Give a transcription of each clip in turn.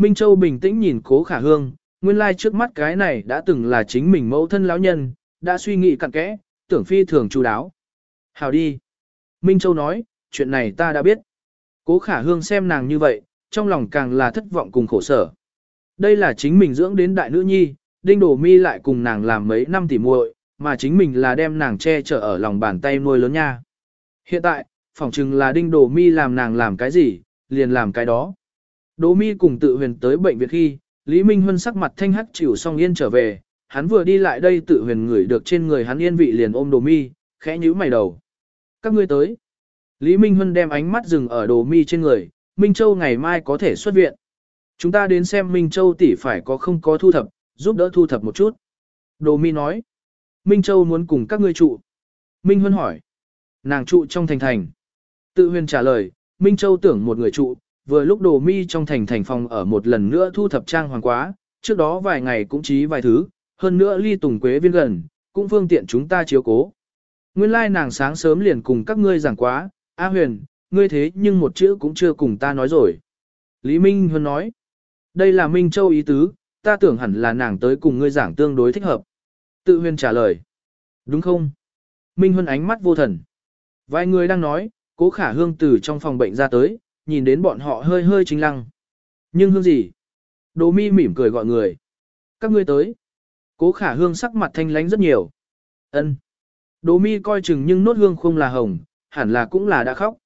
Minh Châu bình tĩnh nhìn cố khả hương, nguyên lai trước mắt cái này đã từng là chính mình mẫu thân lão nhân, đã suy nghĩ cặn kẽ, tưởng phi thường chú đáo. Hào đi. Minh Châu nói, chuyện này ta đã biết. Cố khả hương xem nàng như vậy, trong lòng càng là thất vọng cùng khổ sở. Đây là chính mình dưỡng đến đại nữ nhi, đinh đổ mi lại cùng nàng làm mấy năm tỉ muội, mà chính mình là đem nàng che chở ở lòng bàn tay nuôi lớn nha. Hiện tại, phỏng chừng là đinh đổ mi làm nàng làm cái gì, liền làm cái đó. Đỗ mi cùng tự huyền tới bệnh viện khi, Lý Minh Huân sắc mặt thanh hắc chịu xong yên trở về, hắn vừa đi lại đây tự huyền ngửi được trên người hắn yên vị liền ôm đồ mi, khẽ nhíu mày đầu. Các ngươi tới. Lý Minh Huân đem ánh mắt dừng ở đồ mi trên người, Minh Châu ngày mai có thể xuất viện. Chúng ta đến xem Minh Châu tỷ phải có không có thu thập, giúp đỡ thu thập một chút. Đồ mi nói. Minh Châu muốn cùng các ngươi trụ. Minh Huân hỏi. Nàng trụ trong thành thành. Tự huyền trả lời, Minh Châu tưởng một người trụ, vừa lúc đồ mi trong thành thành phòng ở một lần nữa thu thập trang hoàng quá, trước đó vài ngày cũng trí vài thứ, hơn nữa ly tùng quế viên gần, cũng phương tiện chúng ta chiếu cố. Nguyên lai nàng sáng sớm liền cùng các ngươi giảng quá, A huyền, ngươi thế nhưng một chữ cũng chưa cùng ta nói rồi. Lý Minh Huân nói, đây là Minh Châu ý tứ, ta tưởng hẳn là nàng tới cùng ngươi giảng tương đối thích hợp. Tự huyền trả lời, đúng không? Minh Huân ánh mắt vô thần. Vài người đang nói, cố khả hương từ trong phòng bệnh ra tới, nhìn đến bọn họ hơi hơi chính lăng. Nhưng hương gì? Đồ mi mỉm cười gọi người. Các ngươi tới. Cố khả hương sắc mặt thanh lánh rất nhiều. ân Đồ mi coi chừng nhưng nốt hương không là hồng, hẳn là cũng là đã khóc.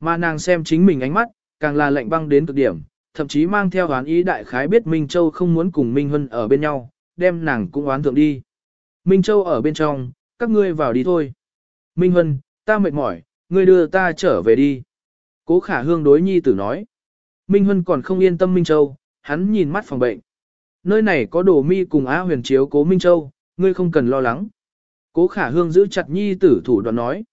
Mà nàng xem chính mình ánh mắt, càng là lạnh băng đến cực điểm, thậm chí mang theo oán ý đại khái biết Minh Châu không muốn cùng Minh Hân ở bên nhau, đem nàng cũng oán thượng đi. Minh Châu ở bên trong, các ngươi vào đi thôi. Minh Hân, ta mệt mỏi, ngươi đưa ta trở về đi. Cố khả hương đối nhi tử nói. Minh Huân còn không yên tâm Minh Châu, hắn nhìn mắt phòng bệnh. Nơi này có đồ mi cùng Á huyền chiếu cố Minh Châu, ngươi không cần lo lắng. Cố khả hương giữ chặt nhi tử thủ đoạn nói.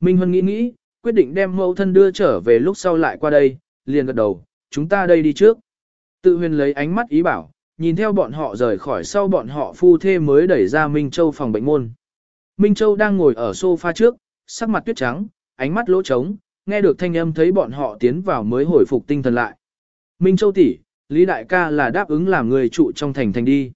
Minh Huân nghĩ nghĩ, quyết định đem mẫu thân đưa trở về lúc sau lại qua đây, liền gật đầu, chúng ta đây đi trước. Tự huyền lấy ánh mắt ý bảo, nhìn theo bọn họ rời khỏi sau bọn họ phu thê mới đẩy ra Minh Châu phòng bệnh môn. Minh Châu đang ngồi ở sofa trước, sắc mặt tuyết trắng, ánh mắt lỗ trống, nghe được thanh âm thấy bọn họ tiến vào mới hồi phục tinh thần lại. Minh Châu tỷ, Lý Đại ca là đáp ứng làm người trụ trong thành thành đi.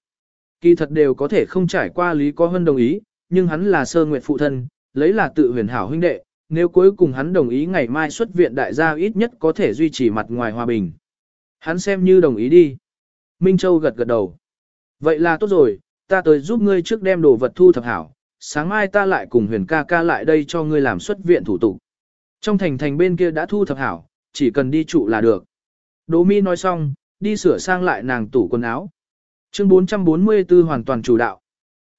Kỳ thật đều có thể không trải qua Lý Có Hân đồng ý, nhưng hắn là sơ nguyện phụ thân, lấy là tự huyền hảo huynh đệ, nếu cuối cùng hắn đồng ý ngày mai xuất viện đại gia ít nhất có thể duy trì mặt ngoài hòa bình. Hắn xem như đồng ý đi. Minh Châu gật gật đầu. Vậy là tốt rồi, ta tới giúp ngươi trước đem đồ vật thu thập hảo, sáng mai ta lại cùng huyền ca ca lại đây cho ngươi làm xuất viện thủ tục. Trong thành thành bên kia đã thu thập hảo, chỉ cần đi trụ là được. Đỗ mi nói xong, đi sửa sang lại nàng tủ quần áo. Chương 444 hoàn toàn chủ đạo.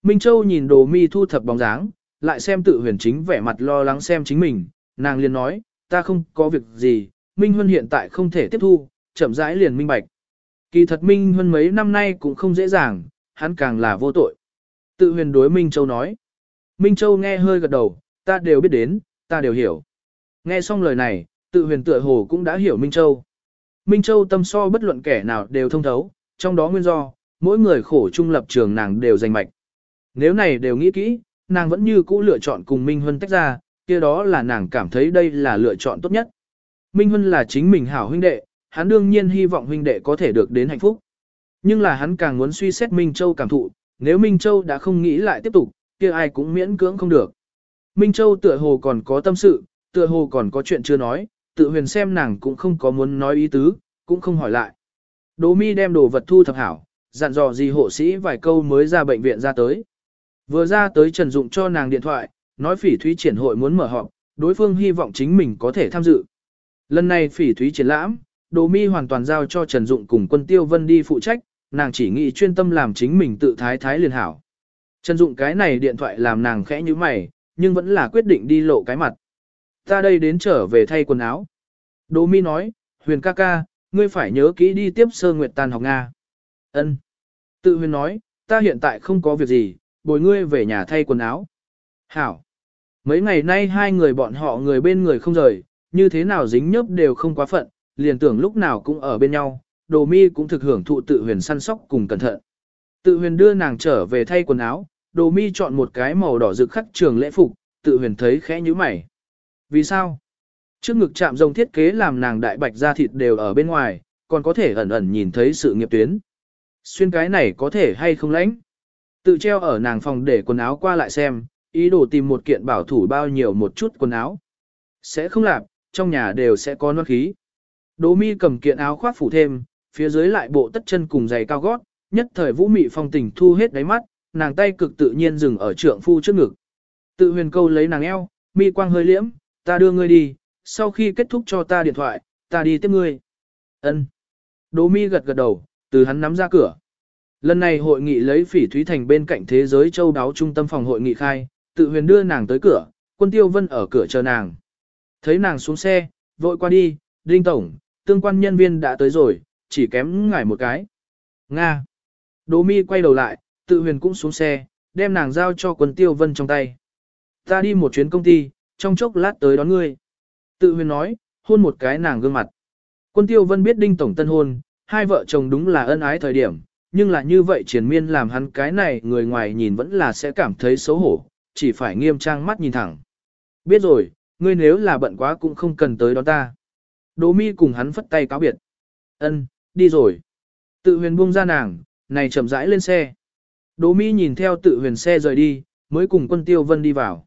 Minh Châu nhìn Đỗ mi thu thập bóng dáng, lại xem tự huyền chính vẻ mặt lo lắng xem chính mình, nàng liền nói, ta không có việc gì, Minh Huân hiện tại không thể tiếp thu, chậm rãi liền minh bạch. Kỳ thật Minh Huân mấy năm nay cũng không dễ dàng, hắn càng là vô tội. Tự huyền đối Minh Châu nói. Minh Châu nghe hơi gật đầu, ta đều biết đến, ta đều hiểu. Nghe xong lời này, tự huyền tựa hồ cũng đã hiểu Minh Châu. Minh Châu tâm so bất luận kẻ nào đều thông thấu, trong đó nguyên do, mỗi người khổ trung lập trường nàng đều giành mạch. Nếu này đều nghĩ kỹ, nàng vẫn như cũ lựa chọn cùng Minh Huân tách ra, kia đó là nàng cảm thấy đây là lựa chọn tốt nhất. Minh Huân là chính mình hảo huynh đệ, hắn đương nhiên hy vọng huynh đệ có thể được đến hạnh phúc. Nhưng là hắn càng muốn suy xét Minh Châu cảm thụ, nếu Minh Châu đã không nghĩ lại tiếp tục, kia ai cũng miễn cưỡng không được. Minh Châu tựa hồ còn có tâm sự, tựa hồ còn có chuyện chưa nói, tự huyền xem nàng cũng không có muốn nói ý tứ, cũng không hỏi lại. Đỗ mi đem đồ vật thu thập hảo, dặn dò gì hộ sĩ vài câu mới ra bệnh viện ra tới. Vừa ra tới Trần Dụng cho nàng điện thoại, nói phỉ thúy triển hội muốn mở họp, đối phương hy vọng chính mình có thể tham dự. Lần này phỉ thúy triển lãm, Đồ Mi hoàn toàn giao cho Trần Dụng cùng quân tiêu vân đi phụ trách, nàng chỉ nghĩ chuyên tâm làm chính mình tự thái thái liền hảo. Trần Dụng cái này điện thoại làm nàng khẽ như mày, nhưng vẫn là quyết định đi lộ cái mặt. Ta đây đến trở về thay quần áo. Đỗ Mi nói, huyền ca ca, ngươi phải nhớ kỹ đi tiếp sơ nguyệt tàn học Nga. Ân. Tự huyền nói, ta hiện tại không có việc gì, bồi ngươi về nhà thay quần áo. Hảo. Mấy ngày nay hai người bọn họ người bên người không rời, như thế nào dính nhớp đều không quá phận, liền tưởng lúc nào cũng ở bên nhau, đồ mi cũng thực hưởng thụ tự huyền săn sóc cùng cẩn thận. Tự huyền đưa nàng trở về thay quần áo, đồ mi chọn một cái màu đỏ rực khắc trường lễ phục, tự huyền thấy khẽ như mày. Vì sao? Trước ngực chạm rồng thiết kế làm nàng đại bạch da thịt đều ở bên ngoài, còn có thể ẩn ẩn nhìn thấy sự nghiệp tuyến. Xuyên cái này có thể hay không lãnh? Tự treo ở nàng phòng để quần áo qua lại xem, ý đồ tìm một kiện bảo thủ bao nhiêu một chút quần áo. Sẽ không làm, trong nhà đều sẽ có nốt khí. Đỗ mi cầm kiện áo khoác phủ thêm, phía dưới lại bộ tất chân cùng giày cao gót, nhất thời vũ mị phong tình thu hết đáy mắt, nàng tay cực tự nhiên dừng ở trượng phu trước ngực. Tự huyền câu lấy nàng eo, mi quang hơi liễm, ta đưa ngươi đi, sau khi kết thúc cho ta điện thoại, ta đi tiếp ngươi. Ân. Đỗ mi gật gật đầu, từ hắn nắm ra cửa. Lần này hội nghị lấy phỉ thúy thành bên cạnh thế giới châu đáo trung tâm phòng hội nghị khai, tự huyền đưa nàng tới cửa, quân tiêu vân ở cửa chờ nàng. Thấy nàng xuống xe, vội qua đi, đinh tổng, tương quan nhân viên đã tới rồi, chỉ kém ngải một cái. Nga. Đỗ mi quay đầu lại, tự huyền cũng xuống xe, đem nàng giao cho quân tiêu vân trong tay. Ta đi một chuyến công ty, trong chốc lát tới đón ngươi. Tự huyền nói, hôn một cái nàng gương mặt. Quân tiêu vân biết đinh tổng tân hôn, hai vợ chồng đúng là ân ái thời điểm, nhưng là như vậy triển miên làm hắn cái này người ngoài nhìn vẫn là sẽ cảm thấy xấu hổ, chỉ phải nghiêm trang mắt nhìn thẳng. Biết rồi, ngươi nếu là bận quá cũng không cần tới đón ta. Đỗ mi cùng hắn phất tay cáo biệt. Ân, đi rồi. Tự huyền buông ra nàng, này chậm rãi lên xe. Đỗ mi nhìn theo tự huyền xe rời đi, mới cùng quân tiêu vân đi vào.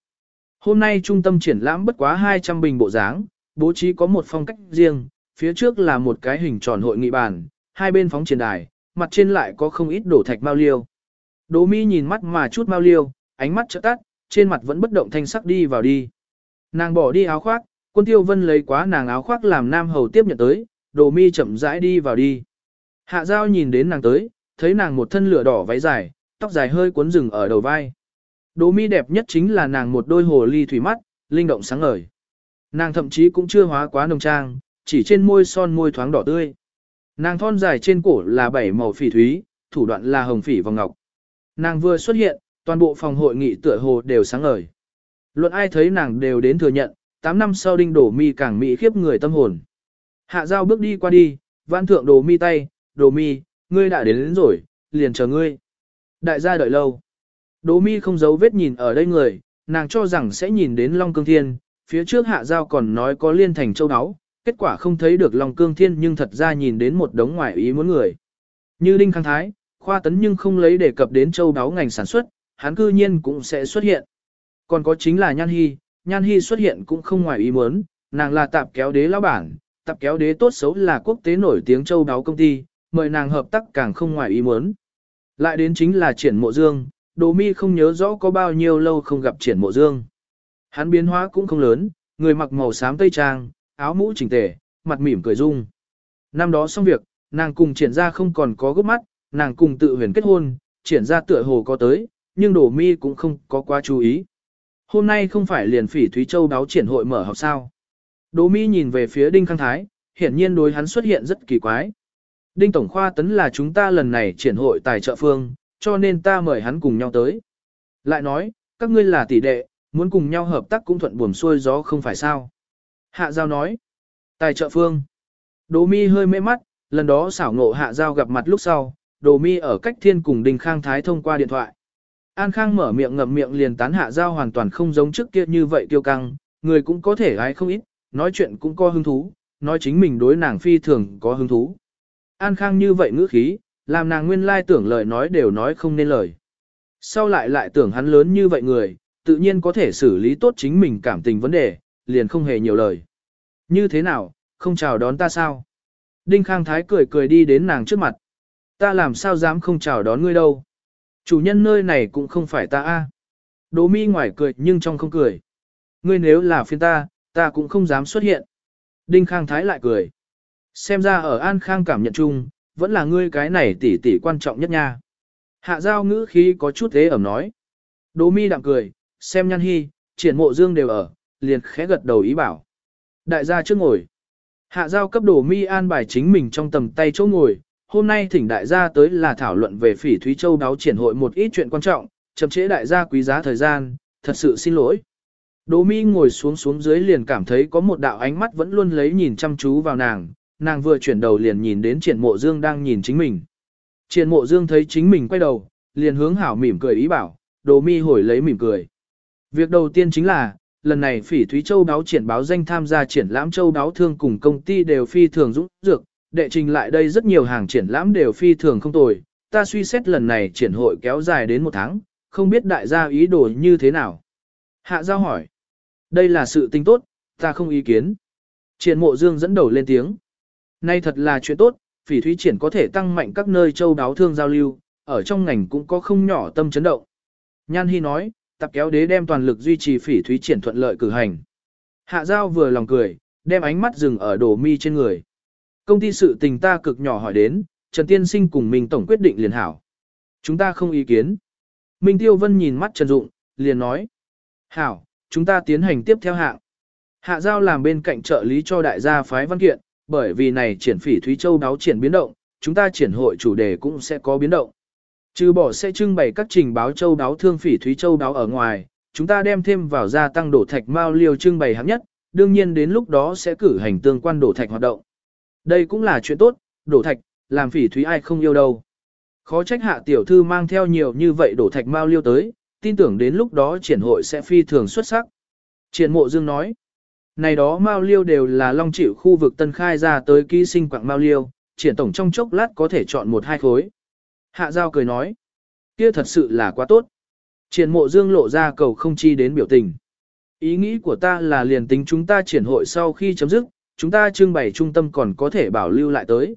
Hôm nay trung tâm triển lãm bất quá 200 bình bộ dáng, bố trí có một phong cách riêng, phía trước là một cái hình tròn hội nghị bàn, hai bên phóng triển đài, mặt trên lại có không ít đổ thạch mao liêu. Đỗ mi nhìn mắt mà chút mao liêu, ánh mắt chợt tắt, trên mặt vẫn bất động thanh sắc đi vào đi. Nàng bỏ đi áo khoác, quân tiêu vân lấy quá nàng áo khoác làm nam hầu tiếp nhận tới, Đỗ mi chậm rãi đi vào đi. Hạ giao nhìn đến nàng tới, thấy nàng một thân lửa đỏ váy dài, tóc dài hơi cuốn rừng ở đầu vai. Đồ mi đẹp nhất chính là nàng một đôi hồ ly thủy mắt, linh động sáng ngời. Nàng thậm chí cũng chưa hóa quá nồng trang, chỉ trên môi son môi thoáng đỏ tươi. Nàng thon dài trên cổ là bảy màu phỉ thúy, thủ đoạn là hồng phỉ vòng ngọc. Nàng vừa xuất hiện, toàn bộ phòng hội nghị tựa hồ đều sáng ngời. Luận ai thấy nàng đều đến thừa nhận, 8 năm sau đinh đổ mi càng mỹ khiếp người tâm hồn. Hạ giao bước đi qua đi, văn thượng đồ mi tay, đồ mi, ngươi đã đến, đến rồi, liền chờ ngươi. Đại gia đợi lâu. Đỗ mi không giấu vết nhìn ở đây người, nàng cho rằng sẽ nhìn đến Long Cương Thiên, phía trước hạ giao còn nói có liên thành châu áo, kết quả không thấy được Long Cương Thiên nhưng thật ra nhìn đến một đống ngoại ý muốn người. Như Đinh Khang Thái, khoa tấn nhưng không lấy đề cập đến châu đáo ngành sản xuất, hắn cư nhiên cũng sẽ xuất hiện. Còn có chính là Nhan Hy, Nhan Hy xuất hiện cũng không ngoài ý muốn, nàng là tạp kéo đế lão bản, tạp kéo đế tốt xấu là quốc tế nổi tiếng châu đáo công ty, mời nàng hợp tác càng không ngoài ý muốn. Lại đến chính là triển mộ dương, đồ mi không nhớ rõ có bao nhiêu lâu không gặp triển mộ dương. Hắn biến hóa cũng không lớn, người mặc màu xám tây trang, áo mũ chỉnh tề, mặt mỉm cười dung. Năm đó xong việc, nàng cùng triển ra không còn có gốc mắt, nàng cùng tự huyền kết hôn, triển ra tựa hồ có tới, nhưng đổ mi cũng không có quá chú ý. Hôm nay không phải liền phỉ Thúy Châu báo triển hội mở học sao. Đỗ mi nhìn về phía Đinh Khang Thái, hiển nhiên đối hắn xuất hiện rất kỳ quái. Đinh Tổng Khoa tấn là chúng ta lần này triển hội tài trợ phương, cho nên ta mời hắn cùng nhau tới. Lại nói, các ngươi là tỷ đệ, muốn cùng nhau hợp tác cũng thuận buồm xuôi gió không phải sao. Hạ Giao nói, tài trợ phương. Đỗ mi hơi mê mắt, lần đó xảo ngộ Hạ Giao gặp mặt lúc sau, Đỗ mi ở cách thiên cùng Đinh Khang Thái thông qua điện thoại. An Khang mở miệng ngậm miệng liền tán Hạ Giao hoàn toàn không giống trước kia như vậy kiêu căng, người cũng có thể gái không ít, nói chuyện cũng có hứng thú, nói chính mình đối nàng phi thường có hứng thú. An Khang như vậy ngữ khí, làm nàng nguyên lai tưởng lời nói đều nói không nên lời. Sau lại lại tưởng hắn lớn như vậy người, tự nhiên có thể xử lý tốt chính mình cảm tình vấn đề, liền không hề nhiều lời. Như thế nào, không chào đón ta sao? Đinh Khang Thái cười cười đi đến nàng trước mặt. Ta làm sao dám không chào đón ngươi đâu? Chủ nhân nơi này cũng không phải ta a. Đỗ mi ngoài cười nhưng trong không cười. Ngươi nếu là phiên ta, ta cũng không dám xuất hiện. Đinh Khang Thái lại cười. Xem ra ở An Khang cảm nhận chung, vẫn là ngươi cái này tỷ tỷ quan trọng nhất nha. Hạ giao ngữ khí có chút thế ẩm nói. Đỗ mi đạm cười, xem nhan hy, triển mộ dương đều ở, liền khẽ gật đầu ý bảo. Đại gia trước ngồi. Hạ giao cấp đồ mi an bài chính mình trong tầm tay chỗ ngồi. Hôm nay thỉnh đại gia tới là thảo luận về phỉ Thúy Châu đáo triển hội một ít chuyện quan trọng, chậm chế đại gia quý giá thời gian, thật sự xin lỗi. Đỗ mi ngồi xuống xuống dưới liền cảm thấy có một đạo ánh mắt vẫn luôn lấy nhìn chăm chú vào nàng, nàng vừa chuyển đầu liền nhìn đến triển mộ dương đang nhìn chính mình. Triển mộ dương thấy chính mình quay đầu, liền hướng hảo mỉm cười ý bảo, đồ mi hồi lấy mỉm cười. Việc đầu tiên chính là, lần này phỉ Thúy Châu đáo triển báo danh tham gia triển lãm châu đáo thương cùng công ty đều phi thường dũng dược, đệ trình lại đây rất nhiều hàng triển lãm đều phi thường không tồi, ta suy xét lần này triển hội kéo dài đến một tháng, không biết đại gia ý đồ như thế nào. Hạ giao hỏi, đây là sự tinh tốt, ta không ý kiến. Triển mộ dương dẫn đầu lên tiếng. Nay thật là chuyện tốt, phỉ thúy triển có thể tăng mạnh các nơi châu đáo thương giao lưu, ở trong ngành cũng có không nhỏ tâm chấn động. Nhan Hi nói, tập kéo đế đem toàn lực duy trì phỉ thúy triển thuận lợi cử hành. Hạ giao vừa lòng cười, đem ánh mắt dừng ở đồ mi trên người. Công ty sự tình ta cực nhỏ hỏi đến, Trần Tiên Sinh cùng mình tổng quyết định liền hảo. Chúng ta không ý kiến. Minh Tiêu Vân nhìn mắt Trần Dụng, liền nói. Hảo, chúng ta tiến hành tiếp theo hạng. Hạ giao làm bên cạnh trợ lý cho đại gia phái văn kiện, bởi vì này triển phỉ Thúy Châu đáo triển biến động, chúng ta triển hội chủ đề cũng sẽ có biến động. Trừ bỏ sẽ trưng bày các trình báo châu đáo thương phỉ Thúy Châu đáo ở ngoài, chúng ta đem thêm vào gia tăng đổ thạch mao liều trưng bày hạng nhất, đương nhiên đến lúc đó sẽ cử hành tương quan đổ thạch hoạt động. Đây cũng là chuyện tốt, đổ thạch, làm phỉ thúy ai không yêu đâu. Khó trách hạ tiểu thư mang theo nhiều như vậy đổ thạch mao liêu tới, tin tưởng đến lúc đó triển hội sẽ phi thường xuất sắc. Triển mộ dương nói, này đó mao liêu đều là long chịu khu vực tân khai ra tới ký sinh quạng mao liêu, triển tổng trong chốc lát có thể chọn một hai khối. Hạ giao cười nói, kia thật sự là quá tốt. Triển mộ dương lộ ra cầu không chi đến biểu tình. Ý nghĩ của ta là liền tính chúng ta triển hội sau khi chấm dứt, chúng ta trưng bày trung tâm còn có thể bảo lưu lại tới.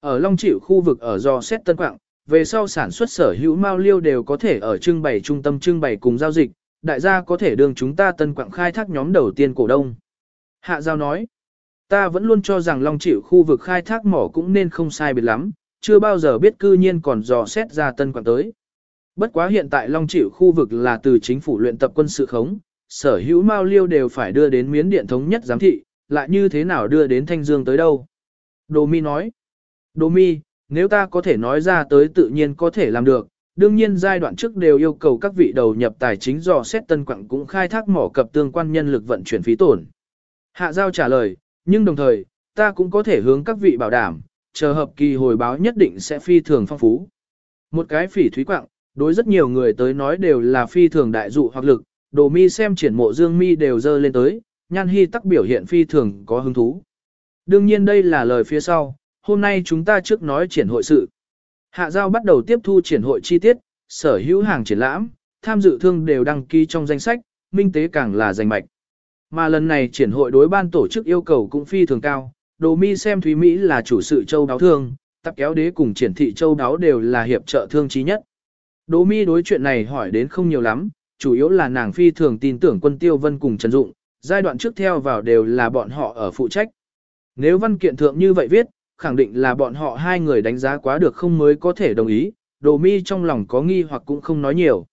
Ở Long Chịu khu vực ở do xét tân quạng, về sau sản xuất sở hữu mao liêu đều có thể ở trưng bày trung tâm trưng bày cùng giao dịch, đại gia có thể đường chúng ta tân quạng khai thác nhóm đầu tiên cổ đông. Hạ Giao nói, ta vẫn luôn cho rằng Long Chịu khu vực khai thác mỏ cũng nên không sai biệt lắm, chưa bao giờ biết cư nhiên còn dò xét ra tân quản tới. Bất quá hiện tại Long Chịu khu vực là từ chính phủ luyện tập quân sự khống, sở hữu mao liêu đều phải đưa đến miến điện thống nhất giám thị, lại như thế nào đưa đến Thanh Dương tới đâu. Đồ mi nói, Đồ mi, nếu ta có thể nói ra tới tự nhiên có thể làm được, đương nhiên giai đoạn trước đều yêu cầu các vị đầu nhập tài chính dò xét tân quặng cũng khai thác mỏ cập tương quan nhân lực vận chuyển phí tổn. Hạ giao trả lời, nhưng đồng thời, ta cũng có thể hướng các vị bảo đảm, chờ hợp kỳ hồi báo nhất định sẽ phi thường phong phú. Một cái phỉ thúy quạng, đối rất nhiều người tới nói đều là phi thường đại dụ hoặc lực, đồ mi xem triển mộ dương mi đều dơ lên tới, nhan hy tắc biểu hiện phi thường có hứng thú. Đương nhiên đây là lời phía sau, hôm nay chúng ta trước nói triển hội sự. Hạ giao bắt đầu tiếp thu triển hội chi tiết, sở hữu hàng triển lãm, tham dự thương đều đăng ký trong danh sách, minh tế càng là danh mạch. Mà lần này triển hội đối ban tổ chức yêu cầu cũng phi thường cao, đồ mi xem Thúy Mỹ là chủ sự châu đáo thương, tập kéo đế cùng triển thị châu đáo đều là hiệp trợ thương trí nhất. Đồ mi đối chuyện này hỏi đến không nhiều lắm, chủ yếu là nàng phi thường tin tưởng quân tiêu vân cùng Trần Dụng, giai đoạn trước theo vào đều là bọn họ ở phụ trách. Nếu văn kiện thượng như vậy viết, khẳng định là bọn họ hai người đánh giá quá được không mới có thể đồng ý, đồ mi trong lòng có nghi hoặc cũng không nói nhiều.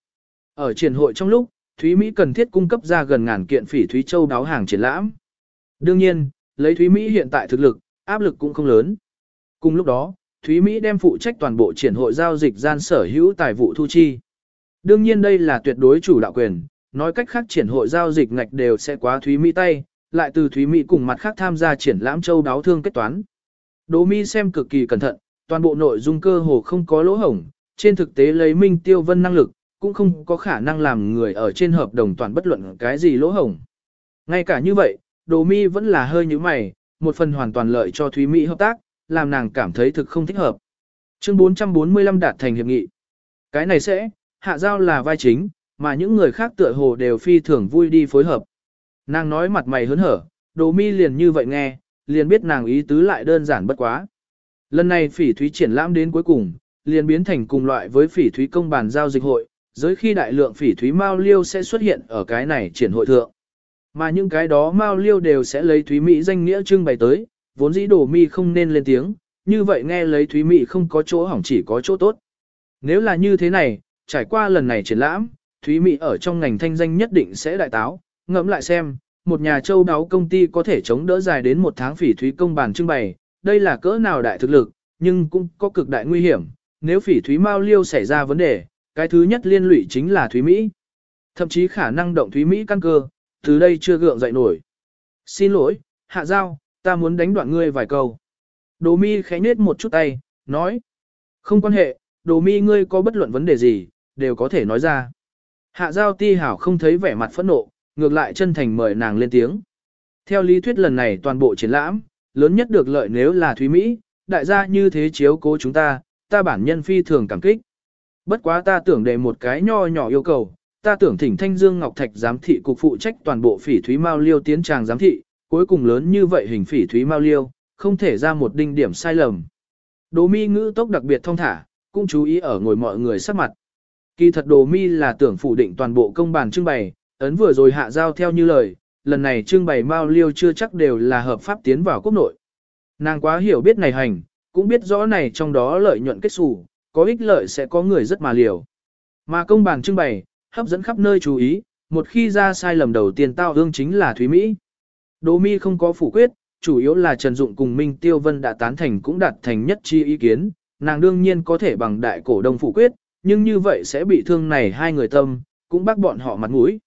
Ở triển hội trong lúc, Thúy Mỹ cần thiết cung cấp ra gần ngàn kiện phỉ Thúy Châu đáo hàng triển lãm. Đương nhiên, lấy Thúy Mỹ hiện tại thực lực, áp lực cũng không lớn. Cùng lúc đó, Thúy Mỹ đem phụ trách toàn bộ triển hội giao dịch gian sở hữu tài vụ thu chi. Đương nhiên đây là tuyệt đối chủ đạo quyền, nói cách khác triển hội giao dịch ngạch đều sẽ quá Thúy Mỹ tay, lại từ Thúy Mỹ cùng mặt khác tham gia triển lãm châu đáo thương kết toán. Đỗ mi xem cực kỳ cẩn thận, toàn bộ nội dung cơ hồ không có lỗ hổng, trên thực tế lấy Minh Tiêu Vân năng lực, cũng không có khả năng làm người ở trên hợp đồng toàn bất luận cái gì lỗ hổng. Ngay cả như vậy, Đỗ mi vẫn là hơi như mày, một phần hoàn toàn lợi cho Thúy Mỹ hợp tác, làm nàng cảm thấy thực không thích hợp. Chương 445 đạt thành hiệp nghị. Cái này sẽ, hạ giao là vai chính, mà những người khác tựa hồ đều phi thường vui đi phối hợp. Nàng nói mặt mày hớn hở, đồ mi liền như vậy nghe, liền biết nàng ý tứ lại đơn giản bất quá. Lần này phỉ thúy triển lãm đến cuối cùng, liền biến thành cùng loại với phỉ thúy công bàn giao dịch hội, giới khi đại lượng phỉ thúy mao liêu sẽ xuất hiện ở cái này triển hội thượng. Mà những cái đó mao liêu đều sẽ lấy thúy mỹ danh nghĩa trưng bày tới, vốn dĩ đồ mi không nên lên tiếng, như vậy nghe lấy thúy mỹ không có chỗ hỏng chỉ có chỗ tốt. Nếu là như thế này, trải qua lần này triển lãm, thúy mỹ ở trong ngành thanh danh nhất định sẽ đại táo, ngẫm lại xem, một nhà châu đáo công ty có thể chống đỡ dài đến một tháng phỉ thúy công bàn trưng bày, đây là cỡ nào đại thực lực, nhưng cũng có cực đại nguy hiểm, nếu phỉ thúy mao liêu xảy ra vấn đề, cái thứ nhất liên lụy chính là thúy Mỹ. Thậm chí khả năng động thúy Mỹ căn cơ, từ đây chưa gượng dậy nổi. Xin lỗi, hạ giao, ta muốn đánh đoạn ngươi vài câu. Đồ mi khẽ nết một chút tay, nói. Không quan hệ, đồ mi ngươi có bất luận vấn đề gì, đều có thể nói ra. Hạ giao ti hảo không thấy vẻ mặt phẫn nộ, ngược lại chân thành mời nàng lên tiếng. Theo lý thuyết lần này toàn bộ triển lãm, lớn nhất được lợi nếu là Thúy Mỹ, đại gia như thế chiếu cố chúng ta, ta bản nhân phi thường cảm kích. Bất quá ta tưởng để một cái nho nhỏ yêu cầu, ta tưởng thỉnh Thanh Dương Ngọc Thạch giám thị cục phụ trách toàn bộ phỉ thúy mao liêu tiến tràng giám thị, cuối cùng lớn như vậy hình phỉ thúy mao liêu, không thể ra một đinh điểm sai lầm. Đồ mi ngữ tốc đặc biệt thông thả, cũng chú ý ở ngồi mọi người sắc mặt. Kỳ thật đồ mi là tưởng phủ định toàn bộ công bàn trưng bày, ấn vừa rồi hạ giao theo như lời, lần này trưng bày mao liêu chưa chắc đều là hợp pháp tiến vào quốc nội. Nàng quá hiểu biết này hành, cũng biết rõ này trong đó lợi nhuận kết xù, có ích lợi sẽ có người rất mà liều. Mà công bằng trưng bày, hấp dẫn khắp nơi chú ý, một khi ra sai lầm đầu tiên tao ương chính là Thúy Mỹ. Đỗ Mi không có phủ quyết, chủ yếu là Trần Dụng cùng Minh Tiêu Vân đã tán thành cũng đạt thành nhất chi ý kiến, nàng đương nhiên có thể bằng đại cổ đông phủ quyết, nhưng như vậy sẽ bị thương này hai người tâm, cũng bác bọn họ mặt mũi.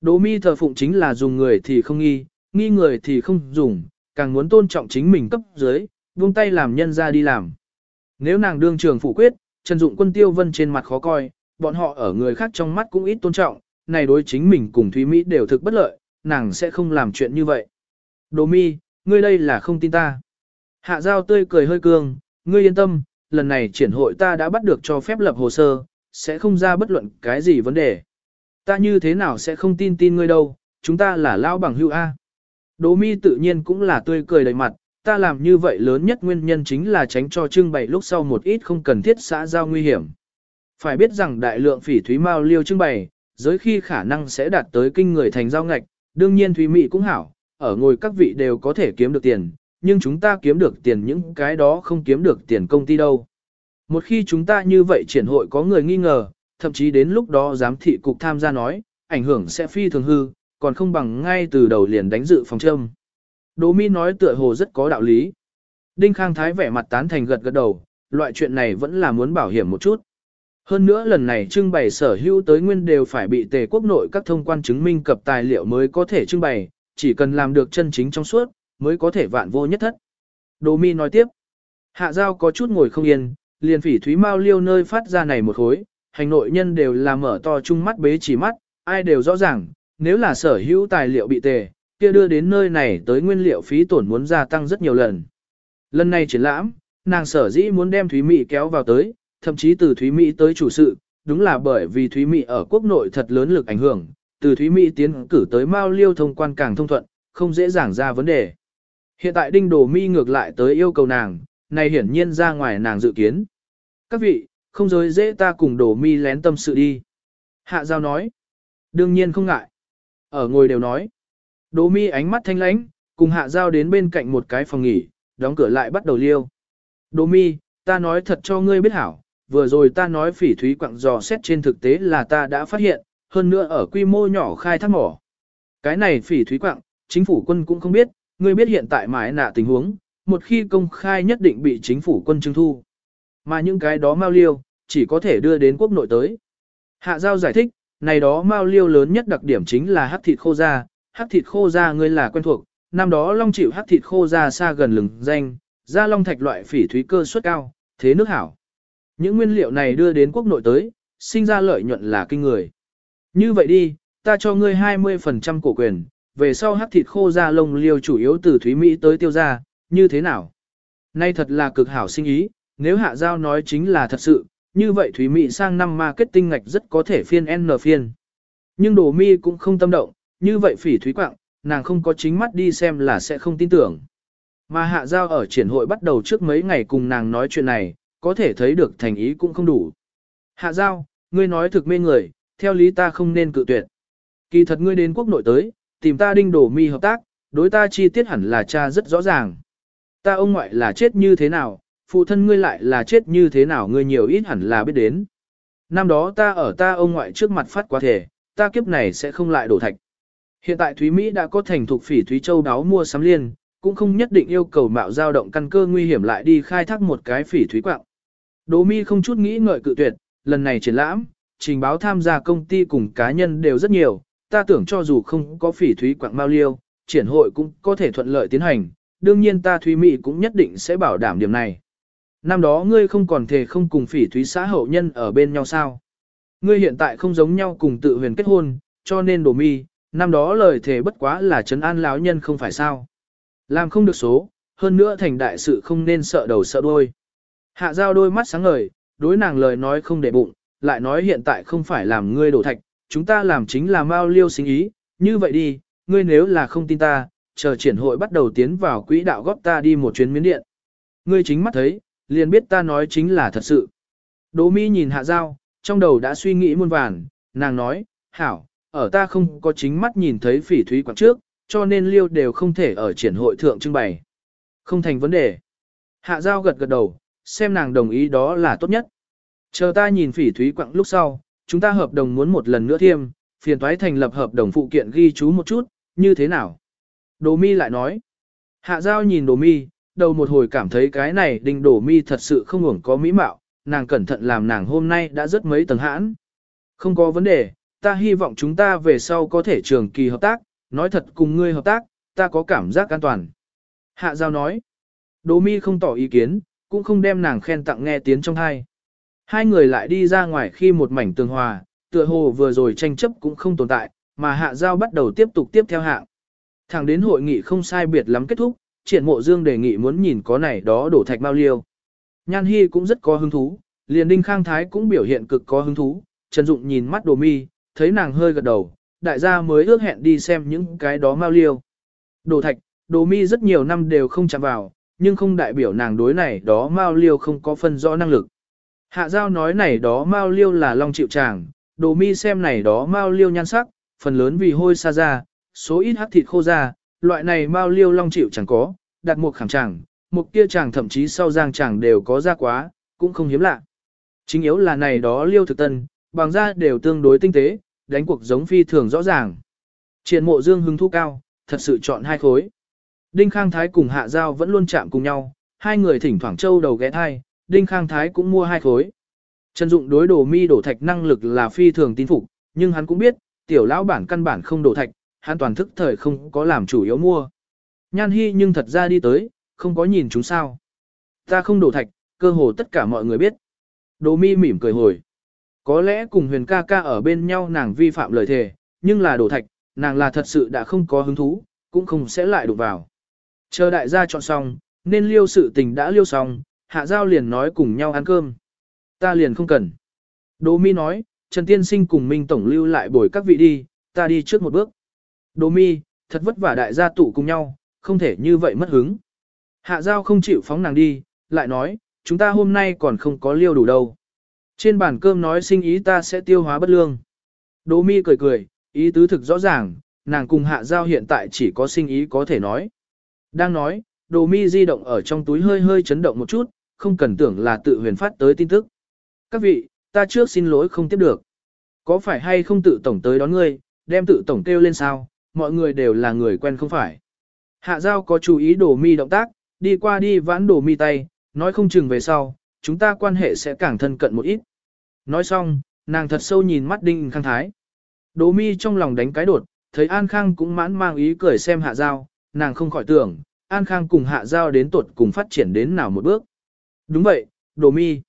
Đỗ Mi thờ phụng chính là dùng người thì không nghi, nghi người thì không dùng, càng muốn tôn trọng chính mình cấp dưới, buông tay làm nhân ra đi làm. Nếu nàng đương trường phủ quyết, Trần Dụng quân Tiêu Vân trên mặt khó coi, bọn họ ở người khác trong mắt cũng ít tôn trọng, này đối chính mình cùng Thúy Mỹ đều thực bất lợi, nàng sẽ không làm chuyện như vậy. Đồ mi, ngươi đây là không tin ta. Hạ giao tươi cười hơi cương, ngươi yên tâm, lần này triển hội ta đã bắt được cho phép lập hồ sơ, sẽ không ra bất luận cái gì vấn đề. Ta như thế nào sẽ không tin tin ngươi đâu, chúng ta là lao bằng hưu A. Đỗ mi tự nhiên cũng là tươi cười đầy mặt, ta làm như vậy lớn nhất nguyên nhân chính là tránh cho trưng bày lúc sau một ít không cần thiết xã giao nguy hiểm. Phải biết rằng đại lượng phỉ thúy mao liêu trưng bày, giới khi khả năng sẽ đạt tới kinh người thành giao ngạch, đương nhiên thúy mỹ cũng hảo, ở ngồi các vị đều có thể kiếm được tiền, nhưng chúng ta kiếm được tiền những cái đó không kiếm được tiền công ty đâu. Một khi chúng ta như vậy triển hội có người nghi ngờ, thậm chí đến lúc đó giám thị cục tham gia nói, ảnh hưởng sẽ phi thường hư, còn không bằng ngay từ đầu liền đánh dự phòng châm. Đỗ Mi nói tựa hồ rất có đạo lý. Đinh Khang Thái vẻ mặt tán thành gật gật đầu, loại chuyện này vẫn là muốn bảo hiểm một chút. Hơn nữa lần này trưng bày sở hữu tới nguyên đều phải bị tề quốc nội các thông quan chứng minh cập tài liệu mới có thể trưng bày, chỉ cần làm được chân chính trong suốt, mới có thể vạn vô nhất thất. Đỗ mi nói tiếp, hạ giao có chút ngồi không yên, liền phỉ thúy mau liêu nơi phát ra này một khối, hành nội nhân đều là mở to chung mắt bế chỉ mắt, ai đều rõ ràng, nếu là sở hữu tài liệu bị tề, kia đưa đến nơi này tới nguyên liệu phí tổn muốn gia tăng rất nhiều lần. Lần này triển lãm, nàng sở dĩ muốn đem Thúy Mỹ kéo vào tới, thậm chí từ Thúy Mỹ tới chủ sự, đúng là bởi vì Thúy Mỹ ở quốc nội thật lớn lực ảnh hưởng, từ Thúy Mỹ tiến cử tới Mao Liêu thông quan càng thông thuận, không dễ dàng ra vấn đề. Hiện tại Đinh Đồ Mi ngược lại tới yêu cầu nàng, này hiển nhiên ra ngoài nàng dự kiến. Các vị, không giới dễ ta cùng Đồ Mi lén tâm sự đi. Hạ Giao nói. Đương nhiên không ngại. Ở ngồi đều nói. Đỗ Mi ánh mắt thanh lãnh, cùng Hạ Giao đến bên cạnh một cái phòng nghỉ, đóng cửa lại bắt đầu liêu. Đỗ Mi, ta nói thật cho ngươi biết hảo, vừa rồi ta nói phỉ thúy quặng dò xét trên thực tế là ta đã phát hiện, hơn nữa ở quy mô nhỏ khai thác mỏ. Cái này phỉ thúy quặng, chính phủ quân cũng không biết, ngươi biết hiện tại mãi nạ tình huống, một khi công khai nhất định bị chính phủ quân trưng thu. Mà những cái đó mau liêu, chỉ có thể đưa đến quốc nội tới. Hạ giao giải thích, này đó mau liêu lớn nhất đặc điểm chính là hắc thịt khô da, hắc thịt khô da ngươi là quen thuộc, năm đó long chịu hắc thịt khô da xa gần lừng danh, da long thạch loại phỉ thúy cơ suất cao, thế nước hảo. Những nguyên liệu này đưa đến quốc nội tới, sinh ra lợi nhuận là kinh người. Như vậy đi, ta cho ngươi 20% cổ quyền, về sau hắc thịt khô ra lông liêu chủ yếu từ Thúy Mỹ tới tiêu ra, như thế nào? Nay thật là cực hảo sinh ý, nếu hạ giao nói chính là thật sự, như vậy Thúy Mỹ sang năm marketing ngạch rất có thể phiên N phiên. Nhưng đồ mi cũng không tâm động, như vậy phỉ Thúy quạng, nàng không có chính mắt đi xem là sẽ không tin tưởng. Mà hạ giao ở triển hội bắt đầu trước mấy ngày cùng nàng nói chuyện này, có thể thấy được thành ý cũng không đủ. Hạ giao, ngươi nói thực mê người, theo lý ta không nên cự tuyệt. Kỳ thật ngươi đến quốc nội tới, tìm ta đinh đổ mi hợp tác, đối ta chi tiết hẳn là cha rất rõ ràng. Ta ông ngoại là chết như thế nào, phụ thân ngươi lại là chết như thế nào ngươi nhiều ít hẳn là biết đến. Năm đó ta ở ta ông ngoại trước mặt phát quá thể, ta kiếp này sẽ không lại đổ thạch. Hiện tại Thúy Mỹ đã có thành thuộc phỉ Thúy Châu đáo mua sắm liên, cũng không nhất định yêu cầu mạo giao động căn cơ nguy hiểm lại đi khai thác một cái phỉ Thúy quạng. Đỗ mi không chút nghĩ ngợi cự tuyệt, lần này triển lãm, trình báo tham gia công ty cùng cá nhân đều rất nhiều, ta tưởng cho dù không có phỉ thúy quạng mao liêu, triển hội cũng có thể thuận lợi tiến hành, đương nhiên ta thúy mỹ cũng nhất định sẽ bảo đảm điểm này. Năm đó ngươi không còn thể không cùng phỉ thúy xã hậu nhân ở bên nhau sao. Ngươi hiện tại không giống nhau cùng tự huyền kết hôn, cho nên đỗ mi, năm đó lời thề bất quá là trấn an lão nhân không phải sao. Làm không được số, hơn nữa thành đại sự không nên sợ đầu sợ đuôi. Hạ giao đôi mắt sáng ngời, đối nàng lời nói không để bụng, lại nói hiện tại không phải làm ngươi đổ thạch, chúng ta làm chính là mau liêu sinh ý, như vậy đi, ngươi nếu là không tin ta, chờ triển hội bắt đầu tiến vào quỹ đạo góp ta đi một chuyến miến điện. Ngươi chính mắt thấy, liền biết ta nói chính là thật sự. Đỗ mi nhìn hạ giao, trong đầu đã suy nghĩ muôn vàn, nàng nói, hảo, ở ta không có chính mắt nhìn thấy phỉ thúy quảng trước, cho nên liêu đều không thể ở triển hội thượng trưng bày. Không thành vấn đề. Hạ giao gật gật đầu, xem nàng đồng ý đó là tốt nhất. Chờ ta nhìn phỉ thúy quặng lúc sau, chúng ta hợp đồng muốn một lần nữa thêm, phiền toái thành lập hợp đồng phụ kiện ghi chú một chút, như thế nào? Đồ mi lại nói. Hạ giao nhìn đồ mi, đầu một hồi cảm thấy cái này đình đồ mi thật sự không ngủng có mỹ mạo, nàng cẩn thận làm nàng hôm nay đã rất mấy tầng hãn. Không có vấn đề, ta hy vọng chúng ta về sau có thể trường kỳ hợp tác, nói thật cùng ngươi hợp tác, ta có cảm giác an toàn. Hạ giao nói. Đỗ mi không tỏ ý kiến, cũng không đem nàng khen tặng nghe tiếng trong hai. Hai người lại đi ra ngoài khi một mảnh tường hòa, tựa hồ vừa rồi tranh chấp cũng không tồn tại, mà hạ giao bắt đầu tiếp tục tiếp theo hạng. Thẳng đến hội nghị không sai biệt lắm kết thúc, triển mộ dương đề nghị muốn nhìn có này đó đổ thạch bao liêu. Nhan Hi cũng rất có hứng thú, liền đinh khang thái cũng biểu hiện cực có hứng thú, Trần Dụng nhìn mắt đồ mi, thấy nàng hơi gật đầu, đại gia mới ước hẹn đi xem những cái đó mau liêu. Đồ thạch, đồ mi rất nhiều năm đều không chạm vào, nhưng không đại biểu nàng đối này đó mau liêu không có phân rõ năng lực. Hạ giao nói này đó mau liêu là long chịu tràng, đồ mi xem này đó mau liêu nhan sắc, phần lớn vì hôi xa ra, số ít hắc thịt khô ra, loại này mau liêu long chịu chẳng có, đặt một khẳng tràng, một kia tràng thậm chí sau giang tràng đều có ra quá, cũng không hiếm lạ. Chính yếu là này đó liêu thực tân, bằng ra đều tương đối tinh tế, đánh cuộc giống phi thường rõ ràng. Triển mộ dương hứng thú cao, thật sự chọn hai khối. Đinh Khang Thái cùng Hạ Giao vẫn luôn chạm cùng nhau, hai người thỉnh thoảng châu đầu ghé thai, Đinh Khang Thái cũng mua hai khối. Trần Dụng đối đồ mi đổ thạch năng lực là phi thường tin phục, nhưng hắn cũng biết, tiểu lão bản căn bản không đổ thạch, hắn toàn thức thời không có làm chủ yếu mua. Nhan Hi nhưng thật ra đi tới, không có nhìn chúng sao. Ta không đổ thạch, cơ hồ tất cả mọi người biết. Đồ mi mỉm cười hồi. Có lẽ cùng huyền ca ca ở bên nhau nàng vi phạm lời thề, nhưng là đổ thạch, nàng là thật sự đã không có hứng thú, cũng không sẽ lại đụng vào. Chờ đại gia chọn xong, nên liêu sự tình đã liêu xong, hạ giao liền nói cùng nhau ăn cơm. Ta liền không cần. Đỗ mi nói, Trần Tiên Sinh cùng Minh Tổng lưu lại bồi các vị đi, ta đi trước một bước. Đỗ mi, thật vất vả đại gia tụ cùng nhau, không thể như vậy mất hứng. Hạ giao không chịu phóng nàng đi, lại nói, chúng ta hôm nay còn không có liêu đủ đâu. Trên bàn cơm nói sinh ý ta sẽ tiêu hóa bất lương. Đỗ mi cười cười, ý tứ thực rõ ràng, nàng cùng hạ giao hiện tại chỉ có sinh ý có thể nói. Đang nói, đồ mi di động ở trong túi hơi hơi chấn động một chút, không cần tưởng là tự huyền phát tới tin tức. Các vị, ta trước xin lỗi không tiếp được. Có phải hay không tự tổng tới đón ngươi, đem tự tổng kêu lên sao, mọi người đều là người quen không phải. Hạ giao có chú ý đồ mi động tác, đi qua đi vãn đồ mi tay, nói không chừng về sau, chúng ta quan hệ sẽ càng thân cận một ít. Nói xong, nàng thật sâu nhìn mắt Đinh Khang Thái. Đỗ mi trong lòng đánh cái đột, thấy An Khang cũng mãn mang ý cười xem hạ giao, nàng không khỏi tưởng, An Khang cùng hạ giao đến tuột cùng phát triển đến nào một bước. Đúng vậy, Đỗ mi.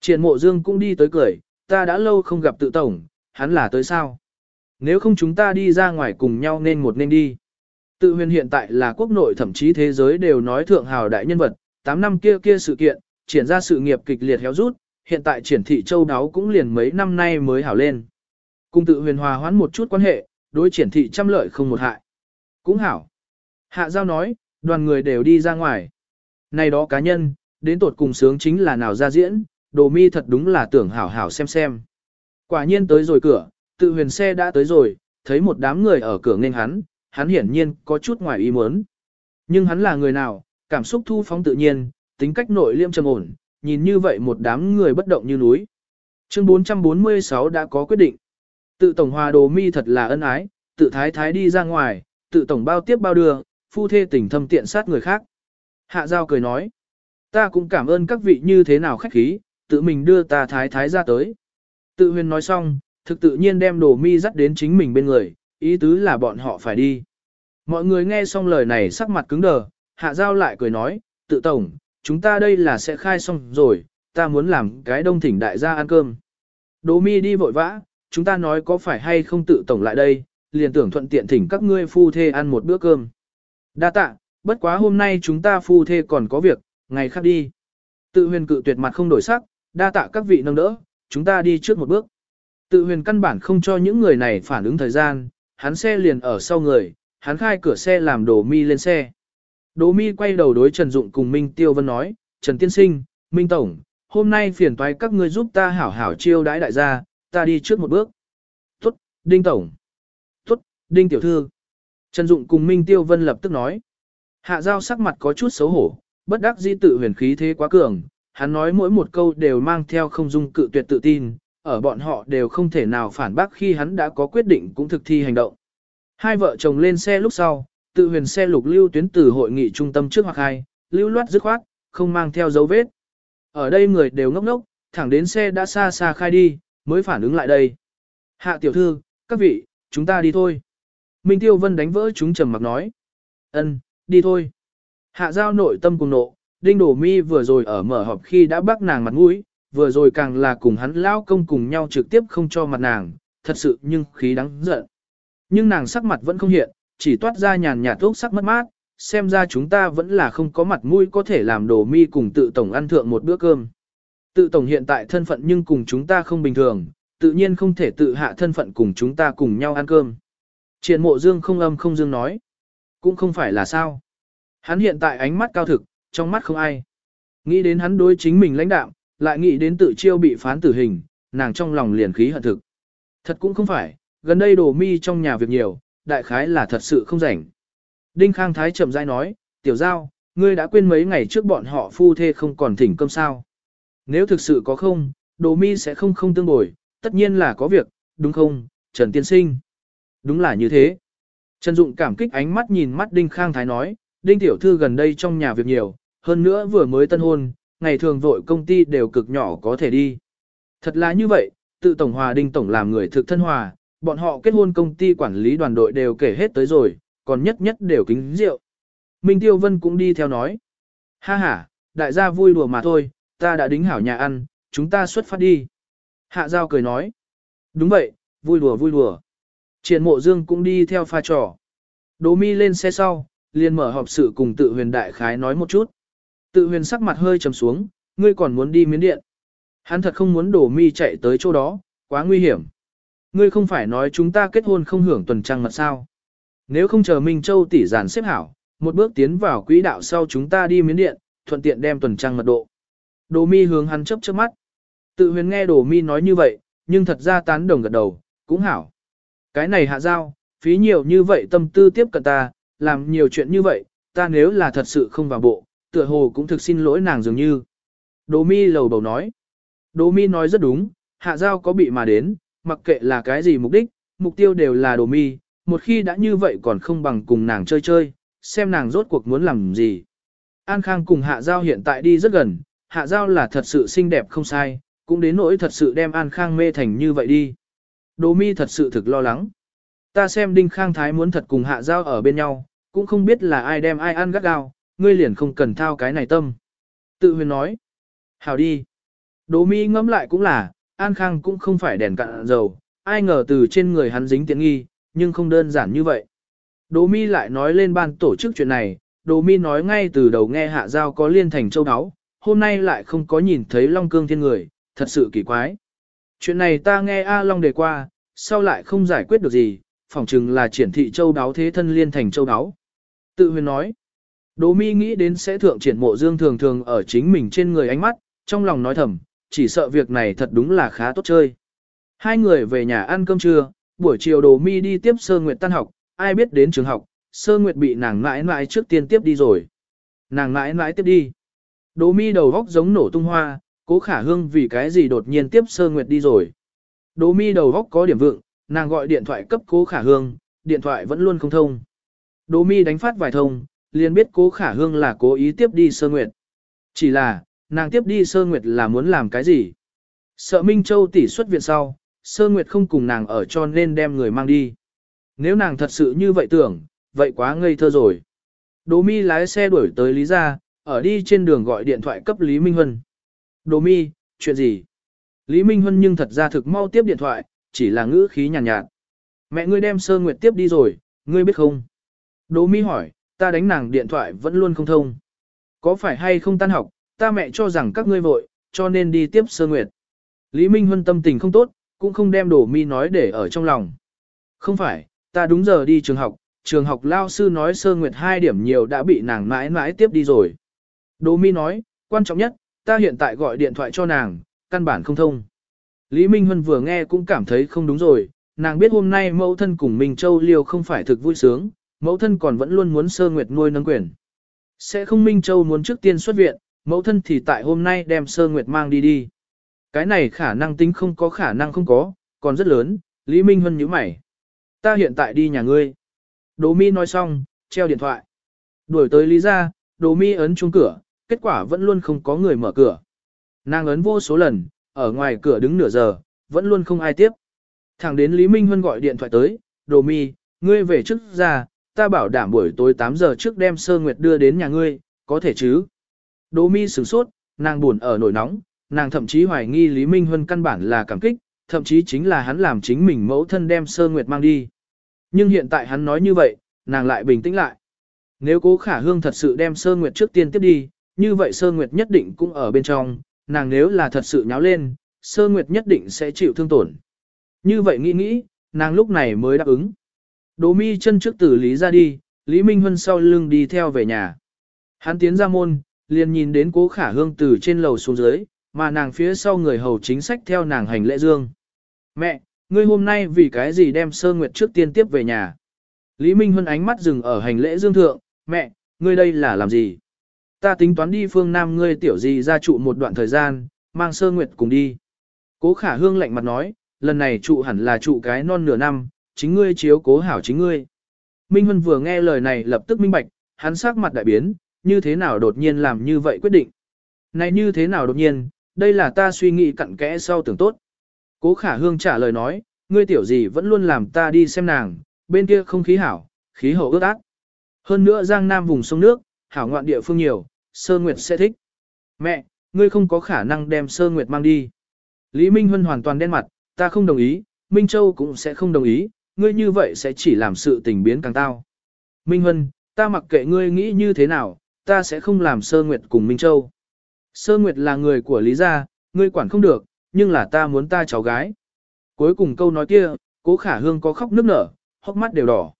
Triển mộ dương cũng đi tới cười, ta đã lâu không gặp tự tổng, hắn là tới sao? Nếu không chúng ta đi ra ngoài cùng nhau nên một nên đi. Tự huyền hiện tại là quốc nội thậm chí thế giới đều nói thượng hào đại nhân vật, 8 năm kia kia sự kiện, triển ra sự nghiệp kịch liệt héo rút, hiện tại triển thị châu đáo cũng liền mấy năm nay mới hảo lên. cung tự huyền hòa hoãn một chút quan hệ, đối triển thị trăm lợi không một hại. Cũng hảo. Hạ giao nói, đoàn người đều đi ra ngoài. Này đó cá nhân, đến tột cùng sướng chính là nào ra diễn, đồ mi thật đúng là tưởng hảo hảo xem xem. Quả nhiên tới rồi cửa, tự huyền xe đã tới rồi, thấy một đám người ở cửa nghênh hắn, hắn hiển nhiên có chút ngoài ý muốn. Nhưng hắn là người nào, cảm xúc thu phóng tự nhiên, tính cách nội liêm trầm ổn, nhìn như vậy một đám người bất động như núi. Chương 446 đã có quyết định. Tự tổng hòa đồ mi thật là ân ái, tự thái thái đi ra ngoài, tự tổng bao tiếp bao đưa, phu thê tình thâm tiện sát người khác. Hạ giao cười nói, ta cũng cảm ơn các vị như thế nào khách khí, tự mình đưa ta thái thái ra tới. Tự huyền nói xong, thực tự nhiên đem đồ mi dắt đến chính mình bên người, ý tứ là bọn họ phải đi. Mọi người nghe xong lời này sắc mặt cứng đờ, hạ giao lại cười nói, tự tổng, chúng ta đây là sẽ khai xong rồi, ta muốn làm cái đông thỉnh đại gia ăn cơm. Đỗ mi đi vội vã, chúng ta nói có phải hay không tự tổng lại đây, liền tưởng thuận tiện thỉnh các ngươi phu thê ăn một bữa cơm. Đa tạ, bất quá hôm nay chúng ta phu thê còn có việc, ngày khác đi. Tự huyền cự tuyệt mặt không đổi sắc, đa tạ các vị nâng đỡ, chúng ta đi trước một bước. Tự huyền căn bản không cho những người này phản ứng thời gian, hắn xe liền ở sau người, hắn khai cửa xe làm đồ mi lên xe. Đỗ mi quay đầu đối Trần Dụng cùng Minh Tiêu Vân nói, Trần Tiên Sinh, Minh Tổng, hôm nay phiền toái các ngươi giúp ta hảo hảo chiêu đãi đại gia, ta đi trước một bước. Tốt, Đinh Tổng. Tốt, Đinh Tiểu Thư. Trần Dụng cùng Minh Tiêu Vân lập tức nói. Hạ Giao sắc mặt có chút xấu hổ, bất đắc dĩ tự huyền khí thế quá cường, hắn nói mỗi một câu đều mang theo không dung cự tuyệt tự tin, ở bọn họ đều không thể nào phản bác khi hắn đã có quyết định cũng thực thi hành động. Hai vợ chồng lên xe lúc sau, tự huyền xe lục lưu tuyến từ hội nghị trung tâm trước hoặc hai, lưu loát dứt khoát, không mang theo dấu vết. Ở đây người đều ngốc ngốc, thẳng đến xe đã xa xa khai đi, mới phản ứng lại đây. Hạ tiểu thư, các vị, chúng ta đi thôi. Minh Tiêu Vân đánh vỡ chúng trầm mặc nói. ân, đi thôi. Hạ giao nội tâm cùng nộ, Đinh Đổ Mi vừa rồi ở mở họp khi đã bắt nàng mặt mũi, vừa rồi càng là cùng hắn lao công cùng nhau trực tiếp không cho mặt nàng, thật sự nhưng khí đáng giận. Nhưng nàng sắc mặt vẫn không hiện, chỉ toát ra nhàn nhạt thuốc sắc mất mát, xem ra chúng ta vẫn là không có mặt mũi có thể làm đồ mi cùng tự tổng ăn thượng một bữa cơm. Tự tổng hiện tại thân phận nhưng cùng chúng ta không bình thường, tự nhiên không thể tự hạ thân phận cùng chúng ta cùng nhau ăn cơm. Triển mộ dương không âm không dương nói. Cũng không phải là sao. Hắn hiện tại ánh mắt cao thực, trong mắt không ai. Nghĩ đến hắn đối chính mình lãnh đạo, lại nghĩ đến tự chiêu bị phán tử hình, nàng trong lòng liền khí hận thực. Thật cũng không phải, gần đây đồ mi trong nhà việc nhiều, đại khái là thật sự không rảnh. Đinh Khang Thái chậm rãi nói, tiểu giao, ngươi đã quên mấy ngày trước bọn họ phu thê không còn thỉnh cơm sao. Nếu thực sự có không, đồ mi sẽ không không tương bồi, tất nhiên là có việc, đúng không, Trần Tiên Sinh. Đúng là như thế. Trần Dụng cảm kích ánh mắt nhìn mắt Đinh Khang Thái nói, Đinh Tiểu Thư gần đây trong nhà việc nhiều, hơn nữa vừa mới tân hôn, ngày thường vội công ty đều cực nhỏ có thể đi. Thật là như vậy, tự Tổng Hòa Đinh Tổng làm người thực thân hòa, bọn họ kết hôn công ty quản lý đoàn đội đều kể hết tới rồi, còn nhất nhất đều kính rượu. Minh Tiêu Vân cũng đi theo nói. Ha ha, đại gia vui đùa mà thôi, ta đã đính hảo nhà ăn, chúng ta xuất phát đi. Hạ Giao cười nói. Đúng vậy, vui đùa vui đùa. Triển mộ dương cũng đi theo pha trò. Đố mi lên xe sau, liền mở họp sự cùng tự huyền đại khái nói một chút. Tự huyền sắc mặt hơi trầm xuống, ngươi còn muốn đi miến điện. Hắn thật không muốn đổ mi chạy tới chỗ đó, quá nguy hiểm. Ngươi không phải nói chúng ta kết hôn không hưởng tuần trăng mật sao. Nếu không chờ Minh Châu tỷ giản xếp hảo, một bước tiến vào quỹ đạo sau chúng ta đi miến điện, thuận tiện đem tuần trăng mật độ. Đồ mi hướng hắn chấp chớp mắt. Tự huyền nghe đồ mi nói như vậy, nhưng thật ra tán đồng gật đầu, cũng hảo. Cái này hạ giao, phí nhiều như vậy tâm tư tiếp cận ta, làm nhiều chuyện như vậy, ta nếu là thật sự không vào bộ, tựa hồ cũng thực xin lỗi nàng dường như. Đồ mi lầu bầu nói. Đồ mi nói rất đúng, hạ giao có bị mà đến, mặc kệ là cái gì mục đích, mục tiêu đều là đồ mi, một khi đã như vậy còn không bằng cùng nàng chơi chơi, xem nàng rốt cuộc muốn làm gì. An Khang cùng Hạ Giao hiện tại đi rất gần, Hạ Giao là thật sự xinh đẹp không sai, cũng đến nỗi thật sự đem An Khang mê thành như vậy đi. Đồ mi thật sự thực lo lắng. Ta xem Đinh Khang Thái muốn thật cùng Hạ Giao ở bên nhau, cũng không biết là ai đem ai ăn gắt gao, ngươi liền không cần thao cái này tâm. Tự huyền nói. Hào đi. Đỗ mi ngẫm lại cũng là, An Khang cũng không phải đèn cạn dầu, ai ngờ từ trên người hắn dính tiện nghi, nhưng không đơn giản như vậy. Đỗ mi lại nói lên ban tổ chức chuyện này, Đỗ mi nói ngay từ đầu nghe hạ giao có liên thành châu áo, hôm nay lại không có nhìn thấy Long Cương thiên người, thật sự kỳ quái. Chuyện này ta nghe A Long đề qua, sau lại không giải quyết được gì, phỏng chừng là triển thị châu đáo thế thân liên thành châu đáo. Tự huyền nói, Đỗ mi nghĩ đến sẽ thượng triển mộ dương thường thường ở chính mình trên người ánh mắt, trong lòng nói thầm, chỉ sợ việc này thật đúng là khá tốt chơi. Hai người về nhà ăn cơm trưa, buổi chiều Đỗ mi đi tiếp sơ nguyệt tan học, ai biết đến trường học, sơ nguyệt bị nàng mãi mãi trước tiên tiếp đi rồi. Nàng mãi mãi tiếp đi. Đỗ mi đầu góc giống nổ tung hoa, cố khả hương vì cái gì đột nhiên tiếp sơ nguyệt đi rồi. Đỗ mi đầu góc có điểm vượng, nàng gọi điện thoại cấp cố khả hương, điện thoại vẫn luôn không thông. Đỗ mi đánh phát vài thông, liền biết cố khả hương là cố ý tiếp đi sơ nguyệt. Chỉ là, nàng tiếp đi sơ nguyệt là muốn làm cái gì? Sợ Minh Châu tỷ xuất viện sau, sơ nguyệt không cùng nàng ở cho nên đem người mang đi. Nếu nàng thật sự như vậy tưởng, vậy quá ngây thơ rồi. Đỗ mi lái xe đuổi tới Lý gia, ở đi trên đường gọi điện thoại cấp Lý Minh Huân. Đỗ mi, chuyện gì? Lý Minh Huân nhưng thật ra thực mau tiếp điện thoại, chỉ là ngữ khí nhàn nhạt, nhạt. Mẹ ngươi đem sơ nguyệt tiếp đi rồi, ngươi biết không? Đỗ mi hỏi, ta đánh nàng điện thoại vẫn luôn không thông. Có phải hay không tan học, ta mẹ cho rằng các ngươi vội, cho nên đi tiếp sơ nguyệt. Lý Minh Huân tâm tình không tốt, cũng không đem đổ mi nói để ở trong lòng. Không phải, ta đúng giờ đi trường học, trường học lao sư nói sơ nguyệt hai điểm nhiều đã bị nàng mãi mãi tiếp đi rồi. Đỗ mi nói, quan trọng nhất, ta hiện tại gọi điện thoại cho nàng, căn bản không thông. Lý Minh Huân vừa nghe cũng cảm thấy không đúng rồi, nàng biết hôm nay mẫu thân cùng Minh Châu liêu không phải thực vui sướng, mẫu thân còn vẫn luôn muốn sơ nguyệt nuôi nâng quyền. Sẽ không Minh Châu muốn trước tiên xuất viện, mẫu thân thì tại hôm nay đem sơ nguyệt mang đi đi. Cái này khả năng tính không có khả năng không có, còn rất lớn, Lý Minh Hân nhíu mày. Ta hiện tại đi nhà ngươi. Đỗ Mi nói xong, treo điện thoại. Đuổi tới Lý ra, Đỗ Mi ấn chuông cửa, kết quả vẫn luôn không có người mở cửa. Nàng ấn vô số lần, ở ngoài cửa đứng nửa giờ, vẫn luôn không ai tiếp. Thẳng đến Lý Minh Hân gọi điện thoại tới, Đỗ Mi, ngươi về trước ra, ta bảo đảm buổi tối 8 giờ trước đem Sơ Nguyệt đưa đến nhà ngươi, có thể chứ? Đỗ Mi sửng sốt, nàng buồn ở nổi nóng, nàng thậm chí hoài nghi Lý Minh Huân căn bản là cảm kích, thậm chí chính là hắn làm chính mình mẫu thân đem Sơ Nguyệt mang đi. Nhưng hiện tại hắn nói như vậy, nàng lại bình tĩnh lại. Nếu cố khả hương thật sự đem Sơ Nguyệt trước tiên tiếp đi, như vậy Sơ Nguyệt nhất định cũng ở bên trong, nàng nếu là thật sự nháo lên, Sơ Nguyệt nhất định sẽ chịu thương tổn. Như vậy nghĩ nghĩ, nàng lúc này mới đáp ứng. Đỗ mi chân trước tử Lý ra đi, Lý Minh Huân sau lưng đi theo về nhà. Hắn tiến ra môn, liền nhìn đến cố khả hương từ trên lầu xuống dưới, mà nàng phía sau người hầu chính sách theo nàng hành lễ dương. Mẹ, ngươi hôm nay vì cái gì đem sơ nguyệt trước tiên tiếp về nhà? Lý Minh Huân ánh mắt dừng ở hành lễ dương thượng, mẹ, ngươi đây là làm gì? Ta tính toán đi phương Nam ngươi tiểu gì ra trụ một đoạn thời gian, mang sơ nguyệt cùng đi. Cố khả hương lạnh mặt nói, lần này trụ hẳn là trụ cái non nửa năm, chính ngươi chiếu cố hảo chính ngươi. Minh Huân vừa nghe lời này lập tức minh bạch, hắn sắc mặt đại biến, như thế nào đột nhiên làm như vậy quyết định. Này như thế nào đột nhiên, đây là ta suy nghĩ cặn kẽ sau tưởng tốt. Cố khả hương trả lời nói, ngươi tiểu gì vẫn luôn làm ta đi xem nàng, bên kia không khí hảo, khí hậu ướt át. Hơn nữa giang nam vùng sông nước, hảo ngoạn địa phương nhiều, sơ nguyệt sẽ thích. Mẹ, ngươi không có khả năng đem sơ nguyệt mang đi. Lý Minh Huân hoàn toàn đen mặt, ta không đồng ý, Minh Châu cũng sẽ không đồng ý, ngươi như vậy sẽ chỉ làm sự tình biến càng tao. Minh Huân, ta mặc kệ ngươi nghĩ như thế nào, ta sẽ không làm sơ nguyệt cùng Minh Châu. Sơ nguyệt là người của Lý gia, ngươi quản không được, nhưng là ta muốn ta cháu gái. Cuối cùng câu nói kia, cố khả hương có khóc nước nở, hốc mắt đều đỏ.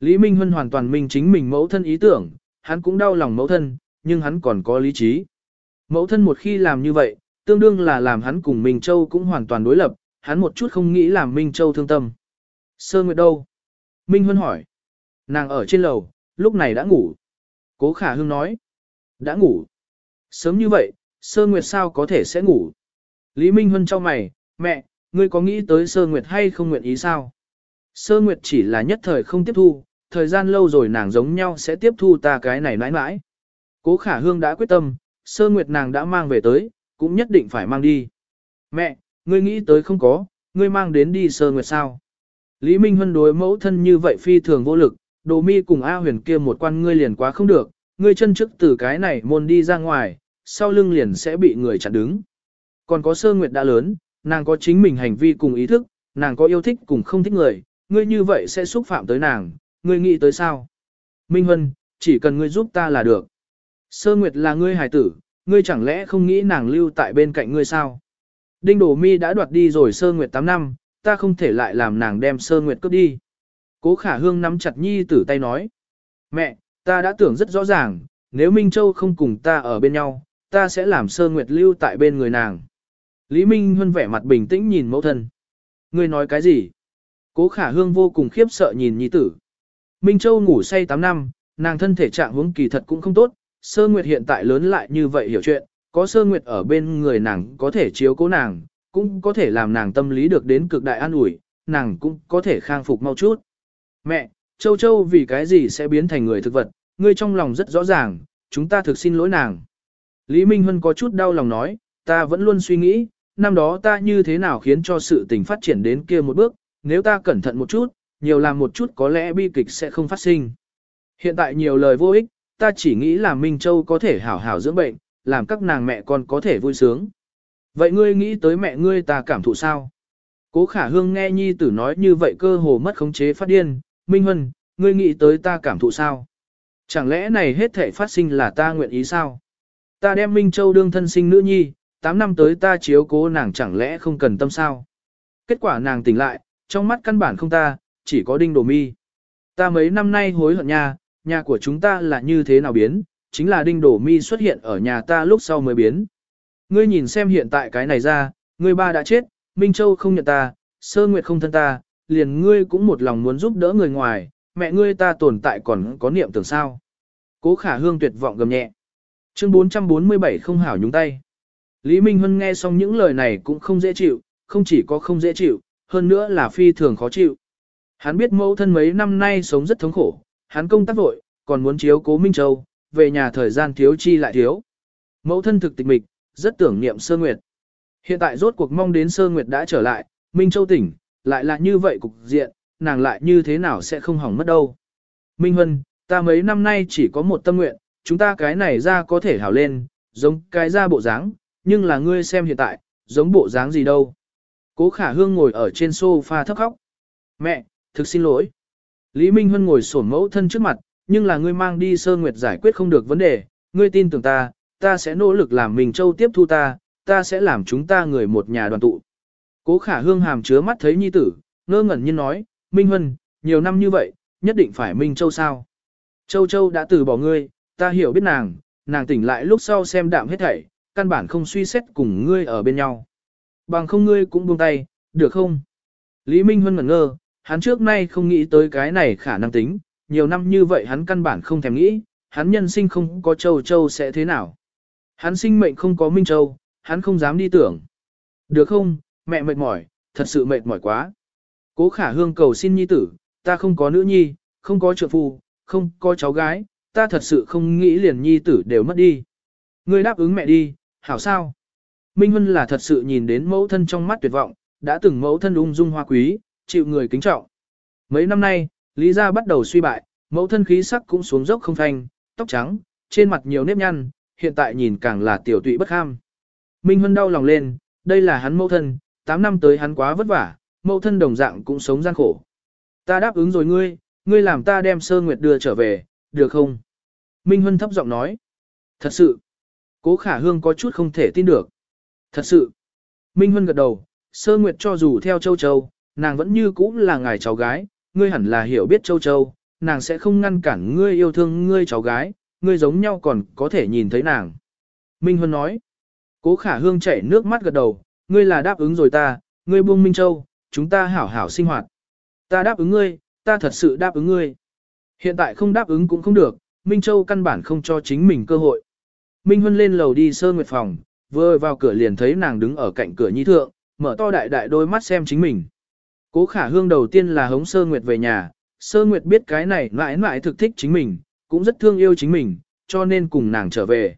Lý Minh Huân hoàn toàn minh chính mình mẫu thân ý tưởng, hắn cũng đau lòng mẫu thân, nhưng hắn còn có lý trí. Mẫu thân một khi làm như vậy, tương đương là làm hắn cùng Minh Châu cũng hoàn toàn đối lập, hắn một chút không nghĩ làm Minh Châu thương tâm. Sơ Nguyệt đâu? Minh Huân hỏi. Nàng ở trên lầu, lúc này đã ngủ. Cố Khả Hương nói. Đã ngủ. Sớm như vậy, Sơ Nguyệt sao có thể sẽ ngủ? Lý Minh Huân cho mày, mẹ, ngươi có nghĩ tới Sơ Nguyệt hay không nguyện ý sao? Sơ Nguyệt chỉ là nhất thời không tiếp thu, thời gian lâu rồi nàng giống nhau sẽ tiếp thu ta cái này mãi mãi. Cố Khả Hương đã quyết tâm, Sơ Nguyệt nàng đã mang về tới, cũng nhất định phải mang đi. Mẹ, ngươi nghĩ tới không có, ngươi mang đến đi Sơ Nguyệt sao? Lý Minh Huân đối mẫu thân như vậy phi thường vô lực, đồ mi cùng A huyền kia một quan ngươi liền quá không được, ngươi chân trước từ cái này môn đi ra ngoài, sau lưng liền sẽ bị người chặn đứng. Còn có sơ nguyệt đã lớn, nàng có chính mình hành vi cùng ý thức, nàng có yêu thích cùng không thích người, ngươi như vậy sẽ xúc phạm tới nàng, ngươi nghĩ tới sao? Minh Huân, chỉ cần ngươi giúp ta là được. Sơ nguyệt là ngươi hài tử, ngươi chẳng lẽ không nghĩ nàng lưu tại bên cạnh ngươi sao? Đinh Đổ Mi đã đoạt đi rồi sơ nguyệt 8 năm, ta không thể lại làm nàng đem sơ nguyệt cướp đi. Cố khả hương nắm chặt nhi tử tay nói. Mẹ, ta đã tưởng rất rõ ràng, nếu Minh Châu không cùng ta ở bên nhau, ta sẽ làm sơ nguyệt lưu tại bên người nàng. Lý Minh Huân vẻ mặt bình tĩnh nhìn mẫu thân. Ngươi nói cái gì? Cố khả hương vô cùng khiếp sợ nhìn nhi tử. Minh Châu ngủ say 8 năm, nàng thân thể trạng huống kỳ thật cũng không tốt, sơ nguyệt hiện tại lớn lại như vậy hiểu chuyện, có sơ nguyệt ở bên người nàng có thể chiếu cố nàng, cũng có thể làm nàng tâm lý được đến cực đại an ủi, nàng cũng có thể khang phục mau chút. Mẹ, Châu Châu vì cái gì sẽ biến thành người thực vật, ngươi trong lòng rất rõ ràng, chúng ta thực xin lỗi nàng. Lý Minh Hân có chút đau lòng nói, ta vẫn luôn suy nghĩ, năm đó ta như thế nào khiến cho sự tình phát triển đến kia một bước, nếu ta cẩn thận một chút, nhiều làm một chút có lẽ bi kịch sẽ không phát sinh. Hiện tại nhiều lời vô ích, ta chỉ nghĩ là Minh Châu có thể hảo hảo dưỡng bệnh, làm các nàng mẹ con có thể vui sướng. Vậy ngươi nghĩ tới mẹ ngươi ta cảm thụ sao? Cố khả hương nghe nhi tử nói như vậy cơ hồ mất khống chế phát điên, Minh Huân, ngươi nghĩ tới ta cảm thụ sao? Chẳng lẽ này hết thể phát sinh là ta nguyện ý sao? Ta đem Minh Châu đương thân sinh nữ nhi, 8 năm tới ta chiếu cố nàng chẳng lẽ không cần tâm sao? Kết quả nàng tỉnh lại, trong mắt căn bản không ta, chỉ có đinh đồ mi. Ta mấy năm nay hối hận nha, nhà của chúng ta là như thế nào biến, chính là đinh đồ mi xuất hiện ở nhà ta lúc sau mới biến. Ngươi nhìn xem hiện tại cái này ra, ngươi ba đã chết, Minh Châu không nhận ta, Sơ Nguyệt không thân ta, liền ngươi cũng một lòng muốn giúp đỡ người ngoài, mẹ ngươi ta tồn tại còn có niệm tưởng sao. Cố khả hương tuyệt vọng gầm nhẹ. Chương 447 không hảo nhúng tay. Lý Minh Huân nghe xong những lời này cũng không dễ chịu, không chỉ có không dễ chịu, hơn nữa là phi thường khó chịu. Hắn biết mẫu thân mấy năm nay sống rất thống khổ, hắn công tác vội, còn muốn chiếu cố Minh Châu, về nhà thời gian thiếu chi lại thiếu. Mẫu thân thực tịch mịch, rất tưởng niệm Sơ Nguyệt. Hiện tại rốt cuộc mong đến Sơ Nguyệt đã trở lại, Minh Châu tỉnh, lại là như vậy cục diện, nàng lại như thế nào sẽ không hỏng mất đâu. Minh Huân, ta mấy năm nay chỉ có một tâm nguyện, chúng ta cái này ra có thể hảo lên, giống cái ra bộ dáng, nhưng là ngươi xem hiện tại, giống bộ dáng gì đâu. Cố khả hương ngồi ở trên sofa thấp khóc. Mẹ, thực xin lỗi. Lý Minh Huân ngồi sổn mẫu thân trước mặt, nhưng là ngươi mang đi sơ nguyệt giải quyết không được vấn đề, ngươi tin tưởng ta, ta sẽ nỗ lực làm mình châu tiếp thu ta, ta sẽ làm chúng ta người một nhà đoàn tụ. Cố khả hương hàm chứa mắt thấy nhi tử, ngơ ngẩn nhiên nói, Minh Huân, nhiều năm như vậy, nhất định phải Minh Châu sao. Châu Châu đã từ bỏ ngươi, ta hiểu biết nàng, nàng tỉnh lại lúc sau xem đạm hết thảy, căn bản không suy xét cùng ngươi ở bên nhau. Bằng không ngươi cũng buông tay, được không? Lý Minh Huân ngẩn ngơ, hắn trước nay không nghĩ tới cái này khả năng tính, nhiều năm như vậy hắn căn bản không thèm nghĩ, hắn nhân sinh không có Châu Châu sẽ thế nào. Hắn sinh mệnh không có Minh Châu, hắn không dám đi tưởng. Được không, mẹ mệt mỏi, thật sự mệt mỏi quá. Cố khả hương cầu xin nhi tử, ta không có nữ nhi, không có trượng phu, không có cháu gái, ta thật sự không nghĩ liền nhi tử đều mất đi. Ngươi đáp ứng mẹ đi, hảo sao? Minh Huân là thật sự nhìn đến mẫu thân trong mắt tuyệt vọng, đã từng mẫu thân ung dung hoa quý, chịu người kính trọng. Mấy năm nay, Lý gia bắt đầu suy bại, mẫu thân khí sắc cũng xuống dốc không thanh, tóc trắng, trên mặt nhiều nếp nhăn, hiện tại nhìn càng là tiểu tụy bất ham. Minh Huân đau lòng lên, đây là hắn mẫu thân, 8 năm tới hắn quá vất vả, mẫu thân đồng dạng cũng sống gian khổ. Ta đáp ứng rồi ngươi, ngươi làm ta đem Sơ Nguyệt đưa trở về, được không? Minh Huân thấp giọng nói. Thật sự. Cố khả hương có chút không thể tin được. Thật sự. Minh Huân gật đầu, Sơ Nguyệt cho dù theo Châu Châu, nàng vẫn như cũ là ngài cháu gái, ngươi hẳn là hiểu biết Châu Châu, nàng sẽ không ngăn cản ngươi yêu thương ngươi cháu gái, ngươi giống nhau còn có thể nhìn thấy nàng. Minh Huân nói. Cố khả hương chảy nước mắt gật đầu, ngươi là đáp ứng rồi ta, ngươi buông Minh Châu, chúng ta hảo hảo sinh hoạt. Ta đáp ứng ngươi, ta thật sự đáp ứng ngươi. Hiện tại không đáp ứng cũng không được, Minh Châu căn bản không cho chính mình cơ hội. Minh Huân lên lầu đi Sơn nguyệt phòng, vừa vào cửa liền thấy nàng đứng ở cạnh cửa nhi thượng, mở to đại đại đôi mắt xem chính mình. Cố khả hương đầu tiên là hống Sơn nguyệt về nhà, Sơn nguyệt biết cái này mãi mãi thực thích chính mình, cũng rất thương yêu chính mình, cho nên cùng nàng trở về.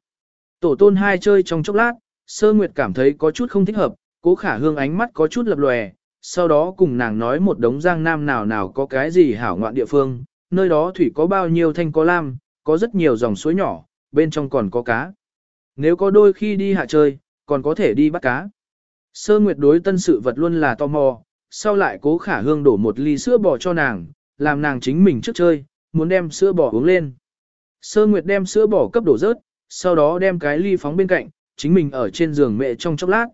Tổ tôn hai chơi trong chốc lát, sơ nguyệt cảm thấy có chút không thích hợp, cố khả hương ánh mắt có chút lập lòe, sau đó cùng nàng nói một đống giang nam nào nào có cái gì hảo ngoạn địa phương, nơi đó thủy có bao nhiêu thanh có lam, có rất nhiều dòng suối nhỏ, bên trong còn có cá. Nếu có đôi khi đi hạ chơi, còn có thể đi bắt cá. Sơ Nguyệt đối tân sự vật luôn là tò mò, sau lại cố khả hương đổ một ly sữa bò cho nàng, làm nàng chính mình trước chơi, muốn đem sữa bò uống lên. Sơ Nguyệt đem sữa bò cấp đổ rớt, sau đó đem cái ly phóng bên cạnh, chính mình ở trên giường mẹ trong chốc lát.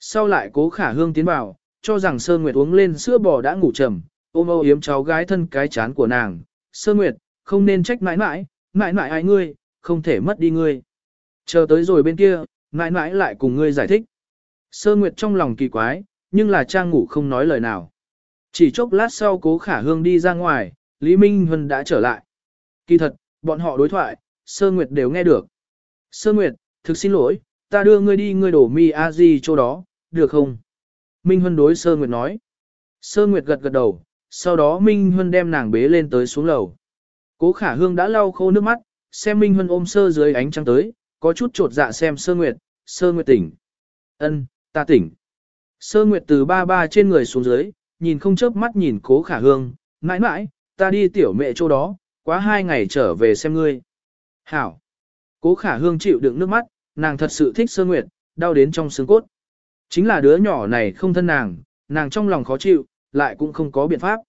Sau lại cố khả hương tiến vào, cho rằng Sơ Nguyệt uống lên sữa bò đã ngủ trầm, ôm âu yếm cháu gái thân cái chán của nàng. Sơ Nguyệt, không nên trách mãi mãi, mãi mãi ai ngươi, không thể mất đi ngươi. Chờ tới rồi bên kia, mãi mãi lại cùng ngươi giải thích. Sơ Nguyệt trong lòng kỳ quái, nhưng là trang ngủ không nói lời nào. Chỉ chốc lát sau cố khả hương đi ra ngoài, Lý Minh Huân đã trở lại. Kỳ thật, bọn họ đối thoại, Sơ Nguyệt đều nghe được. Sơ Nguyệt, thực xin lỗi, ta đưa ngươi đi ngươi đổ mi a di chỗ đó, được không? Minh Huân đối Sơ Nguyệt nói. Sơ Nguyệt gật gật đầu, sau đó Minh Huân đem nàng bế lên tới xuống lầu. Cố khả hương đã lau khô nước mắt, xem Minh Huân ôm sơ dưới ánh trăng tới, có chút trột dạ xem Sơ Nguyệt, Sơ Nguyệt tỉnh. Ân, ta tỉnh. Sơ Nguyệt từ ba ba trên người xuống dưới, nhìn không chớp mắt nhìn cố khả hương, mãi mãi, ta đi tiểu mẹ chỗ đó, quá hai ngày trở về xem ngươi. Hảo. Cố khả hương chịu đựng nước mắt, nàng thật sự thích Sơ Nguyệt, đau đến trong xương cốt. Chính là đứa nhỏ này không thân nàng, nàng trong lòng khó chịu, lại cũng không có biện pháp.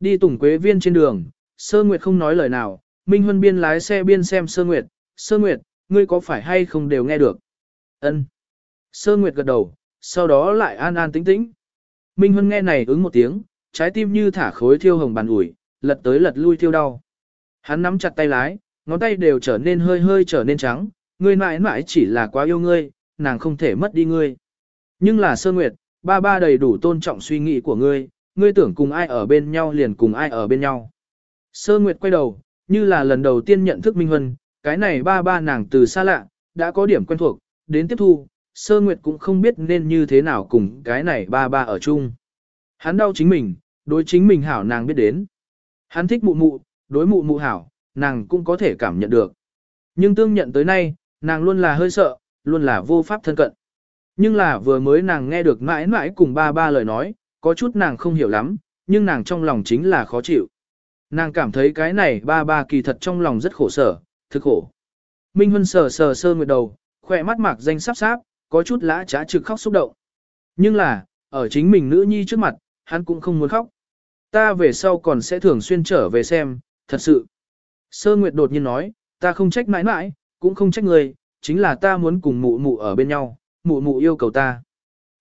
Đi tùng quế viên trên đường, sơ nguyệt không nói lời nào, Minh Huân biên lái xe biên xem Sơ Nguyệt, Sơ Nguyệt, ngươi có phải hay không đều nghe được? Ân. Sơ Nguyệt gật đầu, sau đó lại an an tĩnh tĩnh. Minh Huân nghe này ứng một tiếng, trái tim như thả khối thiêu hồng bàn ủi, lật tới lật lui thiêu đau. Hắn nắm chặt tay lái, ngón tay đều trở nên hơi hơi trở nên trắng, ngươi mãi mãi chỉ là quá yêu ngươi, nàng không thể mất đi ngươi. Nhưng là Sơ Nguyệt, ba ba đầy đủ tôn trọng suy nghĩ của ngươi, ngươi tưởng cùng ai ở bên nhau liền cùng ai ở bên nhau. Sơ Nguyệt quay đầu, như là lần đầu tiên nhận thức Minh Huân, cái này ba ba nàng từ xa lạ, đã có điểm quen thuộc, đến tiếp thu, Sơ Nguyệt cũng không biết nên như thế nào cùng cái này ba ba ở chung. Hắn đau chính mình, đối chính mình hảo nàng biết đến. Hắn thích mụ mụ, đối mụ mụ hảo, nàng cũng có thể cảm nhận được. Nhưng tương nhận tới nay, nàng luôn là hơi sợ, luôn là vô pháp thân cận. Nhưng là vừa mới nàng nghe được mãi mãi cùng ba ba lời nói, có chút nàng không hiểu lắm, nhưng nàng trong lòng chính là khó chịu. Nàng cảm thấy cái này ba ba kỳ thật trong lòng rất khổ sở, thực khổ. Minh Huân sờ sờ sơ nguyệt đầu, khỏe mắt mạc danh sắp sáp, có chút lã trá trực khóc xúc động. Nhưng là, ở chính mình nữ nhi trước mặt, hắn cũng không muốn khóc. Ta về sau còn sẽ thường xuyên trở về xem, thật sự. Sơ Nguyệt đột nhiên nói, ta không trách mãi mãi, cũng không trách người, chính là ta muốn cùng mụ mụ ở bên nhau, mụ mụ yêu cầu ta.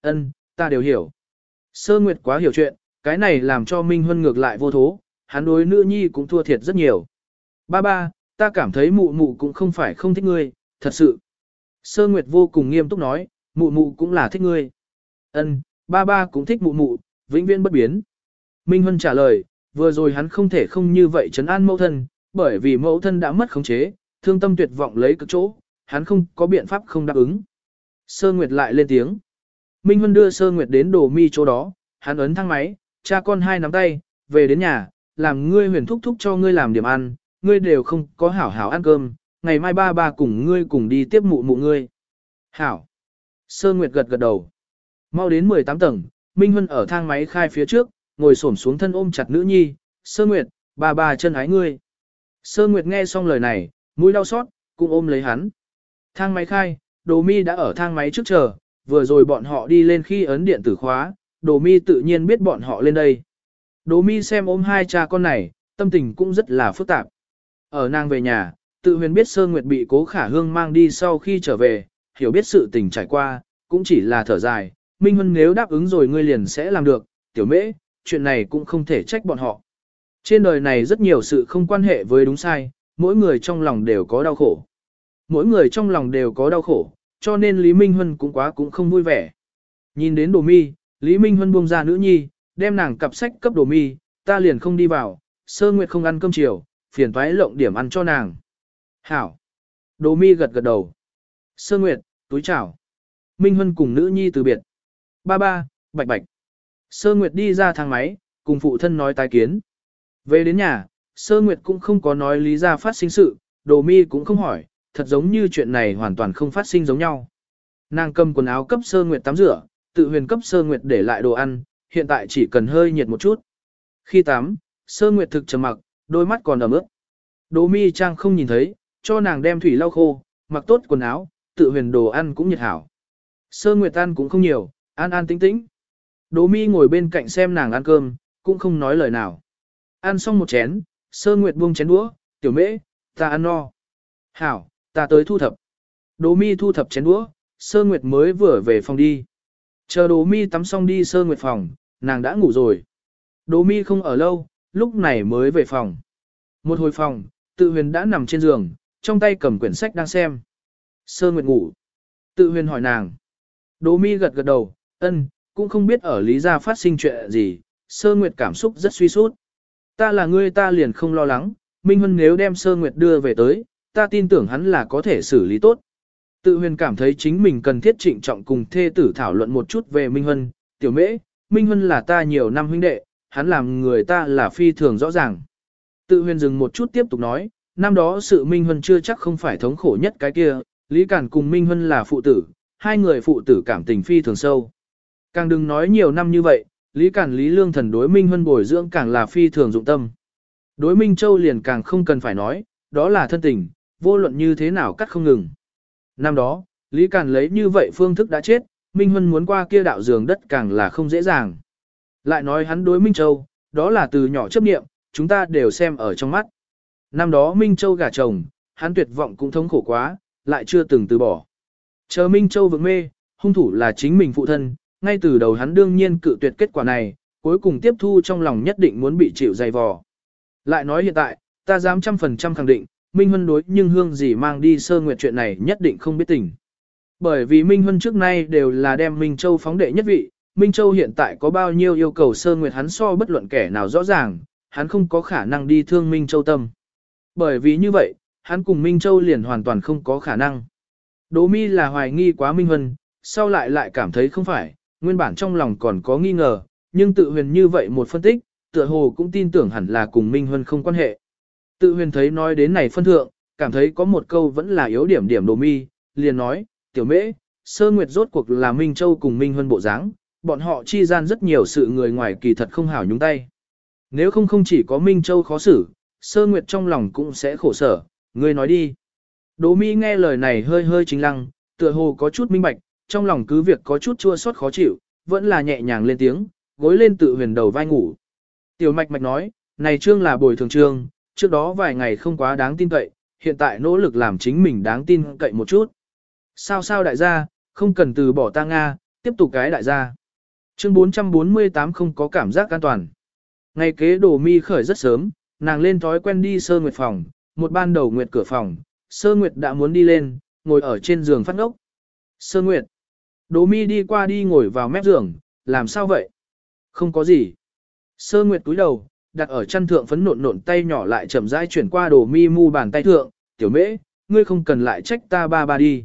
Ân, ta đều hiểu. Sơ Nguyệt quá hiểu chuyện, cái này làm cho Minh Huân ngược lại vô thố, hắn đối nữ nhi cũng thua thiệt rất nhiều. Ba ba, ta cảm thấy mụ mụ cũng không phải không thích ngươi, thật sự. Sơ Nguyệt vô cùng nghiêm túc nói, mụ mụ cũng là thích ngươi. Ân, ba ba cũng thích mụ mụ, vĩnh viễn bất biến. Minh Huân trả lời, vừa rồi hắn không thể không như vậy chấn an mẫu thân, bởi vì mẫu thân đã mất khống chế, thương tâm tuyệt vọng lấy cực chỗ, hắn không có biện pháp không đáp ứng. Sơ Nguyệt lại lên tiếng. Minh Huân đưa Sơ Nguyệt đến đồ mi chỗ đó, hắn ấn thang máy, cha con hai nắm tay, về đến nhà, làm ngươi huyền thúc thúc cho ngươi làm điểm ăn, ngươi đều không có hảo hảo ăn cơm, ngày mai ba ba cùng ngươi cùng đi tiếp mụ mụ ngươi. Hảo. Sơ Nguyệt gật gật đầu. Mau đến 18 tầng, Minh Huân ở thang máy khai phía trước, ngồi xổm xuống thân ôm chặt nữ nhi, Sơ Nguyệt, ba ba chân ái ngươi. Sơ Nguyệt nghe xong lời này, mũi đau xót, cũng ôm lấy hắn. Thang máy khai, Đồ Mi đã ở thang máy trước chờ, vừa rồi bọn họ đi lên khi ấn điện tử khóa, Đồ Mi tự nhiên biết bọn họ lên đây. Đồ Mi xem ôm hai cha con này, tâm tình cũng rất là phức tạp. Ở nàng về nhà, tự huyền biết Sơ Nguyệt bị Cố Khả Hương mang đi sau khi trở về, hiểu biết sự tình trải qua, cũng chỉ là thở dài, Minh Huân nếu đáp ứng rồi ngươi liền sẽ làm được, tiểu mễ, chuyện này cũng không thể trách bọn họ. Trên đời này rất nhiều sự không quan hệ với đúng sai, mỗi người trong lòng đều có đau khổ. Mỗi người trong lòng đều có đau khổ, cho nên Lý Minh Huân cũng quá cũng không vui vẻ. Nhìn đến đồ mi, Lý Minh Huân buông ra nữ nhi, đem nàng cặp sách cấp đồ mi, ta liền không đi vào, sơ nguyệt không ăn cơm chiều, phiền toái lộng điểm ăn cho nàng. Hảo. Đồ mi gật gật đầu. Sơ nguyệt, túi chào. Minh Huân cùng nữ nhi từ biệt. Ba ba, bạch bạch. Sơ nguyệt đi ra thang máy, cùng phụ thân nói tái kiến. Về đến nhà, Sơ Nguyệt cũng không có nói lý ra phát sinh sự, đồ mi cũng không hỏi, thật giống như chuyện này hoàn toàn không phát sinh giống nhau. Nàng cầm quần áo cấp Sơ Nguyệt tắm rửa, tự huyền cấp Sơ Nguyệt để lại đồ ăn, hiện tại chỉ cần hơi nhiệt một chút. Khi tắm, Sơ Nguyệt thực trầm mặc, đôi mắt còn ẩm ướt. Đồ mi trang không nhìn thấy, cho nàng đem thủy lau khô, mặc tốt quần áo, tự huyền đồ ăn cũng nhiệt hảo. Sơ Nguyệt ăn cũng không nhiều, an an tĩnh tĩnh. Đồ mi ngồi bên cạnh xem nàng ăn cơm, cũng không nói lời nào. Ăn xong một chén, sơ nguyệt buông chén đũa, tiểu mễ, ta ăn no. Hảo, ta tới thu thập. Đỗ mi thu thập chén đũa, sơ nguyệt mới vừa về phòng đi. Chờ đỗ mi tắm xong đi sơ nguyệt phòng, nàng đã ngủ rồi. Đỗ mi không ở lâu, lúc này mới về phòng. Một hồi phòng, tự huyền đã nằm trên giường, trong tay cầm quyển sách đang xem. Sơ nguyệt ngủ. Tự huyền hỏi nàng. Đỗ mi gật gật đầu, ân, cũng không biết ở lý gia phát sinh chuyện gì, sơ nguyệt cảm xúc rất suy sút. Ta là ngươi ta liền không lo lắng, Minh Huân nếu đem sơ nguyệt đưa về tới, ta tin tưởng hắn là có thể xử lý tốt. Tự huyền cảm thấy chính mình cần thiết trịnh trọng cùng thê tử thảo luận một chút về Minh Huân, tiểu mễ, Minh Huân là ta nhiều năm huynh đệ, hắn làm người ta là phi thường rõ ràng. Tự huyền dừng một chút tiếp tục nói, năm đó sự Minh Huân chưa chắc không phải thống khổ nhất cái kia, Lý Cản cùng Minh Huân là phụ tử, hai người phụ tử cảm tình phi thường sâu. Càng đừng nói nhiều năm như vậy, Lý Cản Lý Lương Thần đối Minh Huân bồi dưỡng càng là phi thường dụng tâm. Đối Minh Châu liền càng không cần phải nói, đó là thân tình, vô luận như thế nào cắt không ngừng. Năm đó, Lý Cản lấy như vậy phương thức đã chết, Minh Huân muốn qua kia đạo giường đất càng là không dễ dàng. Lại nói hắn đối Minh Châu, đó là từ nhỏ chấp niệm, chúng ta đều xem ở trong mắt. Năm đó Minh Châu gả chồng, hắn tuyệt vọng cũng thống khổ quá, lại chưa từng từ bỏ. Chờ Minh Châu vững mê, hung thủ là chính mình phụ thân, ngay từ đầu hắn đương nhiên cự tuyệt kết quả này, cuối cùng tiếp thu trong lòng nhất định muốn bị chịu dày vò. Lại nói hiện tại, ta dám trăm phần trăm khẳng định, Minh Huân đối nhưng hương gì mang đi sơ nguyệt chuyện này nhất định không biết tình. Bởi vì Minh Huân trước nay đều là đem Minh Châu phóng đệ nhất vị, Minh Châu hiện tại có bao nhiêu yêu cầu sơ nguyệt hắn so bất luận kẻ nào rõ ràng, hắn không có khả năng đi thương Minh Châu tâm. Bởi vì như vậy, hắn cùng Minh Châu liền hoàn toàn không có khả năng. Đỗ mi là hoài nghi quá Minh Huân, sau lại lại cảm thấy không phải, nguyên bản trong lòng còn có nghi ngờ, nhưng tự huyền như vậy một phân tích, tựa hồ cũng tin tưởng hẳn là cùng Minh Huân không quan hệ. Tự huyền thấy nói đến này phân thượng, cảm thấy có một câu vẫn là yếu điểm điểm đồ mi, liền nói, tiểu mễ, sơ nguyệt rốt cuộc là Minh Châu cùng Minh Huân bộ dáng, bọn họ chi gian rất nhiều sự người ngoài kỳ thật không hảo nhúng tay. Nếu không không chỉ có Minh Châu khó xử, sơ nguyệt trong lòng cũng sẽ khổ sở, ngươi nói đi. Đỗ mi nghe lời này hơi hơi chính lăng, tựa hồ có chút minh bạch, trong lòng cứ việc có chút chua xót khó chịu, vẫn là nhẹ nhàng lên tiếng, gối lên tự huyền đầu vai ngủ. Tiểu mạch mạch nói, này trương là bồi thường trương, trước đó vài ngày không quá đáng tin cậy, hiện tại nỗ lực làm chính mình đáng tin cậy một chút. Sao sao đại gia, không cần từ bỏ ta Nga, tiếp tục cái đại gia. Chương 448 không có cảm giác an toàn. Ngày kế đồ mi khởi rất sớm, nàng lên thói quen đi sơ nguyệt phòng, một ban đầu nguyệt cửa phòng, sơ nguyệt đã muốn đi lên, ngồi ở trên giường phát ngốc. Sơ nguyệt. Đỗ mi đi qua đi ngồi vào mép giường, làm sao vậy? Không có gì. Sơ nguyệt cúi đầu, đặt ở chân thượng phấn nộn nộn tay nhỏ lại chậm rãi chuyển qua đồ mi mu bàn tay thượng, tiểu mễ, ngươi không cần lại trách ta ba ba đi.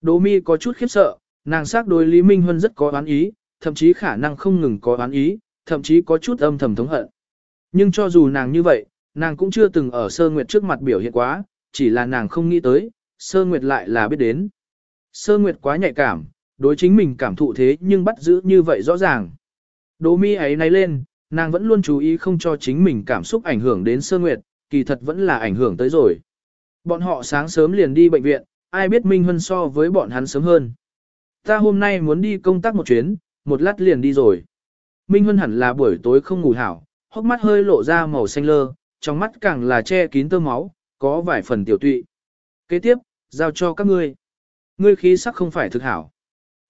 Đỗ mi có chút khiếp sợ, nàng xác đối Lý Minh Huân rất có oán ý, thậm chí khả năng không ngừng có oán ý, thậm chí có chút âm thầm thống hận. Nhưng cho dù nàng như vậy, nàng cũng chưa từng ở sơ nguyệt trước mặt biểu hiện quá, chỉ là nàng không nghĩ tới, sơ nguyệt lại là biết đến. Sơ nguyệt quá nhạy cảm, đối chính mình cảm thụ thế nhưng bắt giữ như vậy rõ ràng. Đỗ mi ấy nay lên, nàng vẫn luôn chú ý không cho chính mình cảm xúc ảnh hưởng đến sơ nguyệt, kỳ thật vẫn là ảnh hưởng tới rồi. Bọn họ sáng sớm liền đi bệnh viện, ai biết Minh Hân so với bọn hắn sớm hơn. Ta hôm nay muốn đi công tác một chuyến, một lát liền đi rồi. Minh Hân hẳn là buổi tối không ngủ hảo, hốc mắt hơi lộ ra màu xanh lơ, trong mắt càng là che kín tơ máu, có vài phần tiểu tụy. Kế tiếp, giao cho các ngươi. Ngươi khí sắc không phải thực hảo.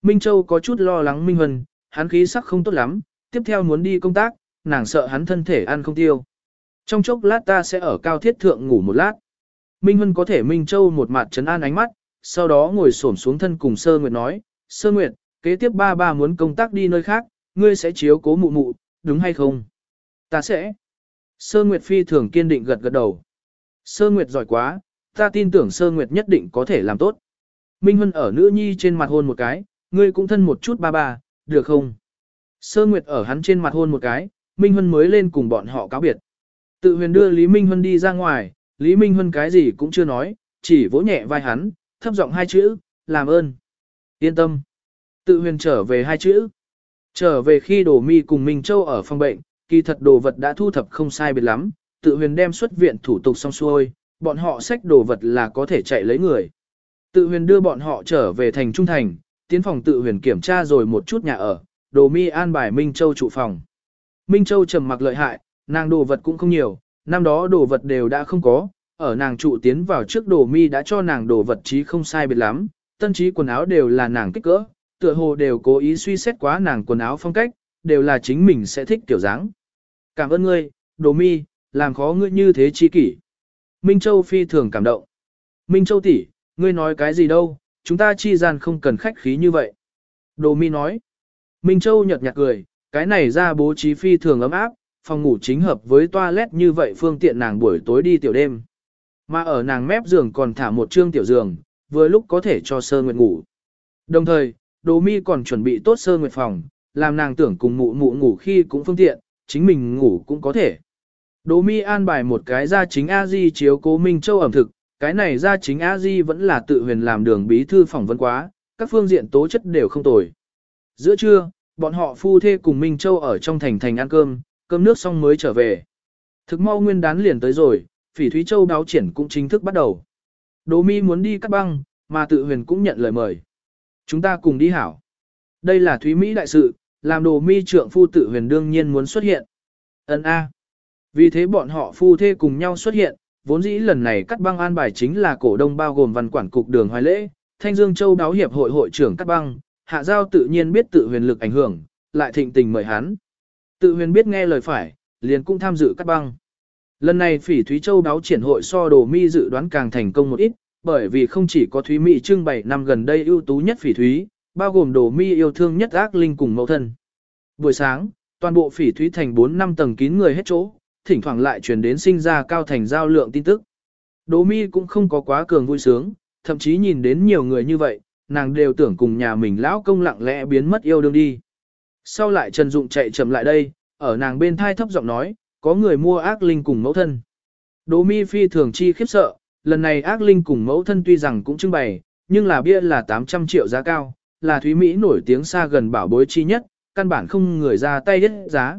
Minh Châu có chút lo lắng Minh Huân, hắn khí sắc không tốt lắm, tiếp theo muốn đi công tác, nàng sợ hắn thân thể ăn không tiêu. Trong chốc lát ta sẽ ở cao thiết thượng ngủ một lát. Minh Huân có thể Minh Châu một mặt trấn an ánh mắt, sau đó ngồi xổm xuống thân cùng Sơ Nguyệt nói, Sơ Nguyệt, kế tiếp ba ba muốn công tác đi nơi khác, ngươi sẽ chiếu cố mụ mụ, đúng hay không? Ta sẽ. Sơ Nguyệt phi thường kiên định gật gật đầu. Sơ Nguyệt giỏi quá, ta tin tưởng Sơ Nguyệt nhất định có thể làm tốt. Minh Huân ở nữ nhi trên mặt hôn một cái, ngươi cũng thân một chút ba ba, được không? Sơ Nguyệt ở hắn trên mặt hôn một cái, Minh Huân mới lên cùng bọn họ cáo biệt. Tự huyền đưa Lý Minh Huân đi ra ngoài, Lý Minh Huân cái gì cũng chưa nói, chỉ vỗ nhẹ vai hắn, thấp giọng hai chữ, làm ơn. Yên tâm. Tự huyền trở về hai chữ. Trở về khi đồ mi cùng Minh Châu ở phòng bệnh, kỳ thật đồ vật đã thu thập không sai biệt lắm, tự huyền đem xuất viện thủ tục xong xuôi, bọn họ xách đồ vật là có thể chạy lấy người. Tự huyền đưa bọn họ trở về thành trung thành, tiến phòng tự huyền kiểm tra rồi một chút nhà ở, đồ mi an bài Minh Châu trụ phòng. Minh Châu trầm mặc lợi hại, nàng đồ vật cũng không nhiều, năm đó đồ vật đều đã không có, ở nàng trụ tiến vào trước đồ mi đã cho nàng đồ vật trí không sai biệt lắm, tân trí quần áo đều là nàng kích cỡ, tựa hồ đều cố ý suy xét quá nàng quần áo phong cách, đều là chính mình sẽ thích kiểu dáng. Cảm ơn ngươi, đồ mi, làm khó ngươi như thế chi kỷ. Minh Châu phi thường cảm động. Minh Châu tỷ, ngươi nói cái gì đâu, chúng ta chi gian không cần khách khí như vậy. Đồ mi nói. Minh Châu nhật nhạt cười, cái này ra bố trí phi thường ấm áp, phòng ngủ chính hợp với toilet như vậy phương tiện nàng buổi tối đi tiểu đêm. Mà ở nàng mép giường còn thả một trương tiểu giường, vừa lúc có thể cho sơ nguyệt ngủ. Đồng thời, đồ mi còn chuẩn bị tốt sơ nguyệt phòng, làm nàng tưởng cùng mụ mụ ngủ khi cũng phương tiện, chính mình ngủ cũng có thể. Đồ mi an bài một cái ra chính A-di chiếu cố Minh Châu ẩm thực, cái này ra chính A-di vẫn là tự huyền làm đường bí thư phỏng vấn quá, các phương diện tố chất đều không tồi. Giữa trưa, bọn họ phu thê cùng Minh Châu ở trong thành thành ăn cơm, cơm nước xong mới trở về. Thực mau nguyên đán liền tới rồi, phỉ Thúy Châu đáo triển cũng chính thức bắt đầu. Đỗ mi muốn đi cắt băng, mà tự huyền cũng nhận lời mời. Chúng ta cùng đi hảo. Đây là Thúy Mỹ đại sự, làm đồ mi trượng phu tự huyền đương nhiên muốn xuất hiện. Ấn A. Vì thế bọn họ phu thê cùng nhau xuất hiện, Vốn dĩ lần này cắt băng an bài chính là cổ đông bao gồm văn quản cục đường hoài lễ, Thanh Dương Châu đáo hiệp hội hội trưởng cắt băng, hạ giao tự nhiên biết tự huyền lực ảnh hưởng, lại thịnh tình mời hắn. Tự huyền biết nghe lời phải, liền cũng tham dự cắt băng. Lần này phỉ Thúy Châu đáo triển hội so đồ mi dự đoán càng thành công một ít, bởi vì không chỉ có Thúy Mỹ trưng bày năm gần đây ưu tú nhất phỉ Thúy, bao gồm đồ mi yêu thương nhất ác linh cùng mẫu thân. Buổi sáng, toàn bộ phỉ Thúy thành 4 năm tầng kín người hết chỗ, thỉnh thoảng lại truyền đến sinh ra cao thành giao lượng tin tức. Đỗ mi cũng không có quá cường vui sướng, thậm chí nhìn đến nhiều người như vậy, nàng đều tưởng cùng nhà mình lão công lặng lẽ biến mất yêu đương đi. Sau lại Trần Dụng chạy chậm lại đây, ở nàng bên thai thấp giọng nói, có người mua ác linh cùng mẫu thân. Đỗ mi phi thường chi khiếp sợ, lần này ác linh cùng mẫu thân tuy rằng cũng trưng bày, nhưng là bia là 800 triệu giá cao, là Thúy Mỹ nổi tiếng xa gần bảo bối chi nhất, căn bản không người ra tay hết giá.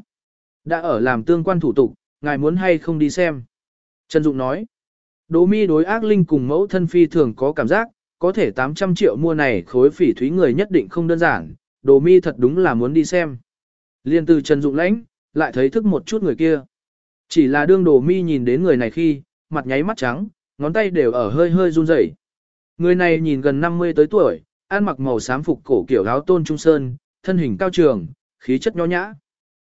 Đã ở làm tương quan thủ tục, ngài muốn hay không đi xem. Trần Dụng nói, Đỗ mi đối ác linh cùng mẫu thân phi thường có cảm giác, có thể 800 triệu mua này khối phỉ thúy người nhất định không đơn giản, Đỗ mi thật đúng là muốn đi xem. Liên từ Trần Dụng lãnh, lại thấy thức một chút người kia. Chỉ là đương Đỗ mi nhìn đến người này khi, mặt nháy mắt trắng, ngón tay đều ở hơi hơi run rẩy. Người này nhìn gần 50 tới tuổi, ăn mặc màu xám phục cổ kiểu áo tôn trung sơn, thân hình cao trường, khí chất nho nhã.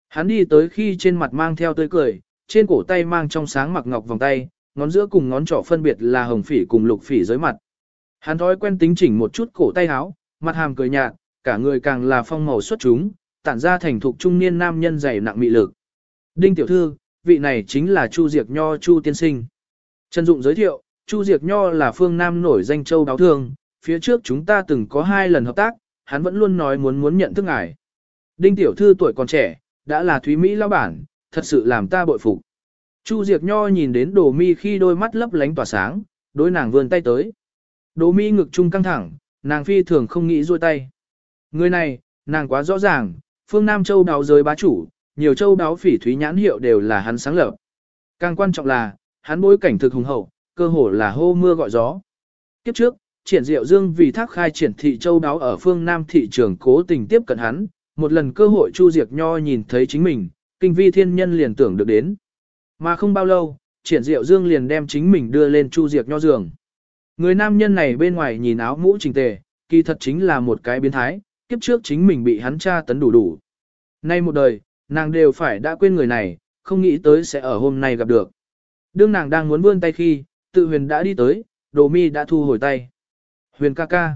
Hắn đi tới khi trên mặt mang theo tươi cười, trên cổ tay mang trong sáng mặc ngọc vòng tay, ngón giữa cùng ngón trỏ phân biệt là hồng phỉ cùng lục phỉ dưới mặt. Hắn thói quen tính chỉnh một chút cổ tay áo, mặt hàm cười nhạt, cả người càng là phong màu xuất chúng, tản ra thành thục trung niên nam nhân dày nặng mị lực. Đinh tiểu thư, vị này chính là Chu Diệc Nho Chu tiên sinh. Trần Dụng giới thiệu, Chu Diệc Nho là phương Nam nổi danh châu đáo thương, phía trước chúng ta từng có hai lần hợp tác, hắn vẫn luôn nói muốn muốn nhận thức ngài. Đinh tiểu thư tuổi còn trẻ, đã là Thúy Mỹ lao bản, thật sự làm ta bội phục. Chu Diệp Nho nhìn đến Đồ Mi khi đôi mắt lấp lánh tỏa sáng, đối nàng vươn tay tới. Đồ Mi ngực trung căng thẳng, nàng phi thường không nghĩ duỗi tay. Người này, nàng quá rõ ràng, phương Nam châu đáo giới bá chủ, nhiều châu đáo phỉ thúy nhãn hiệu đều là hắn sáng lập. Càng quan trọng là, hắn bối cảnh thực hùng hậu, cơ hồ là hô mưa gọi gió. Kiếp trước, triển diệu dương vì thác khai triển thị châu đáo ở phương Nam thị trường cố tình tiếp cận hắn, một lần cơ hội Chu Diệp Nho nhìn thấy chính mình, kinh vi thiên nhân liền tưởng được đến. Mà không bao lâu, triển diệu dương liền đem chính mình đưa lên Chu Diệt Nho giường. Người nam nhân này bên ngoài nhìn áo mũ trình tề, kỳ thật chính là một cái biến thái, kiếp trước chính mình bị hắn tra tấn đủ đủ. Nay một đời, nàng đều phải đã quên người này, không nghĩ tới sẽ ở hôm nay gặp được. Đương nàng đang muốn vươn tay khi, tự huyền đã đi tới, đồ mi đã thu hồi tay. Huyền ca ca.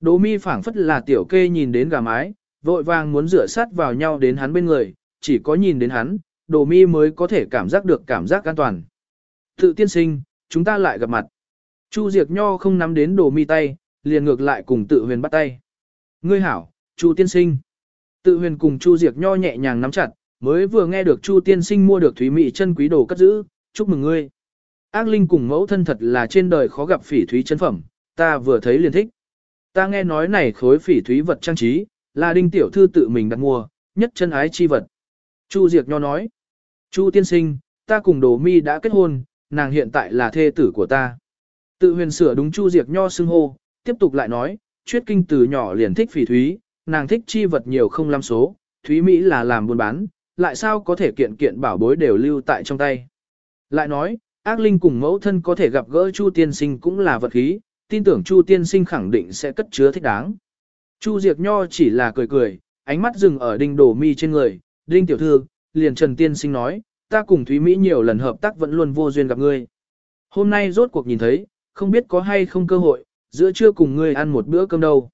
Đồ mi phảng phất là tiểu kê nhìn đến gà mái, vội vàng muốn rửa sát vào nhau đến hắn bên người, chỉ có nhìn đến hắn, đồ mi mới có thể cảm giác được cảm giác an toàn. Tự tiên sinh, chúng ta lại gặp mặt. Chu Diệc Nho không nắm đến đồ mi tay, liền ngược lại cùng tự huyền bắt tay. Ngươi hảo, Chu tiên sinh. Tự huyền cùng Chu Diệc Nho nhẹ nhàng nắm chặt, mới vừa nghe được Chu tiên sinh mua được thúy mỹ chân quý đồ cất giữ, chúc mừng ngươi. Ác linh cùng mẫu thân thật là trên đời khó gặp phỉ thúy chân phẩm, ta vừa thấy liền thích. Ta nghe nói này khối phỉ thúy vật trang trí, là đinh tiểu thư tự mình đặt mua, nhất chân ái chi vật. Chu Diệc Nho nói, Chu tiên sinh, ta cùng Đồ Mi đã kết hôn, nàng hiện tại là thê tử của ta. Tự huyền sửa đúng Chu Diệc Nho xưng hô, tiếp tục lại nói, Chuyết kinh từ nhỏ liền thích phỉ thúy, nàng thích chi vật nhiều không lắm số, thúy Mỹ là làm buôn bán, lại sao có thể kiện kiện bảo bối đều lưu tại trong tay. Lại nói, ác linh cùng mẫu thân có thể gặp gỡ Chu tiên sinh cũng là vật khí, tin tưởng Chu tiên sinh khẳng định sẽ cất chứa thích đáng. Chu Diệc Nho chỉ là cười cười, ánh mắt dừng ở đinh đổ mi trên người, đinh tiểu thư, liền Trần tiên sinh nói, ta cùng Thúy Mỹ nhiều lần hợp tác vẫn luôn vô duyên gặp ngươi. Hôm nay rốt cuộc nhìn thấy, không biết có hay không cơ hội, giữa trưa cùng ngươi ăn một bữa cơm đâu.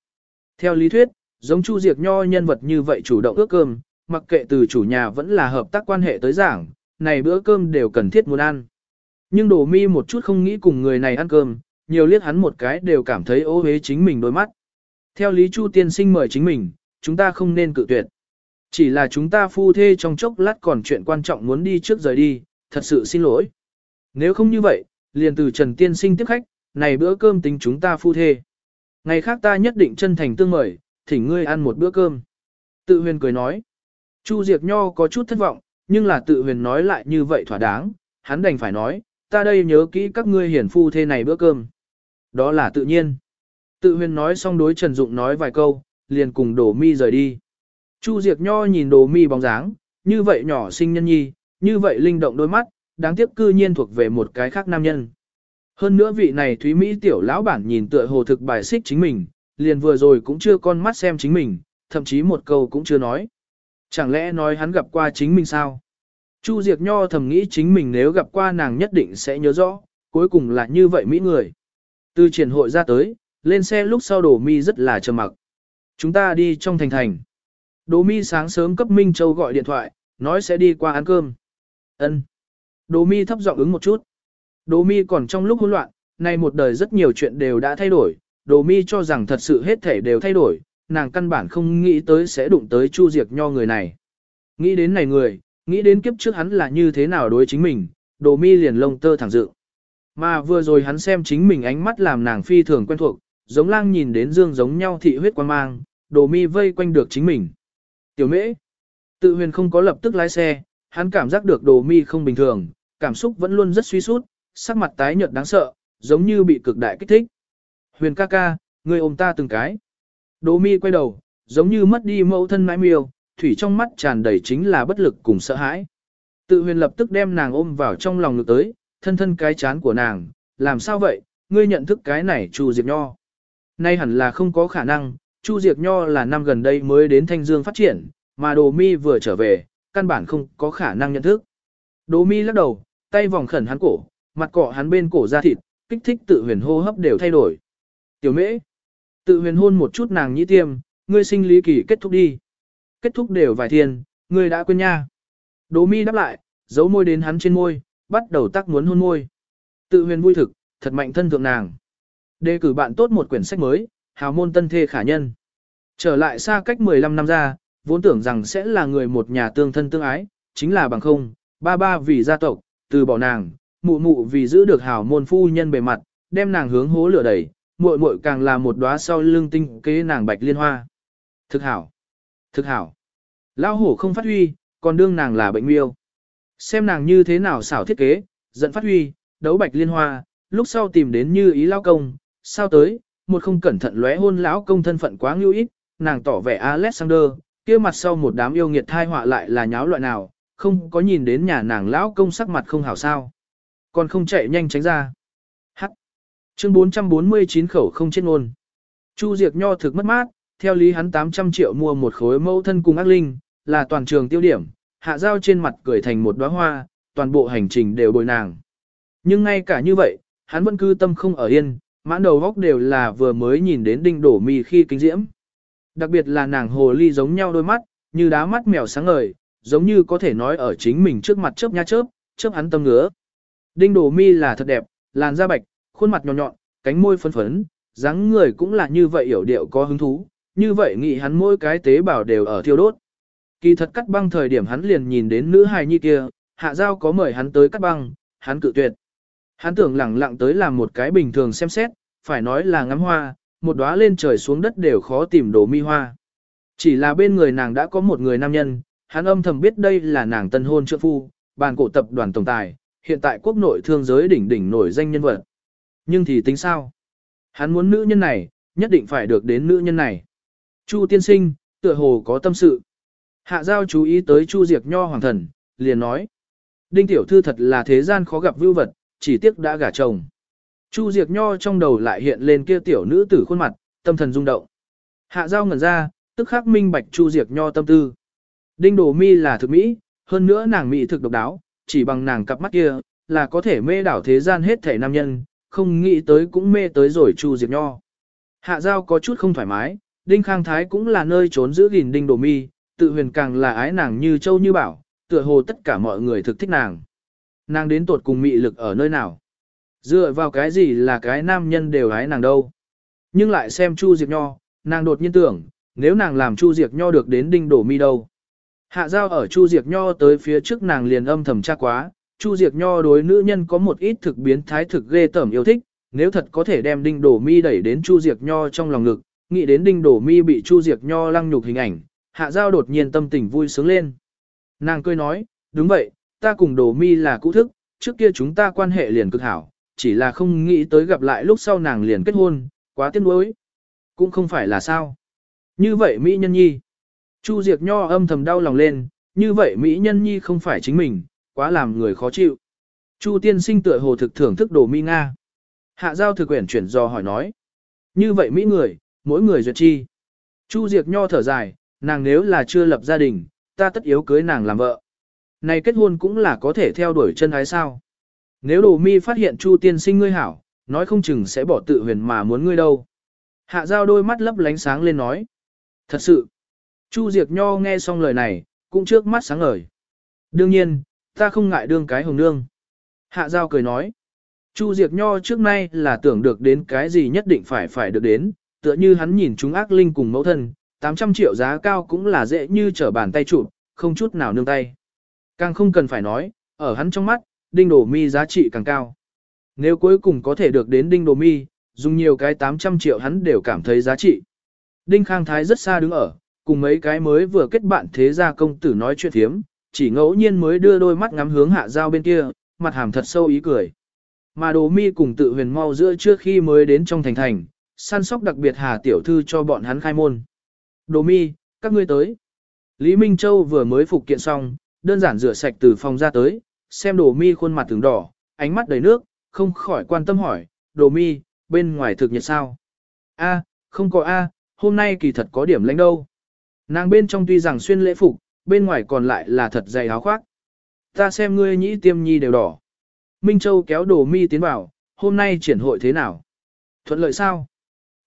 Theo lý thuyết, giống Chu Diệc Nho nhân vật như vậy chủ động ước cơm, mặc kệ từ chủ nhà vẫn là hợp tác quan hệ tới giảng, này bữa cơm đều cần thiết muốn ăn. Nhưng Đồ Mi một chút không nghĩ cùng người này ăn cơm, nhiều liếc hắn một cái đều cảm thấy ô uế chính mình đôi mắt. Theo lý Chu tiên sinh mời chính mình, chúng ta không nên cự tuyệt. Chỉ là chúng ta phu thê trong chốc lát còn chuyện quan trọng muốn đi trước rời đi, thật sự xin lỗi. Nếu không như vậy, liền từ Trần Tiên Sinh tiếp khách, này bữa cơm tính chúng ta phu thê. Ngày khác ta nhất định chân thành tương mời, thỉnh ngươi ăn một bữa cơm. Tự huyền cười nói. Chu Diệp Nho có chút thất vọng, nhưng là tự huyền nói lại như vậy thỏa đáng, hắn đành phải nói, ta đây nhớ kỹ các ngươi hiển phu thê này bữa cơm. Đó là tự nhiên. Tự huyền nói xong đối Trần Dụng nói vài câu, liền cùng đổ mi rời đi. Chu Diệp Nho nhìn đồ mi bóng dáng, như vậy nhỏ xinh nhân nhi, như vậy linh động đôi mắt, đáng tiếc cư nhiên thuộc về một cái khác nam nhân. Hơn nữa vị này Thúy Mỹ tiểu lão bản nhìn tựa hồ thực bài xích chính mình, liền vừa rồi cũng chưa con mắt xem chính mình, thậm chí một câu cũng chưa nói. Chẳng lẽ nói hắn gặp qua chính mình sao? Chu Diệc Nho thầm nghĩ chính mình nếu gặp qua nàng nhất định sẽ nhớ rõ, cuối cùng là như vậy Mỹ người. Từ triển hội ra tới, lên xe lúc sau đổ mi rất là trầm mặc. Chúng ta đi trong thành thành. Đỗ mi sáng sớm cấp Minh Châu gọi điện thoại, nói sẽ đi qua ăn cơm. Ân. Đỗ mi thấp giọng ứng một chút. Đỗ mi còn trong lúc hỗn loạn, nay một đời rất nhiều chuyện đều đã thay đổi. Đỗ mi cho rằng thật sự hết thể đều thay đổi, nàng căn bản không nghĩ tới sẽ đụng tới Chu Diệc Nho người này. Nghĩ đến này người, nghĩ đến kiếp trước hắn là như thế nào đối chính mình, Đỗ mi liền lông tơ thẳng dự. Mà vừa rồi hắn xem chính mình ánh mắt làm nàng phi thường quen thuộc, giống lang nhìn đến dương giống nhau thị huyết quan mang, Đỗ mi vây quanh được chính mình. Tiểu mễ, tự huyền không có lập tức lái xe, hắn cảm giác được đồ mi không bình thường, cảm xúc vẫn luôn rất suy sút, sắc mặt tái nhợt đáng sợ, giống như bị cực đại kích thích. Huyền ca ca, người ôm ta từng cái. Đồ mi quay đầu, giống như mất đi mẫu thân mãi miêu, thủy trong mắt tràn đầy chính là bất lực cùng sợ hãi. Tự huyền lập tức đem nàng ôm vào trong lòng ngực tới, thân thân cái chán của nàng, làm sao vậy, ngươi nhận thức cái này trù Diệp Nho. Nay hẳn là không có khả năng, Chu Diệp Nho là năm gần đây mới đến Thanh Dương phát triển, mà Đồ Mi vừa trở về, căn bản không có khả năng nhận thức. Đồ Mi lắc đầu, tay vòng khẩn hắn cổ, mặt cọ hắn bên cổ ra thịt, kích thích tự huyền hô hấp đều thay đổi. Tiểu mễ, tự huyền hôn một chút nàng nhĩ tiêm, ngươi sinh lý kỳ kết thúc đi. Kết thúc đều vài thiên, ngươi đã quên nha. Đồ Mi đáp lại, giấu môi đến hắn trên môi, bắt đầu tác muốn hôn môi. Tự huyền vui thực, thật mạnh thân thượng nàng. Đề cử bạn tốt một quyển sách mới, hào môn tân thê khả nhân. Trở lại xa cách 15 năm ra, vốn tưởng rằng sẽ là người một nhà tương thân tương ái, chính là bằng không, ba ba vì gia tộc, từ bỏ nàng, mụ mụ vì giữ được hảo môn phu nhân bề mặt, đem nàng hướng hố lửa đẩy, muội muội càng là một đóa sau lưng tinh kế nàng bạch liên hoa. Thực hảo, thực hảo. Lão hổ không phát huy, còn đương nàng là bệnh miêu. Xem nàng như thế nào xảo thiết kế, giận phát huy, đấu bạch liên hoa, lúc sau tìm đến như ý lao công, sao tới, một không cẩn thận lóe hôn lão công thân phận quá ngưu ít, nàng tỏ vẻ Alexander, kia mặt sau một đám yêu nghiệt thai họa lại là nháo loại nào, không có nhìn đến nhà nàng lão công sắc mặt không hảo sao. Còn không chạy nhanh tránh ra. Hắc. Chương 449 khẩu không chết ngôn. Chu Diệp Nho thực mất mát, theo lý hắn 800 triệu mua một khối mẫu thân cùng ác linh, là toàn trường tiêu điểm, hạ giao trên mặt cười thành một đóa hoa, toàn bộ hành trình đều bồi nàng. Nhưng ngay cả như vậy, hắn vẫn cư tâm không ở yên, mãn đầu góc đều là vừa mới nhìn đến đinh đổ mì khi kinh diễm. Đặc biệt là nàng hồ ly giống nhau đôi mắt, như đá mắt mèo sáng ngời, giống như có thể nói ở chính mình trước mặt chớp nha chớp, chớp hắn tâm ngứa. Đinh đổ mi là thật đẹp, làn da bạch, khuôn mặt nhọn nhọn, cánh môi phấn phấn, dáng người cũng là như vậy hiểu điệu có hứng thú, như vậy nghĩ hắn mỗi cái tế bào đều ở thiêu đốt. Kỳ thật cắt băng thời điểm hắn liền nhìn đến nữ hài nhi kia, hạ giao có mời hắn tới cắt băng, hắn cự tuyệt. Hắn tưởng lẳng lặng tới làm một cái bình thường xem xét, phải nói là ngắm hoa, một đóa lên trời xuống đất đều khó tìm đồ mi hoa. Chỉ là bên người nàng đã có một người nam nhân, hắn âm thầm biết đây là nàng tân hôn trượng phu, bàn cổ tập đoàn tổng tài, hiện tại quốc nội thương giới đỉnh đỉnh nổi danh nhân vật. Nhưng thì tính sao? Hắn muốn nữ nhân này, nhất định phải được đến nữ nhân này. Chu tiên sinh, tựa hồ có tâm sự. Hạ giao chú ý tới Chu Diệc Nho hoàng thần, liền nói. Đinh tiểu thư thật là thế gian khó gặp vưu vật, chỉ tiếc đã gả chồng. Chu Diệc Nho trong đầu lại hiện lên kia tiểu nữ tử khuôn mặt, tâm thần rung động. Hạ giao ngẩn ra, tức khắc minh bạch Chu Diệc Nho tâm tư. Đinh Đồ Mi là thực mỹ, hơn nữa nàng mỹ thực độc đáo, chỉ bằng nàng cặp mắt kia, là có thể mê đảo thế gian hết thể nam nhân, không nghĩ tới cũng mê tới rồi Chu Diệc Nho. Hạ giao có chút không thoải mái, Đinh Khang Thái cũng là nơi trốn giữ gìn Đinh Đồ Mi, tự huyền càng là ái nàng như châu như bảo, tựa hồ tất cả mọi người thực thích nàng. Nàng đến tột cùng mị lực ở nơi nào? Dựa vào cái gì là cái nam nhân đều ái nàng đâu? Nhưng lại xem Chu Diệp Nho, nàng đột nhiên tưởng, nếu nàng làm Chu Diệp Nho được đến đinh đổ mi đâu? Hạ giao ở Chu Diệp Nho tới phía trước nàng liền âm thầm tra quá, Chu Diệp Nho đối nữ nhân có một ít thực biến thái thực ghê tởm yêu thích, nếu thật có thể đem đinh đổ mi đẩy đến Chu Diệp Nho trong lòng ngực, nghĩ đến đinh đổ mi bị Chu Diệp Nho lăng nhục hình ảnh, hạ giao đột nhiên tâm tình vui sướng lên. Nàng cười nói, đúng vậy, ta cùng đổ mi là cũ thức, trước kia chúng ta quan hệ liền cực hảo, chỉ là không nghĩ tới gặp lại lúc sau nàng liền kết hôn, quá tiếc nuối. Cũng không phải là sao. Như vậy Mỹ Nhân Nhi. Chu diệt Nho âm thầm đau lòng lên, như vậy Mỹ Nhân Nhi không phải chính mình, quá làm người khó chịu. Chu tiên sinh tựa hồ thực thưởng thức đồ mi Nga. Hạ giao thực quyển chuyển do hỏi nói. Như vậy Mỹ người, mỗi người duyệt chi. Chu Diệp Nho thở dài, nàng nếu là chưa lập gia đình, ta tất yếu cưới nàng làm vợ. Này kết hôn cũng là có thể theo đuổi chân ái sao. Nếu đồ mi phát hiện Chu tiên sinh ngươi hảo, nói không chừng sẽ bỏ tự huyền mà muốn ngươi đâu. Hạ giao đôi mắt lấp lánh sáng lên nói. Thật sự. Chu Diệp Nho nghe xong lời này, cũng trước mắt sáng ngời. Đương nhiên, ta không ngại đương cái hồng nương. Hạ giao cười nói. Chu Diệp Nho trước nay là tưởng được đến cái gì nhất định phải phải được đến, tựa như hắn nhìn chúng ác linh cùng mẫu thân, 800 triệu giá cao cũng là dễ như trở bàn tay chụp, không chút nào nương tay. Càng không cần phải nói, ở hắn trong mắt, đinh đồ mi giá trị càng cao. Nếu cuối cùng có thể được đến đinh đồ mi, dùng nhiều cái 800 triệu hắn đều cảm thấy giá trị. Đinh Khang Thái rất xa đứng ở, cùng mấy cái mới vừa kết bạn thế gia công tử nói chuyện thiếm, chỉ ngẫu nhiên mới đưa đôi mắt ngắm hướng hạ giao bên kia, mặt hàm thật sâu ý cười. Mà đồ mi cùng tự huyền mau giữa trước khi mới đến trong thành thành, săn sóc đặc biệt hà tiểu thư cho bọn hắn khai môn. Đồ mi, các ngươi tới. Lý Minh Châu vừa mới phục kiện xong, đơn giản rửa sạch từ phòng ra tới, xem đồ mi khuôn mặt từng đỏ, ánh mắt đầy nước, không khỏi quan tâm hỏi, đồ mi, bên ngoài thực nhiệt sao? A, không có A, hôm nay kỳ thật có điểm lãnh đâu. Nàng bên trong tuy rằng xuyên lễ phục, bên ngoài còn lại là thật dày áo khoác. Ta xem ngươi nhĩ tiêm nhi đều đỏ. Minh Châu kéo đồ mi tiến vào, hôm nay triển hội thế nào? Thuận lợi sao?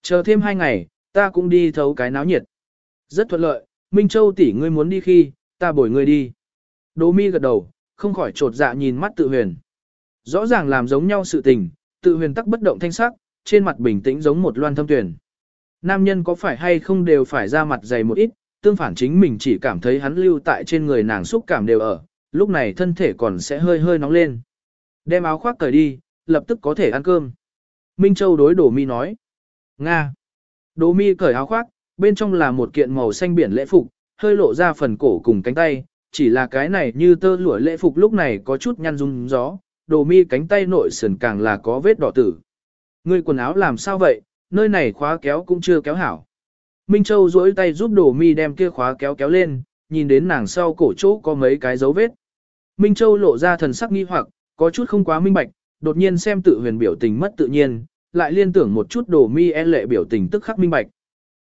Chờ thêm hai ngày, ta cũng đi thấu cái náo nhiệt. Rất thuận lợi, Minh Châu tỷ ngươi muốn đi khi, ta bồi ngươi đi. Đồ mi gật đầu, không khỏi trột dạ nhìn mắt tự huyền. Rõ ràng làm giống nhau sự tình, tự huyền tắc bất động thanh sắc, trên mặt bình tĩnh giống một loan thâm tuyển. Nam nhân có phải hay không đều phải ra mặt dày một ít, tương phản chính mình chỉ cảm thấy hắn lưu tại trên người nàng xúc cảm đều ở, lúc này thân thể còn sẽ hơi hơi nóng lên. Đem áo khoác cởi đi, lập tức có thể ăn cơm. Minh Châu đối Đồ Mi nói. Nga. Đồ Mi cởi áo khoác, bên trong là một kiện màu xanh biển lễ phục, hơi lộ ra phần cổ cùng cánh tay, chỉ là cái này như tơ lụa lễ phục lúc này có chút nhăn rung gió, Đồ Mi cánh tay nội sườn càng là có vết đỏ tử. Ngươi quần áo làm sao vậy, nơi này khóa kéo cũng chưa kéo hảo. Minh Châu duỗi tay giúp Đồ Mi đem kia khóa kéo kéo lên, nhìn đến nàng sau cổ chỗ có mấy cái dấu vết. Minh Châu lộ ra thần sắc nghi hoặc, có chút không quá minh bạch, đột nhiên xem tự huyền biểu tình mất tự nhiên, lại liên tưởng một chút Đồ Mi e lệ biểu tình tức khắc minh bạch.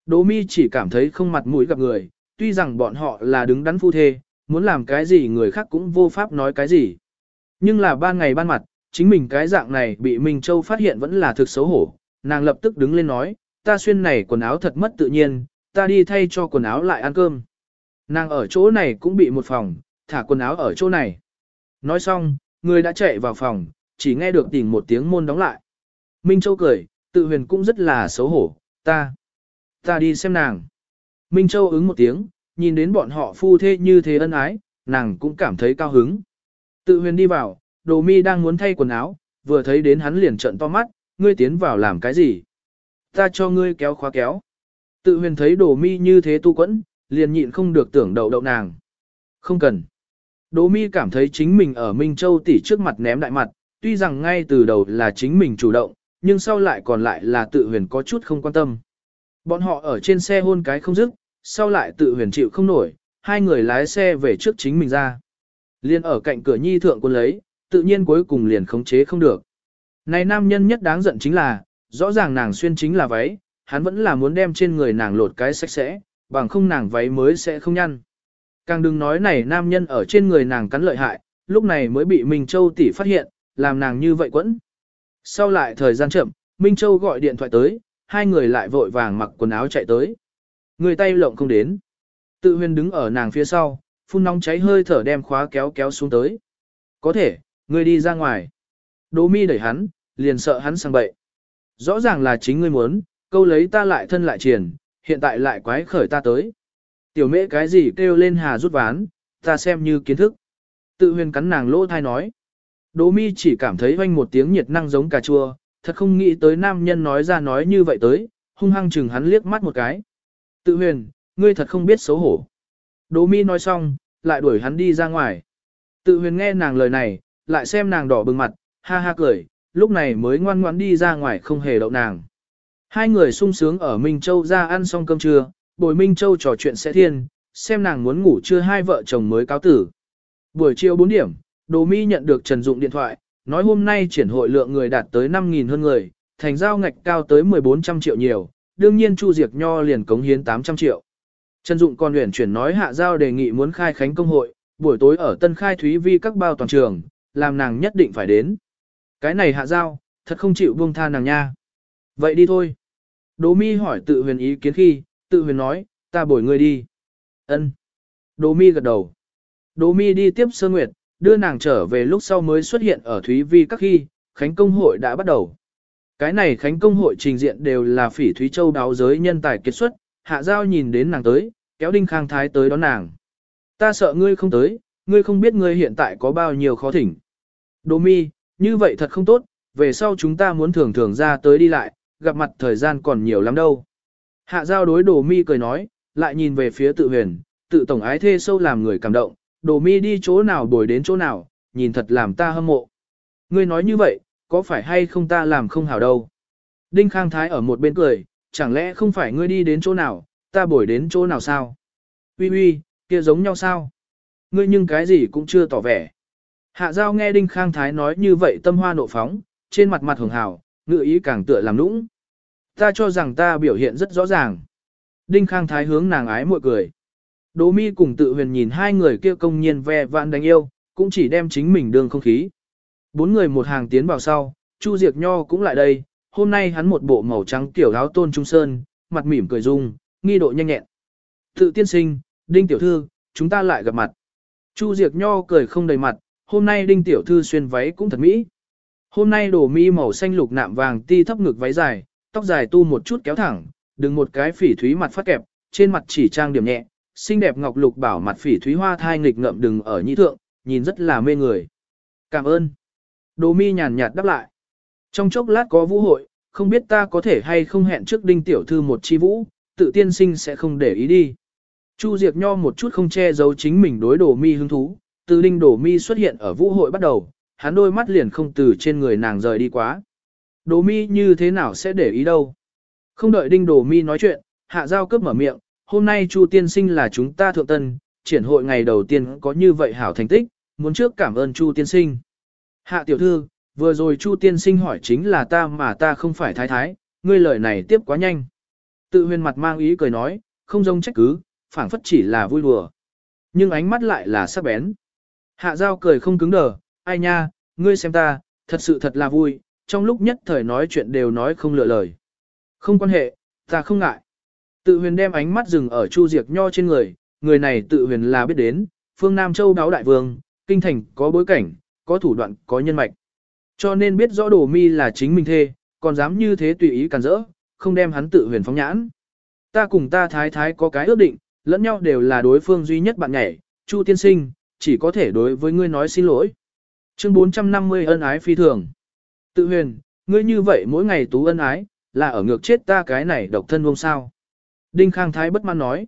Đồ Mi chỉ cảm thấy không mặt mũi gặp người, tuy rằng bọn họ là đứng đắn phu thê, muốn làm cái gì người khác cũng vô pháp nói cái gì. Nhưng là ban ngày ban mặt, chính mình cái dạng này bị Minh Châu phát hiện vẫn là thực xấu hổ, nàng lập tức đứng lên nói, ta xuyên này quần áo thật mất tự nhiên, ta đi thay cho quần áo lại ăn cơm. Nàng ở chỗ này cũng bị một phòng, thả quần áo ở chỗ này. Nói xong, người đã chạy vào phòng, chỉ nghe được tỉnh một tiếng môn đóng lại. Minh Châu cười, tự huyền cũng rất là xấu hổ, ta, ta đi xem nàng. Minh Châu ứng một tiếng, nhìn đến bọn họ phu thê như thế ân ái, nàng cũng cảm thấy cao hứng. Tự huyền đi vào, đồ mi đang muốn thay quần áo, vừa thấy đến hắn liền trợn to mắt, ngươi tiến vào làm cái gì? Ta cho ngươi kéo khóa kéo. Tự huyền thấy đồ mi như thế tu quẫn, liền nhịn không được tưởng đậu đậu nàng. Không cần. Đồ mi cảm thấy chính mình ở Minh Châu tỷ trước mặt ném đại mặt, tuy rằng ngay từ đầu là chính mình chủ động, nhưng sau lại còn lại là tự huyền có chút không quan tâm. Bọn họ ở trên xe hôn cái không dứt, sau lại tự huyền chịu không nổi, hai người lái xe về trước chính mình ra. Liên ở cạnh cửa nhi thượng quân lấy, tự nhiên cuối cùng liền khống chế không được. Này nam nhân nhất đáng giận chính là, rõ ràng nàng xuyên chính là váy, hắn vẫn là muốn đem trên người nàng lột cái sạch sẽ, bằng không nàng váy mới sẽ không nhăn. Càng đừng nói này nam nhân ở trên người nàng cắn lợi hại, lúc này mới bị Minh Châu tỷ phát hiện, làm nàng như vậy quẫn. Sau lại thời gian chậm, Minh Châu gọi điện thoại tới, hai người lại vội vàng mặc quần áo chạy tới. Người tay lộng không đến. Tự huyền đứng ở nàng phía sau, phun nóng cháy hơi thở đem khóa kéo kéo xuống tới. Có thể, người đi ra ngoài. Đỗ mi đẩy hắn, liền sợ hắn sang bậy. Rõ ràng là chính ngươi muốn, câu lấy ta lại thân lại triển, hiện tại lại quái khởi ta tới. Tiểu mễ cái gì kêu lên hà rút ván, ta xem như kiến thức. Tự huyền cắn nàng lỗ thai nói. Đỗ mi chỉ cảm thấy vanh một tiếng nhiệt năng giống cà chua, thật không nghĩ tới nam nhân nói ra nói như vậy tới, hung hăng chừng hắn liếc mắt một cái. Tự huyền, ngươi thật không biết xấu hổ. Đỗ mi nói xong, lại đuổi hắn đi ra ngoài. Tự huyền nghe nàng lời này, lại xem nàng đỏ bừng mặt, ha ha cười, lúc này mới ngoan ngoãn đi ra ngoài không hề đậu nàng. Hai người sung sướng ở Minh Châu ra ăn xong cơm trưa, bồi Minh Châu trò chuyện sẽ thiên, xem nàng muốn ngủ chưa hai vợ chồng mới cáo tử. Buổi chiều 4 điểm, Đồ Mi nhận được Trần Dụng điện thoại, nói hôm nay triển hội lượng người đạt tới 5.000 hơn người, thành giao ngạch cao tới 1400 triệu nhiều, đương nhiên Chu Diệc Nho liền cống hiến 800 triệu. Trần Dụng còn luyện chuyển nói hạ giao đề nghị muốn khai khánh công hội, buổi tối ở Tân Khai Thúy Vi các bao toàn trường, làm nàng nhất định phải đến. Cái này hạ giao, thật không chịu buông tha nàng nha. Vậy đi thôi. Đỗ mi hỏi tự huyền ý kiến khi, tự huyền nói, ta bồi ngươi đi. Ân. Đỗ mi gật đầu. Đỗ mi đi tiếp sơ nguyệt, đưa nàng trở về lúc sau mới xuất hiện ở Thúy Vi các khi, Khánh Công hội đã bắt đầu. Cái này Khánh Công hội trình diện đều là phỉ Thúy Châu đáo giới nhân tài kết xuất, hạ giao nhìn đến nàng tới, kéo Đinh Khang Thái tới đón nàng. Ta sợ ngươi không tới, ngươi không biết ngươi hiện tại có bao nhiêu khó thỉnh. Đỗ mi, như vậy thật không tốt, về sau chúng ta muốn thường thường ra tới đi lại, gặp mặt thời gian còn nhiều lắm đâu. Hạ giao đối đồ mi cười nói, lại nhìn về phía tự huyền, tự tổng ái thê sâu làm người cảm động, đồ mi đi chỗ nào đổi đến chỗ nào, nhìn thật làm ta hâm mộ. Ngươi nói như vậy, có phải hay không ta làm không hảo đâu. Đinh Khang Thái ở một bên cười, chẳng lẽ không phải ngươi đi đến chỗ nào, ta bồi đến chỗ nào sao? Uy uy, kia giống nhau sao? Ngươi nhưng cái gì cũng chưa tỏ vẻ. Hạ giao nghe Đinh Khang Thái nói như vậy tâm hoa nộ phóng, trên mặt mặt hường hảo, ngự ý càng tựa làm nũng. Ta cho rằng ta biểu hiện rất rõ ràng. Đinh Khang Thái hướng nàng ái mội cười. Đỗ mi cùng tự huyền nhìn hai người kia công nhiên ve vãn đánh yêu, cũng chỉ đem chính mình đương không khí. Bốn người một hàng tiến vào sau, Chu Diệc Nho cũng lại đây, hôm nay hắn một bộ màu trắng tiểu áo tôn trung sơn, mặt mỉm cười dung, nghi độ nhanh nhẹn. Tự tiên sinh, Đinh tiểu thư, chúng ta lại gặp mặt. Chu Diệc Nho cười không đầy mặt, hôm nay Đinh tiểu thư xuyên váy cũng thật mỹ. Hôm nay đổ mi màu xanh lục nạm vàng ti thấp ngực váy dài, tóc dài tu một chút kéo thẳng, đừng một cái phỉ thúy mặt phát kẹp, trên mặt chỉ trang điểm nhẹ, xinh đẹp ngọc lục bảo mặt phỉ thúy hoa thai nghịch ngậm đừng ở nhĩ thượng, nhìn rất là mê người. Cảm ơn. Đồ mi nhàn nhạt đáp lại. Trong chốc lát có vũ hội, không biết ta có thể hay không hẹn trước đinh tiểu thư một chi vũ, tự tiên sinh sẽ không để ý đi. Chu Diệp Nho một chút không che giấu chính mình đối đồ mi hứng thú, từ đinh đồ mi xuất hiện ở vũ hội bắt đầu, hắn đôi mắt liền không từ trên người nàng rời đi quá. Đồ mi như thế nào sẽ để ý đâu. Không đợi đinh đồ mi nói chuyện, hạ giao cướp mở miệng, hôm nay Chu tiên sinh là chúng ta thượng tân, triển hội ngày đầu tiên có như vậy hảo thành tích, muốn trước cảm ơn Chu tiên sinh. Hạ tiểu thư, vừa rồi Chu tiên sinh hỏi chính là ta mà ta không phải thái thái, ngươi lời này tiếp quá nhanh. Tự huyền mặt mang ý cười nói, không giống trách cứ, phảng phất chỉ là vui đùa. Nhưng ánh mắt lại là sắc bén. Hạ giao cười không cứng đờ, ai nha, ngươi xem ta, thật sự thật là vui, trong lúc nhất thời nói chuyện đều nói không lựa lời. Không quan hệ, ta không ngại. Tự huyền đem ánh mắt dừng ở Chu Diệc Nho trên người, người này tự huyền là biết đến, phương Nam Châu đáo đại vương, kinh thành có bối cảnh, có thủ đoạn, có nhân mạch. Cho nên biết rõ đồ mi là chính mình thê, còn dám như thế tùy ý càn rỡ, không đem hắn tự huyền phóng nhãn. Ta cùng ta thái thái có cái ước định, lẫn nhau đều là đối phương duy nhất bạn nhảy, Chu tiên sinh, chỉ có thể đối với ngươi nói xin lỗi. Chương 450 ân ái phi thường. Tự huyền, ngươi như vậy mỗi ngày tú ân ái, là ở ngược chết ta cái này độc thân vông sao. Đinh Khang Thái bất mãn nói.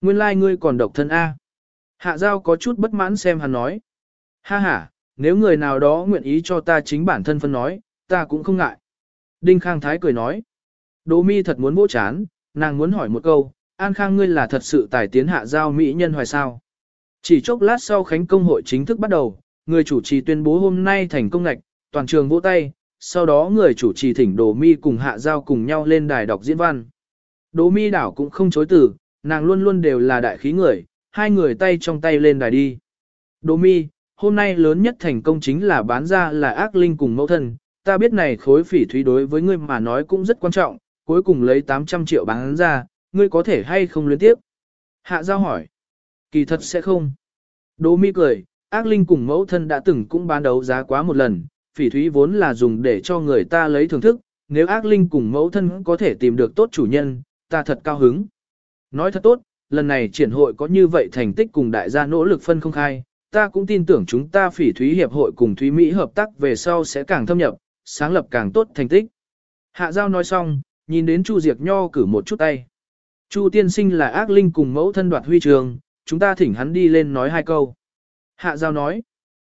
Nguyên lai like ngươi còn độc thân A. Hạ Giao có chút bất mãn xem hắn nói. Ha ha, nếu người nào đó nguyện ý cho ta chính bản thân phân nói, ta cũng không ngại. Đinh Khang Thái cười nói. Đỗ mi thật muốn vỗ chán, nàng muốn hỏi một câu, An Khang ngươi là thật sự tài tiến hạ giao mỹ nhân hoài sao. Chỉ chốc lát sau khánh công hội chính thức bắt đầu, người chủ trì tuyên bố hôm nay thành công ngạch, toàn trường vỗ tay, sau đó người chủ trì thỉnh Đỗ Mi cùng Hạ Giao cùng nhau lên đài đọc diễn văn. Đỗ Mi đảo cũng không chối từ, nàng luôn luôn đều là đại khí người, hai người tay trong tay lên đài đi. Đỗ Mi, hôm nay lớn nhất thành công chính là bán ra là ác linh cùng mẫu thân, ta biết này khối phỉ thúy đối với ngươi mà nói cũng rất quan trọng, cuối cùng lấy 800 triệu bán ra, ngươi có thể hay không liên tiếp. Hạ Giao hỏi, kỳ thật sẽ không. Đỗ Mi cười, ác linh cùng mẫu thân đã từng cũng bán đấu giá quá một lần, phỉ thúy vốn là dùng để cho người ta lấy thưởng thức, nếu ác linh cùng mẫu thân có thể tìm được tốt chủ nhân, ta thật cao hứng. Nói thật tốt, lần này triển hội có như vậy thành tích cùng đại gia nỗ lực phân không khai, ta cũng tin tưởng chúng ta phỉ thúy hiệp hội cùng thúy Mỹ hợp tác về sau sẽ càng thâm nhập, sáng lập càng tốt thành tích. Hạ giao nói xong, nhìn đến Chu diệt Nho cử một chút tay. Chu tiên sinh là ác linh cùng mẫu thân đoạt huy trường, chúng ta thỉnh hắn đi lên nói hai câu. Hạ giao nói.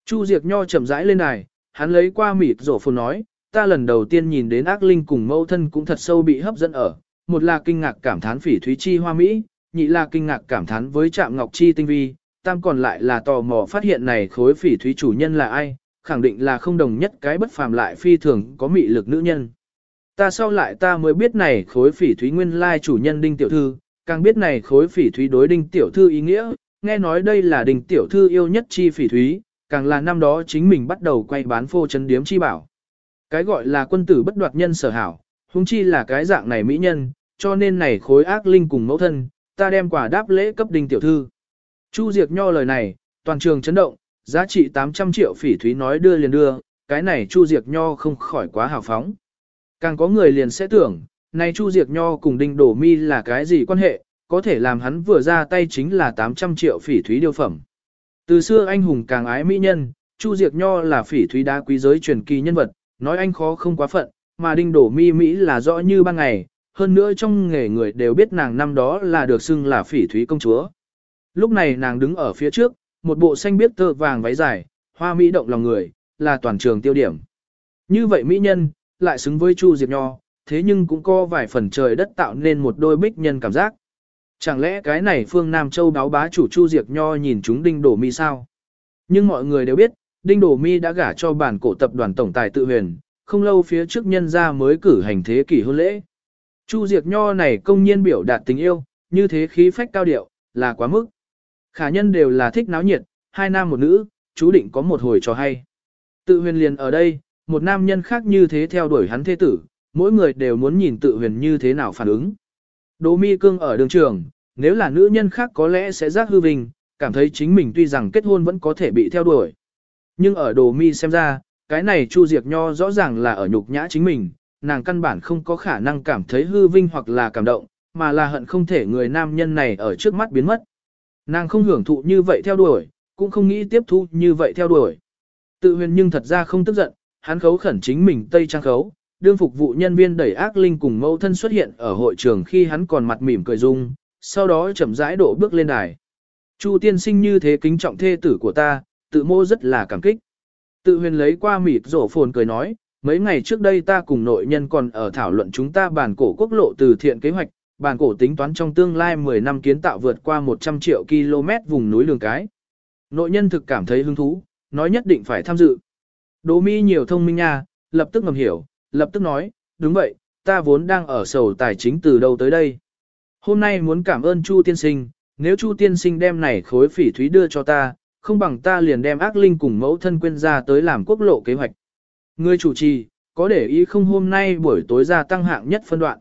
Chu diệt Nho chậm rãi lên này hắn lấy qua mịt rổ phồn nói, ta lần đầu tiên nhìn đến ác linh cùng mẫu thân cũng thật sâu bị hấp dẫn ở, một là kinh ngạc cảm thán phỉ thúy chi hoa mỹ, nhị là kinh ngạc cảm thán với trạm ngọc chi tinh vi, tam còn lại là tò mò phát hiện này khối phỉ thúy chủ nhân là ai, khẳng định là không đồng nhất cái bất phàm lại phi thường có mị lực nữ nhân. Ta sau lại ta mới biết này khối phỉ thúy nguyên lai chủ nhân đinh tiểu thư, càng biết này khối phỉ thúy đối đinh tiểu thư ý nghĩa, nghe nói đây là đinh tiểu thư yêu nhất chi phỉ thúy, càng là năm đó chính mình bắt đầu quay bán phô chân điếm chi bảo. Cái gọi là quân tử bất đoạt nhân sở hảo, huống chi là cái dạng này mỹ nhân, cho nên này khối ác linh cùng mẫu thân, ta đem quả đáp lễ cấp đinh tiểu thư. Chu Diệc Nho lời này, toàn trường chấn động, giá trị 800 triệu phỉ thúy nói đưa liền đưa, cái này Chu Diệc Nho không khỏi quá hào phóng. Càng có người liền sẽ tưởng, này Chu Diệc Nho cùng Đinh Đổ Mi là cái gì quan hệ, có thể làm hắn vừa ra tay chính là 800 triệu phỉ thúy điêu phẩm. Từ xưa anh hùng càng ái mỹ nhân, Chu Diệc Nho là phỉ thúy đá quý giới truyền kỳ nhân vật, nói anh khó không quá phận, mà Đinh Đổ Mi Mỹ là rõ như ban ngày, hơn nữa trong nghề người đều biết nàng năm đó là được xưng là phỉ thúy công chúa. Lúc này nàng đứng ở phía trước, một bộ xanh biếc tơ vàng váy dài, hoa mỹ động lòng người, là toàn trường tiêu điểm. Như vậy mỹ nhân, lại xứng với Chu Diệp Nho, thế nhưng cũng có vài phần trời đất tạo nên một đôi bích nhân cảm giác. Chẳng lẽ cái này phương Nam Châu báo bá chủ Chu Diệp Nho nhìn chúng Đinh Đổ Mi sao? Nhưng mọi người đều biết, Đinh Đổ Mi đã gả cho bản cổ tập đoàn tổng tài tự huyền, không lâu phía trước nhân gia mới cử hành thế kỷ hôn lễ. Chu Diệp Nho này công nhiên biểu đạt tình yêu, như thế khí phách cao điệu, là quá mức. Khả nhân đều là thích náo nhiệt, hai nam một nữ, chú định có một hồi trò hay. Tự huyền liền ở đây, một nam nhân khác như thế theo đuổi hắn thế tử, mỗi người đều muốn nhìn tự huyền như thế nào phản ứng. Đỗ mi cương ở đường trường, nếu là nữ nhân khác có lẽ sẽ giác hư vinh, cảm thấy chính mình tuy rằng kết hôn vẫn có thể bị theo đuổi. Nhưng ở đồ mi xem ra, cái này Chu Diệp Nho rõ ràng là ở nhục nhã chính mình, nàng căn bản không có khả năng cảm thấy hư vinh hoặc là cảm động, mà là hận không thể người nam nhân này ở trước mắt biến mất. Nàng không hưởng thụ như vậy theo đuổi, cũng không nghĩ tiếp thu như vậy theo đuổi. Tự huyền nhưng thật ra không tức giận, hắn khấu khẩn chính mình tây trang khấu, đương phục vụ nhân viên đẩy ác linh cùng mẫu thân xuất hiện ở hội trường khi hắn còn mặt mỉm cười dung, sau đó chậm rãi độ bước lên đài. Chu tiên sinh như thế kính trọng thê tử của ta, tự mô rất là cảm kích. Tự huyền lấy qua mịt rổ phồn cười nói, mấy ngày trước đây ta cùng nội nhân còn ở thảo luận chúng ta bàn cổ quốc lộ từ thiện kế hoạch, bàn cổ tính toán trong tương lai 10 năm kiến tạo vượt qua 100 triệu km vùng núi lường cái. Nội nhân thực cảm thấy hứng thú, nói nhất định phải tham dự. Đỗ mi nhiều thông minh nha, lập tức ngầm hiểu, lập tức nói, đúng vậy, ta vốn đang ở sầu tài chính từ đâu tới đây. Hôm nay muốn cảm ơn Chu tiên sinh, nếu Chu tiên sinh đem này khối phỉ thúy đưa cho ta, không bằng ta liền đem ác linh cùng mẫu thân quên ra tới làm quốc lộ kế hoạch. Người chủ trì, có để ý không hôm nay buổi tối ra tăng hạng nhất phân đoạn.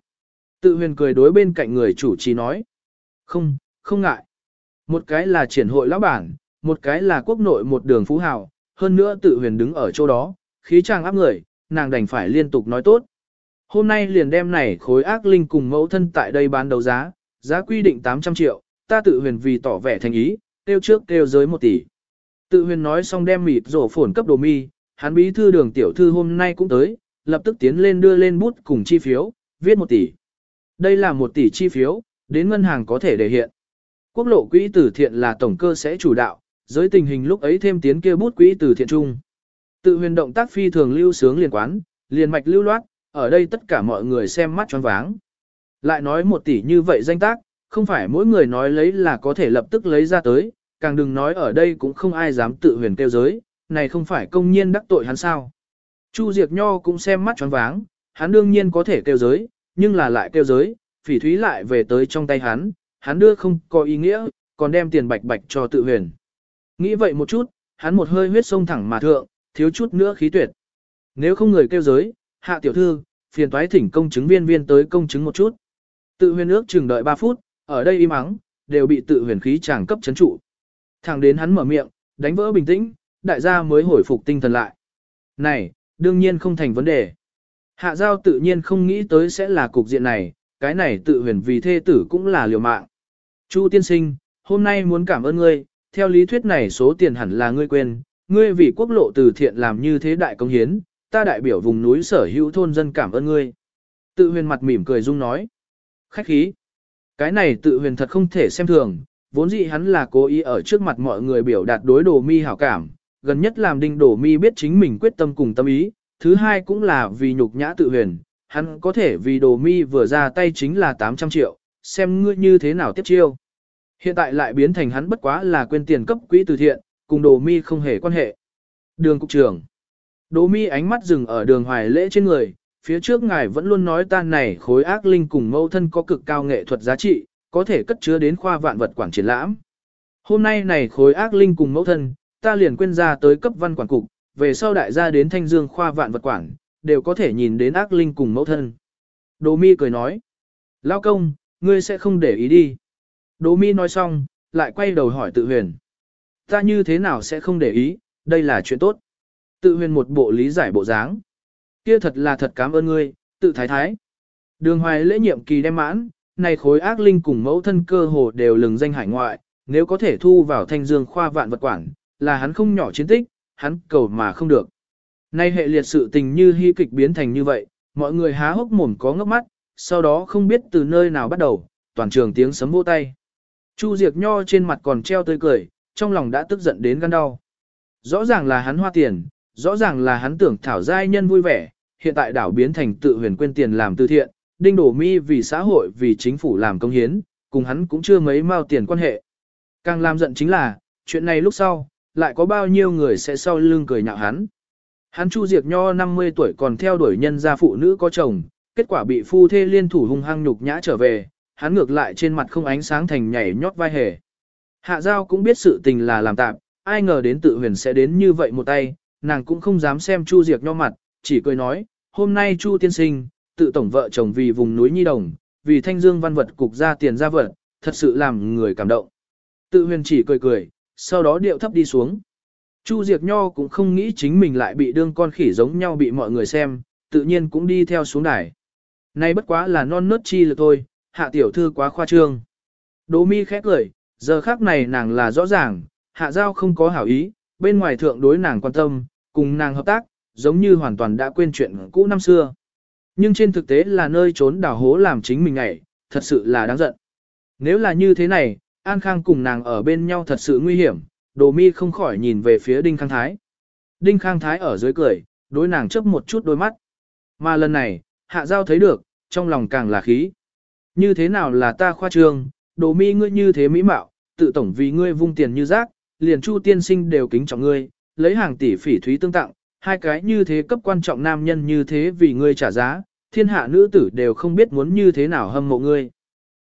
Tự huyền cười đối bên cạnh người chủ trì nói. Không, không ngại. Một cái là triển hội lão bản, một cái là quốc nội một đường phú hào, hơn nữa tự huyền đứng ở chỗ đó, khí trang áp người, nàng đành phải liên tục nói tốt. Hôm nay liền đem này khối ác linh cùng mẫu thân tại đây bán đấu giá, giá quy định 800 triệu, ta tự huyền vì tỏ vẻ thành ý, tiêu trước tiêu giới 1 tỷ. Tự huyền nói xong đem mịt rổ phổn cấp đồ mi, hắn bí thư đường tiểu thư hôm nay cũng tới, lập tức tiến lên đưa lên bút cùng chi phiếu, viết 1 tỷ. Đây là một tỷ chi phiếu, đến ngân hàng có thể để hiện. Quốc lộ quỹ từ thiện là tổng cơ sẽ chủ đạo, giới tình hình lúc ấy thêm tiến kia bút quỹ từ thiện chung. Tự huyền động tác phi thường lưu sướng liền quán, liền mạch lưu loát, ở đây tất cả mọi người xem mắt choáng váng. Lại nói một tỷ như vậy danh tác, không phải mỗi người nói lấy là có thể lập tức lấy ra tới, càng đừng nói ở đây cũng không ai dám tự huyền kêu giới, này không phải công nhiên đắc tội hắn sao. Chu Diệp Nho cũng xem mắt choáng váng, hắn đương nhiên có thể kêu giới, nhưng là lại kêu giới, phỉ thúy lại về tới trong tay hắn, hắn đưa không có ý nghĩa, còn đem tiền bạch bạch cho tự huyền. Nghĩ vậy một chút, hắn một hơi huyết sông thẳng mà thượng, thiếu chút nữa khí tuyệt. Nếu không người kêu giới, hạ tiểu thư, phiền toái thỉnh công chứng viên viên tới công chứng một chút. Tự huyền ước chừng đợi 3 phút, ở đây im ắng, đều bị tự huyền khí chàng cấp chấn trụ. Thẳng đến hắn mở miệng, đánh vỡ bình tĩnh, đại gia mới hồi phục tinh thần lại. Này, đương nhiên không thành vấn đề. Hạ giao tự nhiên không nghĩ tới sẽ là cục diện này, cái này tự huyền vì thê tử cũng là liều mạng. Chu tiên sinh, hôm nay muốn cảm ơn ngươi, theo lý thuyết này số tiền hẳn là ngươi quên, ngươi vì quốc lộ từ thiện làm như thế đại công hiến, ta đại biểu vùng núi sở hữu thôn dân cảm ơn ngươi. Tự huyền mặt mỉm cười dung nói. Khách khí. Cái này tự huyền thật không thể xem thường, vốn dĩ hắn là cố ý ở trước mặt mọi người biểu đạt đối đồ mi hảo cảm, gần nhất làm đinh đồ mi biết chính mình quyết tâm cùng tâm ý, thứ hai cũng là vì nhục nhã tự huyền, hắn có thể vì đồ mi vừa ra tay chính là 800 triệu, xem ngươi như thế nào tiếp chiêu. Hiện tại lại biến thành hắn bất quá là quên tiền cấp quỹ từ thiện, cùng đồ mi không hề quan hệ. Đường cục trưởng. đồ mi ánh mắt dừng ở đường hoài lễ trên người, phía trước ngài vẫn luôn nói ta này khối ác linh cùng mâu thân có cực cao nghệ thuật giá trị, có thể cất chứa đến khoa vạn vật quảng triển lãm. Hôm nay này khối ác linh cùng mẫu thân, ta liền quên ra tới cấp văn quản cục, về sau đại gia đến thanh dương khoa vạn vật quản, đều có thể nhìn đến ác linh cùng mẫu thân. Đỗ mi cười nói, lao công, ngươi sẽ không để ý đi. Đỗ mi nói xong, lại quay đầu hỏi tự huyền. Ta như thế nào sẽ không để ý, đây là chuyện tốt. Tự huyền một bộ lý giải bộ dáng. Kia thật là thật cảm ơn ngươi, tự thái thái. Đường hoài lễ nhiệm kỳ đem mãn, này khối ác linh cùng mẫu thân cơ hồ đều lừng danh hải ngoại, nếu có thể thu vào thanh dương khoa vạn vật quản, là hắn không nhỏ chiến tích, hắn cầu mà không được. Nay hệ liệt sự tình như hy kịch biến thành như vậy, mọi người há hốc mồm có ngốc mắt, sau đó không biết từ nơi nào bắt đầu, toàn trường tiếng sấm vỗ tay. Chu Diệc Nho trên mặt còn treo tươi cười, trong lòng đã tức giận đến gan đau. Rõ ràng là hắn hoa tiền, rõ ràng là hắn tưởng thảo giai nhân vui vẻ, hiện tại đảo biến thành tự huyền quên tiền làm từ thiện, đinh đổ mi vì xã hội vì chính phủ làm công hiến, cùng hắn cũng chưa mấy mao tiền quan hệ. Càng làm giận chính là, chuyện này lúc sau, lại có bao nhiêu người sẽ sau lưng cười nhạo hắn. Hắn Chu Diệt Nho 50 tuổi còn theo đuổi nhân gia phụ nữ có chồng, kết quả bị phu thê liên thủ hung hăng nhục nhã trở về, hắn ngược lại trên mặt không ánh sáng thành nhảy nhót vai hề. Hạ Giao cũng biết sự tình là làm tạm, ai ngờ đến tự huyền sẽ đến như vậy một tay, nàng cũng không dám xem Chu Diệt Nho mặt, chỉ cười nói, hôm nay Chu tiên sinh, tự tổng vợ chồng vì vùng núi Nhi Đồng, vì thanh dương văn vật cục ra tiền ra vật, thật sự làm người cảm động. Tự huyền chỉ cười cười, sau đó điệu thấp đi xuống. Chu Diệc Nho cũng không nghĩ chính mình lại bị đương con khỉ giống nhau bị mọi người xem, tự nhiên cũng đi theo xuống đài. Nay bất quá là non nớt chi lực thôi, hạ tiểu thư quá khoa trương. Đỗ mi khẽ cười, giờ khác này nàng là rõ ràng, hạ giao không có hảo ý, bên ngoài thượng đối nàng quan tâm, cùng nàng hợp tác, giống như hoàn toàn đã quên chuyện cũ năm xưa. Nhưng trên thực tế là nơi trốn đào hố làm chính mình ngại, thật sự là đáng giận. Nếu là như thế này, An Khang cùng nàng ở bên nhau thật sự nguy hiểm, đồ mi không khỏi nhìn về phía Đinh Khang Thái. Đinh Khang Thái ở dưới cười, đối nàng chớp một chút đôi mắt. Mà lần này, hạ giao thấy được, trong lòng càng là khí. Như thế nào là ta khoa trương, đồ mi ngươi như thế mỹ mạo, tự tổng vì ngươi vung tiền như rác, liền chu tiên sinh đều kính trọng ngươi, lấy hàng tỷ phỉ thúy tương tặng, hai cái như thế cấp quan trọng nam nhân như thế vì ngươi trả giá, thiên hạ nữ tử đều không biết muốn như thế nào hâm mộ ngươi.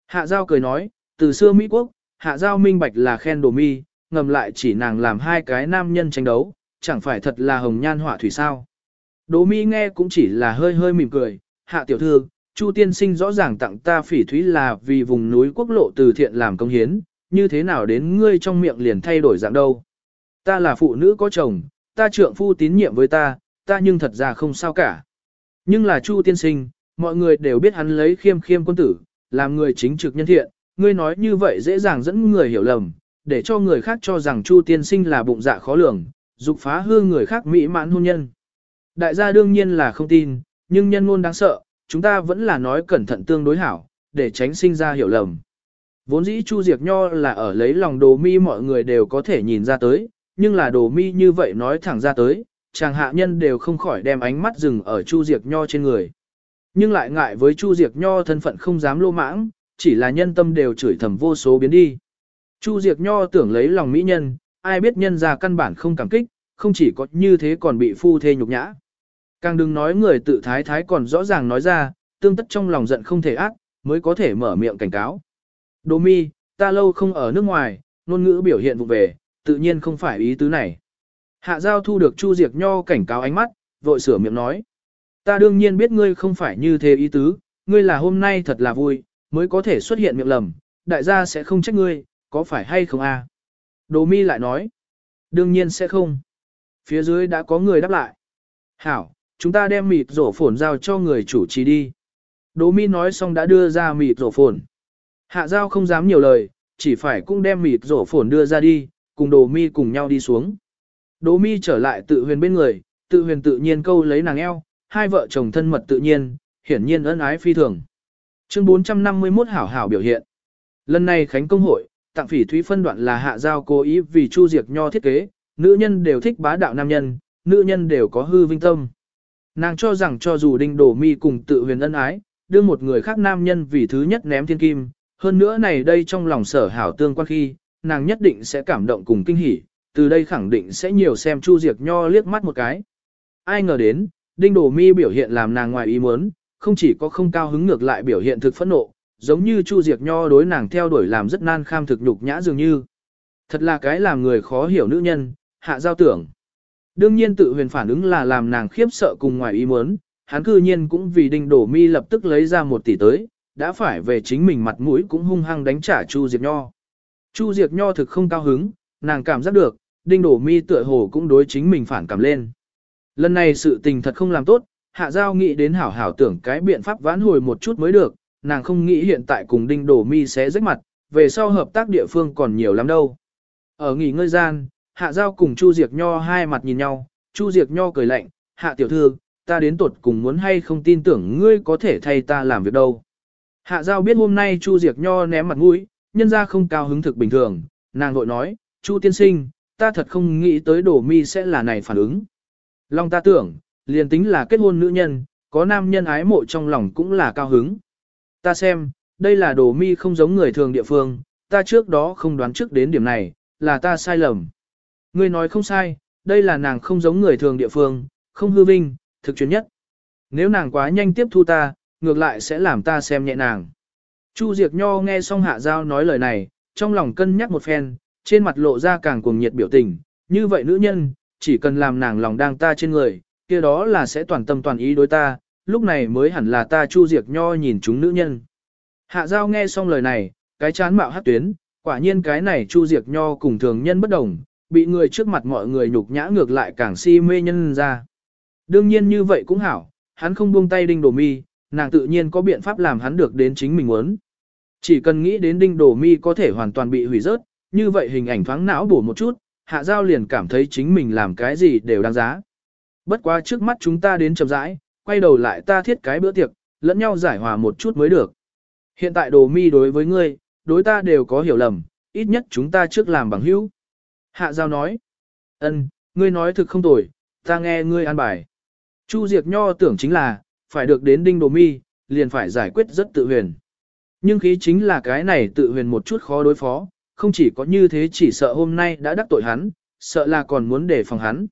Hạ giao cười nói, từ xưa Mỹ quốc, hạ giao minh bạch là khen đồ mi, ngầm lại chỉ nàng làm hai cái nam nhân tranh đấu, chẳng phải thật là hồng nhan họa thủy sao. Đồ mi nghe cũng chỉ là hơi hơi mỉm cười, hạ tiểu thư, Chu tiên sinh rõ ràng tặng ta phỉ thúy là vì vùng núi quốc lộ từ thiện làm công hiến, như thế nào đến ngươi trong miệng liền thay đổi dạng đâu. Ta là phụ nữ có chồng, ta trượng phu tín nhiệm với ta, ta nhưng thật ra không sao cả. Nhưng là Chu tiên sinh, mọi người đều biết hắn lấy khiêm khiêm quân tử, làm người chính trực nhân thiện, ngươi nói như vậy dễ dàng dẫn người hiểu lầm, để cho người khác cho rằng Chu tiên sinh là bụng dạ khó lường, dục phá hư người khác mỹ mãn hôn nhân. Đại gia đương nhiên là không tin, nhưng nhân ngôn đáng sợ, chúng ta vẫn là nói cẩn thận tương đối hảo, để tránh sinh ra hiểu lầm. Vốn dĩ Chu Diệc Nho là ở lấy lòng đồ mi mọi người đều có thể nhìn ra tới, nhưng là đồ mi như vậy nói thẳng ra tới, chàng hạ nhân đều không khỏi đem ánh mắt dừng ở Chu Diệc Nho trên người. Nhưng lại ngại với Chu Diệc Nho thân phận không dám lô mãng, chỉ là nhân tâm đều chửi thầm vô số biến đi. Chu Diệp Nho tưởng lấy lòng mỹ nhân, ai biết nhân ra căn bản không cảm kích, không chỉ có như thế còn bị phu thê nhục nhã. Càng đừng nói người tự thái thái còn rõ ràng nói ra, tương tất trong lòng giận không thể ác, mới có thể mở miệng cảnh cáo. đô mi, ta lâu không ở nước ngoài, ngôn ngữ biểu hiện vụ về, tự nhiên không phải ý tứ này. Hạ giao thu được Chu Diệp Nho cảnh cáo ánh mắt, vội sửa miệng nói. Ta đương nhiên biết ngươi không phải như thế ý tứ, ngươi là hôm nay thật là vui, mới có thể xuất hiện miệng lầm, đại gia sẽ không trách ngươi, có phải hay không a? À? Đồ mi lại nói. Đương nhiên sẽ không. Phía dưới đã có người đáp lại. Hảo, chúng ta đem mịt rổ phồn giao cho người chủ trì đi. Đỗ mi nói xong đã đưa ra mịt rổ phồn. Hạ giao không dám nhiều lời, chỉ phải cũng đem mịt rổ phồn đưa ra đi, cùng đồ mi cùng nhau đi xuống. Đỗ mi trở lại tự huyền bên người, tự huyền tự nhiên câu lấy nàng eo, hai vợ chồng thân mật tự nhiên, hiển nhiên ân ái phi thường. Chương 451 hảo hảo biểu hiện. Lần này khánh công hội, tặng phỉ thúy phân đoạn là hạ giao cố ý vì Chu diệt Nho thiết kế, nữ nhân đều thích bá đạo nam nhân, nữ nhân đều có hư vinh tâm. Nàng cho rằng cho dù đinh đổ mi cùng tự huyền ân ái, đưa một người khác nam nhân vì thứ nhất ném thiên kim, hơn nữa này đây trong lòng sở hảo tương quan khi, nàng nhất định sẽ cảm động cùng kinh hỉ, từ đây khẳng định sẽ nhiều xem Chu diệt Nho liếc mắt một cái. ai ngờ đến, đinh đổ mi biểu hiện làm nàng ngoài ý muốn, không chỉ có không cao hứng ngược lại biểu hiện thực phẫn nộ, giống như Chu Diệt Nho đối nàng theo đuổi làm rất nan kham thực nhục nhã dường như. Thật là cái làm người khó hiểu nữ nhân, hạ giao tưởng. Đương nhiên tự huyền phản ứng là làm nàng khiếp sợ cùng ngoài ý muốn, hắn cư nhiên cũng vì đinh đổ mi lập tức lấy ra một tỷ tới, đã phải về chính mình mặt mũi cũng hung hăng đánh trả Chu Diệp Nho. Chu Diệp Nho thực không cao hứng, nàng cảm giác được, đinh đổ mi tựa hồ cũng đối chính mình phản cảm lên. Lần này sự tình thật không làm tốt, hạ giao nghĩ đến hảo hảo tưởng cái biện pháp vãn hồi một chút mới được, nàng không nghĩ hiện tại cùng đinh đổ mi sẽ rách mặt, về sau hợp tác địa phương còn nhiều lắm đâu. Ở nghỉ ngơi gian, hạ giao cùng Chu Diệc Nho hai mặt nhìn nhau, Chu Diệc Nho cười lạnh, hạ tiểu thư, ta đến tuột cùng muốn hay không tin tưởng ngươi có thể thay ta làm việc đâu. Hạ giao biết hôm nay Chu Diệc Nho ném mặt mũi, nhân ra không cao hứng thực bình thường, nàng vội nói, Chu tiên sinh, ta thật không nghĩ tới đổ mi sẽ là này phản ứng. long ta tưởng, liền tính là kết hôn nữ nhân, có nam nhân ái mộ trong lòng cũng là cao hứng. Ta xem, đây là đồ mi không giống người thường địa phương, ta trước đó không đoán trước đến điểm này, là ta sai lầm. Ngươi nói không sai, đây là nàng không giống người thường địa phương, không hư vinh, thực chuyến nhất. Nếu nàng quá nhanh tiếp thu ta, ngược lại sẽ làm ta xem nhẹ nàng. Chu Diệc Nho nghe xong Hạ Giao nói lời này, trong lòng cân nhắc một phen, trên mặt lộ ra càng cuồng nhiệt biểu tình, như vậy nữ nhân, chỉ cần làm nàng lòng đang ta trên người, kia đó là sẽ toàn tâm toàn ý đối ta, lúc này mới hẳn là ta Chu diệt Nho nhìn chúng nữ nhân. Hạ Giao nghe xong lời này, cái chán mạo hát tuyến, quả nhiên cái này Chu diệt Nho cùng thường nhân bất đồng, bị người trước mặt mọi người nhục nhã ngược lại càng si mê nhân ra. Đương nhiên như vậy cũng hảo, hắn không buông tay đinh đổ mi, nàng tự nhiên có biện pháp làm hắn được đến chính mình muốn. Chỉ cần nghĩ đến đinh đổ mi có thể hoàn toàn bị hủy rớt, như vậy hình ảnh thoáng não bổ một chút, hạ giao liền cảm thấy chính mình làm cái gì đều đáng giá. Bất quá trước mắt chúng ta đến chậm rãi, quay đầu lại ta thiết cái bữa tiệc, lẫn nhau giải hòa một chút mới được. Hiện tại đồ mi đối với ngươi, đối ta đều có hiểu lầm, ít nhất chúng ta trước làm bằng hữu. Hạ giao nói, ân, ngươi nói thực không tồi, ta nghe ngươi an bài. Chu Diệt Nho tưởng chính là, phải được đến đinh đồ mi, liền phải giải quyết rất tự huyền. Nhưng khí chính là cái này tự huyền một chút khó đối phó, không chỉ có như thế chỉ sợ hôm nay đã đắc tội hắn, sợ là còn muốn để phòng hắn.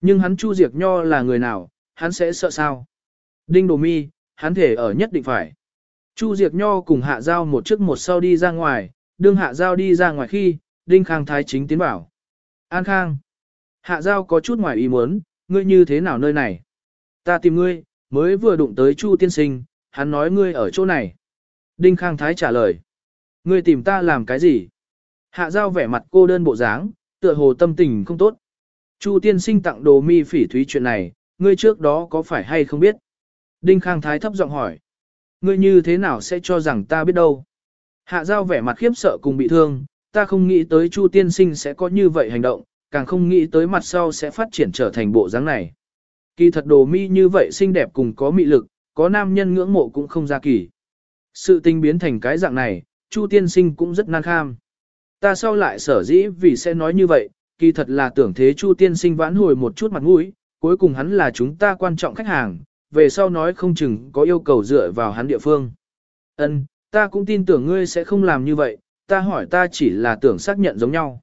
Nhưng hắn Chu Diệc Nho là người nào, hắn sẽ sợ sao? Đinh Đồ Mi, hắn thể ở nhất định phải. Chu Diệc Nho cùng Hạ Giao một trước một sau đi ra ngoài, đương Hạ Giao đi ra ngoài khi, Đinh Khang Thái chính tiến bảo. An Khang. Hạ Giao có chút ngoài ý muốn, ngươi như thế nào nơi này? Ta tìm ngươi, mới vừa đụng tới Chu Tiên Sinh, hắn nói ngươi ở chỗ này. Đinh Khang Thái trả lời. Ngươi tìm ta làm cái gì? Hạ Giao vẻ mặt cô đơn bộ dáng, tựa hồ tâm tình không tốt. Chu tiên sinh tặng đồ mi phỉ thúy chuyện này, ngươi trước đó có phải hay không biết? Đinh Khang Thái thấp giọng hỏi. Ngươi như thế nào sẽ cho rằng ta biết đâu? Hạ giao vẻ mặt khiếp sợ cùng bị thương, ta không nghĩ tới Chu tiên sinh sẽ có như vậy hành động, càng không nghĩ tới mặt sau sẽ phát triển trở thành bộ dáng này. Kỳ thật đồ mi như vậy xinh đẹp cùng có mị lực, có nam nhân ngưỡng mộ cũng không ra kỳ. Sự tình biến thành cái dạng này, Chu tiên sinh cũng rất nan kham. Ta sau lại sở dĩ vì sẽ nói như vậy, kỳ thật là tưởng thế Chu tiên sinh vãn hồi một chút mặt mũi, cuối cùng hắn là chúng ta quan trọng khách hàng, về sau nói không chừng có yêu cầu dựa vào hắn địa phương. Ân, ta cũng tin tưởng ngươi sẽ không làm như vậy, ta hỏi ta chỉ là tưởng xác nhận giống nhau.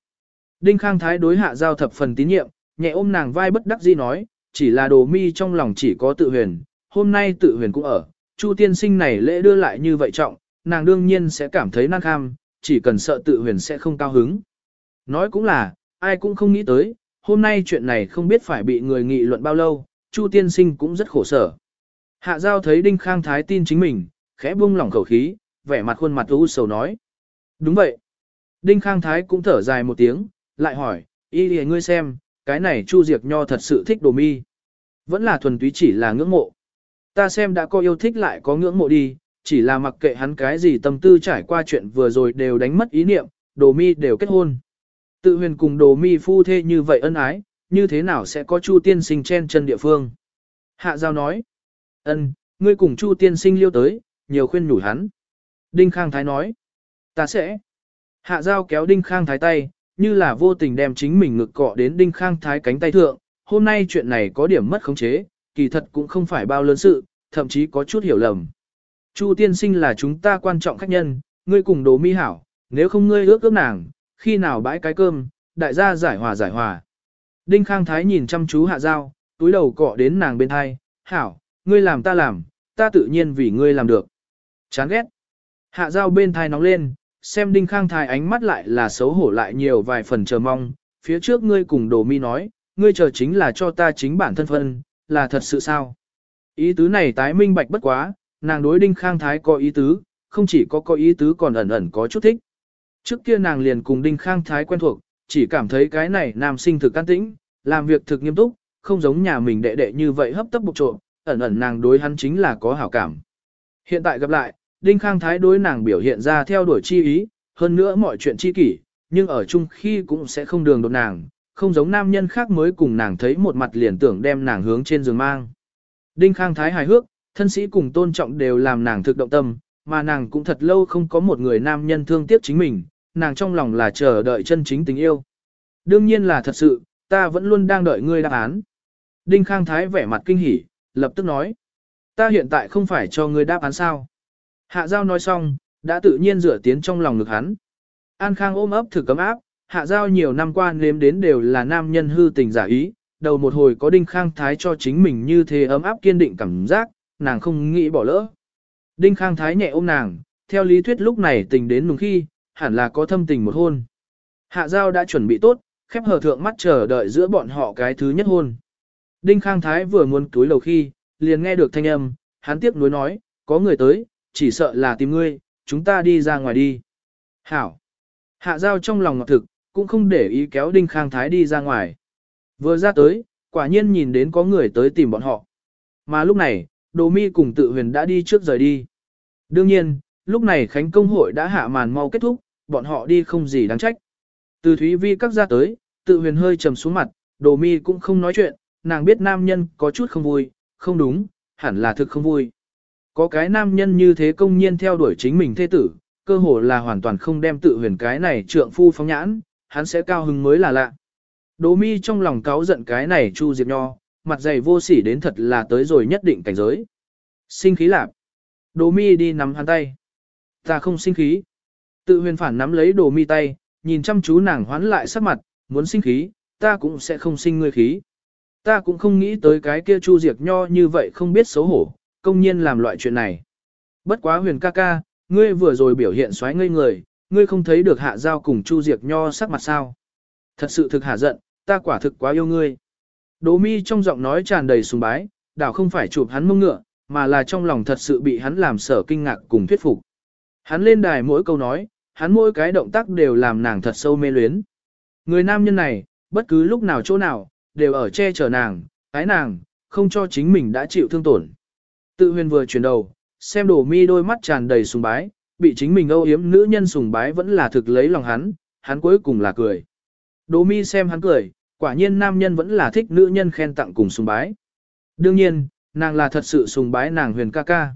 Đinh Khang Thái đối hạ giao thập phần tín nhiệm, nhẹ ôm nàng vai bất đắc dĩ nói, chỉ là đồ mi trong lòng chỉ có tự huyền, hôm nay tự huyền cũng ở, Chu tiên sinh này lễ đưa lại như vậy trọng, nàng đương nhiên sẽ cảm thấy năng kham, chỉ cần sợ tự huyền sẽ không cao hứng. Nói cũng là, ai cũng không nghĩ tới, hôm nay chuyện này không biết phải bị người nghị luận bao lâu, Chu tiên sinh cũng rất khổ sở. Hạ giao thấy Đinh Khang Thái tin chính mình, khẽ buông lỏng khẩu khí, vẻ mặt khuôn mặt u sầu nói. Đúng vậy. Đinh Khang Thái cũng thở dài một tiếng, lại hỏi, y lìa ngươi xem, cái này Chu Diệc Nho thật sự thích đồ mi. Vẫn là thuần túy chỉ là ngưỡng mộ. Ta xem đã có yêu thích lại có ngưỡng mộ đi, chỉ là mặc kệ hắn cái gì tâm tư trải qua chuyện vừa rồi đều đánh mất ý niệm, đồ mi đều kết hôn. Tự huyền cùng đồ mi phu thê như vậy ân ái, như thế nào sẽ có Chu tiên sinh chen chân địa phương? Hạ giao nói, ân, ngươi cùng Chu tiên sinh liêu tới, nhiều khuyên nhủ hắn. Đinh Khang Thái nói, ta sẽ. Hạ giao kéo Đinh Khang Thái tay, như là vô tình đem chính mình ngực cọ đến Đinh Khang Thái cánh tay thượng. Hôm nay chuyện này có điểm mất khống chế, kỳ thật cũng không phải bao lớn sự, thậm chí có chút hiểu lầm. Chu tiên sinh là chúng ta quan trọng khách nhân, ngươi cùng đồ mi hảo, nếu không ngươi ước ước nàng, khi nào bãi cái cơm, đại gia giải hòa giải hòa. Đinh Khang Thái nhìn chăm chú hạ giao, túi đầu cọ đến nàng bên hai, hảo, ngươi làm ta làm, ta tự nhiên vì ngươi làm được. Chán ghét. Hạ dao bên thai nóng lên, xem đinh khang thái ánh mắt lại là xấu hổ lại nhiều vài phần chờ mong, phía trước ngươi cùng đồ mi nói, ngươi chờ chính là cho ta chính bản thân phân, là thật sự sao? Ý tứ này tái minh bạch bất quá, nàng đối đinh khang thái có ý tứ, không chỉ có có ý tứ còn ẩn ẩn có chút thích. Trước kia nàng liền cùng đinh khang thái quen thuộc, chỉ cảm thấy cái này nam sinh thực can tĩnh, làm việc thực nghiêm túc, không giống nhà mình đệ đệ như vậy hấp tấp bục trộm, ẩn ẩn nàng đối hắn chính là có hảo cảm. Hiện tại gặp lại, Đinh Khang Thái đối nàng biểu hiện ra theo đuổi chi ý, hơn nữa mọi chuyện chi kỷ, nhưng ở chung khi cũng sẽ không đường đột nàng, không giống nam nhân khác mới cùng nàng thấy một mặt liền tưởng đem nàng hướng trên giường mang. Đinh Khang Thái hài hước, thân sĩ cùng tôn trọng đều làm nàng thực động tâm, mà nàng cũng thật lâu không có một người nam nhân thương tiếc chính mình, nàng trong lòng là chờ đợi chân chính tình yêu. Đương nhiên là thật sự, ta vẫn luôn đang đợi ngươi đáp án. Đinh Khang Thái vẻ mặt kinh hỉ, lập tức nói. Ta hiện tại không phải cho ngươi đáp án sao. Hạ Giao nói xong, đã tự nhiên rửa tiến trong lòng ngực hắn. An Khang ôm ấp thử cấm áp, Hạ Giao nhiều năm qua nếm đến đều là nam nhân hư tình giả ý, đầu một hồi có Đinh Khang Thái cho chính mình như thế ấm áp kiên định cảm giác, nàng không nghĩ bỏ lỡ. Đinh Khang Thái nhẹ ôm nàng, theo lý thuyết lúc này tình đến nùng khi, hẳn là có thâm tình một hôn. Hạ Giao đã chuẩn bị tốt, khép hờ thượng mắt chờ đợi giữa bọn họ cái thứ nhất hôn. Đinh Khang Thái vừa muốn túi lầu khi, liền nghe được thanh âm, hắn tiếp nối nói, có người tới, chỉ sợ là tìm ngươi, chúng ta đi ra ngoài đi. Hảo. Hạ Giao trong lòng ngọt thực, cũng không để ý kéo Đinh Khang Thái đi ra ngoài. Vừa ra tới, quả nhiên nhìn đến có người tới tìm bọn họ. Mà lúc này, Đồ Mi cùng tự huyền đã đi trước rời đi. Đương nhiên, lúc này Khánh Công hội đã hạ màn mau kết thúc, bọn họ đi không gì đáng trách. Từ Thúy Vi các ra tới, tự huyền hơi trầm xuống mặt, Đồ Mi cũng không nói chuyện, nàng biết nam nhân có chút không vui, không đúng, hẳn là thực không vui. Có cái nam nhân như thế công nhiên theo đuổi chính mình thế tử, cơ hồ là hoàn toàn không đem tự huyền cái này trượng phu phóng nhãn, hắn sẽ cao hứng mới là lạ. Đỗ mi trong lòng cáu giận cái này Chu Diệp Nho, mặt dày vô sỉ đến thật là tới rồi nhất định cảnh giới. Sinh khí lạp. Đỗ mi đi nắm hắn tay. Ta không sinh khí. Tự huyền phản nắm lấy Đỗ mi tay, nhìn chăm chú nàng hoán lại sắc mặt, muốn sinh khí, ta cũng sẽ không sinh ngươi khí. Ta cũng không nghĩ tới cái kia Chu Diệt Nho như vậy không biết xấu hổ, công nhiên làm loại chuyện này. Bất quá huyền ca ca, ngươi vừa rồi biểu hiện xoáy ngây người, ngươi không thấy được hạ giao cùng Chu Diệt Nho sắc mặt sao. Thật sự thực hạ giận, ta quả thực quá yêu ngươi. Đỗ mi trong giọng nói tràn đầy sùng bái, đảo không phải chụp hắn mông ngựa, mà là trong lòng thật sự bị hắn làm sở kinh ngạc cùng thuyết phục. Hắn lên đài mỗi câu nói, hắn mỗi cái động tác đều làm nàng thật sâu mê luyến. Người nam nhân này, bất cứ lúc nào chỗ nào, đều ở che chở nàng, ái nàng, không cho chính mình đã chịu thương tổn. Tự huyền vừa chuyển đầu, xem đổ mi đôi mắt tràn đầy sùng bái, bị chính mình âu yếm nữ nhân sùng bái vẫn là thực lấy lòng hắn, hắn cuối cùng là cười. Đỗ mi xem hắn cười, quả nhiên nam nhân vẫn là thích nữ nhân khen tặng cùng sùng bái. Đương nhiên, nàng là thật sự sùng bái nàng huyền ca ca.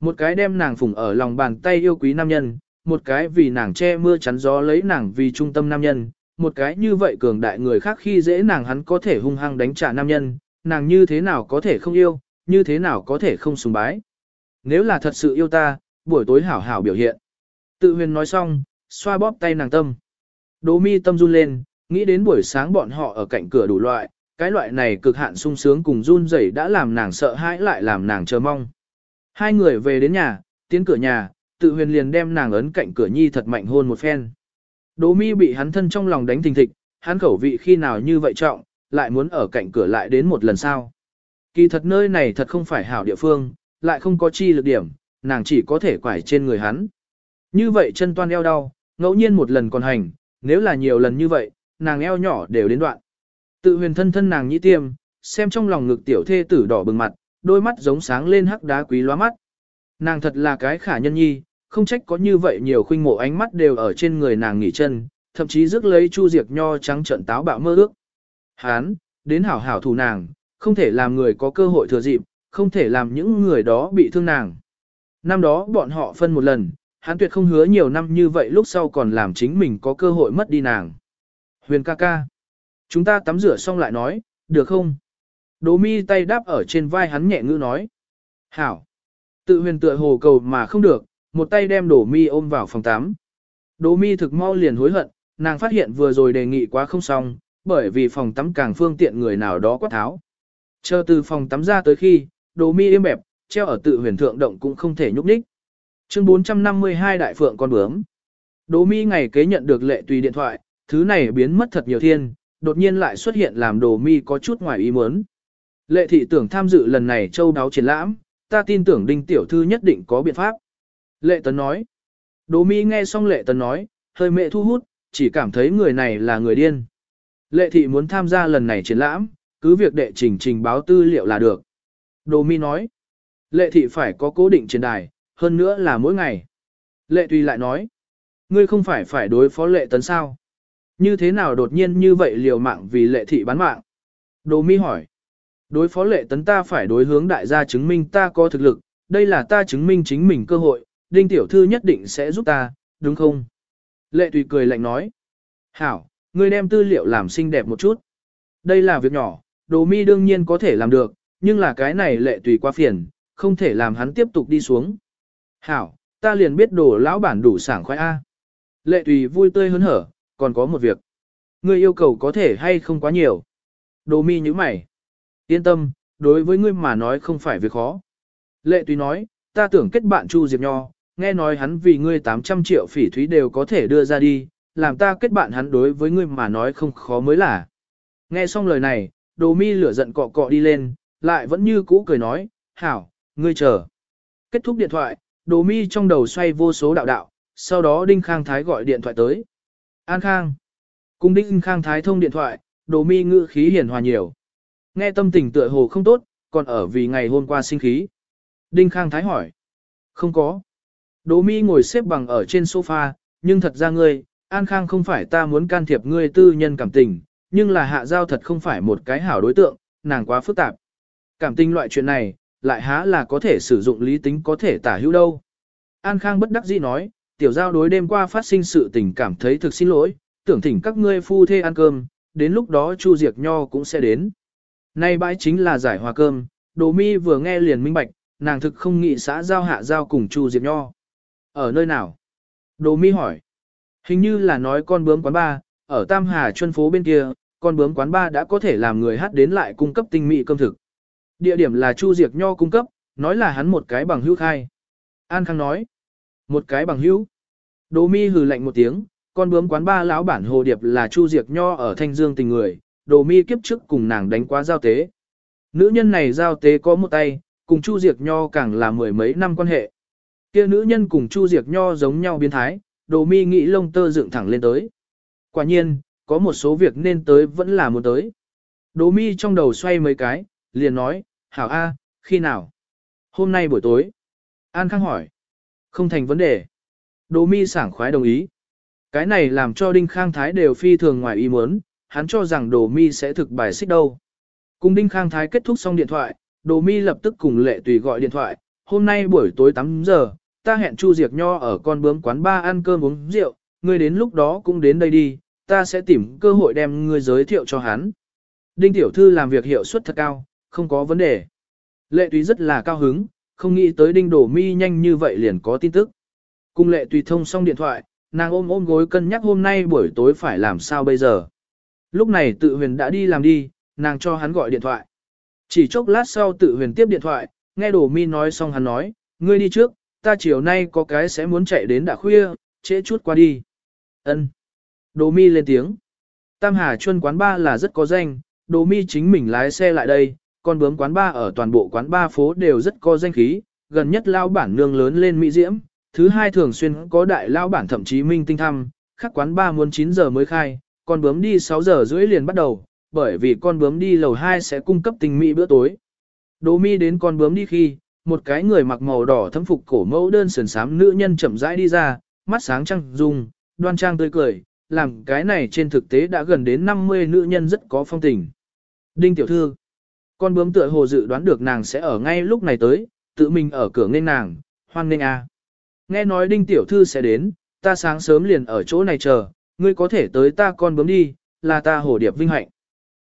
Một cái đem nàng phủng ở lòng bàn tay yêu quý nam nhân, một cái vì nàng che mưa chắn gió lấy nàng vì trung tâm nam nhân, một cái như vậy cường đại người khác khi dễ nàng hắn có thể hung hăng đánh trả nam nhân, nàng như thế nào có thể không yêu, như thế nào có thể không sùng bái. Nếu là thật sự yêu ta, buổi tối hảo hảo biểu hiện. Tự huyền nói xong, xoa bóp tay nàng tâm. Đỗ mi tâm run lên, nghĩ đến buổi sáng bọn họ ở cạnh cửa đủ loại, cái loại này cực hạn sung sướng cùng run rẩy đã làm nàng sợ hãi lại làm nàng chờ mong. Hai người về đến nhà, tiến cửa nhà, tự huyền liền đem nàng ấn cạnh cửa nhi thật mạnh hôn một phen. Đỗ mi bị hắn thân trong lòng đánh thình thịch, hắn khẩu vị khi nào như vậy trọng, lại muốn ở cạnh cửa lại đến một lần sau. Kỳ thật nơi này thật không phải hảo địa phương, lại không có chi lực điểm, nàng chỉ có thể quải trên người hắn. Như vậy chân toan eo đau, ngẫu nhiên một lần còn hành, nếu là nhiều lần như vậy, nàng eo nhỏ đều đến đoạn. Tự huyền thân thân nàng nhĩ tiêm, xem trong lòng ngực tiểu thê tử đỏ bừng mặt, đôi mắt giống sáng lên hắc đá quý lóa mắt. Nàng thật là cái khả nhân nhi, không trách có như vậy nhiều khuynh mộ ánh mắt đều ở trên người nàng nghỉ chân, thậm chí rước lấy chu diệt nho trắng trận táo bạo mơ ước. Hán, đến hảo hảo thủ nàng, không thể làm người có cơ hội thừa dịp, không thể làm những người đó bị thương nàng. Năm đó bọn họ phân một lần, hắn tuyệt không hứa nhiều năm như vậy lúc sau còn làm chính mình có cơ hội mất đi nàng. Huyền ca ca. Chúng ta tắm rửa xong lại nói, được không? Đỗ mi tay đáp ở trên vai hắn nhẹ ngữ nói. Hảo. Tự huyền tựa hồ cầu mà không được, một tay đem đổ mi ôm vào phòng tắm. Đỗ mi thực mau liền hối hận, nàng phát hiện vừa rồi đề nghị quá không xong, bởi vì phòng tắm càng phương tiện người nào đó quát tháo. Chờ từ phòng tắm ra tới khi, đồ mi im bẹp, treo ở tự huyền thượng động cũng không thể nhúc nhích. Chương 452 đại phượng con bướm. Đồ mi ngày kế nhận được lệ tùy điện thoại, thứ này biến mất thật nhiều thiên, đột nhiên lại xuất hiện làm đồ mi có chút ngoài ý muốn. Lệ thị tưởng tham dự lần này châu đáo triển lãm, ta tin tưởng đinh tiểu thư nhất định có biện pháp. Lệ tấn nói. Đỗ mi nghe xong lệ tấn nói, hơi mẹ thu hút, chỉ cảm thấy người này là người điên. Lệ thị muốn tham gia lần này triển lãm, cứ việc đệ trình trình báo tư liệu là được. Đỗ mi nói. Lệ thị phải có cố định trên đài, hơn nữa là mỗi ngày. Lệ tùy lại nói. Ngươi không phải phải đối phó lệ tấn sao? Như thế nào đột nhiên như vậy liều mạng vì lệ thị bán mạng? Đỗ mi hỏi. Đối phó lệ tấn ta phải đối hướng đại gia chứng minh ta có thực lực, đây là ta chứng minh chính mình cơ hội, đinh tiểu thư nhất định sẽ giúp ta, đúng không? Lệ tùy cười lạnh nói. Hảo, ngươi đem tư liệu làm xinh đẹp một chút. Đây là việc nhỏ, đồ mi đương nhiên có thể làm được, nhưng là cái này lệ tùy quá phiền, không thể làm hắn tiếp tục đi xuống. Hảo, ta liền biết đồ lão bản đủ sảng khoái A. Lệ tùy vui tươi hớn hở, còn có một việc. Ngươi yêu cầu có thể hay không quá nhiều. Đồ mi như mày. Yên tâm, đối với ngươi mà nói không phải việc khó. Lệ tùy nói, ta tưởng kết bạn Chu Diệp Nho, nghe nói hắn vì ngươi 800 triệu phỉ thúy đều có thể đưa ra đi, làm ta kết bạn hắn đối với ngươi mà nói không khó mới là. Nghe xong lời này, đồ mi lửa giận cọ cọ đi lên, lại vẫn như cũ cười nói, hảo, ngươi chờ. Kết thúc điện thoại, đồ mi trong đầu xoay vô số đạo đạo, sau đó Đinh Khang Thái gọi điện thoại tới. An Khang. Cùng Đinh Khang Thái thông điện thoại, đồ mi ngữ khí hiền hòa nhiều. Nghe tâm tình tựa hồ không tốt, còn ở vì ngày hôm qua sinh khí. Đinh Khang Thái hỏi. Không có. Đỗ mi ngồi xếp bằng ở trên sofa, nhưng thật ra ngươi, An Khang không phải ta muốn can thiệp ngươi tư nhân cảm tình, nhưng là hạ giao thật không phải một cái hảo đối tượng, nàng quá phức tạp. Cảm tình loại chuyện này, lại há là có thể sử dụng lý tính có thể tả hữu đâu. An Khang bất đắc dĩ nói, tiểu giao đối đêm qua phát sinh sự tình cảm thấy thực xin lỗi, tưởng thỉnh các ngươi phu thê ăn cơm, đến lúc đó Chu Diệc Nho cũng sẽ đến. Nay bãi chính là giải hòa cơm, Đồ Mi vừa nghe liền minh bạch, nàng thực không nghĩ xã giao hạ giao cùng Chu Diệp Nho. Ở nơi nào? Đồ Mi hỏi. Hình như là nói con bướm quán ba, ở Tam Hà chuân phố bên kia, con bướm quán ba đã có thể làm người hát đến lại cung cấp tinh mỹ cơm thực. Địa điểm là Chu Diệc Nho cung cấp, nói là hắn một cái bằng hữu khai. An Khang nói. Một cái bằng hữu. Đỗ mi hừ lạnh một tiếng, con bướm quán ba lão bản hồ điệp là Chu Diệc Nho ở Thanh Dương tình người, Đỗ mi kiếp trước cùng nàng đánh quá giao tế. Nữ nhân này giao tế có một tay, cùng Chu Diệc Nho càng là mười mấy năm quan hệ. Kia nữ nhân cùng Chu diệt Nho giống nhau biến thái, Đỗ mi nghĩ lông tơ dựng thẳng lên tới. Quả nhiên, có một số việc nên tới vẫn là muốn tới. Đỗ mi trong đầu xoay mấy cái, liền nói, hảo A, khi nào? Hôm nay buổi tối. An Khang hỏi. Không thành vấn đề. Đỗ mi sảng khoái đồng ý. Cái này làm cho Đinh Khang Thái đều phi thường ngoài ý muốn, hắn cho rằng Đỗ mi sẽ thực bài xích đâu. Cùng Đinh Khang Thái kết thúc xong điện thoại, Đỗ mi lập tức cùng Lệ Tùy gọi điện thoại, hôm nay buổi tối 8 giờ, ta hẹn Chu Diệc Nho ở con bướm quán ba ăn cơm uống rượu, ngươi đến lúc đó cũng đến đây đi, ta sẽ tìm cơ hội đem ngươi giới thiệu cho hắn. Đinh Tiểu Thư làm việc hiệu suất thật cao, không có vấn đề. Lệ Tùy rất là cao hứng, không nghĩ tới Đinh Đổ Mi nhanh như vậy liền có tin tức. Cung Lệ Tùy thông xong điện thoại, nàng ôm ôm gối cân nhắc hôm nay buổi tối phải làm sao bây giờ. Lúc này tự huyền đã đi làm đi, nàng cho hắn gọi điện thoại. Chỉ chốc lát sau tự huyền tiếp điện thoại, nghe Đổ Mi nói xong hắn nói, ngươi đi trước, ta chiều nay có cái sẽ muốn chạy đến đã khuya, trễ chút qua đi. Ân. Đồ mi lên tiếng. Tam Hà Chuân quán ba là rất có danh, đồ mi chính mình lái xe lại đây, con bướm quán ba ở toàn bộ quán ba phố đều rất có danh khí, gần nhất lao bản nương lớn lên Mỹ Diễm, thứ hai thường xuyên có đại lao bản thậm chí minh tinh thăm, khác quán ba muốn 9 giờ mới khai, con bướm đi 6 giờ rưỡi liền bắt đầu, bởi vì con bướm đi lầu 2 sẽ cung cấp tình mỹ bữa tối. Đồ mi đến con bướm đi khi, một cái người mặc màu đỏ thấm phục cổ mẫu đơn sườn sám nữ nhân chậm rãi đi ra, mắt sáng trăng dung, đoan trang tươi cười, làm cái này trên thực tế đã gần đến 50 nữ nhân rất có phong tình. Đinh tiểu thư, con bướm tựa hồ dự đoán được nàng sẽ ở ngay lúc này tới, tự mình ở cửa nghênh nàng, hoan nghênh a. Nghe nói đinh tiểu thư sẽ đến, ta sáng sớm liền ở chỗ này chờ, ngươi có thể tới ta con bướm đi, là ta hồ điệp vinh hạnh.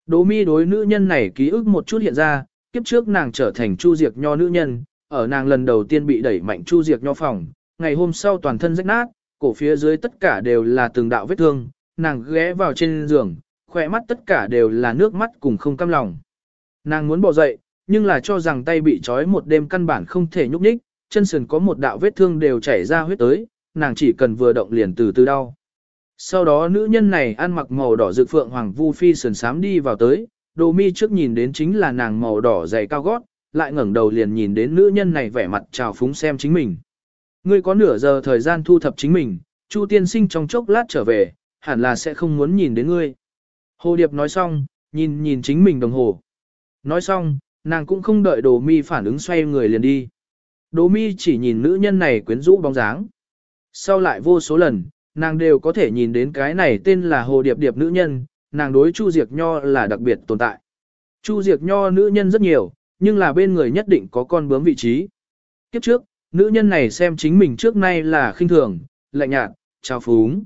Đỗ mi đối nữ nhân này ký ức một chút hiện ra, kiếp trước nàng trở thành chu diệt nho nữ nhân, ở nàng lần đầu tiên bị đẩy mạnh chu diệt nho phòng, ngày hôm sau toàn thân rách nát, cổ phía dưới tất cả đều là từng đạo vết thương, nàng ghé vào trên giường, khỏe mắt tất cả đều là nước mắt cùng không cam lòng. Nàng muốn bỏ dậy, nhưng là cho rằng tay bị trói một đêm căn bản không thể nhúc nhích, chân sườn có một đạo vết thương đều chảy ra huyết tới, nàng chỉ cần vừa động liền từ từ đau. Sau đó nữ nhân này ăn mặc màu đỏ dự phượng hoàng vu phi sườn sám đi vào tới, đồ mi trước nhìn đến chính là nàng màu đỏ dày cao gót, lại ngẩng đầu liền nhìn đến nữ nhân này vẻ mặt trào phúng xem chính mình. Ngươi có nửa giờ thời gian thu thập chính mình, Chu tiên sinh trong chốc lát trở về, hẳn là sẽ không muốn nhìn đến ngươi. Hồ Điệp nói xong, nhìn nhìn chính mình đồng hồ. Nói xong, nàng cũng không đợi đồ mi phản ứng xoay người liền đi. Đồ mi chỉ nhìn nữ nhân này quyến rũ bóng dáng. Sau lại vô số lần, nàng đều có thể nhìn đến cái này tên là Hồ Điệp Điệp nữ nhân, nàng đối Chu Diệc Nho là đặc biệt tồn tại. Chu Diệc Nho nữ nhân rất nhiều, nhưng là bên người nhất định có con bướm vị trí. Kiếp trước, nữ nhân này xem chính mình trước nay là khinh thường, lạnh nhạt, trào phúng.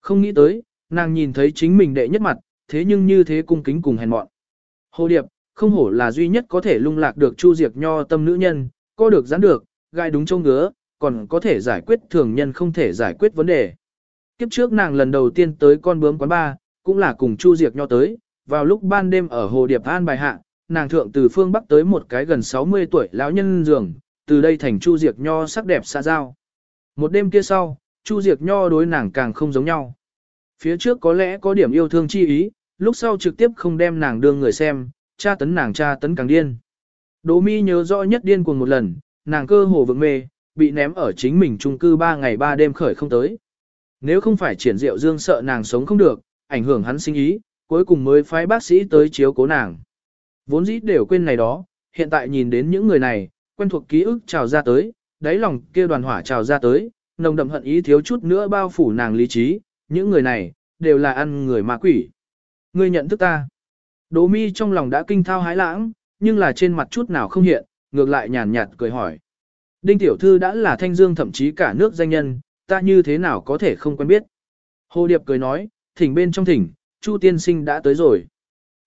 Không nghĩ tới, nàng nhìn thấy chính mình đệ nhất mặt, thế nhưng như thế cung kính cùng hèn mọn. Hồ Điệp, không hổ là duy nhất có thể lung lạc được Chu diệt Nho tâm nữ nhân, có được gián được, gai đúng trông ngứa, còn có thể giải quyết thường nhân không thể giải quyết vấn đề. Kiếp trước nàng lần đầu tiên tới con bướm quán ba, cũng là cùng Chu diệt Nho tới, vào lúc ban đêm ở Hồ Điệp An bài hạ, nàng thượng từ phương Bắc tới một cái gần 60 tuổi lão nhân giường, từ đây thành Chu Diệp Nho sắc đẹp xa giao. Một đêm kia sau, Chu Diệp Nho đối nàng càng không giống nhau. Phía trước có lẽ có điểm yêu thương chi ý, lúc sau trực tiếp không đem nàng đưa người xem, cha tấn nàng cha tấn càng điên. Đỗ mi nhớ rõ nhất điên cuồng một lần, nàng cơ hồ vượng mê, bị ném ở chính mình chung cư 3 ngày 3 đêm khởi không tới. Nếu không phải triển diệu dương sợ nàng sống không được, ảnh hưởng hắn sinh ý, cuối cùng mới phái bác sĩ tới chiếu cố nàng. Vốn dĩ đều quên này đó, hiện tại nhìn đến những người này, quen thuộc ký ức trào ra tới, đáy lòng kia đoàn hỏa trào ra tới, nồng đậm hận ý thiếu chút nữa bao phủ nàng lý trí, những người này, đều là ăn người ma quỷ. Ngươi nhận thức ta. Đỗ mi trong lòng đã kinh thao hái lãng, nhưng là trên mặt chút nào không hiện, ngược lại nhàn nhạt cười hỏi. Đinh tiểu thư đã là thanh dương thậm chí cả nước danh nhân, ta như thế nào có thể không quen biết. Hồ Điệp cười nói, thỉnh bên trong thỉnh, Chu tiên sinh đã tới rồi.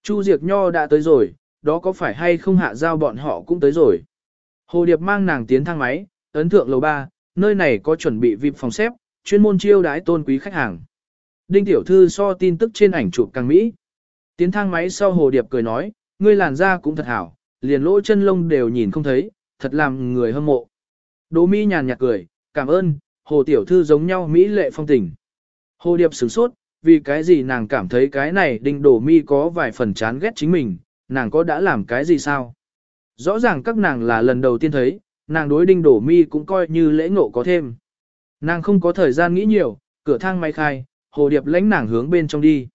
Chu diệt Nho đã tới rồi, đó có phải hay không hạ giao bọn họ cũng tới rồi. Hồ Điệp mang nàng tiến thang máy, ấn thượng lầu 3, nơi này có chuẩn bị VIP phòng xếp, chuyên môn chiêu đái tôn quý khách hàng. Đinh tiểu thư so tin tức trên ảnh chụp càng mỹ. Tiến thang máy sau Hồ Điệp cười nói, ngươi làn da cũng thật hảo, liền lỗ chân lông đều nhìn không thấy, thật làm người hâm mộ. Đỗ Mi nhàn nhạt cười, cảm ơn, Hồ tiểu thư giống nhau mỹ lệ phong tình. Hồ Điệp sửng sốt, vì cái gì nàng cảm thấy cái này Đinh Đỗ Mi có vài phần chán ghét chính mình, nàng có đã làm cái gì sao? Rõ ràng các nàng là lần đầu tiên thấy, nàng đối Đinh đổ Mi cũng coi như lễ ngộ có thêm. Nàng không có thời gian nghĩ nhiều, cửa thang máy khai, Hồ Điệp lãnh nàng hướng bên trong đi.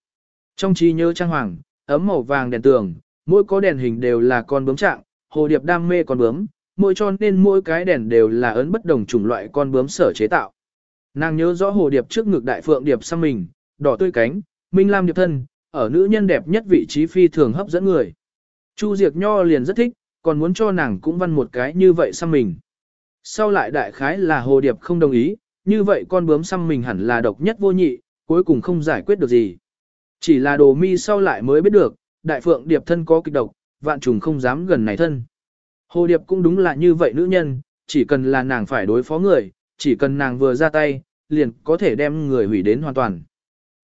Trong trí nhớ trang hoàng, ấm màu vàng đèn tường, mỗi có đèn hình đều là con bướm trạng, Hồ Điệp đam mê con bướm, mỗi cho nên mỗi cái đèn đều là ấn bất đồng chủng loại con bướm sở chế tạo. Nàng nhớ rõ Hồ Điệp trước ngực đại phượng điệp sang mình, đỏ tươi cánh, minh lam điệp thân, ở nữ nhân đẹp nhất vị trí phi thường hấp dẫn người. Chu Diệc Nho liền rất thích, còn muốn cho nàng cũng văn một cái như vậy xăm mình. Sau lại đại khái là Hồ Điệp không đồng ý, như vậy con bướm xăm mình hẳn là độc nhất vô nhị, cuối cùng không giải quyết được gì. Chỉ là đồ mi sau lại mới biết được, đại phượng điệp thân có kịch độc, vạn trùng không dám gần này thân. Hồ điệp cũng đúng là như vậy nữ nhân, chỉ cần là nàng phải đối phó người, chỉ cần nàng vừa ra tay, liền có thể đem người hủy đến hoàn toàn.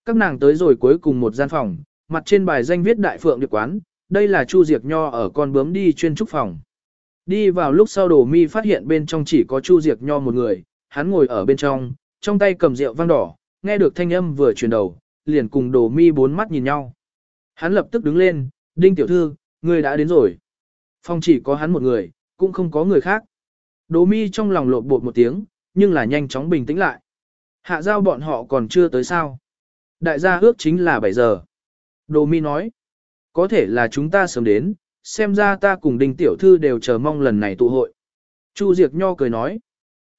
Các nàng tới rồi cuối cùng một gian phòng, mặt trên bài danh viết đại phượng điệp quán, đây là Chu Diệc Nho ở con bướm đi chuyên trúc phòng. Đi vào lúc sau đồ mi phát hiện bên trong chỉ có Chu Diệc Nho một người, hắn ngồi ở bên trong, trong tay cầm rượu vang đỏ, nghe được thanh âm vừa chuyển đầu, liền cùng đồ mi bốn mắt nhìn nhau. Hắn lập tức đứng lên, đinh tiểu thư, người đã đến rồi. Phòng chỉ có hắn một người, cũng không có người khác. Đồ mi trong lòng lộn bột một tiếng, nhưng là nhanh chóng bình tĩnh lại. Hạ giao bọn họ còn chưa tới sao. Đại gia ước chính là 7 giờ. Đồ mi nói, có thể là chúng ta sớm đến, xem ra ta cùng đinh tiểu thư đều chờ mong lần này tụ hội. Chu Diệc Nho cười nói,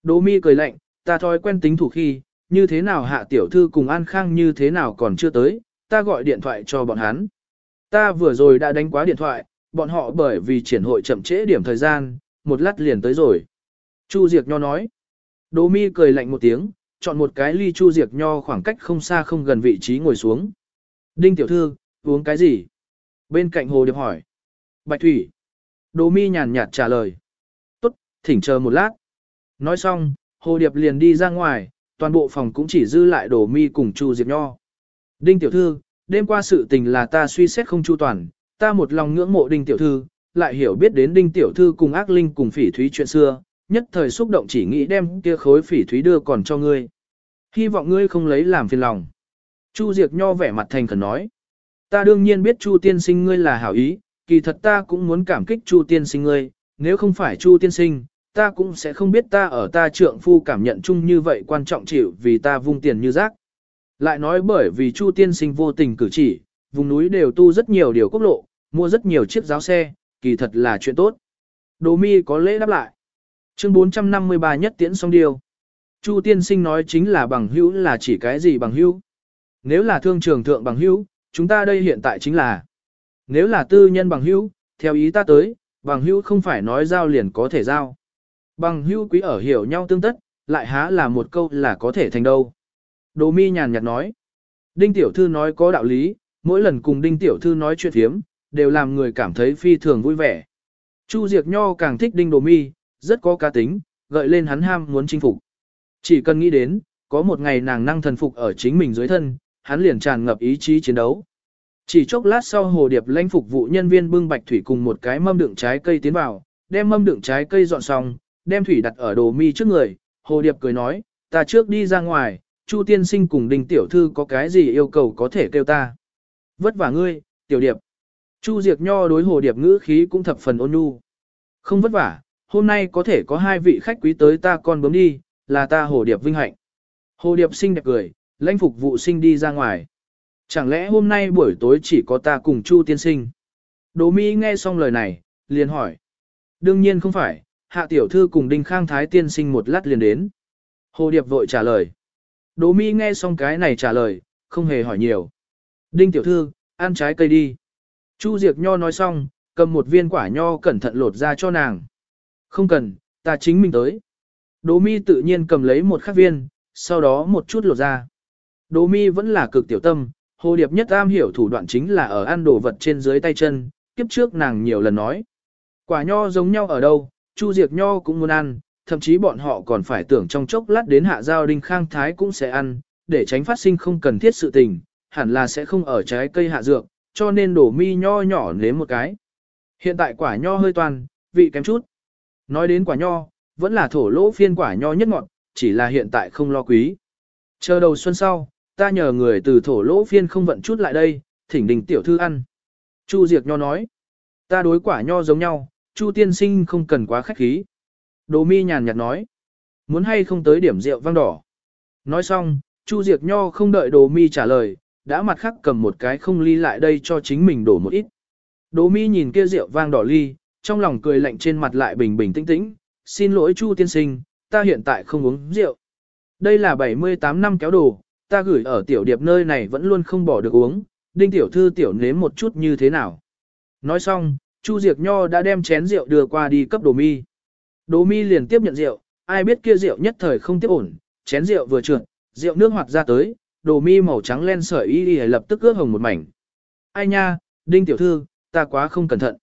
Đỗ mi cười lạnh, ta thói quen tính thủ khi, như thế nào hạ tiểu thư cùng An Khang như thế nào còn chưa tới, ta gọi điện thoại cho bọn hắn. Ta vừa rồi đã đánh quá điện thoại, bọn họ bởi vì triển hội chậm trễ điểm thời gian, một lát liền tới rồi. Chu Diệc Nho nói. Đỗ mi cười lạnh một tiếng, chọn một cái ly Chu Diệc Nho khoảng cách không xa không gần vị trí ngồi xuống. Đinh tiểu thư, uống cái gì? Bên cạnh Hồ Điệp hỏi. Bạch Thủy. Đồ mi nhàn nhạt trả lời. Tốt, thỉnh chờ một lát. Nói xong, Hồ Điệp liền đi ra ngoài, toàn bộ phòng cũng chỉ dư lại Đồ Mi cùng Chu Diệp Nho. Đinh tiểu thư, đêm qua sự tình là ta suy xét không chu toàn, Ta một lòng ngưỡng mộ đinh tiểu thư, lại hiểu biết đến đinh tiểu thư cùng ác linh cùng phỉ thúy chuyện xưa, nhất thời xúc động chỉ nghĩ đem kia khối phỉ thúy đưa còn cho ngươi. Hy vọng ngươi không lấy làm phiền lòng. Chu Diệp Nho vẻ mặt thành khẩn nói. Ta đương nhiên biết Chu tiên sinh ngươi là hảo ý, kỳ thật ta cũng muốn cảm kích Chu tiên sinh ngươi, nếu không phải Chu tiên sinh, ta cũng sẽ không biết ta ở ta trượng phu cảm nhận chung như vậy quan trọng chịu vì ta vung tiền như rác. Lại nói bởi vì Chu tiên sinh vô tình cử chỉ, vùng núi đều tu rất nhiều điều quốc lộ, mua rất nhiều chiếc giáo xe, kỳ thật là chuyện tốt. Đồ mi có lễ đáp lại. Chương 453 nhất tiễn xong điều. Chu tiên sinh nói chính là bằng hữu là chỉ cái gì bằng hữu. Nếu là thương trường thượng bằng hữu, chúng ta đây hiện tại chính là. Nếu là tư nhân bằng hữu, theo ý ta tới, bằng hữu không phải nói giao liền có thể giao. Bằng hữu quý ở hiểu nhau tương tất, lại há là một câu là có thể thành đâu. Đồ mi nhàn nhạt nói. Đinh tiểu thư nói có đạo lý, mỗi lần cùng đinh tiểu thư nói chuyện thiếm, đều làm người cảm thấy phi thường vui vẻ. Chu Diệc Nho càng thích đinh đồ mi, rất có cá tính, gợi lên hắn ham muốn chinh phục. Chỉ cần nghĩ đến, có một ngày nàng năng thần phục ở chính mình dưới thân, hắn liền tràn ngập ý chí chiến đấu. Chỉ chốc lát sau hồ điệp lãnh phục vụ nhân viên bưng bạch thủy cùng một cái mâm đựng trái cây tiến vào, đem mâm đựng trái cây dọn xong, đem thủy đặt ở đồ mi trước người, hồ điệp cười nói, ta trước đi ra ngoài, Chu tiên sinh cùng đình tiểu thư có cái gì yêu cầu có thể kêu ta. Vất vả ngươi, tiểu điệp. Chu diệt Nho đối hồ điệp ngữ khí cũng thập phần ôn nhu. Không vất vả, hôm nay có thể có hai vị khách quý tới ta con bướm đi, là ta hồ điệp vinh hạnh. Hồ điệp xinh đẹp cười, lãnh phục vụ sinh đi ra ngoài. Chẳng lẽ hôm nay buổi tối chỉ có ta cùng Chu tiên sinh? Đỗ Mi nghe xong lời này, liền hỏi. Đương nhiên không phải, hạ tiểu thư cùng Đinh Khang Thái tiên sinh một lát liền đến. Hồ Điệp vội trả lời. Đỗ Mi nghe xong cái này trả lời, không hề hỏi nhiều. Đinh tiểu thư, ăn trái cây đi. Chu Diệc Nho nói xong, cầm một viên quả nho cẩn thận lột ra cho nàng. Không cần, ta chính mình tới. Đỗ Mi tự nhiên cầm lấy một khắc viên, sau đó một chút lột ra. Đỗ Mi vẫn là cực tiểu tâm, Hồ Điệp nhất am hiểu thủ đoạn chính là ở ăn đồ vật trên dưới tay chân, kiếp trước nàng nhiều lần nói. Quả nho giống nhau ở đâu, Chu diệt Nho cũng muốn ăn, thậm chí bọn họ còn phải tưởng trong chốc lát đến hạ giao đinh khang thái cũng sẽ ăn, để tránh phát sinh không cần thiết sự tình, hẳn là sẽ không ở trái cây hạ dược, cho nên đổ mi nho nhỏ nếm một cái. Hiện tại quả nho hơi toàn, vị kém chút. Nói đến quả nho, vẫn là thổ lỗ phiên quả nho nhất ngọt, chỉ là hiện tại không lo quý. Chờ đầu xuân sau, ta nhờ người từ thổ lỗ phiên không vận chút lại đây, thỉnh đình tiểu thư ăn. Chu Diệc Nho nói, ta đối quả nho giống nhau, Chu tiên sinh không cần quá khách khí. Đồ mi nhàn nhạt nói, muốn hay không tới điểm rượu vang đỏ. Nói xong, Chu Diệc Nho không đợi đồ mi trả lời, đã mặt khắc cầm một cái không ly lại đây cho chính mình đổ một ít. Đồ mi nhìn kia rượu vang đỏ ly, trong lòng cười lạnh trên mặt lại bình bình tĩnh tĩnh, xin lỗi Chu tiên sinh, ta hiện tại không uống rượu. Đây là 78 năm kéo đồ, ta gửi ở tiểu điệp nơi này vẫn luôn không bỏ được uống, đinh tiểu thư tiểu nếm một chút như thế nào. Nói xong, Chu Diệc Nho đã đem chén rượu đưa qua đi cấp đồ mi. Đồ mi liền tiếp nhận rượu, ai biết kia rượu nhất thời không tiếp ổn, chén rượu vừa trượt, rượu nước hoạt ra tới, đồ mi màu trắng len sợi y y lập tức ướt hồng một mảnh. Ai nha, đinh tiểu thư, ta quá không cẩn thận.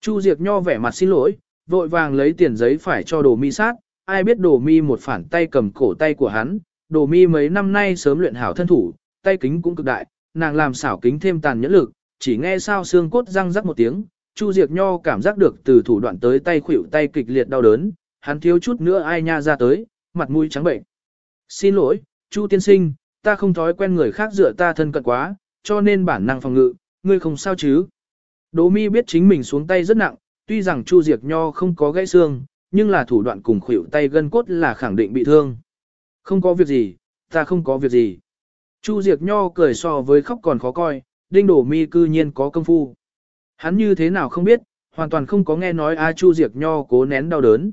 Chu Diệc Nho vẻ mặt xin lỗi, vội vàng lấy tiền giấy phải cho đồ mi sát, ai biết đồ mi một phản tay cầm cổ tay của hắn, đồ mi mấy năm nay sớm luyện hảo thân thủ, tay kính cũng cực đại, nàng làm xảo kính thêm tàn nhẫn lực, chỉ nghe sao xương cốt răng rắc một tiếng, Chu Diệc Nho cảm giác được từ thủ đoạn tới tay khuỷu tay kịch liệt đau đớn, hắn thiếu chút nữa ai nha ra tới, mặt mũi trắng bệnh. Xin lỗi, Chu tiên sinh, ta không thói quen người khác dựa ta thân cận quá, cho nên bản năng phòng ngự, ngươi không sao chứ. Đỗ mi biết chính mình xuống tay rất nặng, tuy rằng Chu Diệc Nho không có gãy xương, nhưng là thủ đoạn cùng khuỷu tay gân cốt là khẳng định bị thương. Không có việc gì, ta không có việc gì. Chu Diệc Nho cười so với khóc còn khó coi, đinh đổ mi cư nhiên có công phu. Hắn như thế nào không biết, hoàn toàn không có nghe nói A Chu Diệc Nho cố nén đau đớn.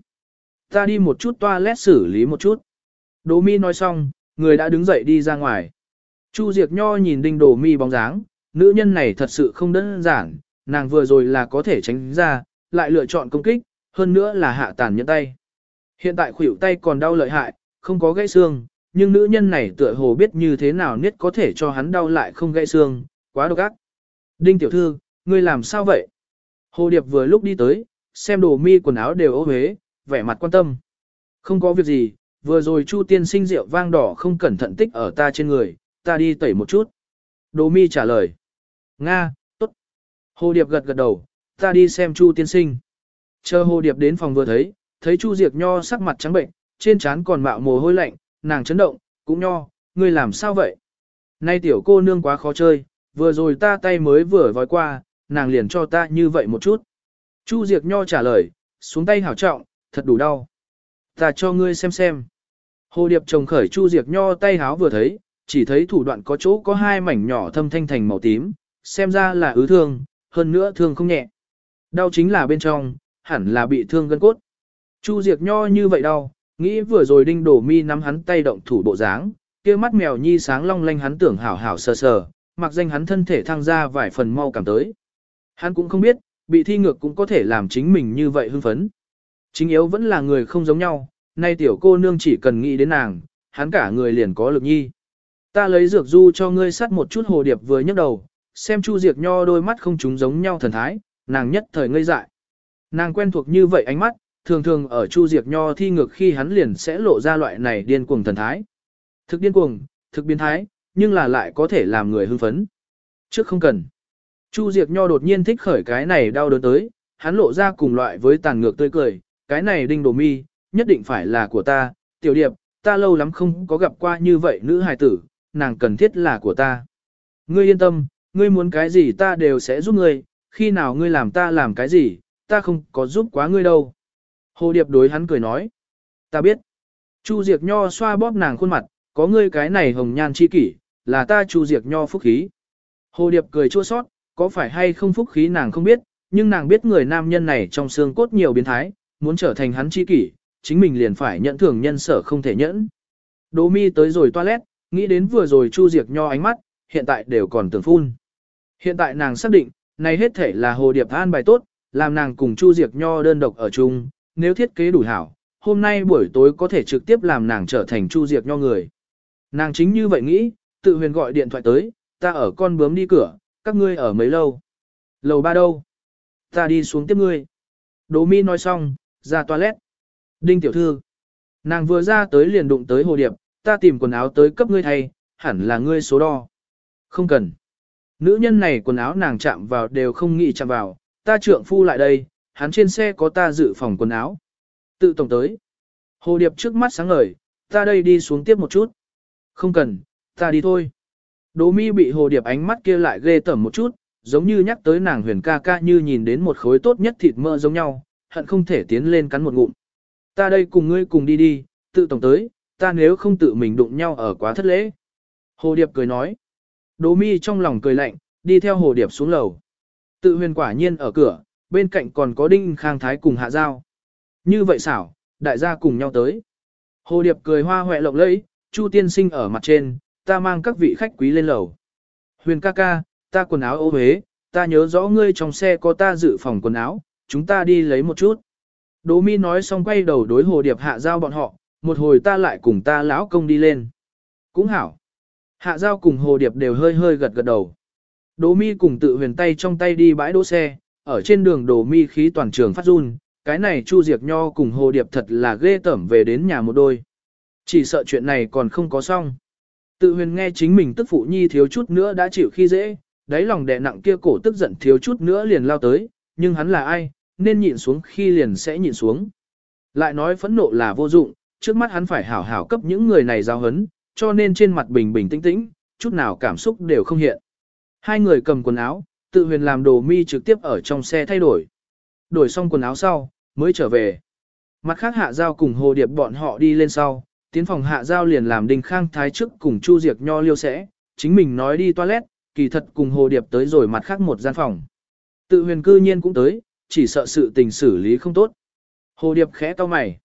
Ta đi một chút toilet xử lý một chút. Đỗ mi nói xong, người đã đứng dậy đi ra ngoài. Chu Diệc Nho nhìn đinh đổ mi bóng dáng, nữ nhân này thật sự không đơn giản, nàng vừa rồi là có thể tránh ra, lại lựa chọn công kích, hơn nữa là hạ tàn nhẫn tay. Hiện tại khuỷu tay còn đau lợi hại, không có gãy xương, nhưng nữ nhân này tựa hồ biết như thế nào niết có thể cho hắn đau lại không gãy xương, quá độc ác. Đinh tiểu thư, ngươi làm sao vậy? Hồ Điệp vừa lúc đi tới, xem đồ mi quần áo đều ô huế, vẻ mặt quan tâm. Không có việc gì, vừa rồi Chu tiên sinh rượu vang đỏ không cẩn thận tích ở ta trên người, ta đi tẩy một chút. Đồ mi trả lời. Nga, tốt. Hồ Điệp gật gật đầu, ta đi xem Chu tiên sinh. Chờ Hồ Điệp đến phòng vừa thấy, thấy Chu Diệp Nho sắc mặt trắng bệnh, trên trán còn mạo mồ hôi lạnh, nàng chấn động, cũng Nho, ngươi làm sao vậy? Nay tiểu cô nương quá khó chơi, vừa rồi ta tay mới vừa vói qua, nàng liền cho ta như vậy một chút. Chu Diệp Nho trả lời, xuống tay hảo trọng, thật đủ đau. Ta cho ngươi xem xem. Hồ Điệp trồng khởi Chu Diệp Nho tay háo vừa thấy, chỉ thấy thủ đoạn có chỗ có hai mảnh nhỏ thâm thanh thành màu tím, xem ra là ứ thương, hơn nữa thương không nhẹ. Đau chính là bên trong, hẳn là bị thương gân cốt. Chu Diệp Nho như vậy đau, nghĩ vừa rồi đinh đổ mi nắm hắn tay động thủ bộ dáng, kia mắt mèo nhi sáng long lanh hắn tưởng hảo hảo sờ sờ, mặc danh hắn thân thể thăng ra vài phần mau cảm tới. Hắn cũng không biết, bị thi ngược cũng có thể làm chính mình như vậy hưng phấn. Chính yếu vẫn là người không giống nhau, nay tiểu cô nương chỉ cần nghĩ đến nàng, hắn cả người liền có lực nhi. Ta lấy dược du cho ngươi sắt một chút hồ điệp vừa nhấc đầu, xem Chu diệt Nho đôi mắt không chúng giống nhau thần thái, nàng nhất thời ngây dại. Nàng quen thuộc như vậy ánh mắt, thường thường ở Chu Diệp Nho thi ngược khi hắn liền sẽ lộ ra loại này điên cuồng thần thái. Thực điên cuồng, thực biến thái, nhưng là lại có thể làm người hưng phấn. Trước không cần. Chu Diệp Nho đột nhiên thích khởi cái này đau đớn tới, hắn lộ ra cùng loại với tàn ngược tươi cười, cái này đinh đồ mi, nhất định phải là của ta, tiểu điệp, ta lâu lắm không có gặp qua như vậy nữ hài tử, nàng cần thiết là của ta. Ngươi yên tâm, ngươi muốn cái gì ta đều sẽ giúp ngươi, khi nào ngươi làm ta làm cái gì, ta không có giúp quá ngươi đâu. Hồ Điệp đối hắn cười nói. Ta biết. Chu Diệp Nho xoa bóp nàng khuôn mặt, có ngươi cái này hồng nhan chi kỷ, là ta Chu Diệp Nho phúc khí. Hồ Điệp cười chua sót, có phải hay không phúc khí nàng không biết, nhưng nàng biết người nam nhân này trong xương cốt nhiều biến thái, muốn trở thành hắn chi kỷ, chính mình liền phải nhận thưởng nhân sở không thể nhẫn. Đỗ mi tới rồi toilet, nghĩ đến vừa rồi Chu Diệp Nho ánh mắt, hiện tại đều còn tưởng phun. Hiện tại nàng xác định, này hết thể là Hồ Điệp an bài tốt, làm nàng cùng Chu Diệp Nho đơn độc ở chung, nếu thiết kế đủ hảo, hôm nay buổi tối có thể trực tiếp làm nàng trở thành Chu diệt Nho người. Nàng chính như vậy nghĩ, tự huyền gọi điện thoại tới, ta ở con bướm đi cửa, các ngươi ở mấy lâu. Lầu ba đâu? Ta đi xuống tiếp ngươi. Đỗ mi nói xong, ra toilet. Đinh tiểu thư. Nàng vừa ra tới liền đụng tới hồ điệp, ta tìm quần áo tới cấp ngươi thay, hẳn là ngươi số đo. Không cần. Nữ nhân này quần áo nàng chạm vào đều không nghĩ chạm vào, ta trượng phu lại đây, hắn trên xe có ta dự phòng quần áo. Tự tổng tới. Hồ điệp trước mắt sáng ngời, ta đây đi xuống tiếp một chút. Không cần, ta đi thôi. Đỗ mi bị hồ điệp ánh mắt kia lại ghê tởm một chút, giống như nhắc tới nàng huyền ca ca như nhìn đến một khối tốt nhất thịt mỡ giống nhau, hận không thể tiến lên cắn một ngụm. Ta đây cùng ngươi cùng đi đi, tự tổng tới, ta nếu không tự mình đụng nhau ở quá thất lễ. Hồ điệp cười nói. Đỗ mi trong lòng cười lạnh, đi theo hồ điệp xuống lầu. Tự huyền quả nhiên ở cửa, bên cạnh còn có đinh khang thái cùng hạ giao. Như vậy xảo, đại gia cùng nhau tới. Hồ điệp cười hoa hoẹ lộng lẫy, chu tiên sinh ở mặt trên, ta mang các vị khách quý lên lầu. Huyền ca ca, ta quần áo ô huế, ta nhớ rõ ngươi trong xe có ta dự phòng quần áo, chúng ta đi lấy một chút. Đỗ mi nói xong quay đầu đối hồ điệp hạ giao bọn họ, một hồi ta lại cùng ta lão công đi lên. Cũng hảo. Hạ giao cùng hồ điệp đều hơi hơi gật gật đầu. Đỗ mi cùng tự huyền tay trong tay đi bãi đỗ xe, ở trên đường đồ mi khí toàn trường phát run, cái này Chu Diệp Nho cùng hồ điệp thật là ghê tởm về đến nhà một đôi. Chỉ sợ chuyện này còn không có xong. Tự huyền nghe chính mình tức phụ nhi thiếu chút nữa đã chịu khi dễ, đáy lòng đè nặng kia cổ tức giận thiếu chút nữa liền lao tới, nhưng hắn là ai, nên nhịn xuống khi liền sẽ nhịn xuống. Lại nói phẫn nộ là vô dụng, trước mắt hắn phải hảo hảo cấp những người này giao hấn, cho nên trên mặt bình bình tĩnh tĩnh, chút nào cảm xúc đều không hiện. Hai người cầm quần áo, tự huyền làm đồ mi trực tiếp ở trong xe thay đổi. Đổi xong quần áo sau, mới trở về. Mặt khác hạ giao cùng hồ điệp bọn họ đi lên sau, tiến phòng hạ giao liền làm đinh khang thái trước cùng chu diệt nho liêu sẽ, chính mình nói đi toilet, kỳ thật cùng hồ điệp tới rồi mặt khác một gian phòng. Tự huyền cư nhiên cũng tới, chỉ sợ sự tình xử lý không tốt. Hồ điệp khẽ to mày.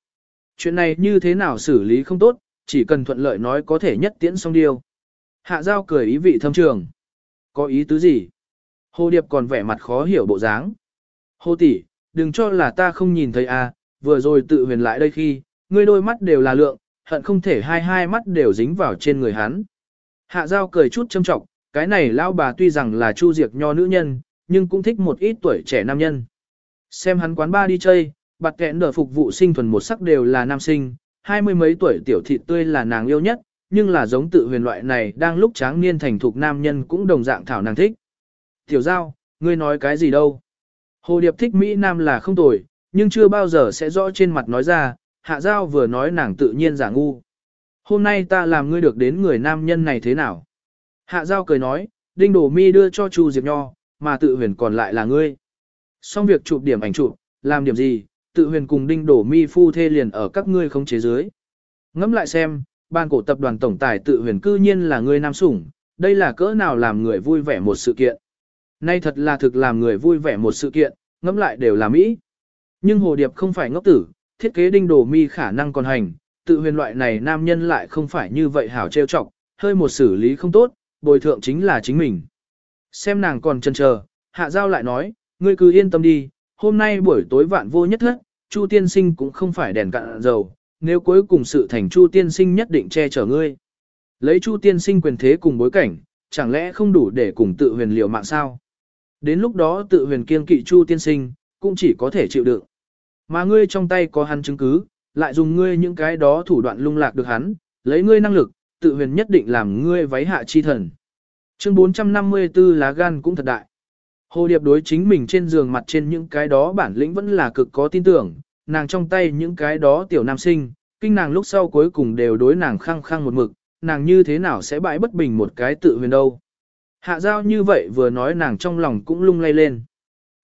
Chuyện này như thế nào xử lý không tốt, chỉ cần thuận lợi nói có thể nhất tiễn xong điều. Hạ giao cười ý vị thâm trường. Có ý tứ gì? Hồ điệp còn vẻ mặt khó hiểu bộ dáng. Hồ tỷ, đừng cho là ta không nhìn thấy à, vừa rồi tự huyền lại đây khi, ngươi đôi mắt đều là lượng, hận không thể hai hai mắt đều dính vào trên người hắn. Hạ giao cười chút châm trọng, cái này lão bà tuy rằng là chu diệt nho nữ nhân, nhưng cũng thích một ít tuổi trẻ nam nhân. Xem hắn quán ba đi chơi, bạt kẹn đỡ phục vụ sinh thuần một sắc đều là nam sinh, hai mươi mấy tuổi tiểu thị tươi là nàng yêu nhất, nhưng là giống tự huyền loại này đang lúc tráng niên thành thục nam nhân cũng đồng dạng thảo nàng thích. Tiểu giao, Ngươi nói cái gì đâu? Hồ Điệp thích Mỹ Nam là không tồi, nhưng chưa bao giờ sẽ rõ trên mặt nói ra, hạ giao vừa nói nàng tự nhiên giả ngu. Hôm nay ta làm ngươi được đến người nam nhân này thế nào? Hạ giao cười nói, đinh đổ mi đưa cho Chu Diệp Nho, mà tự huyền còn lại là ngươi. Xong việc chụp điểm ảnh chụp, làm điểm gì, tự huyền cùng đinh đổ mi phu thê liền ở các ngươi không chế dưới. Ngẫm lại xem, ban cổ tập đoàn tổng tài tự huyền cư nhiên là ngươi nam sủng, đây là cỡ nào làm người vui vẻ một sự kiện. Nay thật là thực làm người vui vẻ một sự kiện, ngẫm lại đều là Mỹ. Nhưng Hồ Điệp không phải ngốc tử, thiết kế đinh đồ mi khả năng còn hành, tự huyền loại này nam nhân lại không phải như vậy hảo trêu chọc, hơi một xử lý không tốt, bồi thượng chính là chính mình. Xem nàng còn chân chờ, hạ giao lại nói, ngươi cứ yên tâm đi, hôm nay buổi tối vạn vô nhất hết, Chu tiên sinh cũng không phải đèn cạn dầu, nếu cuối cùng sự thành Chu tiên sinh nhất định che chở ngươi. Lấy Chu tiên sinh quyền thế cùng bối cảnh, chẳng lẽ không đủ để cùng tự huyền liều mạng sao? Đến lúc đó tự huyền kiên kỵ Chu tiên sinh, cũng chỉ có thể chịu đựng. Mà ngươi trong tay có hắn chứng cứ, lại dùng ngươi những cái đó thủ đoạn lung lạc được hắn, lấy ngươi năng lực, tự huyền nhất định làm ngươi váy hạ chi thần. Chương 454 lá gan cũng thật đại. Hồ Điệp đối chính mình trên giường mặt trên những cái đó bản lĩnh vẫn là cực có tin tưởng, nàng trong tay những cái đó tiểu nam sinh, kinh nàng lúc sau cuối cùng đều đối nàng khăng khăng một mực, nàng như thế nào sẽ bãi bất bình một cái tự huyền đâu. Hạ giao như vậy vừa nói nàng trong lòng cũng lung lay lên.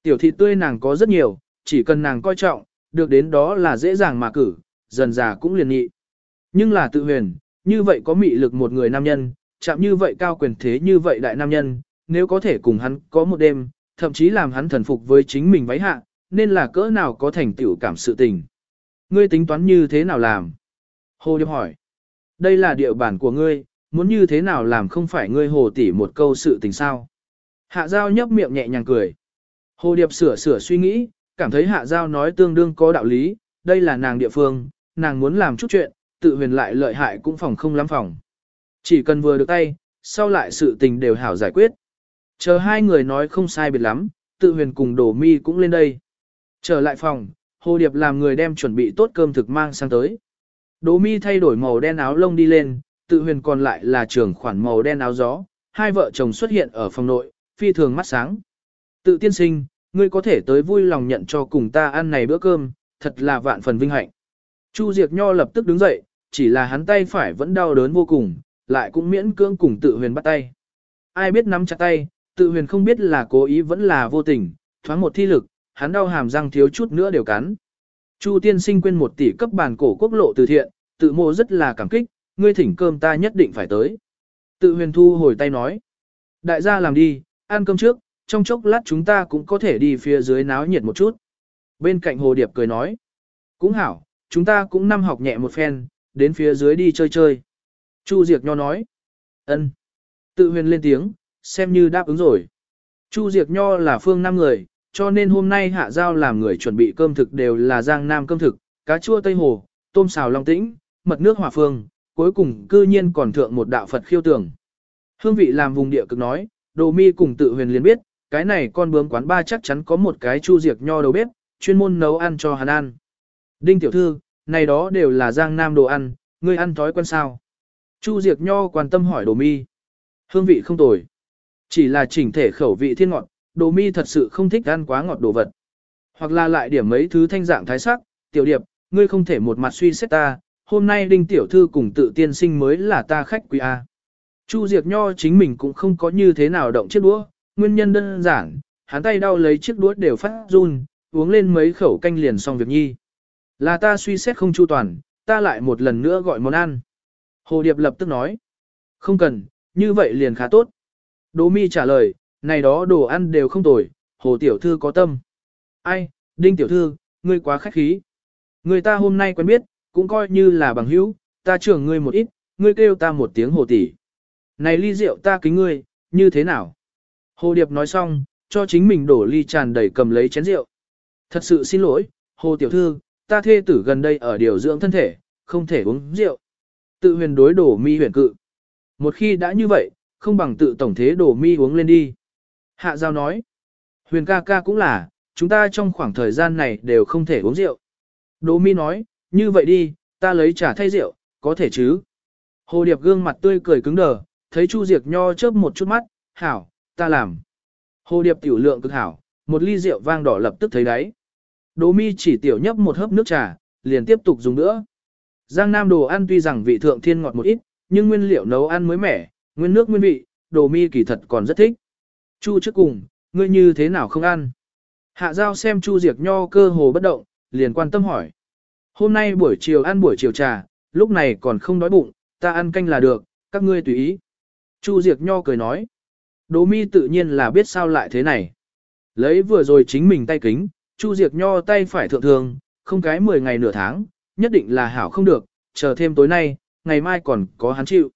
Tiểu thị tươi nàng có rất nhiều, chỉ cần nàng coi trọng, được đến đó là dễ dàng mà cử, dần già cũng liền nghị. Nhưng là tự huyền, như vậy có mị lực một người nam nhân, chạm như vậy cao quyền thế như vậy đại nam nhân, nếu có thể cùng hắn có một đêm, thậm chí làm hắn thần phục với chính mình váy hạ, nên là cỡ nào có thành tựu cảm sự tình. Ngươi tính toán như thế nào làm? Hồ Điệp hỏi. Đây là địa bản của ngươi, muốn như thế nào làm không phải ngươi hồ tỷ một câu sự tình sao? Hạ Giao nhấp miệng nhẹ nhàng cười. Hồ Điệp sửa sửa suy nghĩ, cảm thấy Hạ Giao nói tương đương có đạo lý, đây là nàng địa phương, nàng muốn làm chút chuyện, tự huyền lại lợi hại cũng phòng không lắm phòng. Chỉ cần vừa được tay, sau lại sự tình đều hảo giải quyết. Chờ hai người nói không sai biệt lắm, tự huyền cùng đổ mi cũng lên đây. Trở lại phòng, Hồ Điệp làm người đem chuẩn bị tốt cơm thực mang sang tới. Đỗ mi thay đổi màu đen áo lông đi lên, tự huyền còn lại là trường khoản màu đen áo gió, hai vợ chồng xuất hiện ở phòng nội, phi thường mắt sáng. Tự tiên sinh, ngươi có thể tới vui lòng nhận cho cùng ta ăn này bữa cơm, thật là vạn phần vinh hạnh. Chu Diệc Nho lập tức đứng dậy, chỉ là hắn tay phải vẫn đau đớn vô cùng, lại cũng miễn cưỡng cùng tự huyền bắt tay. Ai biết nắm chặt tay, tự huyền không biết là cố ý vẫn là vô tình, thoáng một thi lực, hắn đau hàm răng thiếu chút nữa đều cắn. Chu tiên sinh quên một tỷ cấp bản cổ quốc lộ từ thiện, tự mô rất là cảm kích, ngươi thỉnh cơm ta nhất định phải tới. Tự huyền thu hồi tay nói. Đại gia làm đi, ăn cơm trước, trong chốc lát chúng ta cũng có thể đi phía dưới náo nhiệt một chút. Bên cạnh hồ điệp cười nói. Cũng hảo, chúng ta cũng năm học nhẹ một phen, đến phía dưới đi chơi chơi. Chu Diệc Nho nói. ân. Tự huyền lên tiếng, xem như đáp ứng rồi. Chu Diệc Nho là phương năm người, cho nên hôm nay hạ giao làm người chuẩn bị cơm thực đều là giang nam cơm thực, cá chua Tây Hồ, tôm xào Long Tĩnh, mật nước hỏa phương, cuối cùng cư nhiên còn thượng một đạo Phật khiêu tưởng. Hương vị làm vùng địa cực nói, đồ mi cùng tự huyền liền biết, cái này con bướm quán ba chắc chắn có một cái chu diệt nho đầu bếp, chuyên môn nấu ăn cho hắn ăn. Đinh tiểu thư, này đó đều là giang nam đồ ăn, ngươi ăn thói quen sao? Chu diệt nho quan tâm hỏi đồ mi. Hương vị không tồi. Chỉ là chỉnh thể khẩu vị thiên ngọt, đồ mi thật sự không thích ăn quá ngọt đồ vật. Hoặc là lại điểm mấy thứ thanh dạng thái sắc, tiểu điệp, ngươi không thể một mặt suy xét ta, hôm nay đinh tiểu thư cùng tự tiên sinh mới là ta khách quý A. Chu Diệp Nho chính mình cũng không có như thế nào động chiếc đũa, nguyên nhân đơn giản, hắn tay đau lấy chiếc đũa đều phát run, uống lên mấy khẩu canh liền xong việc nhi. Là ta suy xét không chu toàn, ta lại một lần nữa gọi món ăn. Hồ Điệp lập tức nói, không cần, như vậy liền khá tốt. Đỗ mi trả lời, này đó đồ ăn đều không tồi, hồ tiểu thư có tâm. Ai, đinh tiểu thư, ngươi quá khách khí. Người ta hôm nay quen biết, cũng coi như là bằng hữu, ta trưởng ngươi một ít, ngươi kêu ta một tiếng hồ tỷ. Này ly rượu ta kính ngươi, như thế nào? Hồ Điệp nói xong, cho chính mình đổ ly tràn đầy cầm lấy chén rượu. Thật sự xin lỗi, Hồ Tiểu Thư, ta thê tử gần đây ở điều dưỡng thân thể, không thể uống rượu. Tự huyền đối đổ mi huyền cự. Một khi đã như vậy, không bằng tự tổng thế đổ mi uống lên đi. Hạ Giao nói, huyền ca ca cũng là, chúng ta trong khoảng thời gian này đều không thể uống rượu. Đỗ mi nói, như vậy đi, ta lấy trà thay rượu, có thể chứ. Hồ Điệp gương mặt tươi cười cứng đờ, thấy Chu Diệc Nho chớp một chút mắt, hảo, ta làm. Hồ điệp tiểu lượng cực hảo, một ly rượu vang đỏ lập tức thấy đáy. Đỗ mi chỉ tiểu nhấp một hớp nước trà, liền tiếp tục dùng nữa. Giang Nam đồ ăn tuy rằng vị thượng thiên ngọt một ít, nhưng nguyên liệu nấu ăn mới mẻ, nguyên nước nguyên vị, đồ mi kỳ thật còn rất thích. Chu trước cùng, ngươi như thế nào không ăn? Hạ giao xem Chu Diệc Nho cơ hồ bất động, liền quan tâm hỏi. Hôm nay buổi chiều ăn buổi chiều trà, lúc này còn không đói bụng, ta ăn canh là được, các ngươi tùy ý. Chu Diệc Nho cười nói. Đỗ mi tự nhiên là biết sao lại thế này. Lấy vừa rồi chính mình tay kính, Chu Diệc Nho tay phải thượng thường, không cái 10 ngày nửa tháng, nhất định là hảo không được, chờ thêm tối nay, ngày mai còn có hắn chịu.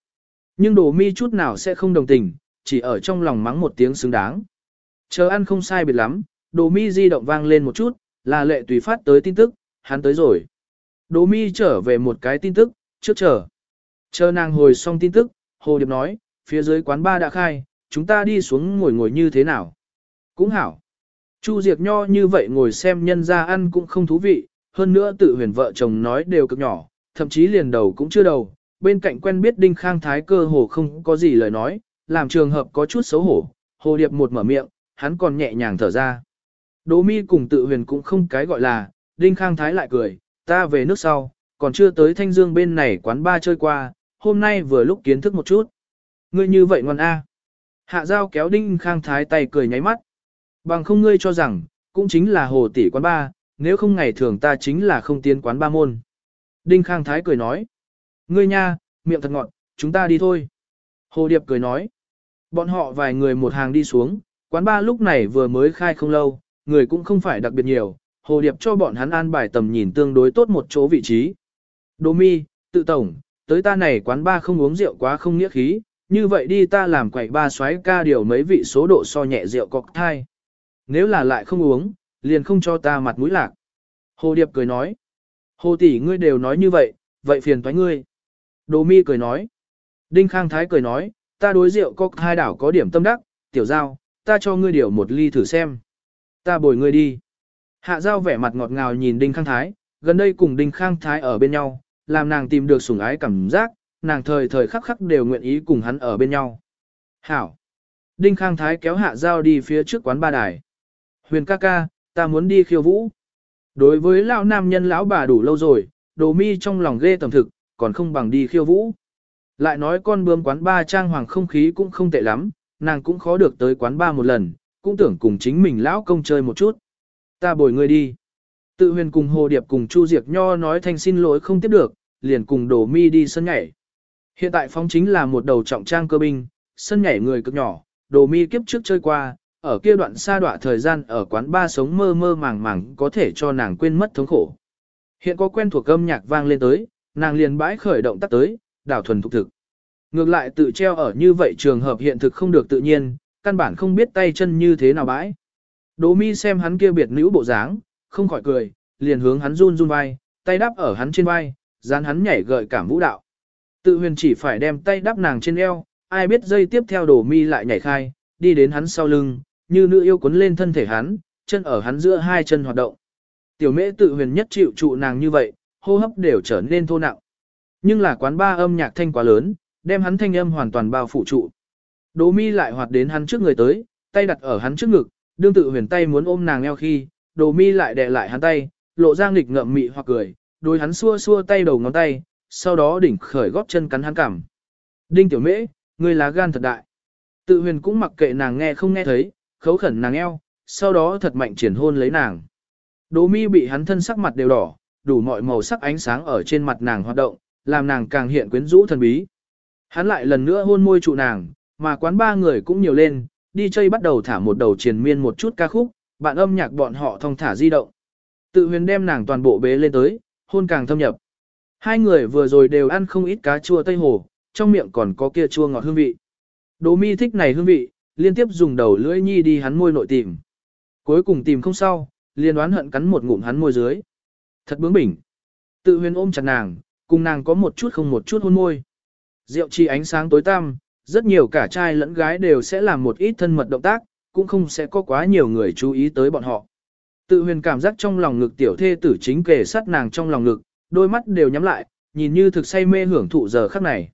Nhưng Đỗ mi chút nào sẽ không đồng tình, chỉ ở trong lòng mắng một tiếng xứng đáng. Chờ ăn không sai biệt lắm, Đỗ mi di động vang lên một chút, là lệ tùy phát tới tin tức, hắn tới rồi. Đỗ mi trở về một cái tin tức, trước chờ. Chờ nàng hồi xong tin tức, Hồ Điệp nói, phía dưới quán ba đã khai, chúng ta đi xuống ngồi ngồi như thế nào. Cũng hảo. Chu Diệp Nho như vậy ngồi xem nhân ra ăn cũng không thú vị, hơn nữa tự huyền vợ chồng nói đều cực nhỏ, thậm chí liền đầu cũng chưa đầu, bên cạnh quen biết Đinh Khang Thái cơ hồ không có gì lời nói, làm trường hợp có chút xấu hổ, Hồ Điệp một mở miệng, hắn còn nhẹ nhàng thở ra. Đỗ mi cùng tự huyền cũng không cái gọi là, Đinh Khang Thái lại cười, ta về nước sau, còn chưa tới Thanh Dương bên này quán ba chơi qua, hôm nay vừa lúc kiến thức một chút. Ngươi như vậy ngoan a. Hạ Giao kéo Đinh Khang Thái tay cười nháy mắt. Bằng không ngươi cho rằng, cũng chính là hồ tỷ quán ba, nếu không ngày thường ta chính là không tiến quán ba môn. Đinh Khang Thái cười nói. Ngươi nha, miệng thật ngọt, chúng ta đi thôi. Hồ Điệp cười nói. Bọn họ vài người một hàng đi xuống, quán ba lúc này vừa mới khai không lâu, người cũng không phải đặc biệt nhiều, Hồ Điệp cho bọn hắn an bài tầm nhìn tương đối tốt một chỗ vị trí. Đô mi, tự tổng, tới ta này quán ba không uống rượu quá không nghĩa khí, như vậy đi ta làm quậy ba xoáy ca điều mấy vị số độ so nhẹ rượu cocktail. Nếu là lại không uống, liền không cho ta mặt mũi lạc. Hồ Điệp cười nói. Hồ tỷ ngươi đều nói như vậy, vậy phiền toái ngươi. Đồ mi cười nói. Đinh Khang Thái cười nói, ta đối rượu cocktail đảo có điểm tâm đắc, tiểu giao, ta cho ngươi điều một ly thử xem. Ta bồi ngươi đi. Hạ giao vẻ mặt ngọt ngào nhìn Đinh Khang Thái, gần đây cùng Đinh Khang Thái ở bên nhau, làm nàng tìm được sủng ái cảm giác, nàng thời thời khắc khắc đều nguyện ý cùng hắn ở bên nhau. Hảo. Đinh Khang Thái kéo hạ giao đi phía trước quán ba đài. Huyền ca ca, ta muốn đi khiêu vũ. Đối với lão nam nhân lão bà đủ lâu rồi, đồ mi trong lòng ghê tầm thực, còn không bằng đi khiêu vũ. Lại nói con bướm quán ba trang hoàng không khí cũng không tệ lắm, nàng cũng khó được tới quán ba một lần, cũng tưởng cùng chính mình lão công chơi một chút. Ta bồi người đi. Tự huyền cùng Hồ Điệp cùng Chu Diệp Nho nói thanh xin lỗi không tiếp được, liền cùng đổ mi đi sân nhảy. Hiện tại phóng chính là một đầu trọng trang cơ binh, sân nhảy người cực nhỏ, đồ mi kiếp trước chơi qua, ở kia đoạn xa đoạn thời gian ở quán ba sống mơ mơ màng màng có thể cho nàng quên mất thống khổ. Hiện có quen thuộc âm nhạc vang lên tới, nàng liền bãi khởi động tắt tới, đảo thuần thục thực. Ngược lại tự treo ở như vậy trường hợp hiện thực không được tự nhiên, căn bản không biết tay chân như thế nào bãi. Đỗ mi xem hắn kia biệt nữ bộ dáng, không khỏi cười, liền hướng hắn run run vai, tay đắp ở hắn trên vai, dán hắn nhảy gợi cảm vũ đạo. Tự huyền chỉ phải đem tay đắp nàng trên eo, ai biết dây tiếp theo đổ mi lại nhảy khai, đi đến hắn sau lưng, như nữ yêu cuốn lên thân thể hắn, chân ở hắn giữa hai chân hoạt động. Tiểu mễ tự huyền nhất chịu trụ nàng như vậy, hô hấp đều trở nên thô nặng. Nhưng là quán ba âm nhạc thanh quá lớn, đem hắn thanh âm hoàn toàn bao phủ trụ. Đỗ mi lại hoạt đến hắn trước người tới, tay đặt ở hắn trước ngực, đương tự huyền tay muốn ôm nàng eo khi, đồ mi lại đè lại hắn tay, lộ ra nghịch ngậm mị hoặc cười, đối hắn xua xua tay đầu ngón tay, sau đó đỉnh khởi góp chân cắn hắn cảm. Đinh tiểu mễ, ngươi lá gan thật đại. Tự huyền cũng mặc kệ nàng nghe không nghe thấy, khấu khẩn nàng eo, sau đó thật mạnh triển hôn lấy nàng. Đỗ mi bị hắn thân sắc mặt đều đỏ, đủ mọi màu sắc ánh sáng ở trên mặt nàng hoạt động, làm nàng càng hiện quyến rũ thần bí. Hắn lại lần nữa hôn môi trụ nàng, mà quán ba người cũng nhiều lên, đi chơi bắt đầu thả một đầu triền miên một chút ca khúc, bạn âm nhạc bọn họ thong thả di động. Tự huyền đem nàng toàn bộ bế lên tới, hôn càng thâm nhập. Hai người vừa rồi đều ăn không ít cá chua tây hồ, trong miệng còn có kia chua ngọt hương vị. Đỗ mi thích này hương vị, liên tiếp dùng đầu lưỡi nhi đi hắn môi nội tìm. Cuối cùng tìm không sau, liên đoán hận cắn một ngụm hắn môi dưới. Thật bướng bỉnh. Tự huyền ôm chặt nàng, cùng nàng có một chút không một chút hôn môi. Rượu chi ánh sáng tối tăm, rất nhiều cả trai lẫn gái đều sẽ làm một ít thân mật động tác, cũng không sẽ có quá nhiều người chú ý tới bọn họ. Tự huyền cảm giác trong lòng ngực tiểu thê tử chính kề sát nàng trong lòng ngực, đôi mắt đều nhắm lại, nhìn như thực say mê hưởng thụ giờ khắc này.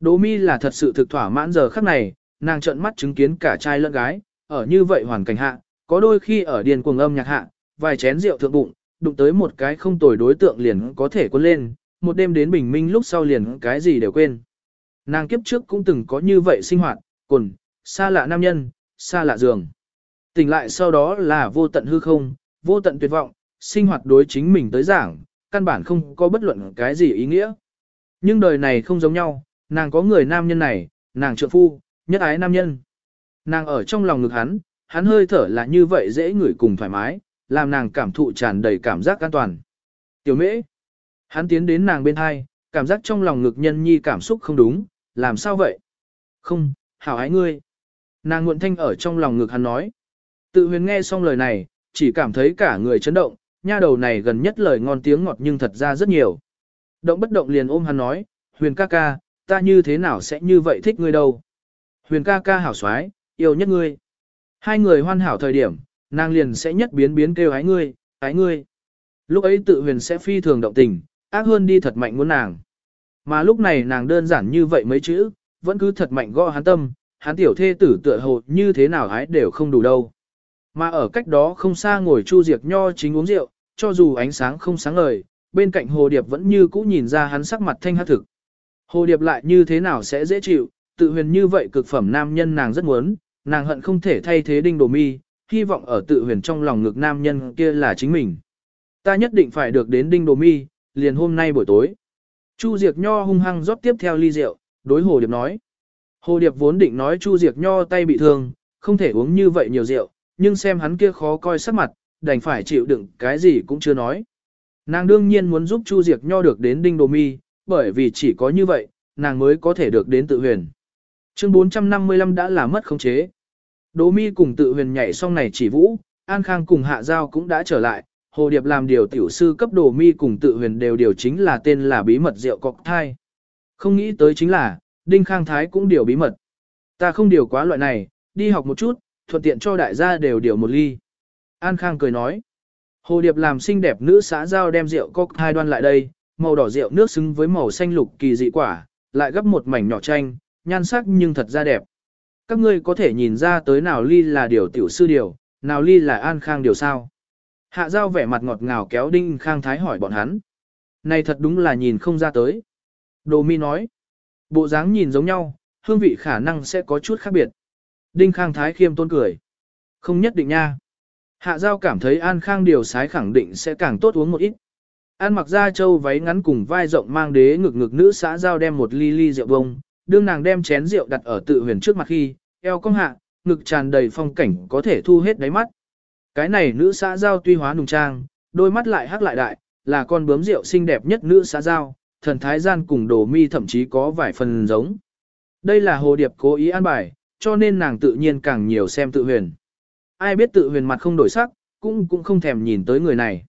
Đỗ mi là thật sự thực thỏa mãn giờ khắc này, nàng trợn mắt chứng kiến cả trai lẫn gái, ở như vậy hoàn cảnh hạ, có đôi khi ở điền cuồng âm nhạc hạ, vài chén rượu thượng bụng, đụng tới một cái không tồi đối tượng liền có thể quân lên, một đêm đến bình minh lúc sau liền cái gì đều quên. Nàng kiếp trước cũng từng có như vậy sinh hoạt, cồn, xa lạ nam nhân, xa lạ giường. Tỉnh lại sau đó là vô tận hư không, vô tận tuyệt vọng, sinh hoạt đối chính mình tới giảng, căn bản không có bất luận cái gì ý nghĩa. Nhưng đời này không giống nhau, nàng có người nam nhân này, nàng trượng phu, nhất ái nam nhân. Nàng ở trong lòng ngực hắn, hắn hơi thở là như vậy dễ ngửi cùng thoải mái, làm nàng cảm thụ tràn đầy cảm giác an toàn. Tiểu mễ, hắn tiến đến nàng bên hai, cảm giác trong lòng ngực nhân nhi cảm xúc không đúng, làm sao vậy? Không, hảo ái ngươi. Nàng nguộn thanh ở trong lòng ngực hắn nói. Tự huyền nghe xong lời này, chỉ cảm thấy cả người chấn động, nha đầu này gần nhất lời ngon tiếng ngọt nhưng thật ra rất nhiều. Động bất động liền ôm hắn nói, huyền ca ca, ta như thế nào sẽ như vậy thích ngươi đâu. Huyền ca ca hảo xoái, yêu nhất ngươi. Hai người hoan hảo thời điểm, nàng liền sẽ nhất biến biến kêu ái ngươi, ái ngươi. Lúc ấy tự huyền sẽ phi thường động tình, ác hơn đi thật mạnh muốn nàng. Mà lúc này nàng đơn giản như vậy mấy chữ, vẫn cứ thật mạnh gõ hắn tâm, hắn tiểu thê tử tựa hồ như thế nào hái đều không đủ đâu. Mà ở cách đó không xa ngồi Chu diệt Nho chính uống rượu, cho dù ánh sáng không sáng ngời, bên cạnh Hồ Điệp vẫn như cũ nhìn ra hắn sắc mặt thanh hát thực. Hồ Điệp lại như thế nào sẽ dễ chịu, tự huyền như vậy cực phẩm nam nhân nàng rất muốn, nàng hận không thể thay thế đinh đồ mi, hy vọng ở tự huyền trong lòng ngực nam nhân kia là chính mình. Ta nhất định phải được đến đinh đồ mi, liền hôm nay buổi tối. Chu Diệc Nho hung hăng rót tiếp theo ly rượu, đối Hồ Điệp nói. Hồ Điệp vốn định nói Chu Diệc Nho tay bị thương, không thể uống như vậy nhiều rượu, nhưng xem hắn kia khó coi sắc mặt, đành phải chịu đựng cái gì cũng chưa nói. Nàng đương nhiên muốn giúp Chu Diệc Nho được đến Đinh Đồ Mi, bởi vì chỉ có như vậy, nàng mới có thể được đến tự huyền. Chương 455 đã là mất khống chế. Đồ Mi cùng tự huyền nhảy xong này chỉ vũ, An Khang cùng Hạ Giao cũng đã trở lại, Hồ Điệp làm điều tiểu sư cấp Đồ Mi cùng tự huyền đều điều chính là tên là bí mật rượu cọc thai. Không nghĩ tới chính là, Đinh Khang Thái cũng điều bí mật. Ta không điều quá loại này, đi học một chút, thuận tiện cho đại gia đều điều một ly. An Khang cười nói. Hồ Điệp làm xinh đẹp nữ xã giao đem rượu cốc hai đoan lại đây, màu đỏ rượu nước xứng với màu xanh lục kỳ dị quả, lại gấp một mảnh nhỏ chanh, nhan sắc nhưng thật ra đẹp. Các ngươi có thể nhìn ra tới nào ly là điều tiểu sư điều, nào ly là An Khang điều sao. Hạ giao vẻ mặt ngọt ngào kéo Đinh Khang Thái hỏi bọn hắn. Này thật đúng là nhìn không ra tới. Đồ mi nói. Bộ dáng nhìn giống nhau, hương vị khả năng sẽ có chút khác biệt. Đinh Khang Thái khiêm tôn cười. Không nhất định nha. Hạ Giao cảm thấy An Khang điều sái khẳng định sẽ càng tốt uống một ít. An mặc ra châu váy ngắn cùng vai rộng mang đế ngực ngực nữ xã Giao đem một ly ly rượu bông, đương nàng đem chén rượu đặt ở tự huyền trước mặt khi, eo cong hạ, ngực tràn đầy phong cảnh có thể thu hết đáy mắt. Cái này nữ xã Giao tuy hóa nùng trang, đôi mắt lại hắc lại đại, là con bướm rượu xinh đẹp nhất nữ xã Giao, thần thái gian cùng đồ mi thậm chí có vài phần giống. Đây là hồ điệp cố ý an bài, cho nên nàng tự nhiên càng nhiều xem tự huyền. Ai biết tự huyền mặt không đổi sắc, cũng cũng không thèm nhìn tới người này.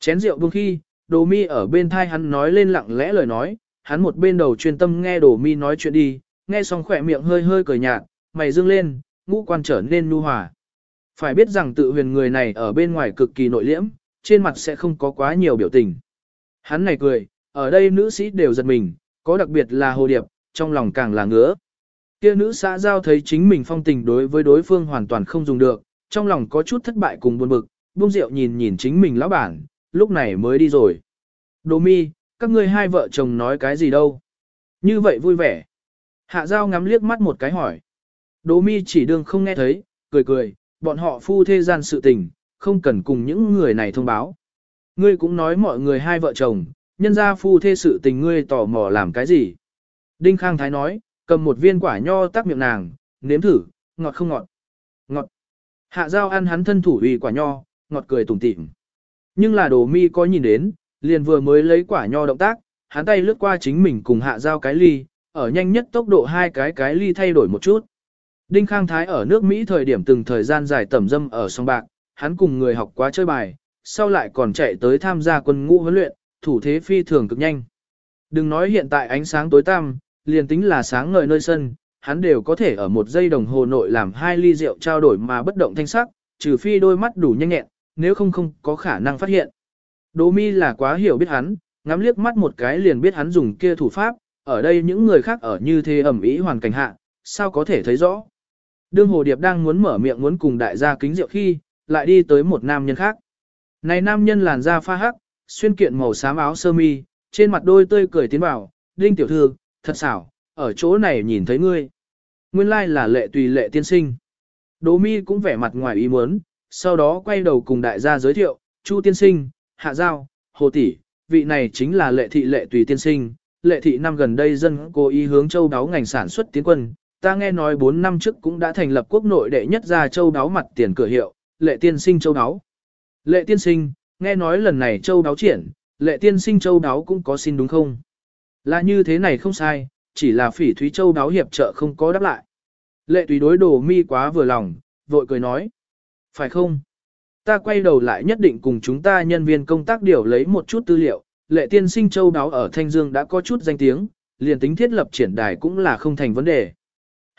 Chén rượu buông khi, đồ mi ở bên thai hắn nói lên lặng lẽ lời nói, hắn một bên đầu chuyên tâm nghe đồ mi nói chuyện đi, nghe xong khỏe miệng hơi hơi cười nhạt, mày dương lên, ngũ quan trở nên nu hòa. Phải biết rằng tự huyền người này ở bên ngoài cực kỳ nội liễm, trên mặt sẽ không có quá nhiều biểu tình. Hắn này cười, ở đây nữ sĩ đều giật mình, có đặc biệt là hồ điệp, trong lòng càng là ngứa. Kia nữ xã giao thấy chính mình phong tình đối với đối phương hoàn toàn không dùng được, trong lòng có chút thất bại cùng buồn bực, buông rượu nhìn nhìn chính mình lão bản, lúc này mới đi rồi. Đồ mi, các ngươi hai vợ chồng nói cái gì đâu? Như vậy vui vẻ. Hạ giao ngắm liếc mắt một cái hỏi. Đồ mi chỉ đương không nghe thấy, cười cười, bọn họ phu thê gian sự tình, không cần cùng những người này thông báo. Ngươi cũng nói mọi người hai vợ chồng, nhân ra phu thê sự tình ngươi tò mò làm cái gì? Đinh Khang Thái nói, cầm một viên quả nho tắc miệng nàng, nếm thử, ngọt không ngọt. Ngọt. Hạ giao ăn hắn thân thủ vì quả nho, ngọt cười tủm tỉm. Nhưng là đồ mi có nhìn đến, liền vừa mới lấy quả nho động tác, hắn tay lướt qua chính mình cùng hạ giao cái ly, ở nhanh nhất tốc độ hai cái cái ly thay đổi một chút. Đinh Khang Thái ở nước Mỹ thời điểm từng thời gian dài tẩm dâm ở sông Bạc, hắn cùng người học quá chơi bài, sau lại còn chạy tới tham gia quân ngũ huấn luyện, thủ thế phi thường cực nhanh. Đừng nói hiện tại ánh sáng tối tăm, liền tính là sáng ngời nơi sân, hắn đều có thể ở một giây đồng hồ nội làm hai ly rượu trao đổi mà bất động thanh sắc, trừ phi đôi mắt đủ nhanh nhẹn, nếu không không có khả năng phát hiện. Đỗ mi là quá hiểu biết hắn, ngắm liếc mắt một cái liền biết hắn dùng kia thủ pháp, ở đây những người khác ở như thế ẩm ý hoàn cảnh hạ, sao có thể thấy rõ. Đương Hồ Điệp đang muốn mở miệng muốn cùng đại gia kính rượu khi, lại đi tới một nam nhân khác. Này nam nhân làn da pha hắc, xuyên kiện màu xám áo sơ mi, trên mặt đôi tươi cười tiến bảo, Đinh tiểu thư, thật xảo, ở chỗ này nhìn thấy ngươi. Nguyên lai like là lệ tùy lệ tiên sinh. Đỗ mi cũng vẻ mặt ngoài ý muốn, sau đó quay đầu cùng đại gia giới thiệu, Chu tiên sinh, Hạ Giao, Hồ Tỷ, vị này chính là lệ thị lệ tùy tiên sinh. Lệ thị năm gần đây dân cố ý hướng châu đáo ngành sản xuất tiến quân, ta nghe nói 4 năm trước cũng đã thành lập quốc nội đệ nhất gia châu đáo mặt tiền cửa hiệu, lệ tiên sinh châu đáo. Lệ tiên sinh, nghe nói lần này châu đáo triển, lệ tiên sinh châu đáo cũng có xin đúng không? Là như thế này không sai, chỉ là phỉ thúy châu đáo hiệp trợ không có đáp lại. Lệ tùy đối đồ mi quá vừa lòng, vội cười nói. Phải không? Ta quay đầu lại nhất định cùng chúng ta nhân viên công tác điều lấy một chút tư liệu. Lệ tiên sinh châu đáo ở Thanh Dương đã có chút danh tiếng, liền tính thiết lập triển đài cũng là không thành vấn đề.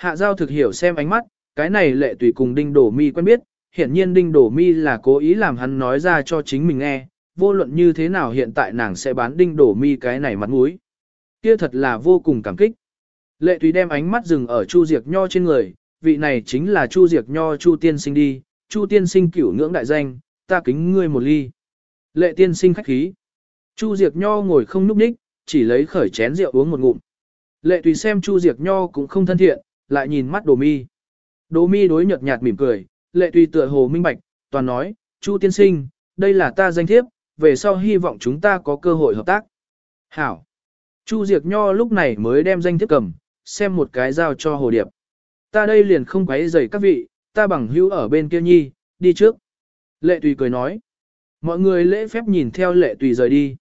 Hạ giao thực hiểu xem ánh mắt, cái này lệ tùy cùng đinh đổ mi quen biết, hiển nhiên đinh đổ mi là cố ý làm hắn nói ra cho chính mình nghe, vô luận như thế nào hiện tại nàng sẽ bán đinh đổ mi cái này mặt mũi. Kia thật là vô cùng cảm kích. Lệ tùy đem ánh mắt dừng ở Chu Diệc Nho trên người, vị này chính là Chu Diệc Nho Chu Tiên Sinh đi, Chu Tiên Sinh cửu ngưỡng đại danh, ta kính ngươi một ly. Lệ Tiên Sinh khách khí. Chu Diệc Nho ngồi không núp ních, chỉ lấy khởi chén rượu uống một ngụm. Lệ tùy xem Chu Diệc Nho cũng không thân thiện, lại nhìn mắt Đồ Mi. Đồ Mi đối nhợt nhạt mỉm cười, lệ tùy tựa hồ minh bạch, toàn nói, Chu Tiên Sinh, đây là ta danh thiếp, về sau hy vọng chúng ta có cơ hội hợp tác. Hảo. Chu Diệc Nho lúc này mới đem danh thiếp cầm, xem một cái giao cho Hồ Điệp. Ta đây liền không quấy rầy các vị, ta bằng hữu ở bên kia nhi, đi trước. Lệ Tùy cười nói. Mọi người lễ phép nhìn theo Lệ Tùy rời đi.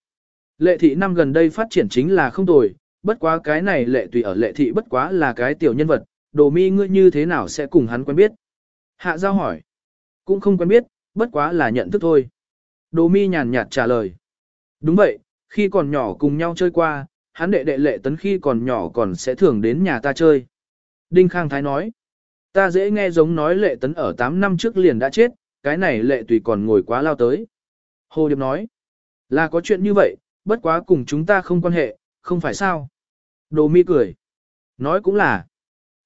Lệ thị năm gần đây phát triển chính là không tồi, bất quá cái này Lệ Tùy ở Lệ thị bất quá là cái tiểu nhân vật, đồ mi ngươi như thế nào sẽ cùng hắn quen biết. Hạ giao hỏi. Cũng không quen biết, bất quá là nhận thức thôi. Đồ mi nhàn nhạt trả lời. Đúng vậy, khi còn nhỏ cùng nhau chơi qua, hắn đệ đệ lệ tấn khi còn nhỏ còn sẽ thường đến nhà ta chơi. Đinh Khang Thái nói, ta dễ nghe giống nói lệ tấn ở 8 năm trước liền đã chết, cái này lệ tùy còn ngồi quá lao tới. Hồ Điệp nói, là có chuyện như vậy, bất quá cùng chúng ta không quan hệ, không phải sao. Đồ mi cười, nói cũng là.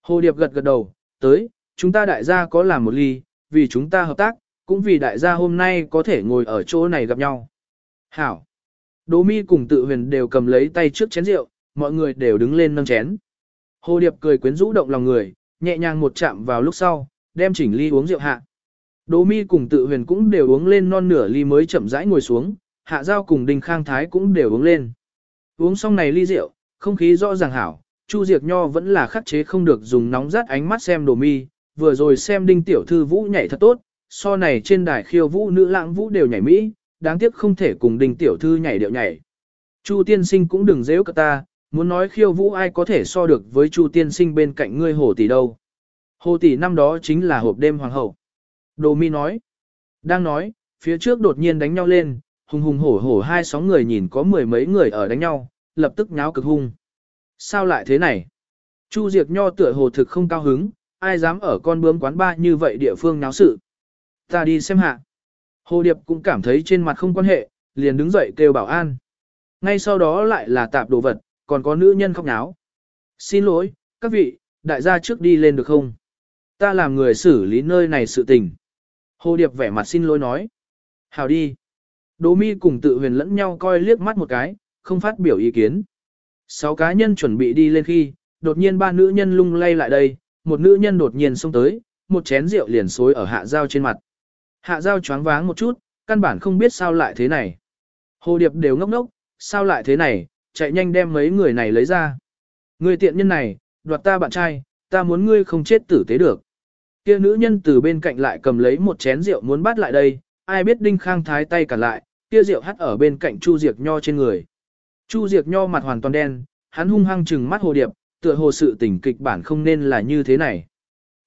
Hồ Điệp gật gật đầu, tới, chúng ta đại gia có làm một ly, vì chúng ta hợp tác, cũng vì đại gia hôm nay có thể ngồi ở chỗ này gặp nhau. Hảo. Đỗ mi cùng tự huyền đều cầm lấy tay trước chén rượu, mọi người đều đứng lên nâng chén. Hồ Điệp cười quyến rũ động lòng người, nhẹ nhàng một chạm vào lúc sau, đem chỉnh ly uống rượu hạ. Đỗ mi cùng tự huyền cũng đều uống lên non nửa ly mới chậm rãi ngồi xuống, hạ giao cùng đình khang thái cũng đều uống lên. Uống xong này ly rượu, không khí rõ ràng hảo, Chu Diệc Nho vẫn là khắc chế không được dùng nóng rát ánh mắt xem đồ mi, vừa rồi xem đinh tiểu thư vũ nhảy thật tốt, so này trên đài khiêu vũ nữ lãng vũ đều nhảy mỹ, đáng tiếc không thể cùng Đinh tiểu thư nhảy điệu nhảy. Chu tiên sinh cũng đừng dễ cợt ta, muốn nói khiêu vũ ai có thể so được với Chu tiên sinh bên cạnh ngươi hồ tỷ đâu. Hồ tỷ năm đó chính là hộp đêm hoàng hậu. Đồ mi nói. Đang nói, phía trước đột nhiên đánh nhau lên, hùng hùng hổ hổ hai sóng người nhìn có mười mấy người ở đánh nhau, lập tức nháo cực hung. Sao lại thế này? Chu Diệc Nho tựa hồ thực không cao hứng, ai dám ở con bướm quán ba như vậy địa phương náo sự. Ta đi xem hạ. Hồ Điệp cũng cảm thấy trên mặt không quan hệ, liền đứng dậy kêu bảo an. Ngay sau đó lại là tạp đồ vật, còn có nữ nhân khóc náo. Xin lỗi, các vị, đại gia trước đi lên được không? Ta làm người xử lý nơi này sự tình. Hồ Điệp vẻ mặt xin lỗi nói. Hào đi. Đỗ mi cùng tự huyền lẫn nhau coi liếc mắt một cái, không phát biểu ý kiến. Sáu cá nhân chuẩn bị đi lên khi, đột nhiên ba nữ nhân lung lay lại đây, một nữ nhân đột nhiên xông tới, một chén rượu liền xối ở hạ dao trên mặt. Hạ giao choáng váng một chút, căn bản không biết sao lại thế này. Hồ Điệp đều ngốc ngốc, sao lại thế này, chạy nhanh đem mấy người này lấy ra. Người tiện nhân này, đoạt ta bạn trai, ta muốn ngươi không chết tử tế được. Kia nữ nhân từ bên cạnh lại cầm lấy một chén rượu muốn bắt lại đây, ai biết Đinh Khang thái tay cả lại, kia rượu hắt ở bên cạnh Chu Diệp Nho trên người. Chu Diệc Nho mặt hoàn toàn đen, hắn hung hăng trừng mắt Hồ Điệp, tựa hồ sự tình kịch bản không nên là như thế này.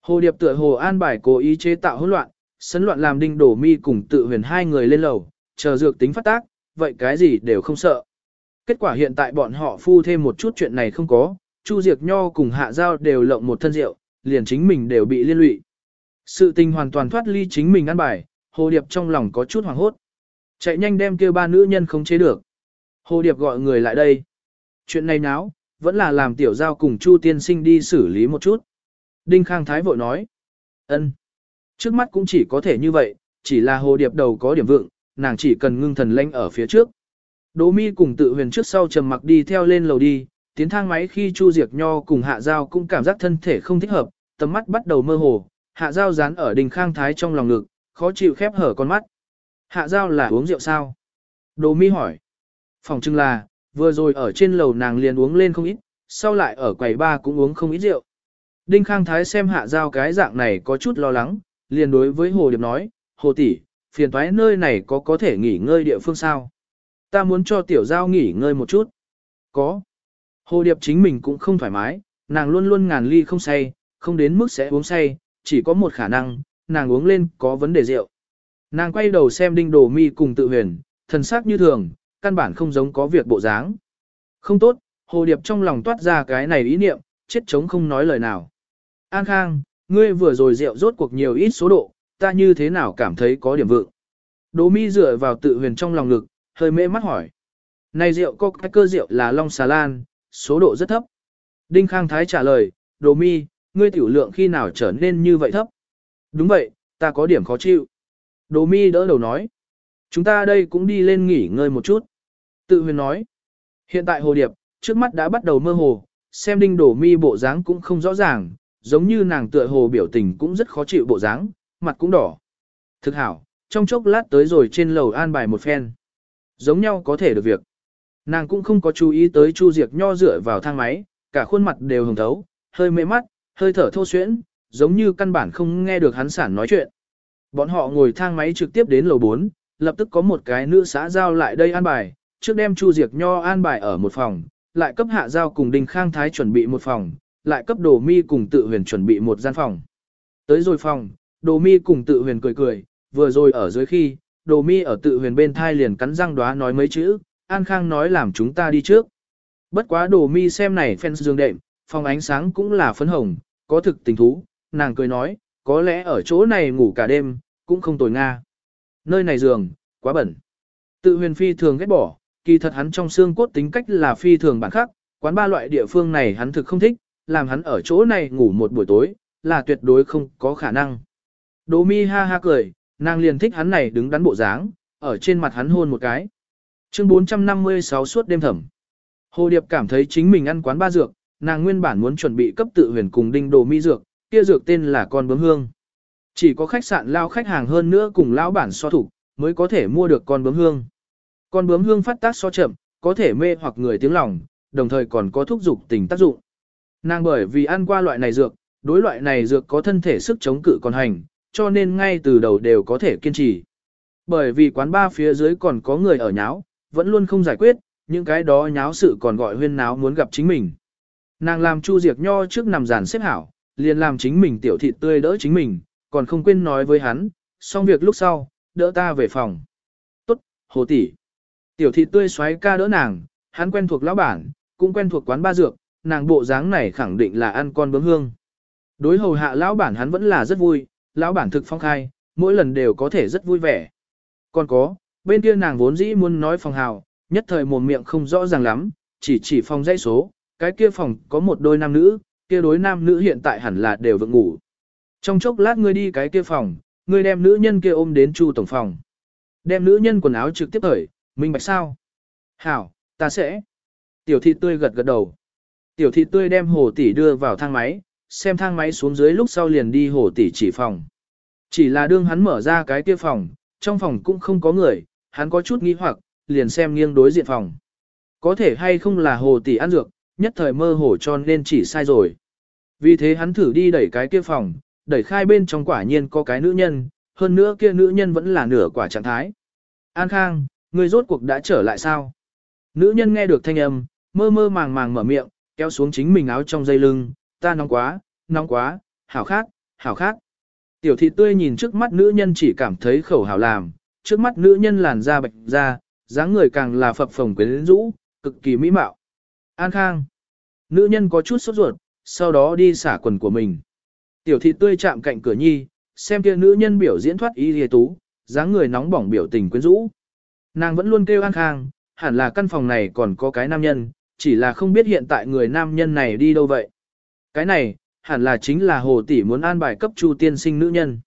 Hồ Điệp tựa hồ an bài cố ý chế tạo hỗn loạn, sấn loạn làm đinh đổ mi cùng tự huyền hai người lên lầu, chờ dược tính phát tác, vậy cái gì đều không sợ. Kết quả hiện tại bọn họ phu thêm một chút chuyện này không có, Chu Diệc Nho cùng Hạ Giao đều lộng một thân rượu, liền chính mình đều bị liên lụy. Sự tình hoàn toàn thoát ly chính mình ăn bài, Hồ Điệp trong lòng có chút hoảng hốt. Chạy nhanh đem kêu ba nữ nhân không chế được. Hồ Điệp gọi người lại đây. Chuyện này náo, vẫn là làm tiểu giao cùng Chu Tiên Sinh đi xử lý một chút. Đinh Khang Thái vội nói. Ân. Trước mắt cũng chỉ có thể như vậy, chỉ là hồ điệp đầu có điểm vượng, nàng chỉ cần ngưng thần lanh ở phía trước. Đỗ mi cùng tự huyền trước sau trầm mặc đi theo lên lầu đi, tiến thang máy khi Chu Diệc Nho cùng Hạ Giao cũng cảm giác thân thể không thích hợp, tầm mắt bắt đầu mơ hồ, Hạ Giao dán ở Đinh khang thái trong lòng ngực, khó chịu khép hở con mắt. Hạ Giao là uống rượu sao? Đỗ mi hỏi. Phòng chừng là, vừa rồi ở trên lầu nàng liền uống lên không ít, sau lại ở quầy ba cũng uống không ít rượu. Đinh Khang Thái xem Hạ Giao cái dạng này có chút lo lắng, liền đối với Hồ Điệp nói, Hồ tỷ, phiền toái nơi này có có thể nghỉ ngơi địa phương sao? Ta muốn cho tiểu giao nghỉ ngơi một chút. Có. Hồ Điệp chính mình cũng không thoải mái, nàng luôn luôn ngàn ly không say, không đến mức sẽ uống say, chỉ có một khả năng, nàng uống lên có vấn đề rượu. Nàng quay đầu xem đinh đồ mi cùng tự huyền, thần sắc như thường, căn bản không giống có việc bộ dáng. Không tốt, Hồ Điệp trong lòng toát ra cái này ý niệm, chết chống không nói lời nào. An Khang, ngươi vừa rồi rượu rốt cuộc nhiều ít số độ, ta như thế nào cảm thấy có điểm vượng. Đỗ mi dựa vào tự huyền trong lòng ngực, hơi mê mắt hỏi. Này rượu có cái cơ rượu là long xà lan, số độ rất thấp. Đinh Khang Thái trả lời, Đỗ mi, ngươi tiểu lượng khi nào trở nên như vậy thấp? Đúng vậy, ta có điểm khó chịu. Đỗ mi đỡ đầu nói. Chúng ta đây cũng đi lên nghỉ ngơi một chút. Tự huyền nói. Hiện tại hồ điệp, trước mắt đã bắt đầu mơ hồ, xem đinh đổ mi bộ dáng cũng không rõ ràng, giống như nàng tựa hồ biểu tình cũng rất khó chịu bộ dáng, mặt cũng đỏ. Thực hảo, trong chốc lát tới rồi trên lầu an bài một phen. Giống nhau có thể được việc. Nàng cũng không có chú ý tới Chu Diệc Nho dựa vào thang máy, cả khuôn mặt đều hồng thấu, hơi mê mắt, hơi thở thô xuyễn, giống như căn bản không nghe được hắn sản nói chuyện. Bọn họ ngồi thang máy trực tiếp đến lầu 4, lập tức có một cái nữ xã giao lại đây an bài, trước đem Chu Diệc Nho an bài ở một phòng, lại cấp hạ giao cùng Đinh Khang Thái chuẩn bị một phòng, lại cấp Đồ Mi cùng Tự Huyền chuẩn bị một gian phòng. Tới rồi phòng, Đồ Mi cùng Tự Huyền cười cười, vừa rồi ở dưới khi, Đồ Mi ở Tự Huyền bên thai liền cắn răng đoá nói mấy chữ, An Khang nói làm chúng ta đi trước. Bất quá Đồ Mi xem này phen dương đệm, phòng ánh sáng cũng là phấn hồng, có thực tình thú, nàng cười nói, có lẽ ở chỗ này ngủ cả đêm, cũng không tồi nga. Nơi này giường, quá bẩn. Tự huyền phi thường ghét bỏ, kỳ thật hắn trong xương cốt tính cách là phi thường bản khắc, quán ba loại địa phương này hắn thực không thích, làm hắn ở chỗ này ngủ một buổi tối, là tuyệt đối không có khả năng. Đỗ mi ha ha cười, nàng liền thích hắn này đứng đắn bộ dáng, ở trên mặt hắn hôn một cái. Chương 456 suốt đêm thẩm. Hồ Điệp cảm thấy chính mình ăn quán ba dược, nàng nguyên bản muốn chuẩn bị cấp tự huyền cùng đinh đồ mi dược, kia dược tên là con bướm hương. Chỉ có khách sạn lao khách hàng hơn nữa cùng lão bản so thủ, mới có thể mua được con bướm hương. Con bướm hương phát tác so chậm, có thể mê hoặc người tiếng lòng, đồng thời còn có thúc dục tình tác dụng. Nàng bởi vì ăn qua loại này dược, đối loại này dược có thân thể sức chống cự còn hành, cho nên ngay từ đầu đều có thể kiên trì. Bởi vì quán ba phía dưới còn có người ở nháo, vẫn luôn không giải quyết, những cái đó nháo sự còn gọi huyên náo muốn gặp chính mình. Nàng làm Chu diệt Nho trước nằm giàn xếp hảo, liền làm chính mình tiểu thịt tươi đỡ chính mình, còn không quên nói với hắn, xong việc lúc sau, đỡ ta về phòng. Tốt, hồ tỷ. Tiểu thị tươi xoáy ca đỡ nàng, hắn quen thuộc lão bản, cũng quen thuộc quán ba dược, nàng bộ dáng này khẳng định là ăn con bướm hương. Đối hầu hạ lão bản hắn vẫn là rất vui, lão bản thực phong khai, mỗi lần đều có thể rất vui vẻ. Còn có, bên kia nàng vốn dĩ muốn nói phòng hào, nhất thời mồm miệng không rõ ràng lắm, chỉ chỉ phòng dãy số, cái kia phòng có một đôi nam nữ, kia đối nam nữ hiện tại hẳn là đều vượng ngủ. Trong chốc lát ngươi đi cái kia phòng, ngươi đem nữ nhân kia ôm đến chu tổng phòng. Đem nữ nhân quần áo trực tiếp thời, minh bạch sao? Hảo, ta sẽ. Tiểu thị tươi gật gật đầu. Tiểu thị tươi đem hồ tỷ đưa vào thang máy, xem thang máy xuống dưới lúc sau liền đi hồ tỷ chỉ phòng. Chỉ là đương hắn mở ra cái kia phòng, trong phòng cũng không có người, hắn có chút nghi hoặc, liền xem nghiêng đối diện phòng. Có thể hay không là hồ tỷ ăn dược, nhất thời mơ hồ cho nên chỉ sai rồi. Vì thế hắn thử đi đẩy cái kia phòng, đẩy khai bên trong quả nhiên có cái nữ nhân, hơn nữa kia nữ nhân vẫn là nửa quả trạng thái. An Khang, người rốt cuộc đã trở lại sao? Nữ nhân nghe được thanh âm, mơ mơ màng màng mở miệng, kéo xuống chính mình áo trong dây lưng, ta nóng quá, nóng quá, hảo khát, hảo khát. Tiểu thị tươi nhìn trước mắt nữ nhân chỉ cảm thấy khẩu hảo làm, trước mắt nữ nhân làn da bạch da, dáng người càng là phập phồng quyến rũ, cực kỳ mỹ mạo. An Khang. Nữ nhân có chút sốt ruột, sau đó đi xả quần của mình. Tiểu thị tươi chạm cạnh cửa nhi, xem kia nữ nhân biểu diễn thoát y hề tú, dáng người nóng bỏng biểu tình quyến rũ. Nàng vẫn luôn kêu An Khang, hẳn là căn phòng này còn có cái nam nhân, chỉ là không biết hiện tại người nam nhân này đi đâu vậy. Cái này, hẳn là chính là hồ tỷ muốn an bài cấp chu tiên sinh nữ nhân.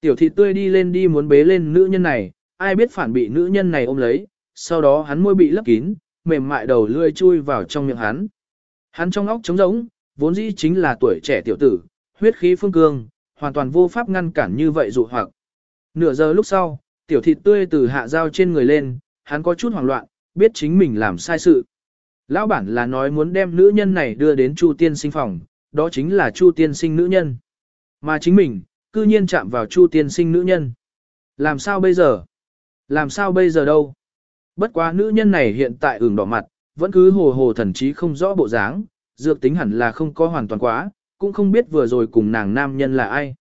Tiểu thị tươi đi lên đi muốn bế lên nữ nhân này, ai biết phản bị nữ nhân này ôm lấy, sau đó hắn môi bị lấp kín, mềm mại đầu lươi chui vào trong miệng hắn. Hắn trong óc trống rỗng, vốn dĩ chính là tuổi trẻ tiểu tử, huyết khí phương cương, hoàn toàn vô pháp ngăn cản như vậy dụ hoặc. Nửa giờ lúc sau, tiểu thịt tươi từ hạ dao trên người lên, hắn có chút hoảng loạn, biết chính mình làm sai sự. Lão bản là nói muốn đem nữ nhân này đưa đến Chu tiên sinh phòng, đó chính là Chu tiên sinh nữ nhân. Mà chính mình, cư nhiên chạm vào Chu tiên sinh nữ nhân. Làm sao bây giờ? Làm sao bây giờ đâu? Bất quá nữ nhân này hiện tại ửng đỏ mặt, vẫn cứ hồ hồ thần trí không rõ bộ dáng, dược tính hẳn là không có hoàn toàn quá, cũng không biết vừa rồi cùng nàng nam nhân là ai.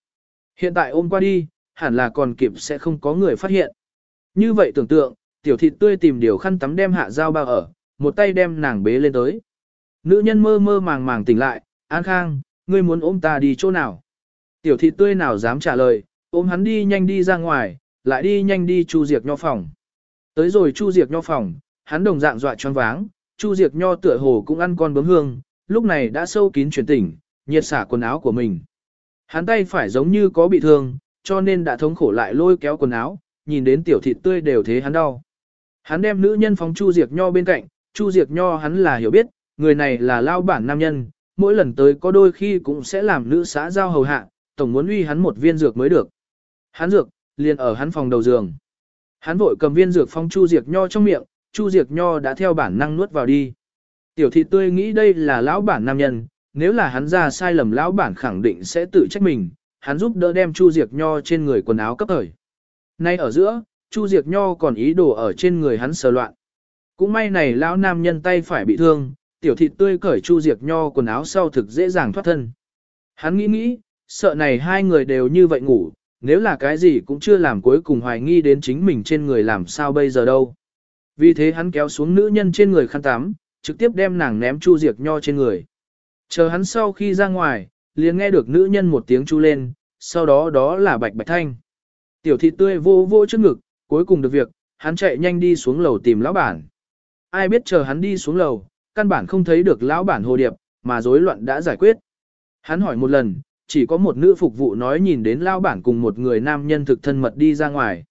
Hiện tại ôm qua đi, hẳn là còn kịp sẽ không có người phát hiện. Như vậy tưởng tượng, tiểu thịt tươi tìm điều khăn tắm đem hạ dao bao ở, một tay đem nàng bế lên tới. Nữ nhân mơ mơ màng màng tỉnh lại, An Khang, ngươi muốn ôm ta đi chỗ nào? Tiểu thịt tươi nào dám trả lời, ôm hắn đi nhanh đi ra ngoài, lại đi nhanh đi Chu diệt Nho phòng. Tới rồi Chu diệt Nho phòng, hắn đồng dạng dọa choáng váng, Chu diệt Nho tựa hồ cũng ăn con bướm hương, lúc này đã sâu kín chuyển tỉnh, nhiệt xả quần áo của mình. Hắn tay phải giống như có bị thương, cho nên đã thống khổ lại lôi kéo quần áo, nhìn đến tiểu thịt tươi đều thế hắn đau. Hắn đem nữ nhân phóng Chu Diệp Nho bên cạnh, Chu Diệp Nho hắn là hiểu biết, người này là lao bản nam nhân, mỗi lần tới có đôi khi cũng sẽ làm nữ xã giao hầu hạ, tổng muốn uy hắn một viên dược mới được. Hắn dược, liền ở hắn phòng đầu giường. Hắn vội cầm viên dược phong Chu Diệp Nho trong miệng, Chu Diệp Nho đã theo bản năng nuốt vào đi. Tiểu thị tươi nghĩ đây là lão bản nam nhân, nếu là hắn ra sai lầm lão bản khẳng định sẽ tự trách mình, hắn giúp đỡ đem Chu Diệp Nho trên người quần áo cấp thời. Nay ở giữa, Chu Diệp Nho còn ý đồ ở trên người hắn sờ loạn. Cũng may này lão nam nhân tay phải bị thương, tiểu thịt tươi cởi Chu Diệp Nho quần áo sau thực dễ dàng thoát thân. Hắn nghĩ nghĩ, sợ này hai người đều như vậy ngủ, nếu là cái gì cũng chưa làm cuối cùng hoài nghi đến chính mình trên người làm sao bây giờ đâu. Vì thế hắn kéo xuống nữ nhân trên người khăn tắm, trực tiếp đem nàng ném Chu Diệp Nho trên người. Chờ hắn sau khi ra ngoài, liền nghe được nữ nhân một tiếng chu lên, sau đó đó là bạch bạch thanh. Tiểu thị tươi vô vô trước ngực, cuối cùng được việc, hắn chạy nhanh đi xuống lầu tìm lão bản. Ai biết chờ hắn đi xuống lầu, căn bản không thấy được lão bản hồ điệp, mà rối loạn đã giải quyết. Hắn hỏi một lần, chỉ có một nữ phục vụ nói nhìn đến lão bản cùng một người nam nhân thực thân mật đi ra ngoài.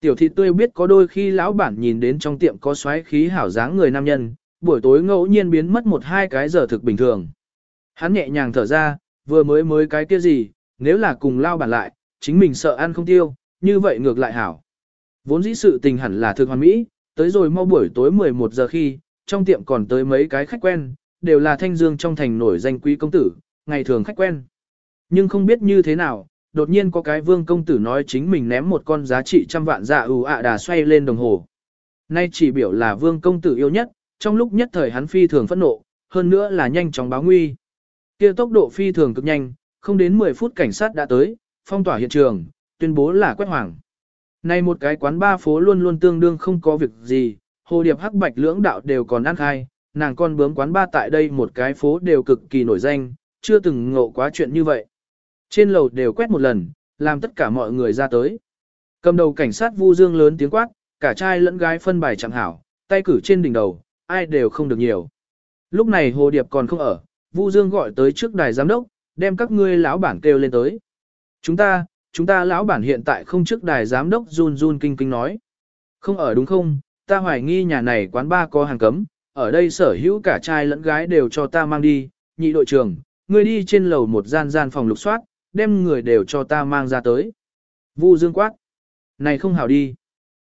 Tiểu thị tươi biết có đôi khi lão bản nhìn đến trong tiệm có xoáy khí hảo dáng người nam nhân, buổi tối ngẫu nhiên biến mất một hai cái giờ thực bình thường. Hắn nhẹ nhàng thở ra, vừa mới mới cái kia gì, nếu là cùng lao bản lại, chính mình sợ ăn không tiêu, như vậy ngược lại hảo. Vốn dĩ sự tình hẳn là thực hoàn mỹ, tới rồi mau buổi tối 11 giờ khi, trong tiệm còn tới mấy cái khách quen, đều là thanh dương trong thành nổi danh quý công tử, ngày thường khách quen. Nhưng không biết như thế nào, đột nhiên có cái vương công tử nói chính mình ném một con giá trị trăm vạn dạ ù ạ đà xoay lên đồng hồ. Nay chỉ biểu là vương công tử yêu nhất, trong lúc nhất thời hắn phi thường phẫn nộ, hơn nữa là nhanh chóng báo nguy. Kia tốc độ phi thường cực nhanh, không đến 10 phút cảnh sát đã tới, phong tỏa hiện trường, tuyên bố là quét hoàng. Nay một cái quán ba phố luôn luôn tương đương không có việc gì, hồ điệp hắc bạch lưỡng đạo đều còn ăn khai, nàng con bướm quán ba tại đây một cái phố đều cực kỳ nổi danh, chưa từng ngộ quá chuyện như vậy. Trên lầu đều quét một lần, làm tất cả mọi người ra tới. Cầm đầu cảnh sát Vu Dương lớn tiếng quát, cả trai lẫn gái phân bài chẳng hảo, tay cử trên đỉnh đầu, ai đều không được nhiều. Lúc này Hồ Điệp còn không ở, Vu Dương gọi tới trước đài giám đốc, đem các ngươi lão bản kêu lên tới. Chúng ta, chúng ta lão bản hiện tại không trước đài giám đốc run run kinh kinh nói. Không ở đúng không, ta hoài nghi nhà này quán ba có hàng cấm, ở đây sở hữu cả trai lẫn gái đều cho ta mang đi, nhị đội trưởng, ngươi đi trên lầu một gian gian phòng lục soát, đem người đều cho ta mang ra tới. Vu Dương quát. Này không hảo đi.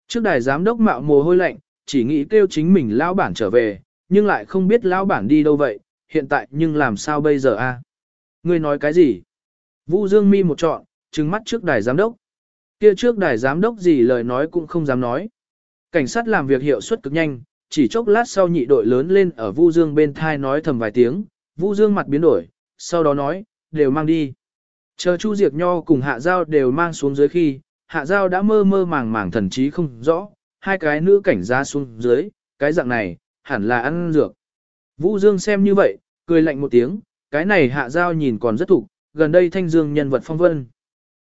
Trước đài giám đốc mạo mồ hôi lạnh, chỉ nghĩ kêu chính mình lão bản trở về, nhưng lại không biết lão bản đi đâu vậy, hiện tại nhưng làm sao bây giờ a? Ngươi nói cái gì? Vu Dương mi một trọn, trừng mắt trước đài giám đốc. Kia trước đài giám đốc gì lời nói cũng không dám nói. Cảnh sát làm việc hiệu suất cực nhanh, chỉ chốc lát sau nhị đội lớn lên ở Vu Dương bên thai nói thầm vài tiếng, Vu Dương mặt biến đổi, sau đó nói, đều mang đi. Chờ Chu Diệp Nho cùng Hạ Giao đều mang xuống dưới khi, Hạ Giao đã mơ mơ màng màng thần trí không rõ, hai cái nữ cảnh ra xuống dưới, cái dạng này, hẳn là ăn dược. Vũ Dương xem như vậy, cười lạnh một tiếng, cái này Hạ Giao nhìn còn rất thủ. gần đây thanh dương nhân vật phong vân.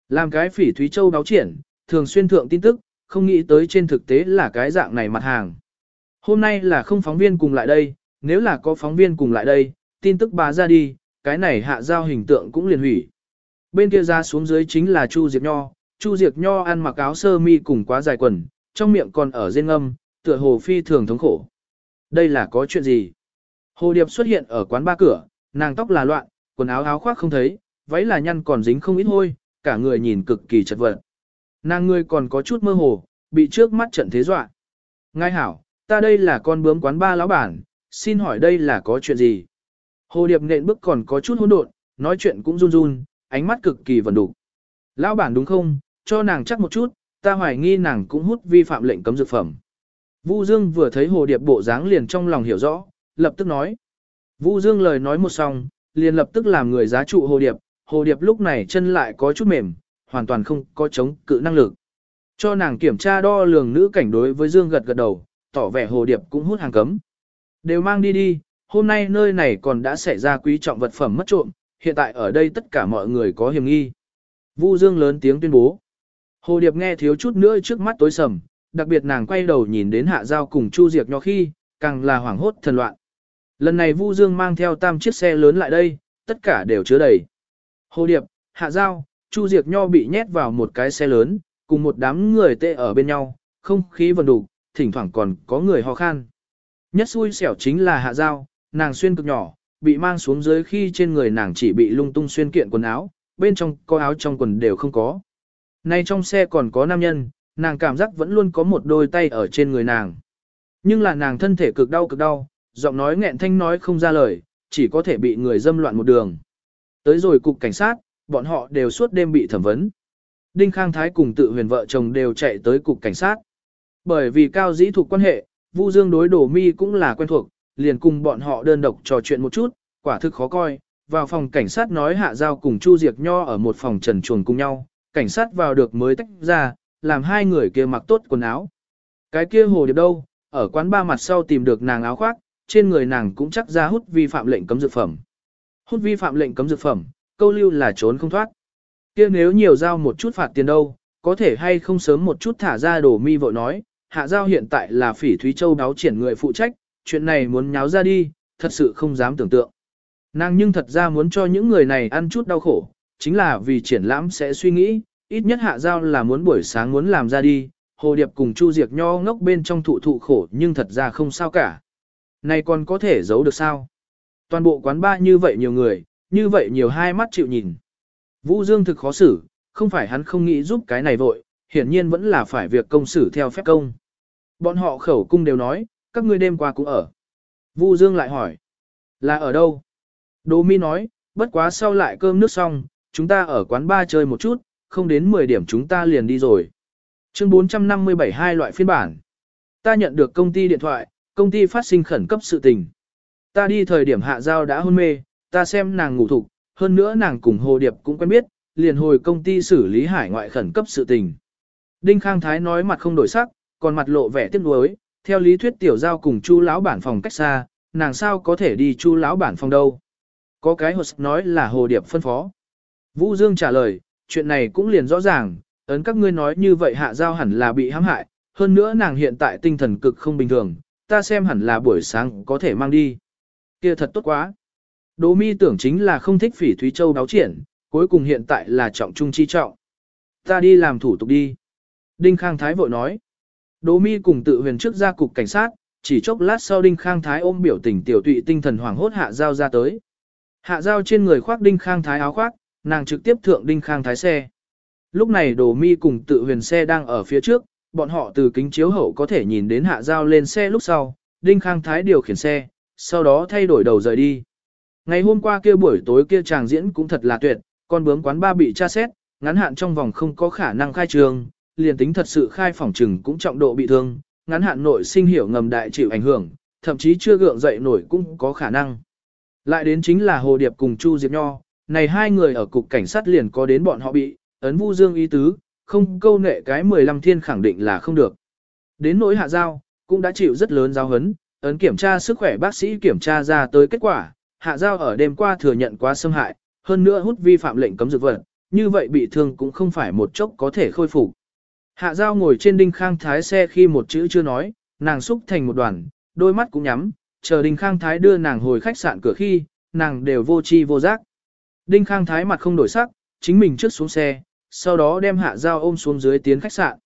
Làm cái phỉ Thúy Châu báo triển, thường xuyên thượng tin tức, không nghĩ tới trên thực tế là cái dạng này mặt hàng. Hôm nay là không phóng viên cùng lại đây, nếu là có phóng viên cùng lại đây, tin tức bà ra đi, cái này hạ giao hình tượng cũng liền hủy. Bên kia ra xuống dưới chính là Chu Diệp Nho, Chu Diệp Nho ăn mặc áo sơ mi cùng quá dài quần, trong miệng còn ở rên âm, tựa hồ phi thường thống khổ. Đây là có chuyện gì? Hồ Điệp xuất hiện ở quán ba cửa, nàng tóc là loạn, quần áo áo khoác không thấy, váy là nhăn còn dính không ít hôi, cả người nhìn cực kỳ chật vật. Nàng người còn có chút mơ hồ, bị trước mắt trận thế dọa. Ngài hảo, ta đây là con bướm quán ba lão bản, xin hỏi đây là có chuyện gì? Hồ Điệp nện bước còn có chút hỗn độn, nói chuyện cũng run run, ánh mắt cực kỳ vẩn đủ. Lão bản đúng không, cho nàng chắc một chút, ta hoài nghi nàng cũng hút vi phạm lệnh cấm dược phẩm. Vu Dương vừa thấy Hồ Điệp bộ dáng liền trong lòng hiểu rõ, lập tức nói. Vu Dương lời nói một xong, liền lập tức làm người giá trụ Hồ Điệp, Hồ Điệp lúc này chân lại có chút mềm, hoàn toàn không có chống cự năng lực. Cho nàng kiểm tra đo lường nữ cảnh đối với Dương gật gật đầu, tỏ vẻ Hồ Điệp cũng hút hàng cấm. Đều mang đi đi, hôm nay nơi này còn đã xảy ra quý trọng vật phẩm mất trộm, hiện tại ở đây tất cả mọi người có hiểm nghi. Vu Dương lớn tiếng tuyên bố. Hồ Điệp nghe thiếu chút nữa trước mắt tối sầm, đặc biệt nàng quay đầu nhìn đến Hạ Giao cùng Chu Diệp Nho khi, càng là hoảng hốt thần loạn. Lần này Vu Dương mang theo tam chiếc xe lớn lại đây, tất cả đều chứa đầy. Hồ Điệp, Hạ Giao, Chu Diệp Nho bị nhét vào một cái xe lớn, cùng một đám người tê ở bên nhau, không khí vần đủ, thỉnh thoảng còn có người ho khan. Nhất xui xẻo chính là Hạ Giao, nàng xuyên cực nhỏ, bị mang xuống dưới khi trên người nàng chỉ bị lung tung xuyên kiện quần áo, bên trong có áo trong quần đều không có. Nay trong xe còn có nam nhân, nàng cảm giác vẫn luôn có một đôi tay ở trên người nàng. Nhưng là nàng thân thể cực đau cực đau, giọng nói nghẹn thanh nói không ra lời, chỉ có thể bị người dâm loạn một đường. Tới rồi cục cảnh sát, bọn họ đều suốt đêm bị thẩm vấn. Đinh Khang Thái cùng tự huyền vợ chồng đều chạy tới cục cảnh sát. Bởi vì cao dĩ thuộc quan hệ, Vu Dương đối đổ mi cũng là quen thuộc, liền cùng bọn họ đơn độc trò chuyện một chút, quả thực khó coi. Vào phòng cảnh sát nói hạ giao cùng Chu Diệp Nho ở một phòng trần chuồng cùng nhau, cảnh sát vào được mới tách ra, làm hai người kia mặc tốt quần áo. Cái kia hồ điệp đâu, ở quán ba mặt sau tìm được nàng áo khoác, trên người nàng cũng chắc ra hút vi phạm lệnh cấm dược phẩm. Hút vi phạm lệnh cấm dược phẩm, câu lưu là trốn không thoát. Kia nếu nhiều giao một chút phạt tiền đâu, có thể hay không sớm một chút thả ra đổ mi vội nói, hạ giao hiện tại là phỉ Thúy Châu đáo triển người phụ trách, chuyện này muốn nháo ra đi, thật sự không dám tưởng tượng. Nàng nhưng thật ra muốn cho những người này ăn chút đau khổ, chính là vì triển lãm sẽ suy nghĩ, ít nhất hạ giao là muốn buổi sáng muốn làm ra đi, hồ điệp cùng chu diệt nho ngốc bên trong thụ thụ khổ nhưng thật ra không sao cả. Này còn có thể giấu được sao? Toàn bộ quán ba như vậy nhiều người, như vậy nhiều hai mắt chịu nhìn. Vũ Dương thực khó xử, không phải hắn không nghĩ giúp cái này vội, hiển nhiên vẫn là phải việc công xử theo phép công. Bọn họ khẩu cung đều nói, các ngươi đêm qua cũng ở. Vu Dương lại hỏi, là ở đâu? Đỗ Mi nói, bất quá sau lại cơm nước xong, chúng ta ở quán ba chơi một chút, không đến 10 điểm chúng ta liền đi rồi. Chương 457 hai loại phiên bản. Ta nhận được công ty điện thoại, công ty phát sinh khẩn cấp sự tình. Ta đi thời điểm hạ giao đã hôn mê, ta xem nàng ngủ thục, hơn nữa nàng cùng Hồ Điệp cũng quen biết, liền hồi công ty xử lý hải ngoại khẩn cấp sự tình. Đinh Khang Thái nói mặt không đổi sắc, còn mặt lộ vẻ tiếc nuối, theo lý thuyết tiểu giao cùng Chu lão bản phòng cách xa, nàng sao có thể đi Chu lão bản phòng đâu? Có cái hồ nói là Hồ Điệp phân phó. Vũ Dương trả lời, chuyện này cũng liền rõ ràng, ấn các ngươi nói như vậy hạ giao hẳn là bị hãm hại, hơn nữa nàng hiện tại tinh thần cực không bình thường, ta xem hẳn là buổi sáng có thể mang đi. Kia thật tốt quá. Đỗ mi tưởng chính là không thích phỉ Thúy Châu báo triển, cuối cùng hiện tại là trọng trung chi trọng. Ta đi làm thủ tục đi. Đinh Khang Thái vội nói. Đỗ mi cùng tự huyền trước ra cục cảnh sát, chỉ chốc lát sau Đinh Khang Thái ôm biểu tình tiểu tụy tinh thần hoảng hốt hạ giao ra tới. Hạ giao trên người khoác Đinh Khang Thái áo khoác, nàng trực tiếp thượng Đinh Khang Thái xe. Lúc này Đỗ mi cùng tự huyền xe đang ở phía trước, bọn họ từ kính chiếu hậu có thể nhìn đến hạ giao lên xe lúc sau, Đinh Khang Thái điều khiển xe, sau đó thay đổi đầu rời đi. Ngày hôm qua kia buổi tối kia chàng diễn cũng thật là tuyệt, con bướm quán ba bị tra xét, ngắn hạn trong vòng không có khả năng khai trường, liền tính thật sự khai phòng trừng cũng trọng độ bị thương, ngắn hạn nội sinh hiểu ngầm đại chịu ảnh hưởng, thậm chí chưa gượng dậy nổi cũng có khả năng. Lại đến chính là Hồ Điệp cùng Chu Diệp Nho, này hai người ở cục cảnh sát liền có đến bọn họ bị, ấn vu dương ý tứ, không câu nệ cái 15 thiên khẳng định là không được. Đến nỗi hạ giao, cũng đã chịu rất lớn giáo hấn, ấn kiểm tra sức khỏe bác sĩ kiểm tra ra tới kết quả, hạ giao ở đêm qua thừa nhận quá xâm hại, hơn nữa hút vi phạm lệnh cấm dược vật, như vậy bị thương cũng không phải một chốc có thể khôi phục. Hạ giao ngồi trên đinh khang thái xe khi một chữ chưa nói, nàng xúc thành một đoàn, đôi mắt cũng nhắm, chờ đinh khang thái đưa nàng hồi khách sạn cửa khi, nàng đều vô chi vô giác. Đinh Khang Thái mặt không đổi sắc, chính mình trước xuống xe, sau đó đem hạ giao ôm xuống dưới tiến khách sạn.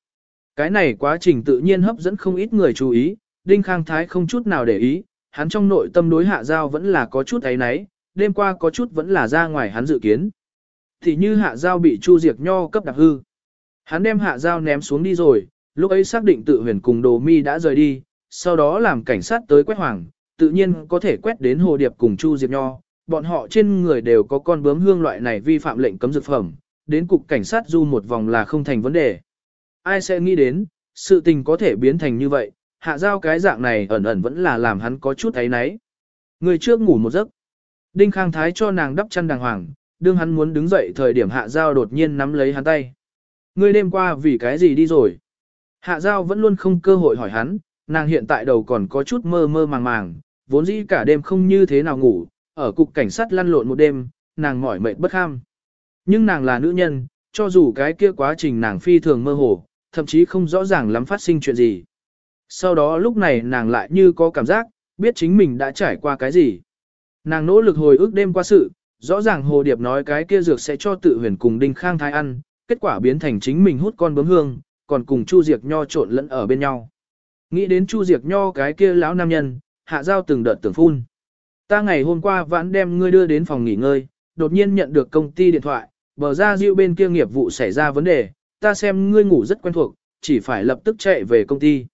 Cái này quá trình tự nhiên hấp dẫn không ít người chú ý, Đinh Khang Thái không chút nào để ý, hắn trong nội tâm đối hạ giao vẫn là có chút ấy náy, đêm qua có chút vẫn là ra ngoài hắn dự kiến. Thì như hạ giao bị Chu Diệt Nho cấp đặc hư. Hắn đem hạ giao ném xuống đi rồi, lúc ấy xác định tự huyền cùng đồ mi đã rời đi, sau đó làm cảnh sát tới quét hoàng, tự nhiên có thể quét đến Hồ Điệp cùng Chu Diệp Nho, bọn họ trên người đều có con bướm hương loại này vi phạm lệnh cấm dược phẩm, đến cục cảnh sát du một vòng là không thành vấn đề. Ai sẽ nghĩ đến, sự tình có thể biến thành như vậy, hạ giao cái dạng này ẩn ẩn vẫn là làm hắn có chút ấy náy. Người trước ngủ một giấc. Đinh Khang Thái cho nàng đắp chăn đàng hoàng, đương hắn muốn đứng dậy thời điểm hạ giao đột nhiên nắm lấy hắn tay. Ngươi đêm qua vì cái gì đi rồi? Hạ giao vẫn luôn không cơ hội hỏi hắn, nàng hiện tại đầu còn có chút mơ mơ màng màng, vốn dĩ cả đêm không như thế nào ngủ, ở cục cảnh sát lăn lộn một đêm, nàng mỏi mệt bất ham. Nhưng nàng là nữ nhân, cho dù cái kia quá trình nàng phi thường mơ hồ, thậm chí không rõ ràng lắm phát sinh chuyện gì. Sau đó lúc này nàng lại như có cảm giác, biết chính mình đã trải qua cái gì. Nàng nỗ lực hồi ức đêm qua sự, rõ ràng Hồ Điệp nói cái kia dược sẽ cho tự huyền cùng Đinh Khang Thái ăn, kết quả biến thành chính mình hút con bướm hương, còn cùng Chu Diệc Nho trộn lẫn ở bên nhau. Nghĩ đến Chu Diệc Nho cái kia lão nam nhân, hạ giao từng đợt tưởng phun. Ta ngày hôm qua vẫn đem ngươi đưa đến phòng nghỉ ngơi, đột nhiên nhận được công ty điện thoại, bờ ra diệu bên kia nghiệp vụ xảy ra vấn đề, ta xem ngươi ngủ rất quen thuộc, chỉ phải lập tức chạy về công ty.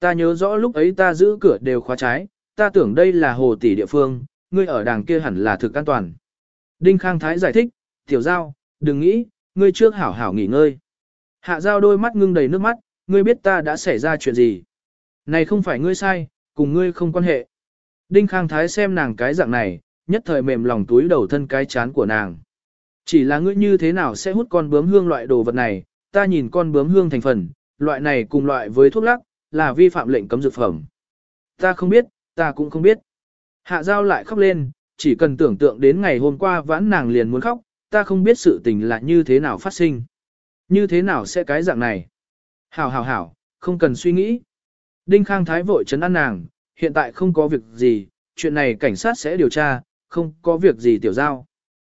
Ta nhớ rõ lúc ấy ta giữ cửa đều khóa trái, ta tưởng đây là hồ tỷ địa phương, ngươi ở đàng kia hẳn là thực an toàn. Đinh Khang Thái giải thích, tiểu giao, đừng nghĩ, ngươi trước hảo hảo nghỉ ngơi. Hạ giao đôi mắt ngưng đầy nước mắt, ngươi biết ta đã xảy ra chuyện gì. Này không phải ngươi sai, cùng ngươi không quan hệ. Đinh Khang Thái xem nàng cái dạng này, nhất thời mềm lòng túi đầu thân cái chán của nàng. Chỉ là ngươi như thế nào sẽ hút con bướm hương loại đồ vật này, ta nhìn con bướm hương thành phần, loại này cùng loại với thuốc lắc, là vi phạm lệnh cấm dược phẩm. Ta không biết, ta cũng không biết. Hạ giao lại khóc lên, chỉ cần tưởng tượng đến ngày hôm qua vãn nàng liền muốn khóc, ta không biết sự tình là như thế nào phát sinh. Như thế nào sẽ cái dạng này? Hảo hảo hảo, không cần suy nghĩ. Đinh Khang Thái vội chấn an nàng, hiện tại không có việc gì, chuyện này cảnh sát sẽ điều tra, không có việc gì tiểu giao.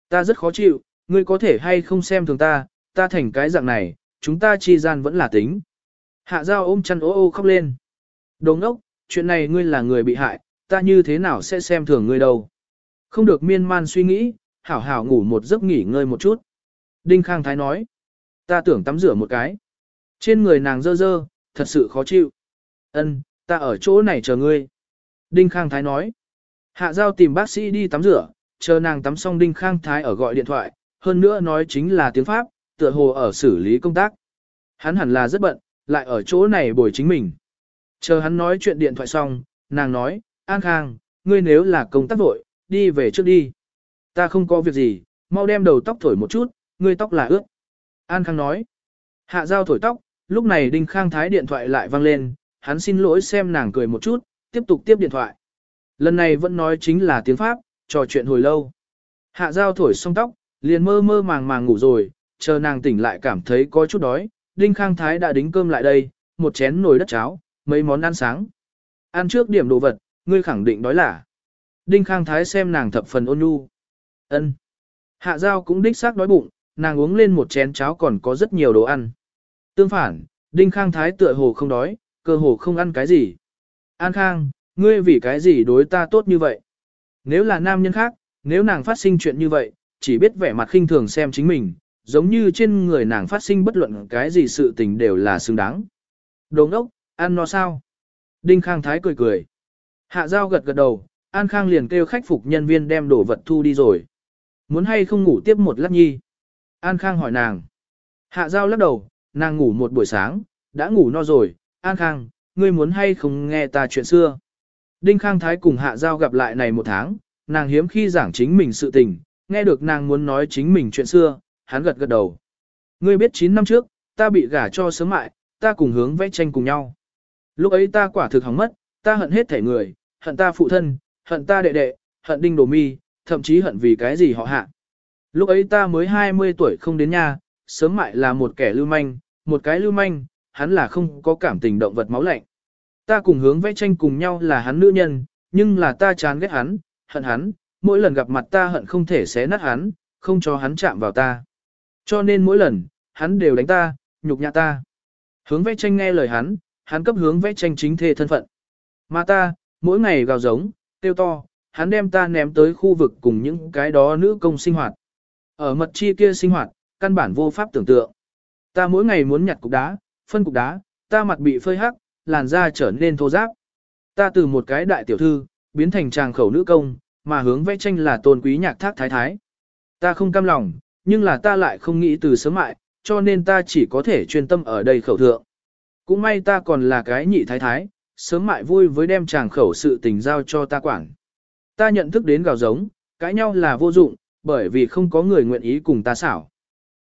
Ta rất khó chịu, ngươi có thể hay không xem thường ta, ta thành cái dạng này, chúng ta chi gian vẫn là tính. Hạ giao ôm chăn ô ô khóc lên. Đồ ngốc, chuyện này ngươi là người bị hại, ta như thế nào sẽ xem thường ngươi đâu. Không được miên man suy nghĩ, hảo hảo ngủ một giấc nghỉ ngơi một chút. Đinh Khang Thái nói, ta tưởng tắm rửa một cái. Trên người nàng dơ dơ, thật sự khó chịu. Ân, ta ở chỗ này chờ ngươi. Đinh Khang Thái nói, hạ giao tìm bác sĩ đi tắm rửa, chờ nàng tắm xong Đinh Khang Thái ở gọi điện thoại, hơn nữa nói chính là tiếng Pháp, tựa hồ ở xử lý công tác. Hắn hẳn là rất bận, lại ở chỗ này bồi chính mình. Chờ hắn nói chuyện điện thoại xong, nàng nói, An Khang, ngươi nếu là công tác vội, đi về trước đi. Ta không có việc gì, mau đem đầu tóc thổi một chút, ngươi tóc là ướt. An Khang nói. Hạ giao thổi tóc, lúc này Đinh Khang Thái điện thoại lại vang lên, hắn xin lỗi xem nàng cười một chút, tiếp tục tiếp điện thoại. Lần này vẫn nói chính là tiếng Pháp, trò chuyện hồi lâu. Hạ giao thổi xong tóc, liền mơ mơ màng màng ngủ rồi, chờ nàng tỉnh lại cảm thấy có chút đói. Đinh Khang Thái đã đính cơm lại đây, một chén nồi đất cháo, mấy món ăn sáng. Ăn trước điểm đồ vật, ngươi khẳng định đói là. Đinh Khang Thái xem nàng thập phần ôn nhu. Ân. Hạ Giao cũng đích xác đói bụng, nàng uống lên một chén cháo còn có rất nhiều đồ ăn. Tương phản, Đinh Khang Thái tựa hồ không đói, cơ hồ không ăn cái gì. An Khang, ngươi vì cái gì đối ta tốt như vậy? Nếu là nam nhân khác, nếu nàng phát sinh chuyện như vậy, chỉ biết vẻ mặt khinh thường xem chính mình, giống như trên người nàng phát sinh bất luận cái gì sự tình đều là xứng đáng. Đồ ngốc, ăn no sao? Đinh Khang Thái cười cười. Hạ Giao gật gật đầu, An Khang liền kêu khách phục nhân viên đem đồ vật thu đi rồi. Muốn hay không ngủ tiếp một lát nhi? An Khang hỏi nàng. Hạ Giao lắc đầu, nàng ngủ một buổi sáng, đã ngủ no rồi. An Khang, ngươi muốn hay không nghe ta chuyện xưa? Đinh Khang Thái cùng Hạ Giao gặp lại này một tháng, nàng hiếm khi giảng chính mình sự tình, nghe được nàng muốn nói chính mình chuyện xưa, hắn gật gật đầu. Ngươi biết 9 năm trước, ta bị gả cho sớm mại, ta cùng hướng vẽ tranh cùng nhau. Lúc ấy ta quả thực hỏng mất, ta hận hết thể người, hận ta phụ thân, hận ta đệ đệ, hận đinh đồ mi, thậm chí hận vì cái gì họ hạ. Lúc ấy ta mới 20 tuổi không đến nhà, sớm mại là một kẻ lưu manh, một cái lưu manh, hắn là không có cảm tình động vật máu lạnh. Ta cùng hướng vẽ tranh cùng nhau là hắn nữ nhân, nhưng là ta chán ghét hắn, hận hắn, mỗi lần gặp mặt ta hận không thể xé nát hắn, không cho hắn chạm vào ta. Cho nên mỗi lần, hắn đều đánh ta, nhục nhã ta. Hướng vẽ tranh nghe lời hắn, hắn cấp hướng vẽ tranh chính thê thân phận. Mà ta, mỗi ngày gào giống, tiêu to, hắn đem ta ném tới khu vực cùng những cái đó nữ công sinh hoạt. Ở mật chi kia sinh hoạt, căn bản vô pháp tưởng tượng. Ta mỗi ngày muốn nhặt cục đá, phân cục đá, ta mặt bị phơi hắc, làn da trở nên thô ráp. Ta từ một cái đại tiểu thư, biến thành chàng khẩu nữ công, mà hướng vẽ tranh là tôn quý nhạc thác thái thái. Ta không cam lòng, nhưng là ta lại không nghĩ từ sớm mại, cho nên ta chỉ có thể chuyên tâm ở đây khẩu thượng. Cũng may ta còn là cái nhị thái thái, sớm mại vui với đem chàng khẩu sự tình giao cho ta quản. Ta nhận thức đến gào giống, cãi nhau là vô dụng, bởi vì không có người nguyện ý cùng ta xảo.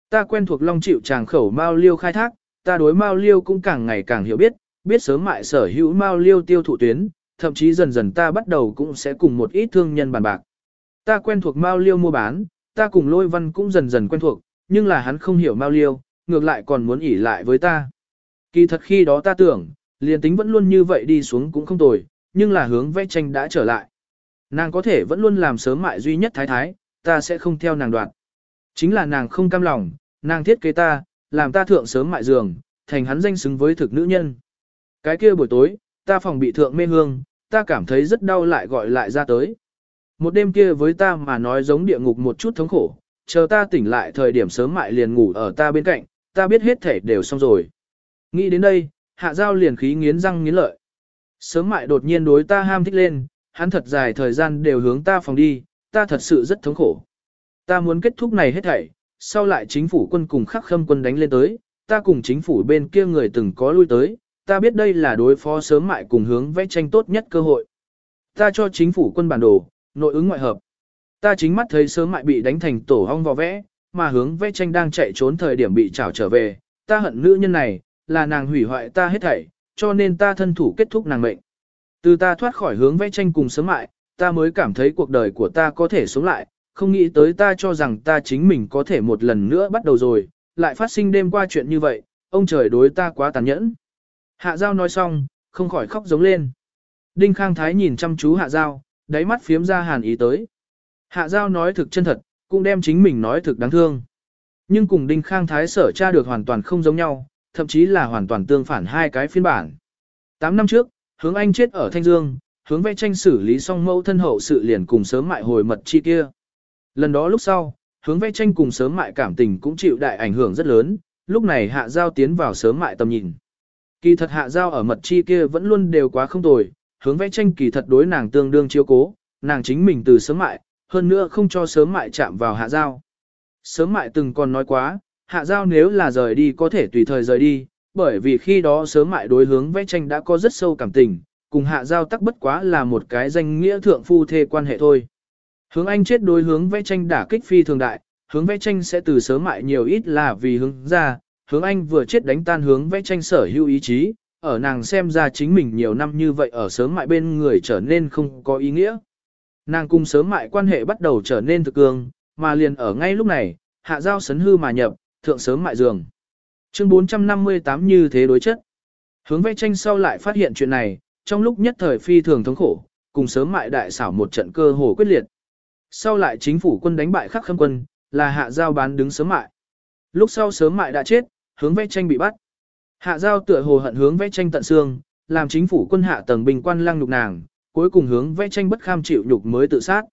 Ta quen thuộc long chịu chàng khẩu mao liêu khai thác, ta đối mao liêu cũng càng ngày càng hiểu biết, biết sớm mại sở hữu mao liêu tiêu thụ tuyến, thậm chí dần dần ta bắt đầu cũng sẽ cùng một ít thương nhân bàn bạc. Ta quen thuộc mao liêu mua bán, ta cùng lôi văn cũng dần dần quen thuộc, nhưng là hắn không hiểu mao liêu, ngược lại còn muốn ỉ lại với ta. Kỳ thật khi đó ta tưởng, liền tính vẫn luôn như vậy đi xuống cũng không tồi, nhưng là hướng vẽ tranh đã trở lại. Nàng có thể vẫn luôn làm sớm mại duy nhất thái thái, ta sẽ không theo nàng đoạn. Chính là nàng không cam lòng, nàng thiết kế ta, làm ta thượng sớm mại giường, thành hắn danh xứng với thực nữ nhân. Cái kia buổi tối, ta phòng bị thượng mê hương, ta cảm thấy rất đau lại gọi lại ra tới. Một đêm kia với ta mà nói giống địa ngục một chút thống khổ, chờ ta tỉnh lại thời điểm sớm mại liền ngủ ở ta bên cạnh, ta biết hết thể đều xong rồi. Nghĩ đến đây, hạ giao liền khí nghiến răng nghiến lợi. Sớm mại đột nhiên đối ta ham thích lên, hắn thật dài thời gian đều hướng ta phòng đi, ta thật sự rất thống khổ. Ta muốn kết thúc này hết thảy, sau lại chính phủ quân cùng khắc khâm quân đánh lên tới, ta cùng chính phủ bên kia người từng có lui tới, ta biết đây là đối phó sớm mại cùng hướng vẽ tranh tốt nhất cơ hội. Ta cho chính phủ quân bản đồ, nội ứng ngoại hợp. Ta chính mắt thấy sớm mại bị đánh thành tổ hong vò vẽ, mà hướng vẽ tranh đang chạy trốn thời điểm bị trảo trở về, ta hận nữ nhân này, là nàng hủy hoại ta hết thảy, cho nên ta thân thủ kết thúc nàng mệnh. Từ ta thoát khỏi hướng vẽ tranh cùng sớm mại, ta mới cảm thấy cuộc đời của ta có thể sống lại, không nghĩ tới ta cho rằng ta chính mình có thể một lần nữa bắt đầu rồi, lại phát sinh đêm qua chuyện như vậy, ông trời đối ta quá tàn nhẫn. Hạ Giao nói xong, không khỏi khóc giống lên. Đinh Khang Thái nhìn chăm chú Hạ Giao, đáy mắt phiếm ra hàn ý tới. Hạ Giao nói thực chân thật, cũng đem chính mình nói thực đáng thương. Nhưng cùng Đinh Khang Thái sở tra được hoàn toàn không giống nhau, thậm chí là hoàn toàn tương phản hai cái phiên bản. Tám năm trước, hướng anh chết ở Thanh Dương, hướng vẽ tranh xử lý xong mẫu thân hậu sự liền cùng sớm mại hồi mật chi kia. Lần đó lúc sau, hướng vẽ tranh cùng sớm mại cảm tình cũng chịu đại ảnh hưởng rất lớn, lúc này hạ giao tiến vào sớm mại tầm nhìn. Kỳ thật hạ giao ở mật chi kia vẫn luôn đều quá không tồi, hướng vẽ tranh kỳ thật đối nàng tương đương chiếu cố, nàng chính mình từ sớm mại, hơn nữa không cho sớm mại chạm vào hạ giao. Sớm mại từng còn nói quá, hạ giao nếu là rời đi có thể tùy thời rời đi, bởi vì khi đó sớm mại đối hướng vẽ tranh đã có rất sâu cảm tình, cùng hạ giao tắc bất quá là một cái danh nghĩa thượng phu thê quan hệ thôi. Hướng anh chết đối hướng vẽ tranh đả kích phi thường đại, hướng vẽ tranh sẽ từ sớm mại nhiều ít là vì hướng ra, hướng anh vừa chết đánh tan hướng vẽ tranh sở hữu ý chí, ở nàng xem ra chính mình nhiều năm như vậy ở sớm mại bên người trở nên không có ý nghĩa. Nàng cùng sớm mại quan hệ bắt đầu trở nên thực cường mà liền ở ngay lúc này, hạ giao sấn hư mà nhập, thượng sớm mại giường. Chương 458 như thế đối chất. Hướng vẽ tranh sau lại phát hiện chuyện này, trong lúc nhất thời phi thường thống khổ, cùng sớm mại đại xảo một trận cơ hồ quyết liệt. Sau lại chính phủ quân đánh bại khắc khâm quân, là hạ giao bán đứng sớm mại. Lúc sau sớm mại đã chết, hướng vẽ tranh bị bắt. Hạ giao tựa hồ hận hướng vẽ tranh tận xương, làm chính phủ quân hạ tầng bình quan lăng nhục nàng, cuối cùng hướng vẽ tranh bất kham chịu nhục mới tự sát.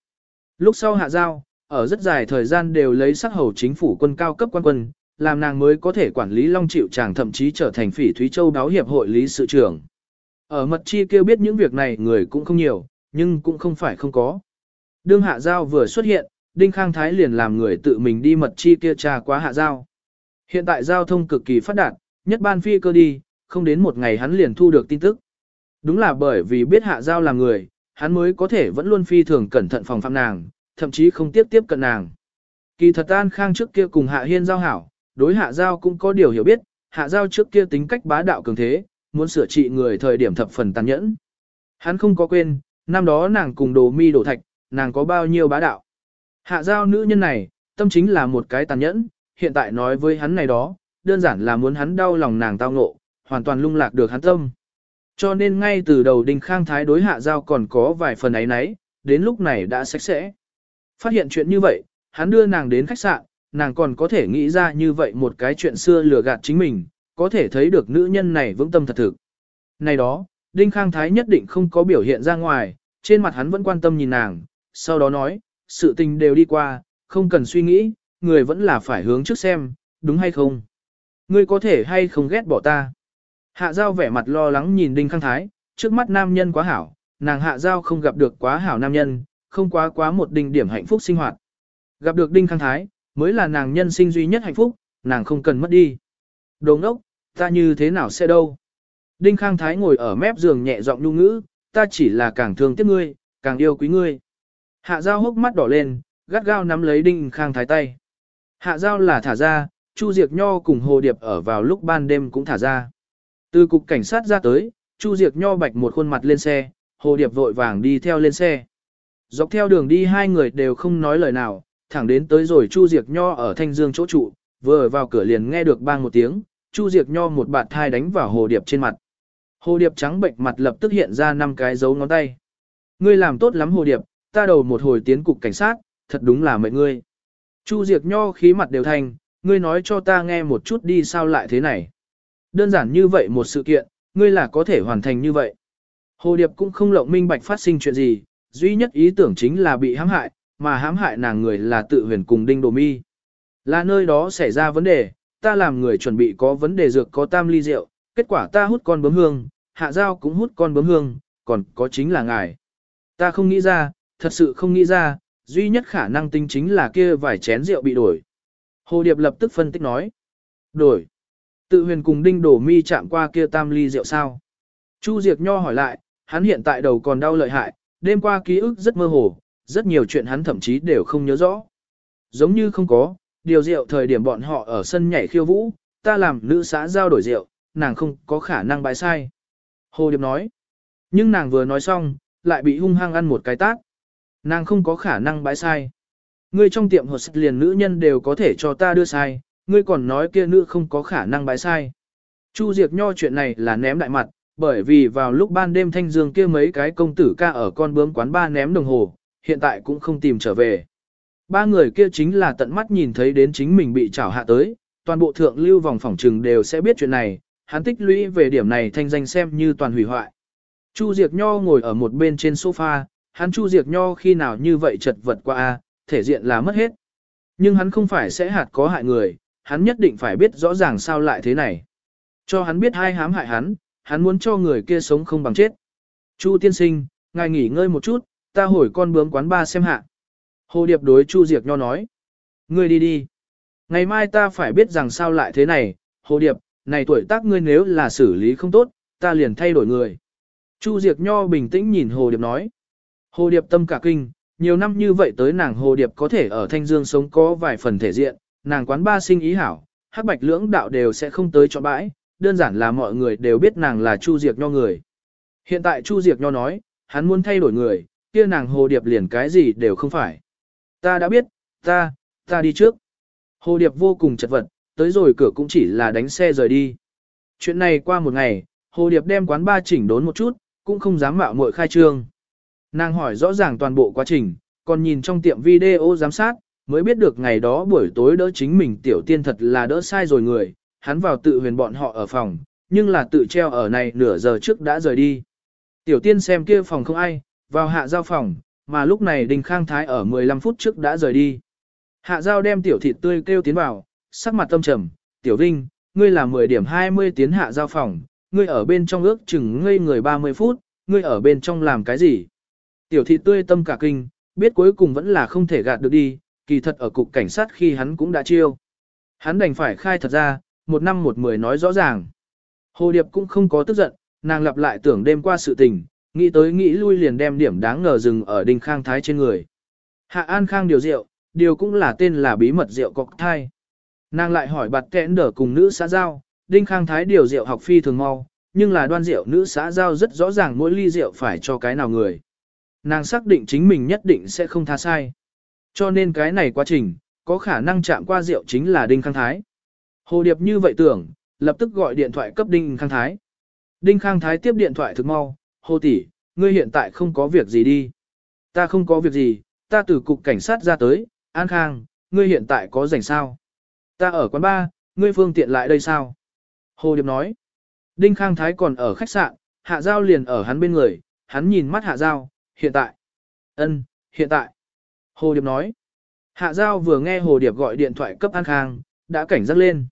Lúc sau hạ giao, ở rất dài thời gian đều lấy sắc hầu chính phủ quân cao cấp quan quân, làm nàng mới có thể quản lý Long Triệu Tràng thậm chí trở thành phỉ Thúy Châu đáo hiệp hội lý sự trưởng. Ở mật chi kêu biết những việc này người cũng không nhiều, nhưng cũng không phải không có. Đương hạ giao vừa xuất hiện, Đinh Khang Thái liền làm người tự mình đi mật chi kia trà quá hạ giao. Hiện tại giao thông cực kỳ phát đạt, nhất ban phi cơ đi, không đến một ngày hắn liền thu được tin tức. Đúng là bởi vì biết hạ giao là người, hắn mới có thể vẫn luôn phi thường cẩn thận phòng phạm nàng, thậm chí không tiếp tiếp cận nàng. Kỳ thật An Khang trước kia cùng Hạ Hiên giao hảo, đối Hạ Giao cũng có điều hiểu biết, Hạ Giao trước kia tính cách bá đạo cường thế, muốn sửa trị người thời điểm thập phần tàn nhẫn. Hắn không có quên, năm đó nàng cùng đồ mi đổ thạch, nàng có bao nhiêu bá đạo. Hạ Giao nữ nhân này, tâm chính là một cái tàn nhẫn, hiện tại nói với hắn này đó, đơn giản là muốn hắn đau lòng nàng tao ngộ, hoàn toàn lung lạc được hắn tâm. Cho nên ngay từ đầu Đinh Khang Thái đối Hạ Giao còn có vài phần ấy nấy, đến lúc này đã sạch sẽ. Phát hiện chuyện như vậy, hắn đưa nàng đến khách sạn, nàng còn có thể nghĩ ra như vậy một cái chuyện xưa lừa gạt chính mình, có thể thấy được nữ nhân này vững tâm thật thực. Này đó, Đinh Khang Thái nhất định không có biểu hiện ra ngoài, trên mặt hắn vẫn quan tâm nhìn nàng, sau đó nói, sự tình đều đi qua, không cần suy nghĩ, người vẫn là phải hướng trước xem, đúng hay không? Ngươi có thể hay không ghét bỏ ta? Hạ Giao vẻ mặt lo lắng nhìn Đinh Khang Thái, trước mắt nam nhân quá hảo, nàng Hạ Giao không gặp được quá hảo nam nhân, không quá quá một đỉnh điểm hạnh phúc sinh hoạt. Gặp được Đinh Khang Thái, mới là nàng nhân sinh duy nhất hạnh phúc, nàng không cần mất đi. Đồ ngốc, ta như thế nào sẽ đâu? Đinh Khang Thái ngồi ở mép giường nhẹ giọng nhu ngữ, ta chỉ là càng thương tiếc ngươi, càng yêu quý ngươi. Hạ Giao hốc mắt đỏ lên, gắt gao nắm lấy Đinh Khang Thái tay. Hạ Giao là thả ra, Chu Diệc Nho cùng Hồ Điệp ở vào lúc ban đêm cũng thả ra. Từ cục cảnh sát ra tới, Chu Diệc Nho bạch một khuôn mặt lên xe, Hồ Điệp vội vàng đi theo lên xe. Dọc theo đường đi hai người đều không nói lời nào, thẳng đến tới rồi Chu Diệc Nho ở Thanh Dương chỗ trụ, vừa vào cửa liền nghe được bang một tiếng, Chu Diệc Nho một bạt thai đánh vào Hồ Điệp trên mặt. Hồ Điệp trắng bệnh mặt lập tức hiện ra năm cái dấu ngón tay. Ngươi làm tốt lắm Hồ Điệp, ta đầu một hồi tiến cục cảnh sát, thật đúng là mệnh ngươi. Chu Diệc Nho khí mặt đều thành, ngươi nói cho ta nghe một chút đi sao lại thế này. Đơn giản như vậy một sự kiện, ngươi là có thể hoàn thành như vậy. Hồ Điệp cũng không lộng minh bạch phát sinh chuyện gì, duy nhất ý tưởng chính là bị hãm hại, mà hãm hại nàng người là tự huyền cùng Đinh Đồ Mi. Là nơi đó xảy ra vấn đề, ta làm người chuẩn bị có vấn đề dược có tam ly rượu, kết quả ta hút con bướm hương, hạ giao cũng hút con bướm hương, còn có chính là ngài. Ta không nghĩ ra, thật sự không nghĩ ra, duy nhất khả năng tính chính là kia vài chén rượu bị đổi. Hồ Điệp lập tức phân tích nói. Đổi. Tự huyền cùng đinh đổ mi chạm qua kia tam ly rượu sao. Chu Diệp Nho hỏi lại, hắn hiện tại đầu còn đau lợi hại, đêm qua ký ức rất mơ hồ, rất nhiều chuyện hắn thậm chí đều không nhớ rõ. Giống như không có, điều rượu thời điểm bọn họ ở sân nhảy khiêu vũ, ta làm nữ xã giao đổi rượu, nàng không có khả năng bãi sai. Hồ Điệp nói, nhưng nàng vừa nói xong, lại bị hung hăng ăn một cái tát. Nàng không có khả năng bãi sai. Ngươi trong tiệm hột liền nữ nhân đều có thể cho ta đưa sai, ngươi còn nói kia nữ không có khả năng bãi sai. Chu Diệp Nho chuyện này là ném đại mặt, bởi vì vào lúc ban đêm thanh dương kia mấy cái công tử ca ở con bướm quán ba ném đồng hồ, hiện tại cũng không tìm trở về. Ba người kia chính là tận mắt nhìn thấy đến chính mình bị trảo hạ tới, toàn bộ thượng lưu vòng phòng trừng đều sẽ biết chuyện này, hắn tích lũy về điểm này thanh danh xem như toàn hủy hoại. Chu Diệp Nho ngồi ở một bên trên sofa, hắn Chu diệt Nho khi nào như vậy chật vật qua a, thể diện là mất hết. Nhưng hắn không phải sẽ hạt có hại người, hắn nhất định phải biết rõ ràng sao lại thế này. Cho hắn biết hai hám hại hắn, hắn muốn cho người kia sống không bằng chết. Chu tiên sinh, ngài nghỉ ngơi một chút, ta hồi con bướm quán ba xem hạ. Hồ Điệp đối Chu Diệt Nho nói. Ngươi đi đi. Ngày mai ta phải biết rằng sao lại thế này, Hồ Điệp, này tuổi tác ngươi nếu là xử lý không tốt, ta liền thay đổi người. Chu Diệt Nho bình tĩnh nhìn Hồ Điệp nói. Hồ Điệp tâm cả kinh, nhiều năm như vậy tới nàng Hồ Điệp có thể ở Thanh Dương sống có vài phần thể diện, nàng quán ba sinh ý hảo, hắc bạch lưỡng đạo đều sẽ không tới chọn bãi, đơn giản là mọi người đều biết nàng là Chu Diệp Nho người. Hiện tại Chu Diệp Nho nói, hắn muốn thay đổi người, kia nàng Hồ Điệp liền cái gì đều không phải. Ta đã biết, ta, ta đi trước. Hồ Điệp vô cùng chật vật, tới rồi cửa cũng chỉ là đánh xe rời đi. Chuyện này qua một ngày, Hồ Điệp đem quán ba chỉnh đốn một chút, cũng không dám mạo muội khai trương. Nàng hỏi rõ ràng toàn bộ quá trình, còn nhìn trong tiệm video giám sát, mới biết được ngày đó buổi tối đỡ chính mình tiểu tiên thật là đỡ sai rồi người, hắn vào tự huyền bọn họ ở phòng, nhưng là tự treo ở này nửa giờ trước đã rời đi. Tiểu tiên xem kia phòng không ai, vào hạ giao phòng, mà lúc này Đinh Khang Thái ở 15 phút trước đã rời đi. Hạ giao đem tiểu thịt tươi kêu tiến vào, sắc mặt tâm trầm, tiểu vinh, ngươi là 10 điểm 20 tiến hạ giao phòng, ngươi ở bên trong ước chừng ngây người 30 phút, ngươi ở bên trong làm cái gì? Tiểu thị tươi tâm cả kinh, biết cuối cùng vẫn là không thể gạt được đi, kỳ thật ở cục cảnh sát khi hắn cũng đã chiêu. Hắn đành phải khai thật ra, một năm một mười nói rõ ràng. Hồ Điệp cũng không có tức giận, nàng lặp lại tưởng đêm qua sự tình, nghĩ tới nghĩ lui liền đem điểm đáng ngờ dừng ở Đinh Khang Thái trên người. Hạ An Khang điều rượu, điều cũng là tên là bí mật rượu cọc thai. Nàng lại hỏi bạt kẽn đỡ cùng nữ xã giao, Đinh Khang Thái điều rượu học phi thường mau, nhưng là đoan rượu nữ xã giao rất rõ ràng mỗi ly rượu phải cho cái nào người. Nàng xác định chính mình nhất định sẽ không tha sai. Cho nên cái này quá trình, có khả năng chạm qua rượu chính là Đinh Khang Thái. Hồ Điệp như vậy tưởng, lập tức gọi điện thoại cấp Đinh Khang Thái. Đinh Khang Thái tiếp điện thoại thực mau, Hồ tỷ, ngươi hiện tại không có việc gì đi. Ta không có việc gì, ta từ cục cảnh sát ra tới, An Khang, ngươi hiện tại có rảnh sao? Ta ở quán ba, ngươi phương tiện lại đây sao? Hồ Điệp nói, Đinh Khang Thái còn ở khách sạn, Hạ Giao liền ở hắn bên người, hắn nhìn mắt Hạ Giao, hiện tại. ân, hiện tại. Hồ Điệp nói, Hạ Giao vừa nghe Hồ Điệp gọi điện thoại cấp An Khang, đã cảnh giác lên.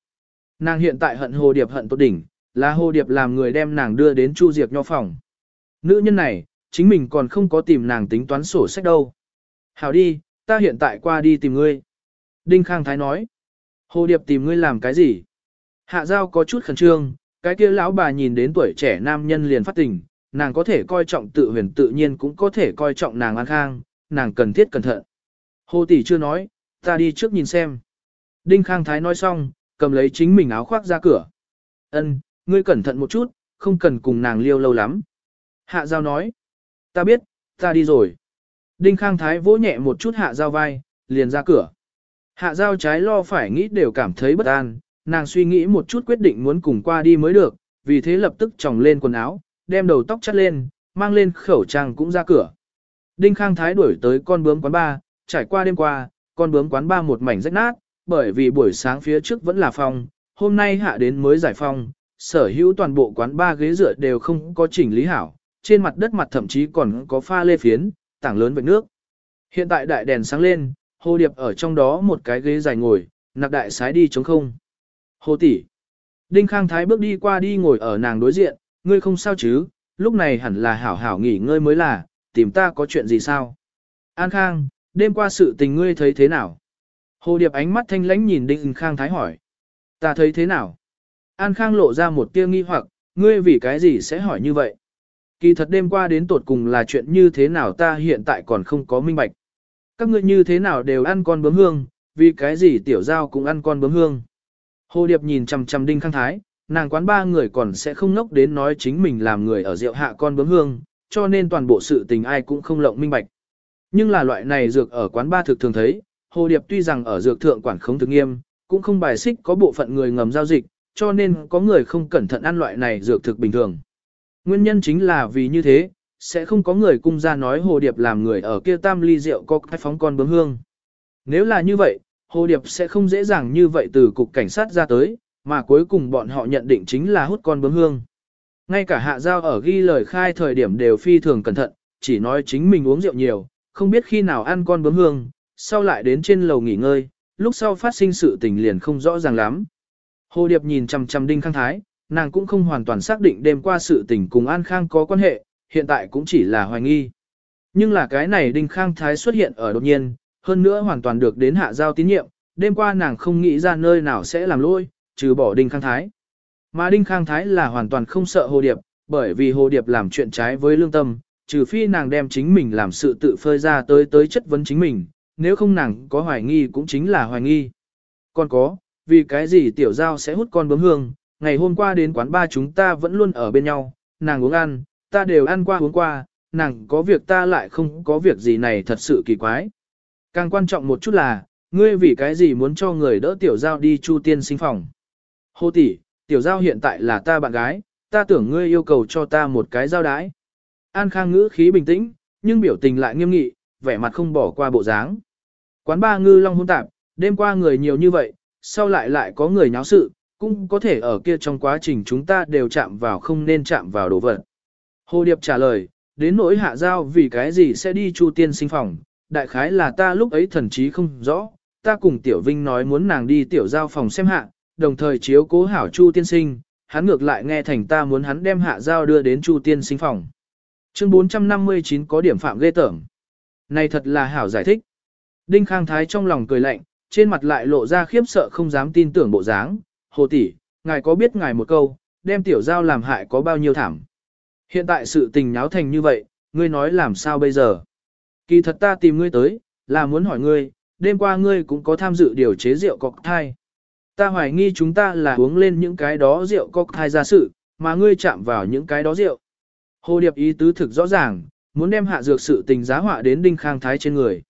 Nàng hiện tại hận Hồ Điệp hận tốt đỉnh, là Hồ Điệp làm người đem nàng đưa đến Chu Diệp nho phòng. Nữ nhân này, chính mình còn không có tìm nàng tính toán sổ sách đâu. Hảo đi, ta hiện tại qua đi tìm ngươi. Đinh Khang Thái nói. Hồ Điệp tìm ngươi làm cái gì? Hạ Giao có chút khẩn trương, cái kia lão bà nhìn đến tuổi trẻ nam nhân liền phát tình, nàng có thể coi trọng tự huyền tự nhiên cũng có thể coi trọng nàng an khang, nàng cần thiết cẩn thận. Hồ tỷ chưa nói, ta đi trước nhìn xem. Đinh Khang Thái nói xong, cầm lấy chính mình áo khoác ra cửa. Ân, ngươi cẩn thận một chút, không cần cùng nàng liêu lâu lắm. Hạ Giao nói, ta biết, ta đi rồi. Đinh Khang Thái vỗ nhẹ một chút Hạ Giao vai, liền ra cửa. Hạ Giao trái lo phải nghĩ đều cảm thấy bất an, nàng suy nghĩ một chút quyết định muốn cùng qua đi mới được, vì thế lập tức tròng lên quần áo, đem đầu tóc chắt lên, mang lên khẩu trang cũng ra cửa. Đinh Khang Thái đuổi tới con bướm quán ba, trải qua đêm qua, con bướm quán ba một mảnh rách nát, bởi vì buổi sáng phía trước vẫn là phòng, hôm nay hạ đến mới giải phòng. sở hữu toàn bộ quán ba ghế dựa đều không có chỉnh lý hảo, trên mặt đất mặt thậm chí còn có pha lê phiến, tảng lớn vệt nước. Hiện tại đại đèn sáng lên, hồ điệp ở trong đó một cái ghế dài ngồi, nạc đại sái đi chống không. Hồ tỷ. Đinh Khang Thái bước đi qua đi ngồi ở nàng đối diện, ngươi không sao chứ, lúc này hẳn là hảo hảo nghỉ ngơi mới là, tìm ta có chuyện gì sao? An Khang, đêm qua sự tình ngươi thấy thế nào? Hồ Điệp ánh mắt thanh lãnh nhìn Đinh Khang Thái hỏi. Ta thấy thế nào? An Khang lộ ra một tia nghi hoặc, ngươi vì cái gì sẽ hỏi như vậy? Kỳ thật đêm qua đến tột cùng là chuyện như thế nào ta hiện tại còn không có minh bạch. Các ngươi như thế nào đều ăn con bướm hương, vì cái gì tiểu giao cũng ăn con bướm hương. Hồ Điệp nhìn chằm chằm Đinh Khang Thái, nàng quán ba người còn sẽ không ngốc đến nói chính mình làm người ở rượu hạ con bướm hương, cho nên toàn bộ sự tình ai cũng không lộng minh bạch. Nhưng là loại này dược ở quán ba thực thường thấy, Hồ Điệp tuy rằng ở dược thượng quản không thực nghiêm, cũng không bài xích có bộ phận người ngầm giao dịch, cho nên có người không cẩn thận ăn loại này dược thực bình thường. Nguyên nhân chính là vì như thế, sẽ không có người cung ra nói Hồ Điệp làm người ở kia tam ly rượu có cái phóng con bướm hương. Nếu là như vậy, Hồ Điệp sẽ không dễ dàng như vậy từ cục cảnh sát ra tới, mà cuối cùng bọn họ nhận định chính là hút con bướm hương. Ngay cả hạ giao ở ghi lời khai thời điểm đều phi thường cẩn thận, chỉ nói chính mình uống rượu nhiều, không biết khi nào ăn con bướm hương, sau lại đến trên lầu nghỉ ngơi, lúc sau phát sinh sự tình liền không rõ ràng lắm. Hồ Điệp nhìn chằm chằm Đinh Khang Thái, nàng cũng không hoàn toàn xác định đêm qua sự tình cùng An Khang có quan hệ, hiện tại cũng chỉ là hoài nghi. Nhưng là cái này Đinh Khang Thái xuất hiện ở đột nhiên, hơn nữa hoàn toàn được đến hạ giao tín nhiệm, đêm qua nàng không nghĩ ra nơi nào sẽ làm lôi, trừ bỏ Đinh Khang Thái. Mà Đinh Khang Thái là hoàn toàn không sợ Hồ Điệp, bởi vì Hồ Điệp làm chuyện trái với lương tâm, trừ phi nàng đem chính mình làm sự tự phơi ra tới tới chất vấn chính mình, nếu không nàng có hoài nghi cũng chính là hoài nghi. Còn có, vì cái gì tiểu giao sẽ hút con bướm hương, ngày hôm qua đến quán ba chúng ta vẫn luôn ở bên nhau, nàng uống ăn, ta đều ăn qua uống qua, nàng có việc ta lại không có việc gì này thật sự kỳ quái. Càng quan trọng một chút là, ngươi vì cái gì muốn cho người đỡ tiểu giao đi chu tiên sinh phòng. Hô tỷ, tiểu giao hiện tại là ta bạn gái, ta tưởng ngươi yêu cầu cho ta một cái giao đái. An Khang ngữ khí bình tĩnh, nhưng biểu tình lại nghiêm nghị, vẻ mặt không bỏ qua bộ dáng. Quán ba ngư long hôn tạp, đêm qua người nhiều như vậy, sau lại lại có người nháo sự, cũng có thể ở kia trong quá trình chúng ta đều chạm vào không nên chạm vào đồ vật. Hồ Điệp trả lời, đến nỗi hạ giao vì cái gì sẽ đi chu tiên sinh phòng, đại khái là ta lúc ấy thần trí không rõ, ta cùng Tiểu Vinh nói muốn nàng đi tiểu giao phòng xem hạ, đồng thời chiếu cố hảo Chu tiên sinh, hắn ngược lại nghe thành ta muốn hắn đem hạ giao đưa đến Chu tiên sinh phòng. Chương 459 có điểm phạm ghê tởm. Này thật là hảo giải thích. Đinh Khang Thái trong lòng cười lạnh, trên mặt lại lộ ra khiếp sợ không dám tin tưởng bộ dáng. Hồ tỷ, ngài có biết ngài một câu, đem tiểu giao làm hại có bao nhiêu thảm. Hiện tại sự tình nháo thành như vậy, ngươi nói làm sao bây giờ? Kỳ thật ta tìm ngươi tới, là muốn hỏi ngươi, đêm qua ngươi cũng có tham dự điều chế rượu cocktail. Ta hoài nghi chúng ta là uống lên những cái đó rượu có thai ra sự, mà ngươi chạm vào những cái đó rượu. Hồ Điệp ý tứ thực rõ ràng, muốn đem hạ dược sự tình giá họa đến Đinh Khang Thái trên người.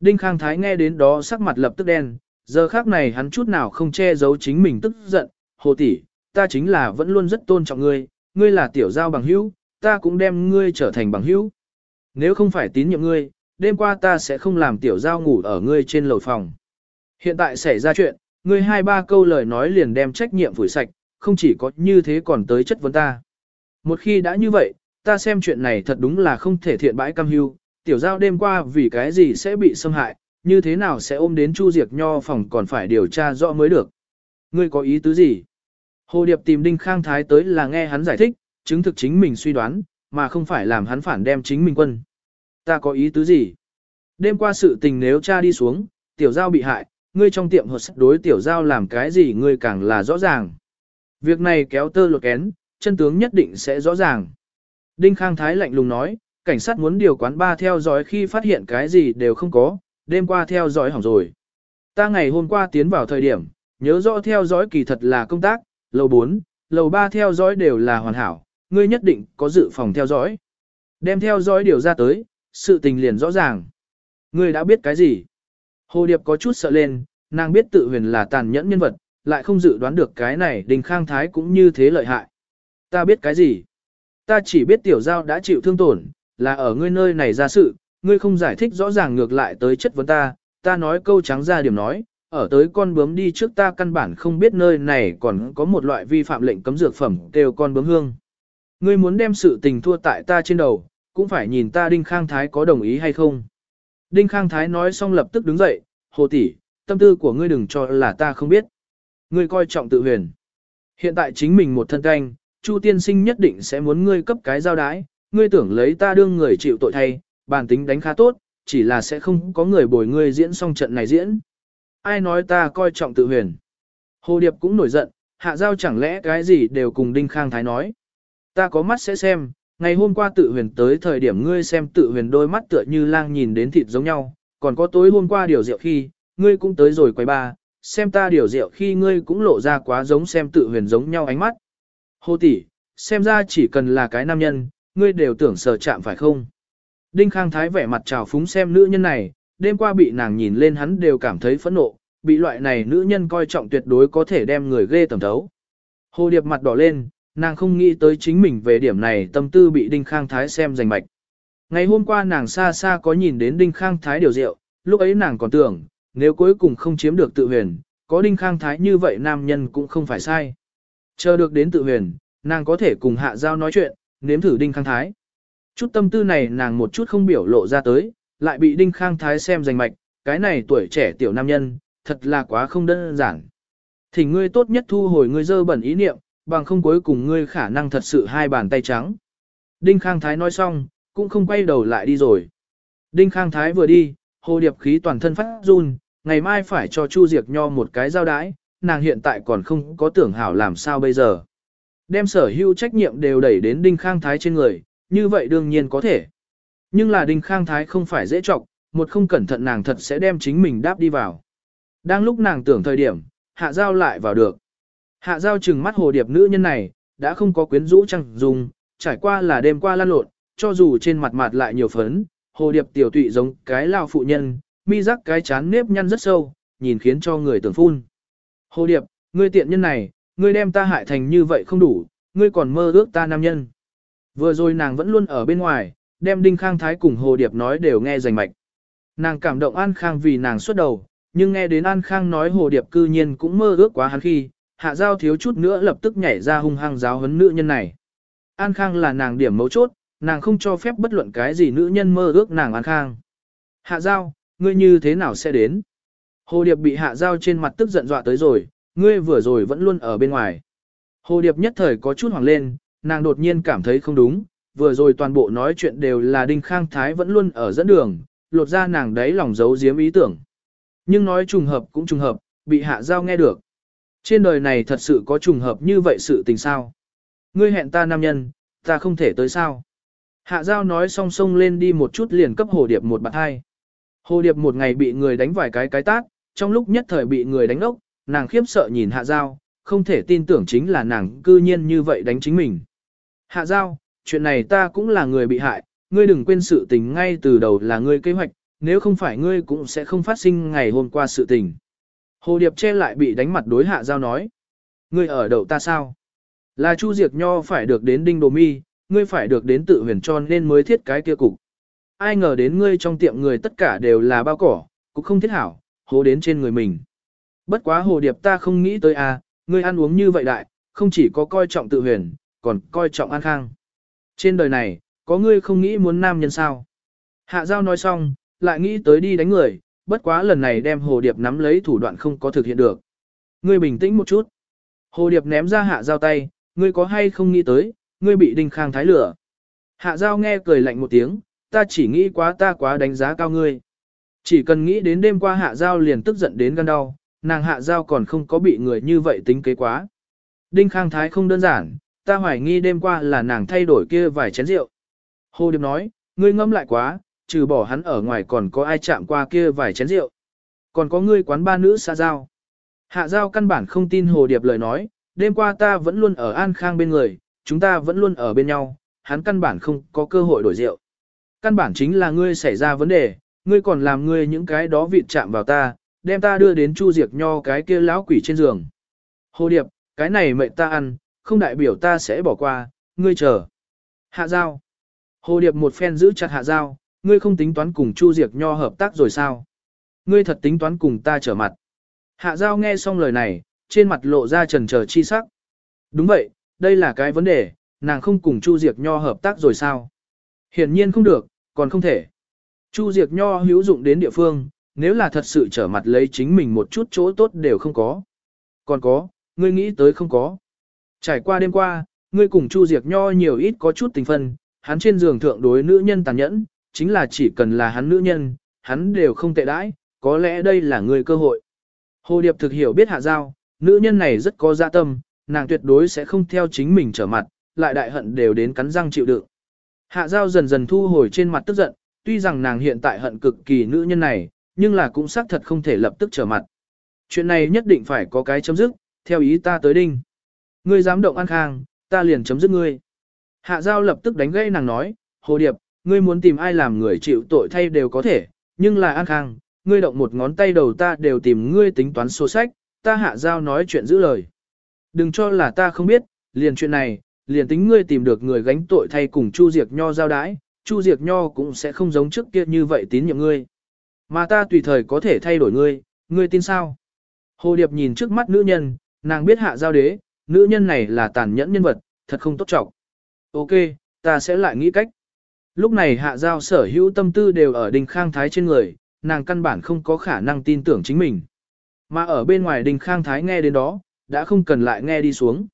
Đinh Khang Thái nghe đến đó sắc mặt lập tức đen, giờ khác này hắn chút nào không che giấu chính mình tức giận. Hồ tỷ, ta chính là vẫn luôn rất tôn trọng ngươi, ngươi là tiểu giao bằng hữu, ta cũng đem ngươi trở thành bằng hữu. Nếu không phải tín nhiệm ngươi, đêm qua ta sẽ không làm tiểu giao ngủ ở ngươi trên lầu phòng. Hiện tại xảy ra chuyện, ngươi hai ba câu lời nói liền đem trách nhiệm phủi sạch, không chỉ có như thế còn tới chất vấn ta. Một khi đã như vậy, ta xem chuyện này thật đúng là không thể thiện bãi cam hưu, tiểu giao đêm qua vì cái gì sẽ bị xâm hại, như thế nào sẽ ôm đến Chu diệt Nho phòng còn phải điều tra rõ mới được. Ngươi có ý tứ gì? Hồ Điệp tìm Đinh Khang Thái tới là nghe hắn giải thích, chứng thực chính mình suy đoán, mà không phải làm hắn phản đem chính mình quân. Ta có ý tứ gì? Đêm qua sự tình nếu cha đi xuống, tiểu giao bị hại, ngươi trong tiệm hợp đối tiểu giao làm cái gì ngươi càng là rõ ràng. Việc này kéo tơ lột kén, chân tướng nhất định sẽ rõ ràng. Đinh Khang Thái lạnh lùng nói, cảnh sát muốn điều quán ba theo dõi khi phát hiện cái gì đều không có, đêm qua theo dõi hỏng rồi. Ta ngày hôm qua tiến vào thời điểm, nhớ rõ theo dõi kỳ thật là công tác, lầu 4, lầu 3 theo dõi đều là hoàn hảo, ngươi nhất định có dự phòng theo dõi. Đem theo dõi điều ra tới, sự tình liền rõ ràng. Ngươi đã biết cái gì? Hồ Điệp có chút sợ lên, nàng biết tự huyền là tàn nhẫn nhân vật, lại không dự đoán được cái này đình khang thái cũng như thế lợi hại. Ta biết cái gì? Ta chỉ biết tiểu giao đã chịu thương tổn, là ở ngươi nơi này ra sự, ngươi không giải thích rõ ràng ngược lại tới chất vấn ta, ta nói câu trắng ra điểm nói, ở tới con bướm đi trước ta căn bản không biết nơi này còn có một loại vi phạm lệnh cấm dược phẩm kêu con bướm hương. Ngươi muốn đem sự tình thua tại ta trên đầu, cũng phải nhìn ta Đinh Khang Thái có đồng ý hay không. Đinh Khang Thái nói xong lập tức đứng dậy, hồ tỷ, tâm tư của ngươi đừng cho là ta không biết. Ngươi coi trọng tự huyền. Hiện tại chính mình một thân canh, Chu tiên sinh nhất định sẽ muốn ngươi cấp cái giao đái, ngươi tưởng lấy ta đương người chịu tội thay, bản tính đánh khá tốt, chỉ là sẽ không có người bồi ngươi diễn xong trận này diễn. Ai nói ta coi trọng tự huyền. Hồ Điệp cũng nổi giận, hạ giao chẳng lẽ cái gì đều cùng Đinh Khang Thái nói. Ta có mắt sẽ xem, ngày hôm qua tự huyền tới thời điểm ngươi xem tự huyền đôi mắt tựa như lang nhìn đến thịt giống nhau, còn có tối hôm qua điều rượu khi, ngươi cũng tới rồi quay ba, xem ta điều rượu khi ngươi cũng lộ ra quá giống xem tự huyền giống nhau ánh mắt. Hồ tỷ, xem ra chỉ cần là cái nam nhân, ngươi đều tưởng sờ chạm phải không? Đinh Khang Thái vẻ mặt trào phúng xem nữ nhân này, đêm qua bị nàng nhìn lên hắn đều cảm thấy phẫn nộ, bị loại này nữ nhân coi trọng tuyệt đối có thể đem người ghê tầm thấu. Hồ Điệp mặt đỏ lên, nàng không nghĩ tới chính mình về điểm này tâm tư bị Đinh Khang Thái xem rành mạch. Ngày hôm qua nàng xa xa có nhìn đến Đinh Khang Thái điều rượu, lúc ấy nàng còn tưởng, nếu cuối cùng không chiếm được tự huyền, có Đinh Khang Thái như vậy nam nhân cũng không phải sai. Chờ được đến tự huyền, nàng có thể cùng hạ giao nói chuyện, nếm thử Đinh Khang Thái. Chút tâm tư này nàng một chút không biểu lộ ra tới, lại bị Đinh Khang Thái xem rành mạch, cái này tuổi trẻ tiểu nam nhân, thật là quá không đơn giản. Thỉnh ngươi tốt nhất thu hồi ngươi dơ bẩn ý niệm, bằng không cuối cùng ngươi khả năng thật sự hai bàn tay trắng. Đinh Khang Thái nói xong, cũng không quay đầu lại đi rồi. Đinh Khang Thái vừa đi, hồ điệp khí toàn thân phát run, ngày mai phải cho Chu Diệc Nho một cái giao đái, nàng hiện tại còn không có tưởng hảo làm sao bây giờ. Đem sở hữu trách nhiệm đều đẩy đến Đinh Khang Thái trên người, như vậy đương nhiên có thể. Nhưng là Đinh Khang Thái không phải dễ trọng, một không cẩn thận nàng thật sẽ đem chính mình đáp đi vào. Đang lúc nàng tưởng thời điểm, hạ giao lại vào được. Hạ giao trừng mắt hồ điệp nữ nhân này, đã không có quyến rũ trăng dùng, trải qua là đêm qua lan lộn, cho dù trên mặt mặt lại nhiều phấn, hồ điệp tiểu tụy giống cái lao phụ nhân, mi rắc cái chán nếp nhăn rất sâu, nhìn khiến cho người tưởng phun. Hồ điệp, ngươi tiện nhân này, ngươi đem ta hại thành như vậy không đủ, ngươi còn mơ ước ta nam nhân. Vừa rồi nàng vẫn luôn ở bên ngoài, đem Đinh Khang Thái cùng Hồ Điệp nói đều nghe rành mạch. Nàng cảm động An Khang vì nàng xuất đầu, nhưng nghe đến An Khang nói Hồ Điệp cư nhiên cũng mơ ước quá hắn khi, hạ giao thiếu chút nữa lập tức nhảy ra hung hăng giáo huấn nữ nhân này. An Khang là nàng điểm mấu chốt, nàng không cho phép bất luận cái gì nữ nhân mơ ước nàng An Khang. Hạ giao, ngươi như thế nào sẽ đến? Hồ Điệp bị hạ giao trên mặt tức giận dọa tới rồi, ngươi vừa rồi vẫn luôn ở bên ngoài. Hồ Điệp nhất thời có chút hoảng lên, nàng đột nhiên cảm thấy không đúng, vừa rồi toàn bộ nói chuyện đều là Đinh Khang Thái vẫn luôn ở dẫn đường, lột ra nàng đấy lòng giấu giếm ý tưởng. Nhưng nói trùng hợp cũng trùng hợp, bị hạ giao nghe được. Trên đời này thật sự có trùng hợp như vậy sự tình sao? Ngươi hẹn ta nam nhân, ta không thể tới sao? Hạ giao nói song song lên đi một chút liền cấp hồ điệp một bạn hai. Hồ điệp một ngày bị người đánh vài cái cái tát, trong lúc nhất thời bị người đánh ốc, nàng khiếp sợ nhìn hạ giao, không thể tin tưởng chính là nàng cư nhiên như vậy đánh chính mình. Hạ giao, chuyện này ta cũng là người bị hại, ngươi đừng quên sự tình ngay từ đầu là ngươi kế hoạch, nếu không phải ngươi cũng sẽ không phát sinh ngày hôm qua sự tình. Hồ Điệp che lại bị đánh mặt đối hạ giao nói. Ngươi ở đậu ta sao? Là Chu Diệt Nho phải được đến đinh đồ mi, ngươi phải được đến tự huyền cho nên mới thiết cái kia cục. ai ngờ đến ngươi trong tiệm người tất cả đều là bao cỏ, cũng không thiết hảo, hố đến trên người mình. Bất quá hồ điệp ta không nghĩ tới à, ngươi ăn uống như vậy đại, không chỉ có coi trọng tự huyền, còn coi trọng an khang. Trên đời này, có ngươi không nghĩ muốn nam nhân sao? Hạ giao nói xong, lại nghĩ tới đi đánh người, bất quá lần này đem hồ điệp nắm lấy thủ đoạn không có thực hiện được. Ngươi bình tĩnh một chút. Hồ điệp ném ra hạ giao tay, ngươi có hay không nghĩ tới, ngươi bị đinh khang thái lửa. Hạ giao nghe cười lạnh một tiếng, ta chỉ nghĩ quá ta quá đánh giá cao ngươi. Chỉ cần nghĩ đến đêm qua hạ giao liền tức giận đến gan đau, nàng hạ giao còn không có bị người như vậy tính kế quá. Đinh khang thái không đơn giản, ta hoài nghi đêm qua là nàng thay đổi kia vài chén rượu. Hồ điệp nói, ngươi ngâm lại quá, trừ bỏ hắn ở ngoài còn có ai chạm qua kia vài chén rượu. Còn có ngươi quán ba nữ xa giao. Hạ giao căn bản không tin hồ điệp lời nói, đêm qua ta vẫn luôn ở an khang bên người, chúng ta vẫn luôn ở bên nhau, hắn căn bản không có cơ hội đổi rượu. Căn bản chính là ngươi xảy ra vấn đề, ngươi còn làm ngươi những cái đó vịt chạm vào ta, đem ta đưa đến chu diệt nho cái kia lão quỷ trên giường. Hồ điệp, cái này mệnh ta ăn, không đại biểu ta sẽ bỏ qua, ngươi chờ. Hạ giao. Hồ điệp một phen giữ chặt hạ giao, ngươi không tính toán cùng chu Diệc nho hợp tác rồi sao? Ngươi thật tính toán cùng ta trở mặt. Hạ giao nghe xong lời này, trên mặt lộ ra trần chờ chi sắc. Đúng vậy, đây là cái vấn đề, nàng không cùng Chu Diệc Nho hợp tác rồi sao? Hiển nhiên không được, còn không thể. Chu Diệc Nho hữu dụng đến địa phương, nếu là thật sự trở mặt lấy chính mình một chút chỗ tốt đều không có. Còn có, ngươi nghĩ tới không có. Trải qua đêm qua, ngươi cùng Chu Diệc Nho nhiều ít có chút tình phân, hắn trên giường thượng đối nữ nhân tàn nhẫn, chính là chỉ cần là hắn nữ nhân, hắn đều không tệ đãi, có lẽ đây là người cơ hội. Hồ Điệp thực hiểu biết hạ giao, nữ nhân này rất có dạ tâm, nàng tuyệt đối sẽ không theo chính mình trở mặt, lại đại hận đều đến cắn răng chịu đựng. Hạ giao dần dần thu hồi trên mặt tức giận, tuy rằng nàng hiện tại hận cực kỳ nữ nhân này, nhưng là cũng xác thật không thể lập tức trở mặt. Chuyện này nhất định phải có cái chấm dứt, theo ý ta tới đinh. Ngươi dám động an khang, ta liền chấm dứt ngươi. Hạ giao lập tức đánh gây nàng nói, hồ điệp, ngươi muốn tìm ai làm người chịu tội thay đều có thể, nhưng là an khang, ngươi động một ngón tay đầu ta đều tìm ngươi tính toán số sách, ta hạ giao nói chuyện giữ lời. Đừng cho là ta không biết, liền chuyện này, liền tính ngươi tìm được người gánh tội thay cùng Chu Diệc Nho giao đái, Chu Diệc Nho cũng sẽ không giống trước kia như vậy tín nhiệm ngươi. Mà ta tùy thời có thể thay đổi ngươi, ngươi tin sao? Hồ Điệp nhìn trước mắt nữ nhân, nàng biết hạ giao đế, nữ nhân này là tàn nhẫn nhân vật, thật không tốt trọng. Ok, ta sẽ lại nghĩ cách. Lúc này hạ giao sở hữu tâm tư đều ở đình khang thái trên người, nàng căn bản không có khả năng tin tưởng chính mình. Mà ở bên ngoài đình khang thái nghe đến đó, đã không cần lại nghe đi xuống.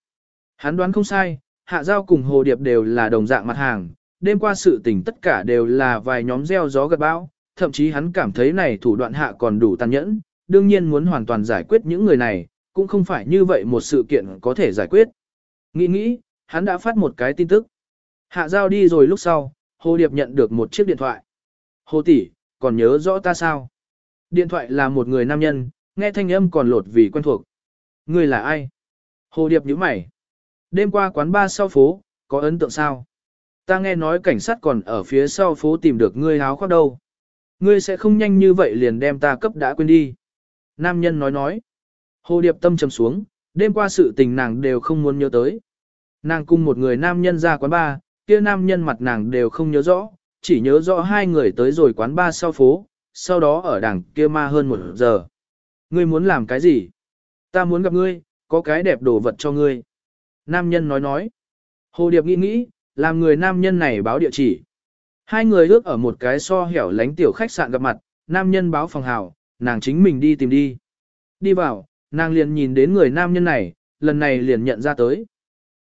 Hắn đoán không sai, hạ giao cùng hồ điệp đều là đồng dạng mặt hàng, đêm qua sự tình tất cả đều là vài nhóm gieo gió gật bão, thậm chí hắn cảm thấy này thủ đoạn hạ còn đủ tàn nhẫn, đương nhiên muốn hoàn toàn giải quyết những người này, cũng không phải như vậy một sự kiện có thể giải quyết. Nghĩ nghĩ, hắn đã phát một cái tin tức. Hạ giao đi rồi lúc sau, Hồ Điệp nhận được một chiếc điện thoại. Hồ tỷ, còn nhớ rõ ta sao? Điện thoại là một người nam nhân, nghe thanh âm còn lột vì quen thuộc. Người là ai? Hồ Điệp nhíu mày. Đêm qua quán ba sau phố, có ấn tượng sao? Ta nghe nói cảnh sát còn ở phía sau phố tìm được ngươi háo khoác đâu. Ngươi sẽ không nhanh như vậy liền đem ta cấp đã quên đi. Nam nhân nói nói. Hồ Điệp tâm trầm xuống, đêm qua sự tình nàng đều không muốn nhớ tới. Nàng cùng một người nam nhân ra quán ba, kia nam nhân mặt nàng đều không nhớ rõ, chỉ nhớ rõ hai người tới rồi quán ba sau phố, sau đó ở đằng kia ma hơn một giờ. Ngươi muốn làm cái gì? Ta muốn gặp ngươi, có cái đẹp đồ vật cho ngươi. Nam nhân nói nói. Hồ Điệp nghĩ nghĩ, làm người nam nhân này báo địa chỉ. Hai người ước ở một cái so hẻo lánh tiểu khách sạn gặp mặt, nam nhân báo phòng hào, nàng chính mình đi tìm đi. Đi vào, nàng liền nhìn đến người nam nhân này, lần này liền nhận ra tới.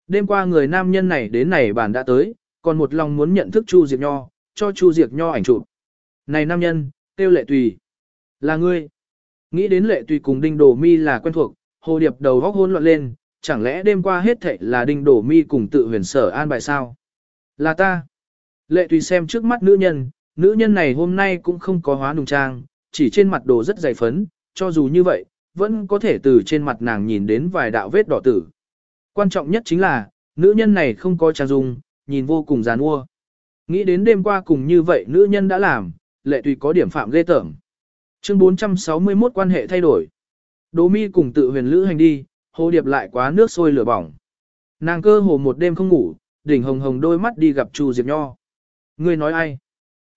Đêm qua người nam nhân này đến này bản đã tới, còn một lòng muốn nhận thức Chu Diệp Nho, cho Chu Diệp Nho ảnh chụp. Này nam nhân, tiêu lệ tùy. Là ngươi. Nghĩ đến lệ tùy cùng đinh Đổ mi là quen thuộc, hồ điệp đầu góc hôn loạn lên, chẳng lẽ đêm qua hết thệ là đinh đổ mi cùng tự huyền sở an bài sao? Là ta. Lệ tùy xem trước mắt nữ nhân, nữ nhân này hôm nay cũng không có hóa nùng trang, chỉ trên mặt đồ rất dày phấn, cho dù như vậy, vẫn có thể từ trên mặt nàng nhìn đến vài đạo vết đỏ tử. Quan trọng nhất chính là, nữ nhân này không có trang dung, nhìn vô cùng giàn ua. Nghĩ đến đêm qua cùng như vậy nữ nhân đã làm, lệ tùy có điểm phạm ghê tởm. Chương 461 quan hệ thay đổi. Đỗ mi cùng tự huyền lữ hành đi, hồ điệp lại quá nước sôi lửa bỏng. Nàng cơ hồ một đêm không ngủ, đỉnh hồng hồng đôi mắt đi gặp Chu Diệp Nho. Ngươi nói ai?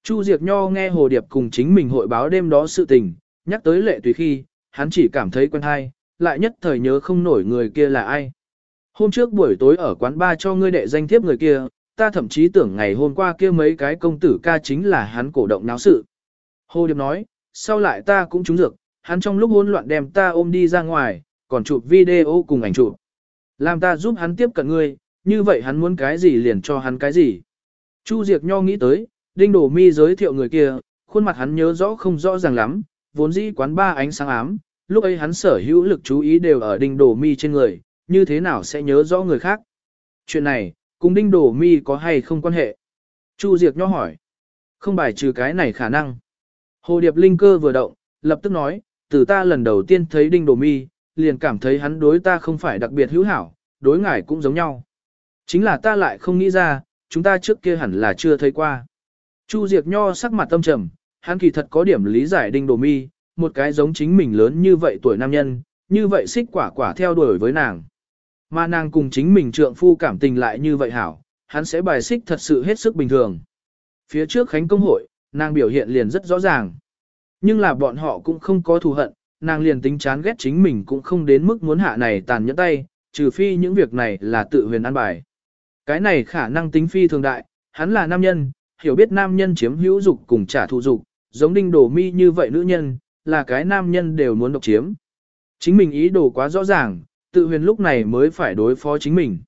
Chu Diệp Nho nghe Hồ Điệp cùng chính mình hội báo đêm đó sự tình, nhắc tới lệ tùy khi, hắn chỉ cảm thấy quen hay, lại nhất thời nhớ không nổi người kia là ai. Hôm trước buổi tối ở quán ba cho ngươi đệ danh thiếp người kia, ta thậm chí tưởng ngày hôm qua kia mấy cái công tử ca chính là hắn cổ động náo sự. Hồ Điệp nói, sau lại ta cũng trúng dược, hắn trong lúc hỗn loạn đem ta ôm đi ra ngoài, còn chụp video cùng ảnh chụp. Làm ta giúp hắn tiếp cận ngươi, như vậy hắn muốn cái gì liền cho hắn cái gì. Chu Diệp Nho nghĩ tới, Đinh Đổ Mi giới thiệu người kia, khuôn mặt hắn nhớ rõ không rõ ràng lắm, vốn dĩ quán ba ánh sáng ám, lúc ấy hắn sở hữu lực chú ý đều ở Đinh Đổ Mi trên người, như thế nào sẽ nhớ rõ người khác. Chuyện này, cùng Đinh Đổ Mi có hay không quan hệ? Chu Diệp Nho hỏi. Không bài trừ cái này khả năng. Hồ Điệp Linh cơ vừa động, lập tức nói, từ ta lần đầu tiên thấy Đinh Đổ Mi, liền cảm thấy hắn đối ta không phải đặc biệt hữu hảo, đối ngài cũng giống nhau. Chính là ta lại không nghĩ ra, chúng ta trước kia hẳn là chưa thấy qua. Chu Diệp Nho sắc mặt tâm trầm, hắn kỳ thật có điểm lý giải đinh đồ mi, một cái giống chính mình lớn như vậy tuổi nam nhân, như vậy xích quả quả theo đuổi với nàng. Mà nàng cùng chính mình trượng phu cảm tình lại như vậy hảo, hắn sẽ bài xích thật sự hết sức bình thường. Phía trước khánh công hội, nàng biểu hiện liền rất rõ ràng. Nhưng là bọn họ cũng không có thù hận, nàng liền tính chán ghét chính mình cũng không đến mức muốn hạ này tàn nhẫn tay, trừ phi những việc này là tự huyền an bài. Cái này khả năng tính phi thường đại, hắn là nam nhân, hiểu biết nam nhân chiếm hữu dục cùng trả thù dục, giống đinh đổ mi như vậy nữ nhân, là cái nam nhân đều muốn độc chiếm. Chính mình ý đồ quá rõ ràng, tự huyền lúc này mới phải đối phó chính mình.